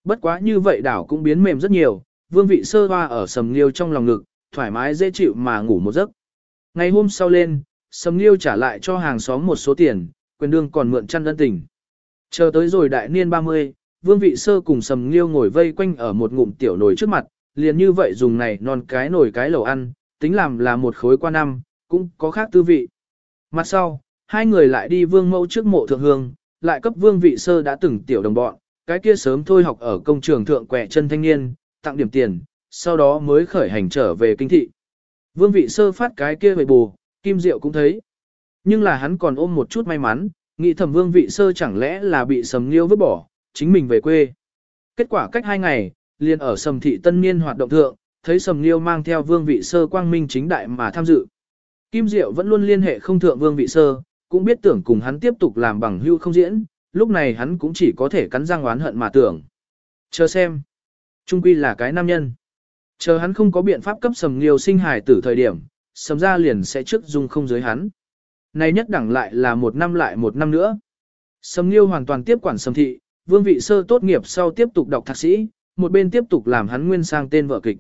Bất quá như vậy đảo cũng biến mềm rất nhiều, vương vị sơ hoa ở sầm liêu trong lòng ngực, thoải mái dễ chịu mà ngủ một giấc. Ngày hôm sau lên, sầm liêu trả lại cho hàng xóm một số tiền, quyền đương còn mượn chăn đơn tình. Chờ tới rồi đại niên 30, vương vị sơ cùng sầm liêu ngồi vây quanh ở một ngụm tiểu nồi trước mặt, liền như vậy dùng này non cái nồi cái lẩu ăn, tính làm là một khối qua năm, cũng có khác tư vị. Mặt sau, hai người lại đi vương mẫu trước mộ thượng hương, lại cấp vương vị sơ đã từng tiểu đồng bọn, cái kia sớm thôi học ở công trường thượng quẹ chân thanh niên, tặng điểm tiền, sau đó mới khởi hành trở về kinh thị. Vương vị sơ phát cái kia về bù, kim diệu cũng thấy. Nhưng là hắn còn ôm một chút may mắn, nghĩ thầm vương vị sơ chẳng lẽ là bị sầm nghiêu vứt bỏ, chính mình về quê. Kết quả cách hai ngày, liền ở sầm thị tân niên hoạt động thượng, thấy sầm nghiêu mang theo vương vị sơ quang minh chính đại mà tham dự. Kim Diệu vẫn luôn liên hệ không thượng vương vị sơ, cũng biết tưởng cùng hắn tiếp tục làm bằng hưu không diễn, lúc này hắn cũng chỉ có thể cắn răng oán hận mà tưởng. Chờ xem. Trung quy là cái nam nhân. Chờ hắn không có biện pháp cấp sầm liêu sinh hài tử thời điểm, sầm ra liền sẽ trước dung không giới hắn. Này nhất đẳng lại là một năm lại một năm nữa. Sầm liêu hoàn toàn tiếp quản sầm thị, vương vị sơ tốt nghiệp sau tiếp tục đọc thạc sĩ, một bên tiếp tục làm hắn nguyên sang tên vợ kịch.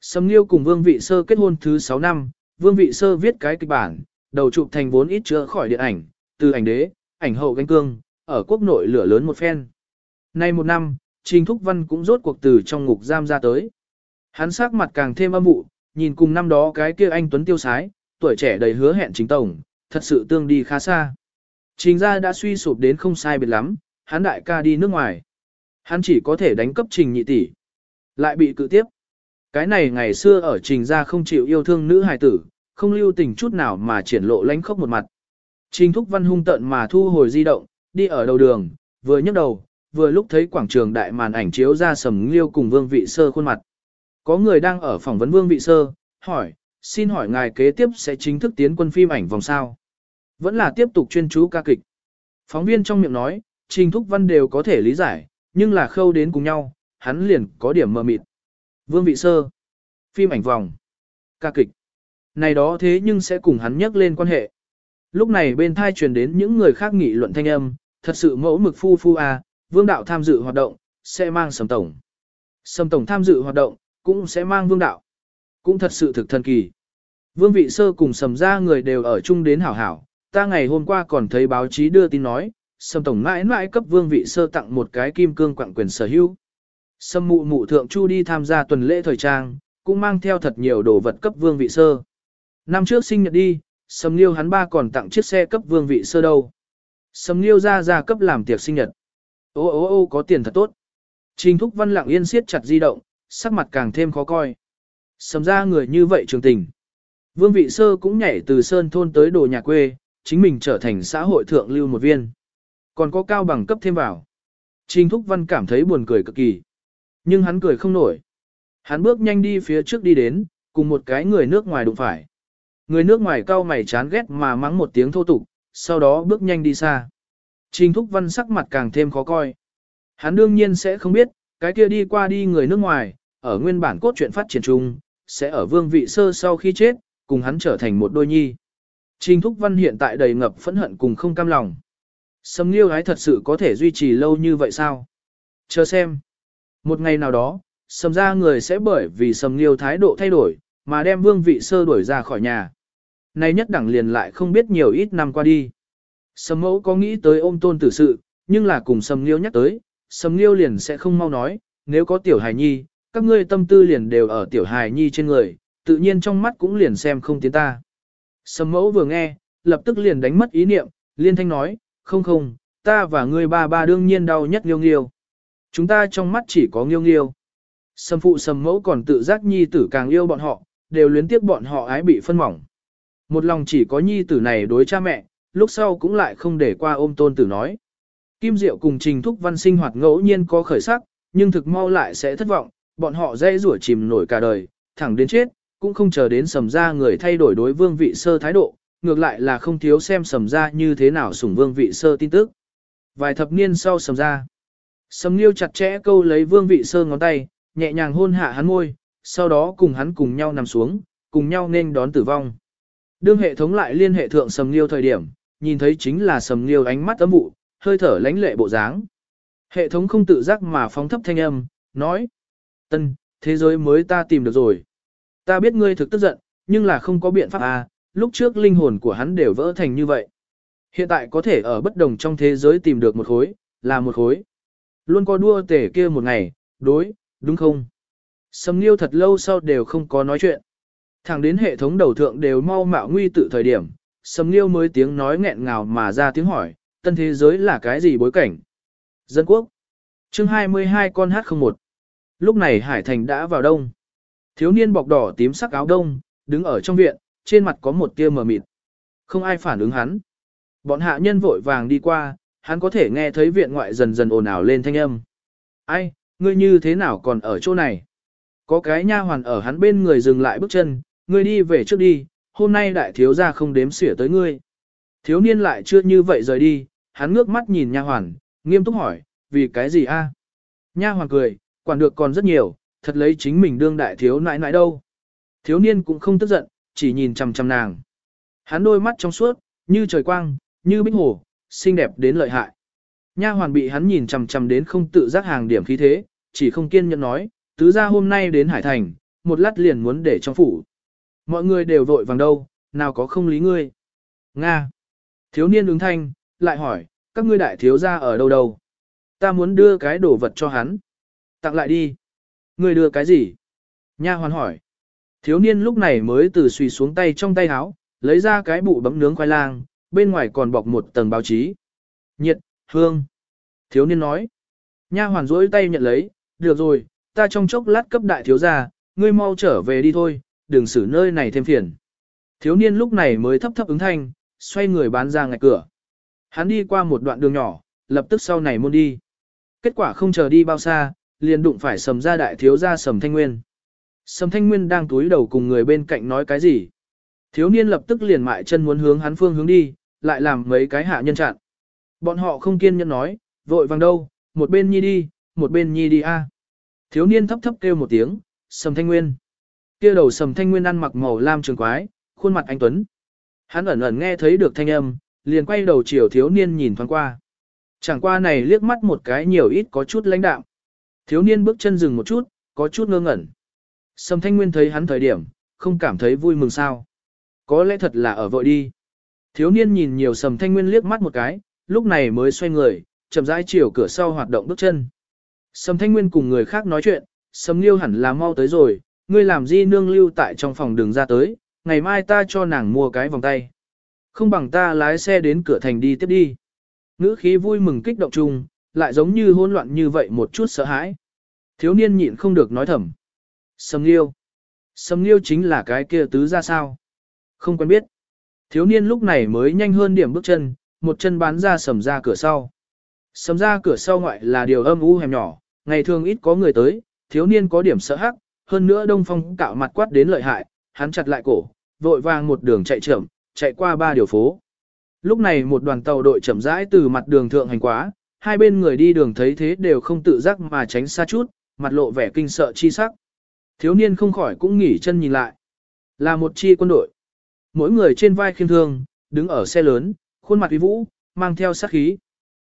Sầm liêu cùng vương vị sơ kết hôn thứ 6 năm, vương vị sơ viết cái kịch bản, đầu chụp thành vốn ít chữa khỏi điện ảnh, từ ảnh đế, ảnh hậu gánh cương, ở quốc nội lửa lớn một phen. Nay một năm, Trình Thúc Văn cũng rốt cuộc từ trong ngục giam ra tới. Hắn sắc mặt càng thêm âm mụ, nhìn cùng năm đó cái kia anh Tuấn tiêu sái, tuổi trẻ đầy hứa hẹn chính tổng, thật sự tương đi khá xa. Trình gia đã suy sụp đến không sai biệt lắm, hắn đại ca đi nước ngoài. Hắn chỉ có thể đánh cấp trình nhị tỷ. Lại bị cự tiếp. Cái này ngày xưa ở trình gia không chịu yêu thương nữ hài tử, không lưu tình chút nào mà triển lộ lánh khóc một mặt. Trình thúc văn hung tận mà thu hồi di động, đi ở đầu đường, vừa nhấc đầu, vừa lúc thấy quảng trường đại màn ảnh chiếu ra sầm liêu cùng vương vị sơ khuôn mặt. Có người đang ở phỏng vấn vương vị sơ, hỏi, xin hỏi ngài kế tiếp sẽ chính thức tiến quân phim ảnh vòng sao. Vẫn là tiếp tục chuyên chú ca kịch. Phóng viên trong miệng nói, trình thúc văn đều có thể lý giải, nhưng là khâu đến cùng nhau, hắn liền có điểm mờ mịt. Vương vị sơ. Phim ảnh vòng. Ca kịch. Này đó thế nhưng sẽ cùng hắn nhắc lên quan hệ. Lúc này bên thai truyền đến những người khác nghị luận thanh âm, thật sự mẫu mực phu phu à, vương đạo tham dự hoạt động, sẽ mang sầm tổng. Sầm tổng tham dự hoạt động, cũng sẽ mang vương đạo. Cũng thật sự thực thần kỳ. Vương vị sơ cùng sầm ra người đều ở chung đến hảo hảo, ta ngày hôm qua còn thấy báo chí đưa tin nói, sầm tổng mãi mãi cấp vương vị sơ tặng một cái kim cương quặng quyền sở hữu. Sầm mụ mụ thượng chu đi tham gia tuần lễ thời trang, cũng mang theo thật nhiều đồ vật cấp vương vị sơ. Năm trước sinh nhật đi, sầm liêu hắn ba còn tặng chiếc xe cấp vương vị sơ đâu. Sầm liêu ra ra cấp làm tiệc sinh nhật. Ô ô ô có tiền thật tốt. Trình thúc văn lặng yên siết chặt di động, sắc mặt càng thêm khó coi. Sầm ra người như vậy trường tình. Vương vị sơ cũng nhảy từ sơn thôn tới đồ nhà quê, chính mình trở thành xã hội thượng lưu một viên. Còn có cao bằng cấp thêm vào. Trình thúc văn cảm thấy buồn cười cực kỳ. Nhưng hắn cười không nổi. Hắn bước nhanh đi phía trước đi đến, cùng một cái người nước ngoài đụng phải. Người nước ngoài cao mày chán ghét mà mắng một tiếng thô tục, sau đó bước nhanh đi xa. Trình Thúc Văn sắc mặt càng thêm khó coi. Hắn đương nhiên sẽ không biết, cái kia đi qua đi người nước ngoài, ở nguyên bản cốt truyện phát triển chung, sẽ ở vương vị sơ sau khi chết, cùng hắn trở thành một đôi nhi. Trình Thúc Văn hiện tại đầy ngập phẫn hận cùng không cam lòng. Sầm Nghiêu hái thật sự có thể duy trì lâu như vậy sao? Chờ xem. Một ngày nào đó, sầm ra người sẽ bởi vì sầm Nghiêu thái độ thay đổi, mà đem vương vị sơ đuổi ra khỏi nhà. Nay nhất đẳng liền lại không biết nhiều ít năm qua đi. Sầm mẫu có nghĩ tới ôm tôn tử sự, nhưng là cùng sầm Nghiêu nhắc tới, sầm Nghiêu liền sẽ không mau nói, nếu có tiểu hài nhi, các ngươi tâm tư liền đều ở tiểu hài nhi trên người, tự nhiên trong mắt cũng liền xem không tiến ta. Sầm mẫu vừa nghe, lập tức liền đánh mất ý niệm, liên thanh nói, không không, ta và ngươi ba ba đương nhiên đau nhất nghiêu nghiêu. Chúng ta trong mắt chỉ có nghiêu nghiêu. Sầm phụ sầm mẫu còn tự giác nhi tử càng yêu bọn họ, đều luyến tiếc bọn họ ái bị phân mỏng. Một lòng chỉ có nhi tử này đối cha mẹ, lúc sau cũng lại không để qua ôm tôn tử nói. Kim Diệu cùng Trình Thúc Văn sinh hoạt ngẫu nhiên có khởi sắc, nhưng thực mau lại sẽ thất vọng, bọn họ dây rủa chìm nổi cả đời, thẳng đến chết, cũng không chờ đến sầm ra người thay đổi đối vương vị sơ thái độ, ngược lại là không thiếu xem sầm ra như thế nào sủng vương vị sơ tin tức. Vài thập niên sau sầm ra, sầm liêu chặt chẽ câu lấy vương vị sơ ngón tay, nhẹ nhàng hôn hạ hắn môi, sau đó cùng hắn cùng nhau nằm xuống, cùng nhau nên đón tử vong. Đương hệ thống lại liên hệ thượng sầm liêu thời điểm, nhìn thấy chính là sầm liêu ánh mắt ấm vụ, hơi thở lánh lệ bộ dáng. Hệ thống không tự giác mà phóng thấp thanh âm, nói. Tân, thế giới mới ta tìm được rồi. Ta biết ngươi thực tức giận, nhưng là không có biện pháp à, lúc trước linh hồn của hắn đều vỡ thành như vậy. Hiện tại có thể ở bất đồng trong thế giới tìm được một khối, là một khối. Luôn có đua tể kia một ngày, đối, đúng không? Sầm Nghiêu thật lâu sau đều không có nói chuyện. Thẳng đến hệ thống đầu thượng đều mau mạo nguy tự thời điểm, Sầm Nghiêu mới tiếng nói nghẹn ngào mà ra tiếng hỏi, tân thế giới là cái gì bối cảnh? Dân quốc. chương 22 con H01. Lúc này Hải Thành đã vào đông. Thiếu niên bọc đỏ tím sắc áo đông, đứng ở trong viện, trên mặt có một tia mờ mịt. Không ai phản ứng hắn. Bọn hạ nhân vội vàng đi qua, hắn có thể nghe thấy viện ngoại dần dần ồn ào lên thanh âm. Ai, ngươi như thế nào còn ở chỗ này? Có cái nha hoàn ở hắn bên người dừng lại bước chân, ngươi đi về trước đi, hôm nay đại thiếu gia không đếm xỉa tới ngươi. Thiếu niên lại chưa như vậy rời đi, hắn ngước mắt nhìn nha hoàn, nghiêm túc hỏi, vì cái gì a? Nha hoàn cười, quản được còn rất nhiều, thật lấy chính mình đương đại thiếu nãi nãi đâu. Thiếu niên cũng không tức giận, chỉ nhìn chằm chằm nàng. Hắn đôi mắt trong suốt, như trời quang, như bích hồ, xinh đẹp đến lợi hại. Nha hoàn bị hắn nhìn chằm chằm đến không tự giác hàng điểm khí thế, chỉ không kiên nhẫn nói, tứ gia hôm nay đến Hải Thành, một lát liền muốn để trong phủ. Mọi người đều vội vàng đâu, nào có không lý ngươi. Nga. Thiếu niên ứng thanh, lại hỏi, các ngươi đại thiếu gia ở đâu đâu? Ta muốn đưa cái đồ vật cho hắn. Tặng lại đi. Ngươi đưa cái gì? Nha hoàn hỏi. Thiếu niên lúc này mới từ suy xuống tay trong tay áo, lấy ra cái bụ bấm nướng khoai lang, bên ngoài còn bọc một tầng báo chí. Nhiệt, hương. Thiếu niên nói. Nha hoàn rỗi tay nhận lấy, được rồi, ta trong chốc lát cấp đại thiếu gia, ngươi mau trở về đi thôi, đừng xử nơi này thêm phiền. Thiếu niên lúc này mới thấp thấp ứng thanh, xoay người bán ra ngạch cửa. Hắn đi qua một đoạn đường nhỏ, lập tức sau này môn đi. Kết quả không chờ đi bao xa, liền đụng phải sầm ra đại thiếu gia sầm thanh nguyên. Sầm thanh nguyên đang túi đầu cùng người bên cạnh nói cái gì. Thiếu niên lập tức liền mại chân muốn hướng hắn phương hướng đi, lại làm mấy cái hạ nhân chặn. Bọn họ không kiên nhẫn nói, vội vàng đâu, một bên nhi đi, một bên nhi đi a. Thiếu niên thấp thấp kêu một tiếng, sầm thanh nguyên. Kia đầu sầm thanh nguyên ăn mặc màu lam trường quái, khuôn mặt anh Tuấn. Hắn ẩn ẩn nghe thấy được thanh âm, liền quay đầu chiều thiếu niên nhìn thoáng qua. Chẳng qua này liếc mắt một cái nhiều ít có chút lãnh đạm. Thiếu niên bước chân dừng một chút, có chút ngơ ngẩn. Sầm thanh nguyên thấy hắn thời điểm, không cảm thấy vui mừng sao. Có lẽ thật là ở vội đi. Thiếu niên nhìn nhiều sầm thanh nguyên liếc mắt một cái, lúc này mới xoay người, chậm rãi chiều cửa sau hoạt động bước chân. Sầm thanh nguyên cùng người khác nói chuyện, sầm liêu hẳn là mau tới rồi, ngươi làm gì nương lưu tại trong phòng đường ra tới, ngày mai ta cho nàng mua cái vòng tay. Không bằng ta lái xe đến cửa thành đi tiếp đi. Ngữ khí vui mừng kích động chung, lại giống như hỗn loạn như vậy một chút sợ hãi. Thiếu niên nhịn không được nói thầm. Sầm liêu. Sầm liêu chính là cái kia tứ ra sao? Không quen biết. Thiếu niên lúc này mới nhanh hơn điểm bước chân, một chân bán ra sầm ra cửa sau. Sầm ra cửa sau ngoại là điều âm u hẻm nhỏ, ngày thường ít có người tới, thiếu niên có điểm sợ hắc, hơn nữa đông phong cạo mặt quát đến lợi hại, hắn chặt lại cổ, vội vàng một đường chạy chậm, chạy qua ba điều phố. Lúc này một đoàn tàu đội chậm rãi từ mặt đường thượng hành quá, hai bên người đi đường thấy thế đều không tự giác mà tránh xa chút, mặt lộ vẻ kinh sợ chi sắc. Thiếu niên không khỏi cũng nghỉ chân nhìn lại. Là một chi quân đội. Mỗi người trên vai khiêm thương, đứng ở xe lớn, khuôn mặt uy vũ, mang theo sát khí.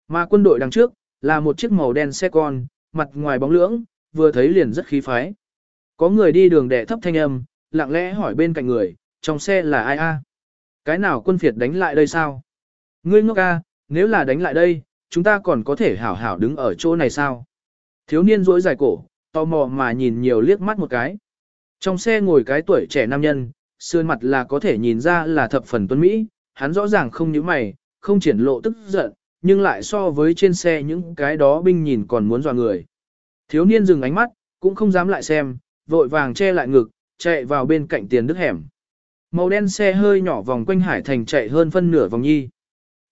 Mà quân đội đằng trước, là một chiếc màu đen xe con, mặt ngoài bóng lưỡng, vừa thấy liền rất khí phái. Có người đi đường đẻ thấp thanh âm, lặng lẽ hỏi bên cạnh người, trong xe là ai a? Cái nào quân phiệt đánh lại đây sao? Ngươi ngốc a, nếu là đánh lại đây, chúng ta còn có thể hảo hảo đứng ở chỗ này sao? Thiếu niên rỗi dài cổ, tò mò mà nhìn nhiều liếc mắt một cái. Trong xe ngồi cái tuổi trẻ nam nhân, sườn mặt là có thể nhìn ra là thập phần tuấn Mỹ, hắn rõ ràng không nhíu mày, không triển lộ tức giận, nhưng lại so với trên xe những cái đó binh nhìn còn muốn dò người. Thiếu niên dừng ánh mắt, cũng không dám lại xem, vội vàng che lại ngực, chạy vào bên cạnh tiền đức hẻm. Màu đen xe hơi nhỏ vòng quanh hải thành chạy hơn phân nửa vòng nhi.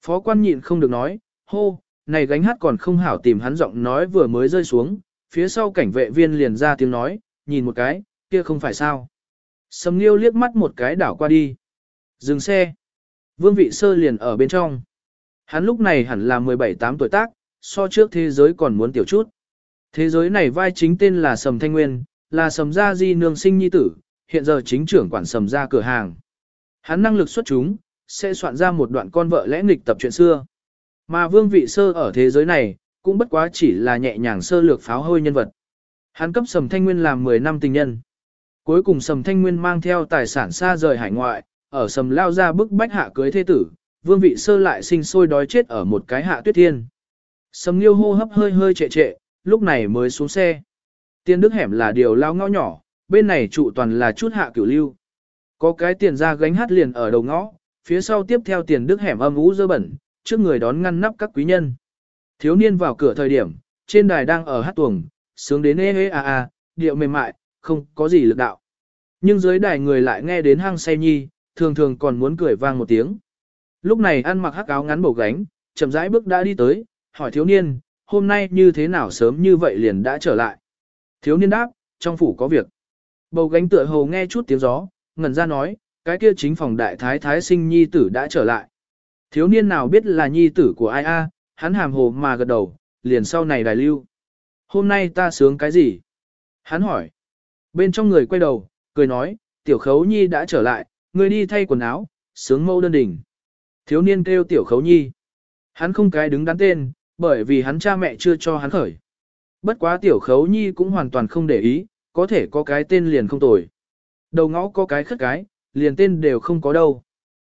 Phó quan nhịn không được nói, hô, này gánh hát còn không hảo tìm hắn giọng nói vừa mới rơi xuống, phía sau cảnh vệ viên liền ra tiếng nói, nhìn một cái, kia không phải sao. Sầm Nghiêu liếc mắt một cái đảo qua đi. Dừng xe. Vương vị sơ liền ở bên trong. Hắn lúc này hẳn là 17-8 tuổi tác, so trước thế giới còn muốn tiểu chút. Thế giới này vai chính tên là Sầm Thanh Nguyên, là Sầm Gia Di nương sinh nhi tử, hiện giờ chính trưởng quản Sầm Gia cửa hàng. Hắn năng lực xuất chúng, sẽ soạn ra một đoạn con vợ lẽ nghịch tập chuyện xưa. Mà vương vị sơ ở thế giới này, cũng bất quá chỉ là nhẹ nhàng sơ lược pháo hôi nhân vật. Hắn cấp Sầm Thanh Nguyên làm 10 năm tình nhân. Cuối cùng Sầm Thanh Nguyên mang theo tài sản xa rời hải ngoại, ở Sầm lao ra bức bách hạ cưới thế tử, vương vị sơ lại sinh sôi đói chết ở một cái hạ tuyết thiên. Sầm Liêu hô hấp hơi hơi trệ trệ, lúc này mới xuống xe. Tiên đức hẻm là điều lao ngõ nhỏ, bên này trụ toàn là chút hạ cửu lưu. Có cái tiền ra gánh hát liền ở đầu ngõ, phía sau tiếp theo tiền đức hẻm âm ú dơ bẩn, trước người đón ngăn nắp các quý nhân. Thiếu niên vào cửa thời điểm, trên đài đang ở hát tuồng, sướng đến ê ê a a, điệu mềm mại, không có gì lực đạo. Nhưng dưới đài người lại nghe đến hang say nhi, thường thường còn muốn cười vang một tiếng. Lúc này ăn mặc hắc áo ngắn bầu gánh, chậm rãi bước đã đi tới, hỏi thiếu niên, hôm nay như thế nào sớm như vậy liền đã trở lại. Thiếu niên đáp, trong phủ có việc. Bầu gánh tựa hồ nghe chút tiếng gió, ngẩn ra nói, cái kia chính phòng đại thái thái sinh nhi tử đã trở lại. Thiếu niên nào biết là nhi tử của ai a, hắn hàm hồ mà gật đầu, liền sau này đài lưu. Hôm nay ta sướng cái gì? Hắn hỏi. Bên trong người quay đầu, cười nói, tiểu khấu nhi đã trở lại, người đi thay quần áo, sướng mâu đơn đỉnh. Thiếu niên kêu tiểu khấu nhi. Hắn không cái đứng đắn tên, bởi vì hắn cha mẹ chưa cho hắn khởi. Bất quá tiểu khấu nhi cũng hoàn toàn không để ý, có thể có cái tên liền không tồi. Đầu ngõ có cái khất cái, liền tên đều không có đâu.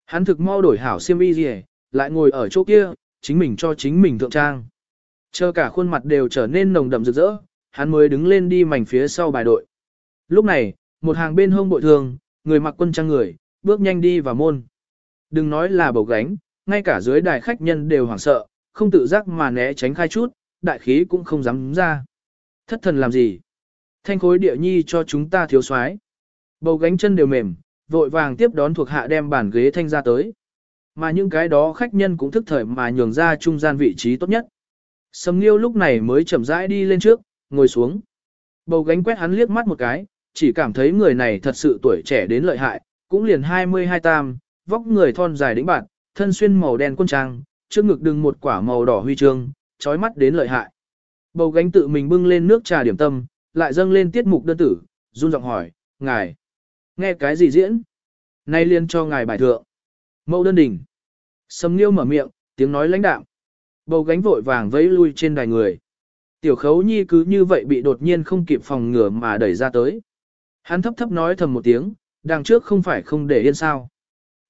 Hắn thực mau đổi hảo xiêm y gì lại ngồi ở chỗ kia, chính mình cho chính mình thượng trang. Chờ cả khuôn mặt đều trở nên nồng đậm rực rỡ, hắn mới đứng lên đi mảnh phía sau bài đội. Lúc này, một hàng bên hông bội thường, người mặc quân trang người, bước nhanh đi vào môn. Đừng nói là bầu gánh, ngay cả dưới đài khách nhân đều hoảng sợ, không tự giác mà né tránh khai chút, đại khí cũng không dám ra. Thất thần làm gì? Thanh khối địa nhi cho chúng ta thiếu soái. Bầu gánh chân đều mềm, vội vàng tiếp đón thuộc hạ đem bàn ghế thanh ra tới. Mà những cái đó khách nhân cũng thức thời mà nhường ra trung gian vị trí tốt nhất. Sầm Nghiêu lúc này mới chậm rãi đi lên trước, ngồi xuống. Bầu gánh quét hắn liếc mắt một cái, chỉ cảm thấy người này thật sự tuổi trẻ đến lợi hại, cũng liền 22 tam, vóc người thon dài đĩnh bạn, thân xuyên màu đen quân trang, trước ngực đừng một quả màu đỏ huy chương, trói mắt đến lợi hại. Bầu gánh tự mình bưng lên nước trà điểm tâm, lại dâng lên tiết mục đơn tử, run giọng hỏi, ngài, nghe cái gì diễn? Nay liên cho ngài bài thượng. Mẫu đơn đỉnh. Sầm Nghiêu mở miệng, tiếng nói lãnh đạm. Bầu gánh vội vàng vẫy lui trên đài người. Tiểu khấu nhi cứ như vậy bị đột nhiên không kịp phòng ngừa mà đẩy ra tới. Hắn thấp thấp nói thầm một tiếng, đằng trước không phải không để yên sao.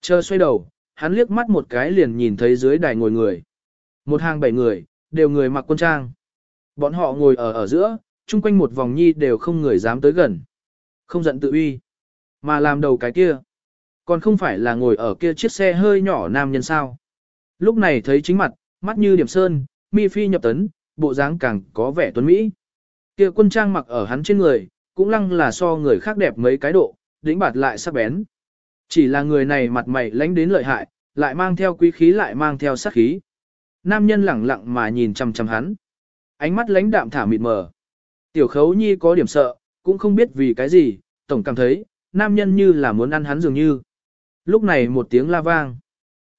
Chờ xoay đầu, hắn liếc mắt một cái liền nhìn thấy dưới đài ngồi người. Một hàng bảy người, đều người mặc quân trang. Bọn họ ngồi ở ở giữa, chung quanh một vòng nhi đều không người dám tới gần. Không giận tự uy, mà làm đầu cái kia. Còn không phải là ngồi ở kia chiếc xe hơi nhỏ nam nhân sao. Lúc này thấy chính mặt, mắt như điểm sơn, mi phi nhập tấn, bộ dáng càng có vẻ tuấn mỹ. Kia quân trang mặc ở hắn trên người, cũng lăng là so người khác đẹp mấy cái độ, đỉnh bạt lại sắc bén. Chỉ là người này mặt mày lánh đến lợi hại, lại mang theo quý khí lại mang theo sát khí. Nam nhân lẳng lặng mà nhìn chăm chăm hắn. Ánh mắt lãnh đạm thả mịt mờ. Tiểu khấu nhi có điểm sợ, cũng không biết vì cái gì, tổng cảm thấy, nam nhân như là muốn ăn hắn dường như. Lúc này một tiếng la vang.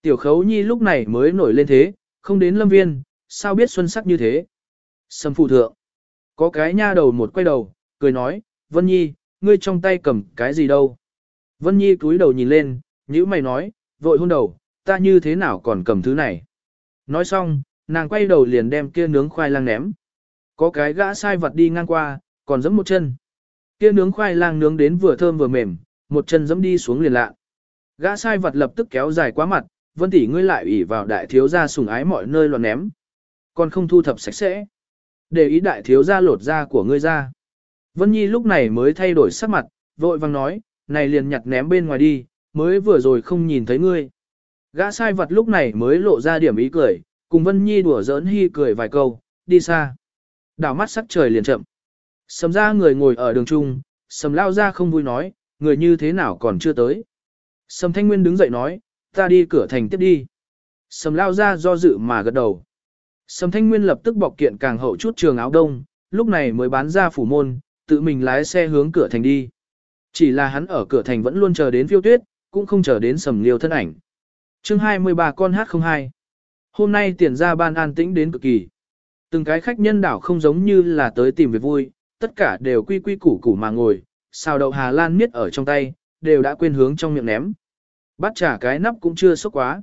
Tiểu khấu nhi lúc này mới nổi lên thế, không đến lâm viên, sao biết xuân sắc như thế. Sâm phụ thượng. Có cái nha đầu một quay đầu, cười nói, Vân Nhi, ngươi trong tay cầm cái gì đâu. Vân Nhi cúi đầu nhìn lên, nhữ mày nói, vội hôn đầu, ta như thế nào còn cầm thứ này. Nói xong, nàng quay đầu liền đem kia nướng khoai lang ném. Có cái gã sai vật đi ngang qua, còn giẫm một chân. Kia nướng khoai lang nướng đến vừa thơm vừa mềm, một chân giẫm đi xuống liền lạ. Gã sai vật lập tức kéo dài quá mặt, vân tỷ ngươi lại ủy vào đại thiếu gia sùng ái mọi nơi loạn ném. Còn không thu thập sạch sẽ. Để ý đại thiếu gia lột da của ngươi ra. Vân Nhi lúc này mới thay đổi sắc mặt, vội vang nói, này liền nhặt ném bên ngoài đi, mới vừa rồi không nhìn thấy ngươi. Gã sai vật lúc này mới lộ ra điểm ý cười, cùng Vân Nhi đùa giỡn hi cười vài câu, đi xa. Đảo mắt sắc trời liền chậm. Sầm ra người ngồi ở đường trung, sầm lao ra không vui nói, người như thế nào còn chưa tới. Sầm thanh nguyên đứng dậy nói, ta đi cửa thành tiếp đi. Sầm lao ra do dự mà gật đầu. Sầm thanh nguyên lập tức bọc kiện càng hậu chút trường áo đông, lúc này mới bán ra phủ môn, tự mình lái xe hướng cửa thành đi. Chỉ là hắn ở cửa thành vẫn luôn chờ đến phiêu tuyết, cũng không chờ đến sầm liêu thân ảnh chương 23 con hát không hai. Hôm nay tiền ra ban an tĩnh đến cực kỳ. Từng cái khách nhân đảo không giống như là tới tìm việc vui, tất cả đều quy quy củ củ mà ngồi, xào đậu Hà Lan miết ở trong tay, đều đã quên hướng trong miệng ném. Bắt trả cái nắp cũng chưa sốc quá.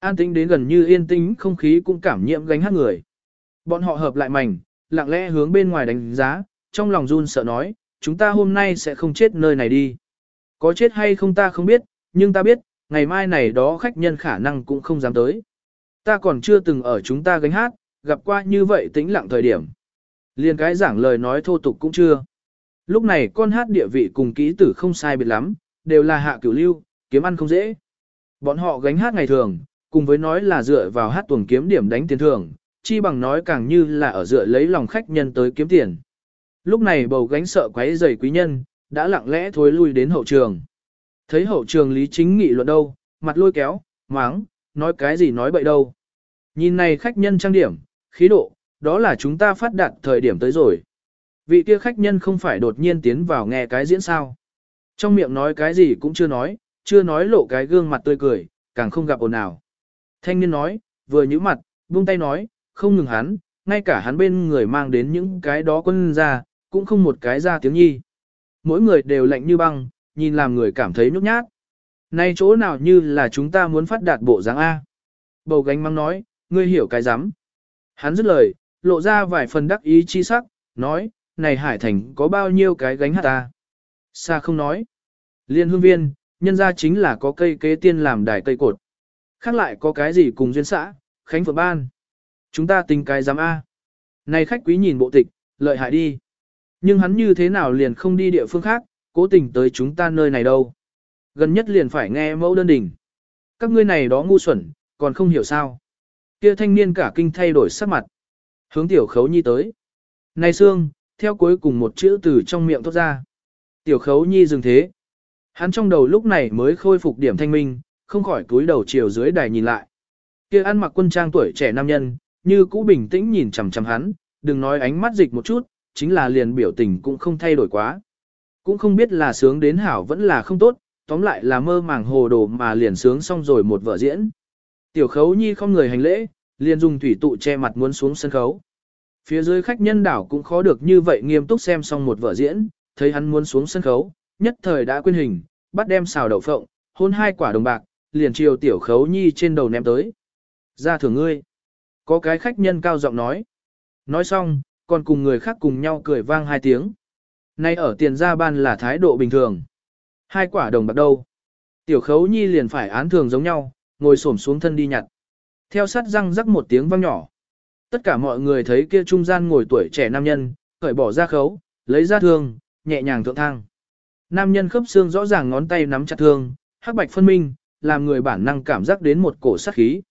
An tĩnh đến gần như yên tĩnh không khí cũng cảm nhiễm gánh hát người. Bọn họ hợp lại mảnh, lặng lẽ hướng bên ngoài đánh giá, trong lòng run sợ nói, chúng ta hôm nay sẽ không chết nơi này đi. Có chết hay không ta không biết, nhưng ta biết, ngày mai này đó khách nhân khả năng cũng không dám tới. Ta còn chưa từng ở chúng ta gánh hát, gặp qua như vậy tĩnh lặng thời điểm. Liên cái giảng lời nói thô tục cũng chưa. Lúc này con hát địa vị cùng kỹ tử không sai biệt lắm, đều là hạ cửu lưu, kiếm ăn không dễ. Bọn họ gánh hát ngày thường, cùng với nói là dựa vào hát tuồng kiếm điểm đánh tiền thường, chi bằng nói càng như là ở dựa lấy lòng khách nhân tới kiếm tiền. Lúc này bầu gánh sợ quấy rầy quý nhân, đã lặng lẽ thối lui đến hậu trường. Thấy hậu trường lý chính nghị luận đâu, mặt lôi kéo, máng, nói cái gì nói bậy đâu. Nhìn này khách nhân trang điểm, khí độ, đó là chúng ta phát đạt thời điểm tới rồi. Vị kia khách nhân không phải đột nhiên tiến vào nghe cái diễn sao. Trong miệng nói cái gì cũng chưa nói, chưa nói lộ cái gương mặt tươi cười, càng không gặp ồn nào. Thanh niên nói, vừa nhíu mặt, buông tay nói, không ngừng hắn, ngay cả hắn bên người mang đến những cái đó quân ra, cũng không một cái ra tiếng nhi. Mỗi người đều lạnh như băng, nhìn làm người cảm thấy nhút nhát. Này chỗ nào như là chúng ta muốn phát đạt bộ dáng A. Bầu gánh mắng nói, ngươi hiểu cái rắm Hắn dứt lời, lộ ra vài phần đắc ý chi sắc, nói, này Hải Thành có bao nhiêu cái gánh hát ta? Xa không nói. Liên hương viên, nhân ra chính là có cây kế tiên làm đài cây cột. Khác lại có cái gì cùng duyên xã, Khánh Phượng Ban. Chúng ta tính cái giám A. Này khách quý nhìn bộ tịch, lợi hại đi. Nhưng hắn như thế nào liền không đi địa phương khác, cố tình tới chúng ta nơi này đâu. Gần nhất liền phải nghe mẫu đơn đỉnh. Các ngươi này đó ngu xuẩn, còn không hiểu sao. Kia thanh niên cả kinh thay đổi sắc mặt. Hướng tiểu khấu nhi tới. Này xương, theo cuối cùng một chữ từ trong miệng thốt ra. Tiểu khấu nhi dừng thế. Hắn trong đầu lúc này mới khôi phục điểm thanh minh, không khỏi túi đầu chiều dưới đài nhìn lại. Kia ăn mặc quân trang tuổi trẻ nam nhân, như cũ bình tĩnh nhìn chằm chằm hắn, đừng nói ánh mắt dịch một chút, chính là liền biểu tình cũng không thay đổi quá. Cũng không biết là sướng đến hảo vẫn là không tốt, tóm lại là mơ màng hồ đồ mà liền sướng xong rồi một vở diễn. Tiểu khấu nhi không người hành lễ, liền dùng thủy tụ che mặt muốn xuống sân khấu. Phía dưới khách nhân đảo cũng khó được như vậy nghiêm túc xem xong một vở diễn, thấy hắn muốn xuống sân khấu, nhất thời đã quên hình, bắt đem xào đậu phộng, hôn hai quả đồng bạc, liền chiều tiểu khấu nhi trên đầu ném tới. Ra thưởng ngươi. Có cái khách nhân cao giọng nói. Nói xong, còn cùng người khác cùng nhau cười vang hai tiếng. Nay ở tiền gia ban là thái độ bình thường. Hai quả đồng bạc đâu. Tiểu khấu nhi liền phải án thường giống nhau, ngồi xổm xuống thân đi nhặt. Theo sát răng rắc một tiếng vang nhỏ. Tất cả mọi người thấy kia trung gian ngồi tuổi trẻ nam nhân, cởi bỏ ra khấu, lấy ra thương, nhẹ nhàng thượng thang. Nam nhân khớp xương rõ ràng ngón tay nắm chặt thương, hắc bạch phân minh, làm người bản năng cảm giác đến một cổ sát khí.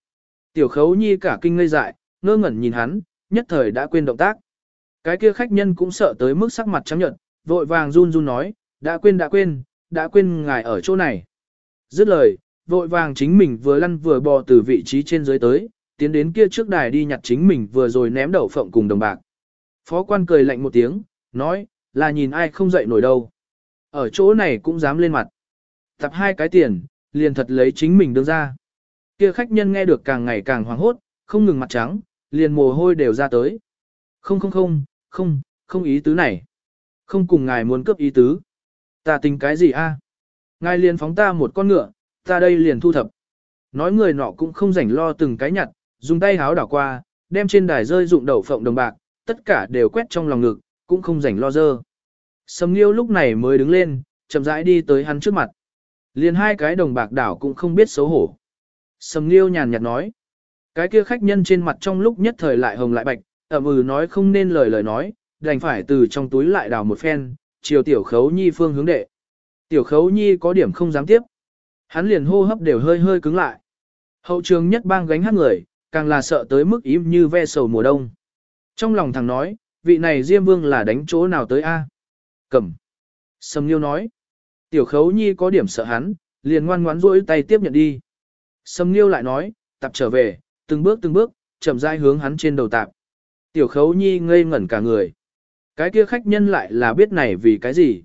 Tiểu khấu nhi cả kinh ngây dại, ngơ ngẩn nhìn hắn, nhất thời đã quên động tác. Cái kia khách nhân cũng sợ tới mức sắc mặt trắng nhợt, vội vàng run run nói, đã quên đã quên, đã quên ngài ở chỗ này. Dứt lời, vội vàng chính mình vừa lăn vừa bò từ vị trí trên dưới tới, tiến đến kia trước đài đi nhặt chính mình vừa rồi ném đậu phộng cùng đồng bạc. Phó quan cười lạnh một tiếng, nói, là nhìn ai không dậy nổi đâu. Ở chỗ này cũng dám lên mặt. Tập hai cái tiền, liền thật lấy chính mình đương ra. Kia khách nhân nghe được càng ngày càng hoảng hốt, không ngừng mặt trắng, liền mồ hôi đều ra tới. Không không không, không, không ý tứ này. Không cùng ngài muốn cướp ý tứ. Ta tính cái gì a? Ngài liền phóng ta một con ngựa, ta đây liền thu thập. Nói người nọ cũng không rảnh lo từng cái nhặt, dùng tay háo đảo qua, đem trên đài rơi dụng đậu phộng đồng bạc, tất cả đều quét trong lòng ngực, cũng không rảnh lo dơ. Sầm Nghiêu lúc này mới đứng lên, chậm rãi đi tới hắn trước mặt. Liền hai cái đồng bạc đảo cũng không biết xấu hổ. Sầm Nghiêu nhàn nhạt nói. Cái kia khách nhân trên mặt trong lúc nhất thời lại hồng lại bạch, ẩm ừ nói không nên lời lời nói, đành phải từ trong túi lại đào một phen, chiều tiểu khấu nhi phương hướng đệ. Tiểu khấu nhi có điểm không dám tiếp. Hắn liền hô hấp đều hơi hơi cứng lại. Hậu trường nhất bang gánh hát người, càng là sợ tới mức im như ve sầu mùa đông. Trong lòng thằng nói, vị này Diêm Vương là đánh chỗ nào tới a? Cầm. Sầm Liêu nói. Tiểu khấu nhi có điểm sợ hắn, liền ngoan ngoãn rỗi tay tiếp nhận đi. Sầm Liêu lại nói, tập trở về, từng bước từng bước, chậm rãi hướng hắn trên đầu tạp. Tiểu khấu nhi ngây ngẩn cả người. Cái kia khách nhân lại là biết này vì cái gì.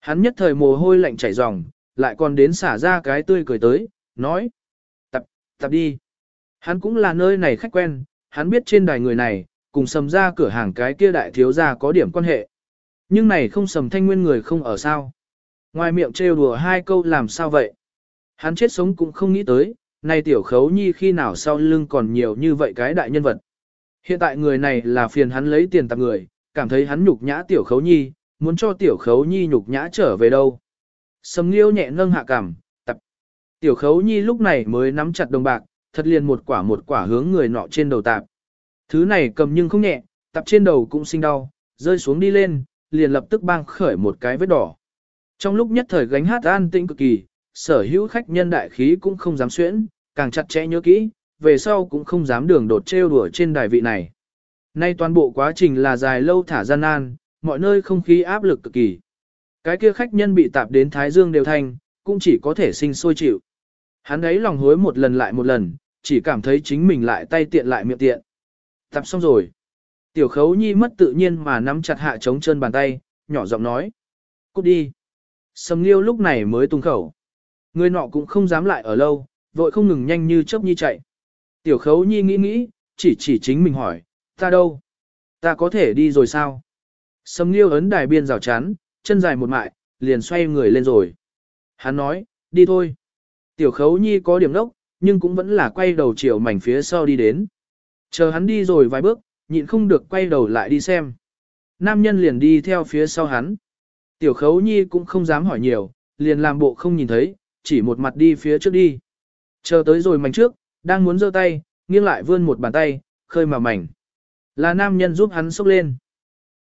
Hắn nhất thời mồ hôi lạnh chảy ròng, lại còn đến xả ra cái tươi cười tới, nói. Tập, tập đi. Hắn cũng là nơi này khách quen, hắn biết trên đài người này, cùng sầm ra cửa hàng cái kia đại thiếu gia có điểm quan hệ. Nhưng này không sầm thanh nguyên người không ở sao. Ngoài miệng trêu đùa hai câu làm sao vậy. Hắn chết sống cũng không nghĩ tới, nay tiểu khấu nhi khi nào sau lưng còn nhiều như vậy cái đại nhân vật. Hiện tại người này là phiền hắn lấy tiền tạp người, cảm thấy hắn nhục nhã tiểu khấu nhi, muốn cho tiểu khấu nhi nhục nhã trở về đâu. Sầm nghiêu nhẹ nâng hạ cảm, tập. Tiểu khấu nhi lúc này mới nắm chặt đồng bạc, thật liền một quả một quả hướng người nọ trên đầu tạp. Thứ này cầm nhưng không nhẹ, tập trên đầu cũng sinh đau, rơi xuống đi lên, liền lập tức bang khởi một cái vết đỏ. Trong lúc nhất thời gánh hát an tĩnh cực kỳ, sở hữu khách nhân đại khí cũng không dám xuyễn, càng chặt chẽ nhớ kỹ, về sau cũng không dám đường đột trêu đùa trên đài vị này. Nay toàn bộ quá trình là dài lâu thả gian nan, mọi nơi không khí áp lực cực kỳ. Cái kia khách nhân bị tạp đến Thái Dương đều thành, cũng chỉ có thể sinh sôi chịu. Hắn ấy lòng hối một lần lại một lần, chỉ cảm thấy chính mình lại tay tiện lại miệng tiện. Tạp xong rồi. Tiểu khấu nhi mất tự nhiên mà nắm chặt hạ trống chân bàn tay, nhỏ giọng nói. Cút đi. Sầm liêu lúc này mới tung khẩu. Người nọ cũng không dám lại ở lâu, vội không ngừng nhanh như chớp nhi chạy. Tiểu khấu nhi nghĩ nghĩ, chỉ chỉ chính mình hỏi, ta đâu? Ta có thể đi rồi sao? Sầm liêu ấn đài biên rào chắn, chân dài một mại, liền xoay người lên rồi. Hắn nói, đi thôi. Tiểu khấu nhi có điểm đốc, nhưng cũng vẫn là quay đầu chiều mảnh phía sau đi đến. Chờ hắn đi rồi vài bước, nhịn không được quay đầu lại đi xem. Nam nhân liền đi theo phía sau hắn. Tiểu khấu nhi cũng không dám hỏi nhiều, liền làm bộ không nhìn thấy, chỉ một mặt đi phía trước đi. Chờ tới rồi mảnh trước, đang muốn giơ tay, nghiêng lại vươn một bàn tay, khơi mà mảnh. Là nam nhân giúp hắn sốc lên.